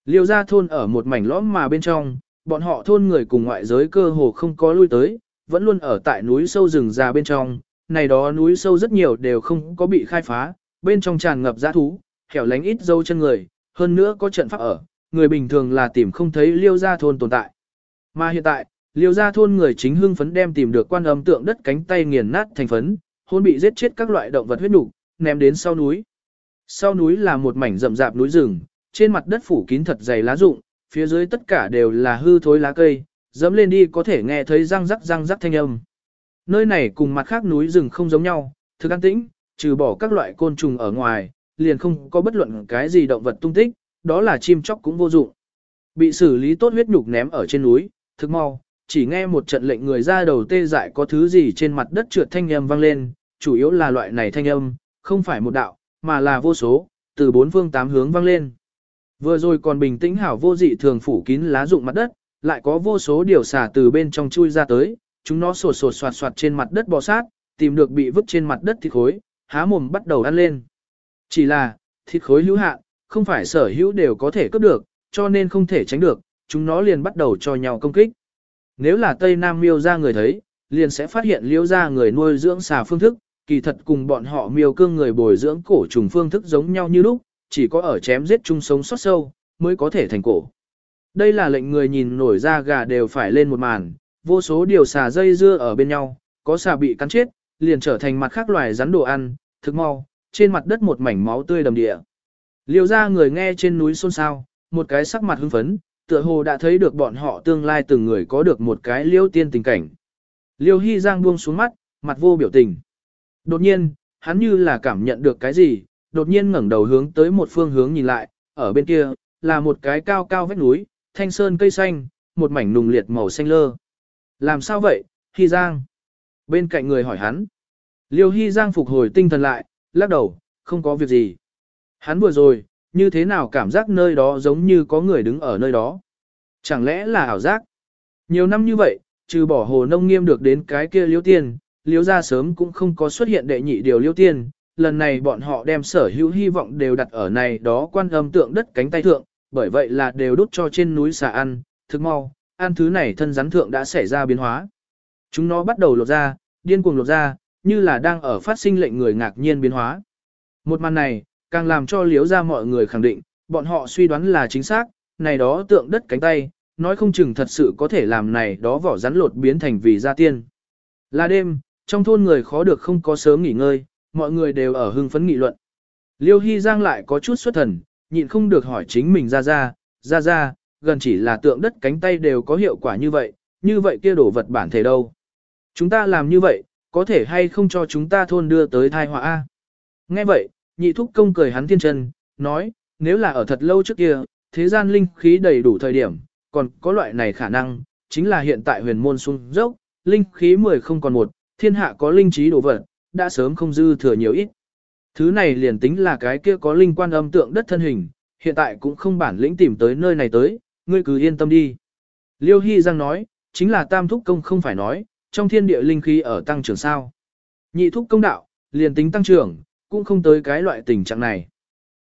Liêu gia thôn ở một mảnh lõm mà bên trong, bọn họ thôn người cùng ngoại giới cơ hồ không có lui tới, vẫn luôn ở tại núi sâu rừng già bên trong, này đó núi sâu rất nhiều đều không có bị khai phá, bên trong tràn ngập giã thú, hẻo lánh ít dâu chân người, hơn nữa có trận pháp ở, người bình thường là tìm không thấy liêu gia thôn tồn tại. Mà hiện tại, liêu gia thôn người chính hưng phấn đem tìm được quan âm tượng đất cánh tay nghiền nát thành phấn, hôn bị giết chết các loại động vật huyết đủ ném đến sau núi. Sau núi là một mảnh rậm rạp núi rừng, trên mặt đất phủ kín thật dày lá rụng, phía dưới tất cả đều là hư thối lá cây, dẫm lên đi có thể nghe thấy răng rắc răng rắc thanh âm. Nơi này cùng mặt khác núi rừng không giống nhau, thực an tĩnh, trừ bỏ các loại côn trùng ở ngoài, liền không có bất luận cái gì động vật tung tích, đó là chim chóc cũng vô dụng. Bị xử lý tốt huyết nhục ném ở trên núi, thực mau, chỉ nghe một trận lệnh người ra đầu tê dại có thứ gì trên mặt đất trượt thanh âm vang lên, chủ yếu là loại này thanh âm, không phải một đạo, mà là vô số, từ bốn phương tám hướng vang lên. Vừa rồi còn bình tĩnh hảo vô dị thường phủ kín lá rụng mặt đất, lại có vô số điều xả từ bên trong chui ra tới, chúng nó sột sột soạt soạt trên mặt đất bò sát, tìm được bị vứt trên mặt đất thịt khối, há mồm bắt đầu ăn lên. Chỉ là, thịt khối hữu hạn, không phải sở hữu đều có thể cướp được, cho nên không thể tránh được, chúng nó liền bắt đầu cho nhau công kích. Nếu là Tây Nam miêu ra người thấy, liền sẽ phát hiện liêu ra người nuôi dưỡng xà phương thức, kỳ thật cùng bọn họ miêu cương người bồi dưỡng cổ trùng phương thức giống nhau như lúc, chỉ có ở chém giết chung sống sót sâu, mới có thể thành cổ. Đây là lệnh người nhìn nổi ra gà đều phải lên một màn, vô số điều xà dây dưa ở bên nhau, có xà bị cắn chết, liền trở thành mặt khác loài rắn đồ ăn, thực mau, trên mặt đất một mảnh máu tươi đầm địa. Liều ra người nghe trên núi xôn xao, một cái sắc mặt hưng phấn, tựa hồ đã thấy được bọn họ tương lai từng người có được một cái liêu tiên tình cảnh. Liêu Hy Giang buông xuống mắt, mặt vô biểu tình. Đột nhiên, hắn như là cảm nhận được cái gì, đột nhiên ngẩng đầu hướng tới một phương hướng nhìn lại, ở bên kia, là một cái cao cao vách núi, thanh sơn cây xanh, một mảnh nùng liệt màu xanh lơ. Làm sao vậy, Hy Giang? Bên cạnh người hỏi hắn. Liêu Hy Giang phục hồi tinh thần lại, lắc đầu, không có việc gì. Hắn vừa rồi, như thế nào cảm giác nơi đó giống như có người đứng ở nơi đó. Chẳng lẽ là ảo giác? Nhiều năm như vậy, trừ bỏ hồ nông nghiêm được đến cái kia liêu tiên, liếu ra sớm cũng không có xuất hiện đệ nhị điều liêu tiên. Lần này bọn họ đem sở hữu hy vọng đều đặt ở này đó quan âm tượng đất cánh tay thượng, bởi vậy là đều đốt cho trên núi xà ăn, thức mau, ăn thứ này thân rắn thượng đã xảy ra biến hóa. Chúng nó bắt đầu lột ra, điên cuồng lột ra, như là đang ở phát sinh lệnh người ngạc nhiên biến hóa. Một màn này, càng làm cho liếu ra mọi người khẳng định, bọn họ suy đoán là chính xác, này đó tượng đất cánh tay, nói không chừng thật sự có thể làm này đó vỏ rắn lột biến thành vì gia tiên. Là đêm, trong thôn người khó được không có sớm nghỉ ngơi, mọi người đều ở hưng phấn nghị luận. Liêu Hy Giang lại có chút xuất thần, nhịn không được hỏi chính mình ra ra, ra ra, gần chỉ là tượng đất cánh tay đều có hiệu quả như vậy, như vậy kia đổ vật bản thể đâu. Chúng ta làm như vậy, có thể hay không cho chúng ta thôn đưa tới thai họa A. Nghe vậy, nhị thúc công cười hắn thiên chân, nói, nếu là ở thật lâu trước kia, thế gian linh khí đầy đủ thời điểm, còn có loại này khả năng, chính là hiện tại huyền môn xuống dốc, linh khí 10 không còn một, thiên hạ có linh trí đồ vật, đã sớm không dư thừa nhiều ít. Thứ này liền tính là cái kia có linh quan âm tượng đất thân hình, hiện tại cũng không bản lĩnh tìm tới nơi này tới, ngươi cứ yên tâm đi. Liêu Hy Giang nói, chính là tam thúc công không phải nói, trong thiên địa linh khí ở tăng trưởng sao. Nhị thúc công đạo, liền tính tăng trưởng, cũng không tới cái loại tình trạng này.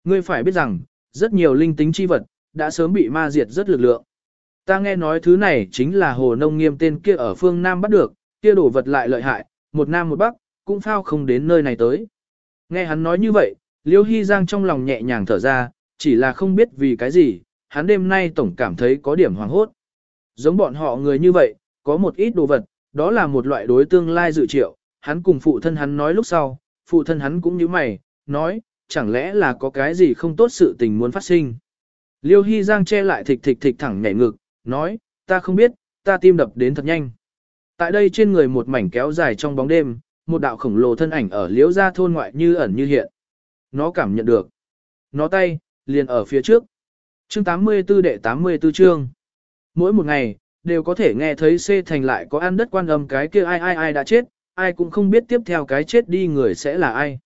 Ngươi phải biết rằng, rất nhiều linh tính chi vật, đã sớm bị ma diệt rất lực lượng. Ta nghe nói thứ này chính là hồ nông nghiêm tên kia ở phương Nam bắt được, kia đổ vật lại lợi hại, một Nam một Bắc, cũng phao không đến nơi này tới. Nghe hắn nói như vậy, Liêu Hy Giang trong lòng nhẹ nhàng thở ra, chỉ là không biết vì cái gì, hắn đêm nay tổng cảm thấy có điểm hoàng hốt. Giống bọn họ người như vậy, có một ít đồ vật, đó là một loại đối tương lai dự triệu, hắn cùng phụ thân hắn nói lúc sau, phụ thân hắn cũng như mày, nói, chẳng lẽ là có cái gì không tốt sự tình muốn phát sinh. Liêu Hy Giang che lại thịch thịch thịch thẳng nhảy ngực, nói, ta không biết, ta tim đập đến thật nhanh. Tại đây trên người một mảnh kéo dài trong bóng đêm, một đạo khổng lồ thân ảnh ở liễu ra thôn ngoại như ẩn như hiện. Nó cảm nhận được. Nó tay, liền ở phía trước. Chương 84 đệ 84 chương. Mỗi một ngày, đều có thể nghe thấy xê thành lại có ăn đất quan âm cái kia ai ai ai đã chết, ai cũng không biết tiếp theo cái chết đi người sẽ là ai.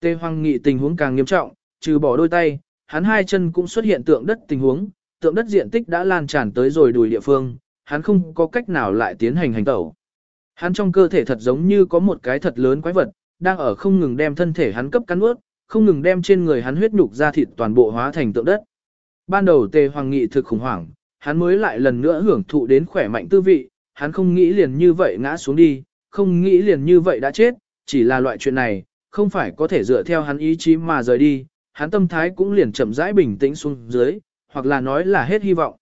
Tê Hoang Nghị tình huống càng nghiêm trọng, trừ bỏ đôi tay, hắn hai chân cũng xuất hiện tượng đất tình huống, tượng đất diện tích đã lan tràn tới rồi đùi địa phương, hắn không có cách nào lại tiến hành hành tẩu. Hắn trong cơ thể thật giống như có một cái thật lớn quái vật, đang ở không ngừng đem thân thể hắn cấp cắn ướt, không ngừng đem trên người hắn huyết nhục ra thịt toàn bộ hóa thành tượng đất. Ban đầu Tề Hoàng Nghị thực khủng hoảng, hắn mới lại lần nữa hưởng thụ đến khỏe mạnh tư vị, hắn không nghĩ liền như vậy ngã xuống đi, không nghĩ liền như vậy đã chết, chỉ là loại chuyện này, không phải có thể dựa theo hắn ý chí mà rời đi, hắn tâm thái cũng liền chậm rãi bình tĩnh xuống dưới, hoặc là nói là hết hy vọng.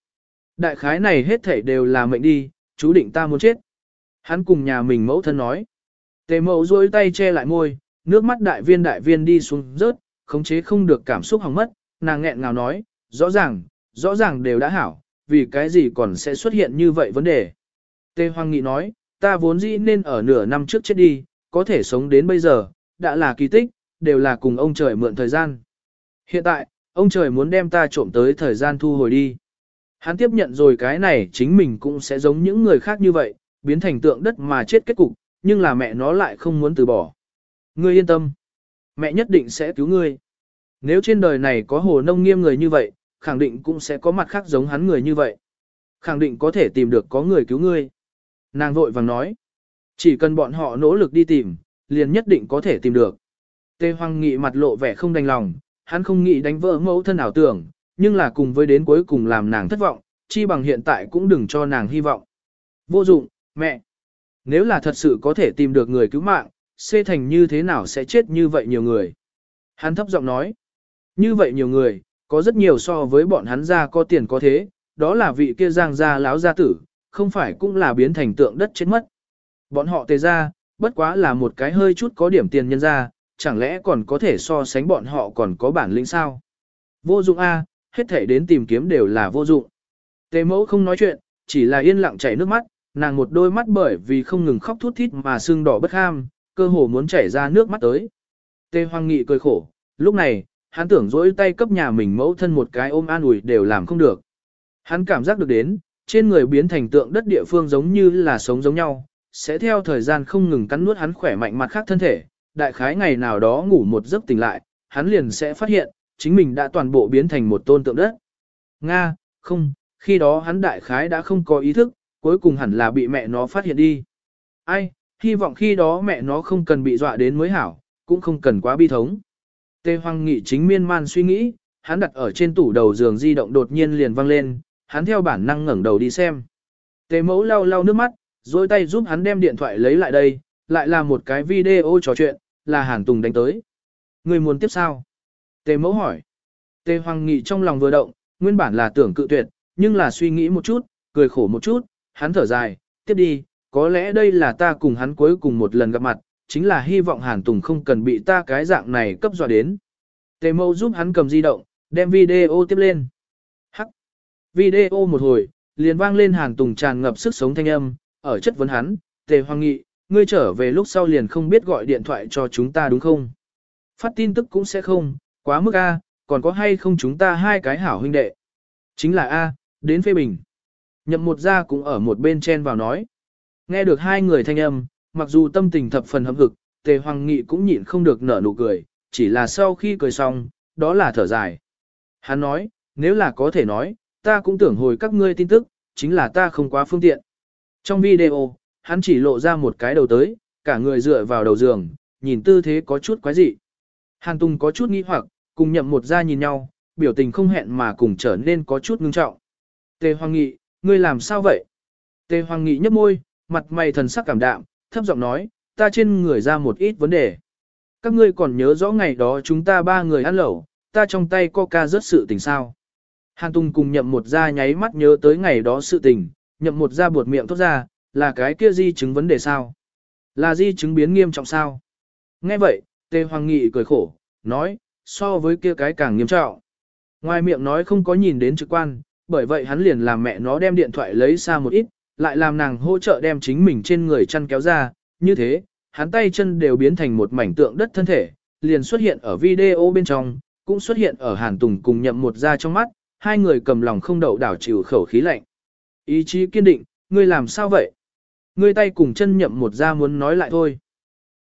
Đại khái này hết thảy đều là mệnh đi, chú định ta muốn chết. Hắn cùng nhà mình mẫu thân nói. Tề mẫu duỗi tay che lại môi, nước mắt đại viên đại viên đi xuống rớt, khống chế không được cảm xúc hỏng mất, nàng nghẹn ngào nói, rõ ràng, rõ ràng đều đã hảo, vì cái gì còn sẽ xuất hiện như vậy vấn đề. Tề Hoàng Nghị nói, ta vốn dĩ nên ở nửa năm trước chết đi, có thể sống đến bây giờ, đã là kỳ tích, đều là cùng ông trời mượn thời gian. Hiện tại, ông trời muốn đem ta trộm tới thời gian thu hồi đi. Hắn tiếp nhận rồi cái này chính mình cũng sẽ giống những người khác như vậy, biến thành tượng đất mà chết kết cục, nhưng là mẹ nó lại không muốn từ bỏ. Ngươi yên tâm, mẹ nhất định sẽ cứu ngươi. Nếu trên đời này có hồ nông nghiêm người như vậy, khẳng định cũng sẽ có mặt khác giống hắn người như vậy. Khẳng định có thể tìm được có người cứu ngươi. Nàng vội vàng nói, chỉ cần bọn họ nỗ lực đi tìm, liền nhất định có thể tìm được. Tê Hoang Nghị mặt lộ vẻ không đành lòng, hắn không nghĩ đánh vỡ mẫu thân ảo tưởng, nhưng là cùng với đến cuối cùng làm nàng thất vọng, chi bằng hiện tại cũng đừng cho nàng hy vọng. Vô dụng, mẹ. Nếu là thật sự có thể tìm được người cứu mạng, xê thành như thế nào sẽ chết như vậy nhiều người. Hắn thấp giọng nói. Như vậy nhiều người, có rất nhiều so với bọn hắn ra có tiền có thế, đó là vị kia giang gia láo gia tử, không phải cũng là biến thành tượng đất chết mất. Bọn họ tề ra, bất quá là một cái hơi chút có điểm tiền nhân ra, chẳng lẽ còn có thể so sánh bọn họ còn có bản lĩnh sao? Vô dụng A, hết thể đến tìm kiếm đều là vô dụng. Tề mẫu không nói chuyện, chỉ là yên lặng chảy nước mắt, nàng một đôi mắt bởi vì không ngừng khóc thút thít mà sưng đỏ bất ham, cơ hồ muốn chảy ra nước mắt tới. Tề Hoàng Nghị cười khổ, lúc này, hắn tưởng dỗi tay cấp nhà mình mẫu thân một cái ôm an ủi đều làm không được. Hắn cảm giác được đến, trên người biến thành tượng đất địa phương giống như là sống giống nhau, sẽ theo thời gian không ngừng cắn nuốt hắn khỏe mạnh mặt khác thân thể, đại khái ngày nào đó ngủ một giấc tỉnh lại, hắn liền sẽ phát hiện, chính mình đã toàn bộ biến thành một tôn tượng đất. Nga, không, khi đó hắn đại khái đã không có ý thức, cuối cùng hẳn là bị mẹ nó phát hiện đi. Ai, hy vọng khi đó mẹ nó không cần bị dọa đến mới hảo, cũng không cần quá bi thống. Tê Hoang Nghị chính miên man suy nghĩ, hắn đặt ở trên tủ đầu giường di động đột nhiên liền vang lên, hắn theo bản năng ngẩng đầu đi xem. Tề mẫu lau lau nước mắt, rồi tay giúp hắn đem điện thoại lấy lại đây, lại là một cái video trò chuyện, là Hàn Tùng đánh tới. Người muốn tiếp sao? Tề mẫu hỏi. Tề Hoàng Nghị trong lòng vừa động, nguyên bản là tưởng cự tuyệt, nhưng là suy nghĩ một chút, cười khổ một chút, hắn thở dài, tiếp đi, có lẽ đây là ta cùng hắn cuối cùng một lần gặp mặt, chính là hy vọng Hàn Tùng không cần bị ta cái dạng này cấp dọa đến. Tề Mẫu giúp hắn cầm di động, đem video tiếp lên. Hắc. Video một hồi, liền vang lên Hàn Tùng tràn ngập sức sống thanh âm, ở chất vấn hắn, Tề Hoàng Nghị, ngươi trở về lúc sau liền không biết gọi điện thoại cho chúng ta đúng không? Phát tin tức cũng sẽ không, quá mức A, còn có hay không chúng ta hai cái hảo huynh đệ? Chính là A, đến phê bình. Nhậm một gia cũng ở một bên chen vào nói. Nghe được hai người thanh âm, mặc dù tâm tình thập phần hâm hực, Tề Hoàng Nghị cũng nhịn không được nở nụ cười, chỉ là sau khi cười xong, đó là thở dài. Hắn nói, nếu là có thể nói, ta cũng tưởng hồi các ngươi tin tức, chính là ta không quá phương tiện. Trong video, hắn chỉ lộ ra một cái đầu tới, cả người dựa vào đầu giường, nhìn tư thế có chút quái dị. Hàn Tùng có chút nghi hoặc, cùng nhậm một ra nhìn nhau, biểu tình không hẹn mà cùng trở nên có chút ngưng trọng. Tề Hoàng Nghị, ngươi làm sao vậy? Tề Hoàng Nghị nhấp môi, mặt mày thần sắc cảm đạm, thấp giọng nói, ta trên người ra một ít vấn đề. Các ngươi còn nhớ rõ ngày đó chúng ta ba người ăn lẩu, ta trong tay coca rất sự tình sao. Hàn Tùng cùng nhậm một ra nháy mắt nhớ tới ngày đó sự tình, nhậm một ra buột miệng thốt ra, là cái kia di chứng vấn đề sao? Là di chứng biến nghiêm trọng sao? Nghe vậy, Tề Hoàng Nghị cười khổ, nói, so với kia cái càng nghiêm trọng. Ngoài miệng nói không có nhìn đến trực quan, bởi vậy hắn liền làm mẹ nó đem điện thoại lấy xa một ít, lại làm nàng hỗ trợ đem chính mình trên người chăn kéo ra, như thế, hắn tay chân đều biến thành một mảnh tượng đất thân thể, liền xuất hiện ở video bên trong, cũng xuất hiện ở Hàn Tùng cùng nhậm một ra trong mắt, hai người cầm lòng không đậu đảo chịu khẩu khí lạnh. Ý chí kiên định, ngươi làm sao vậy? Ngươi tay cùng chân nhậm một ra muốn nói lại thôi.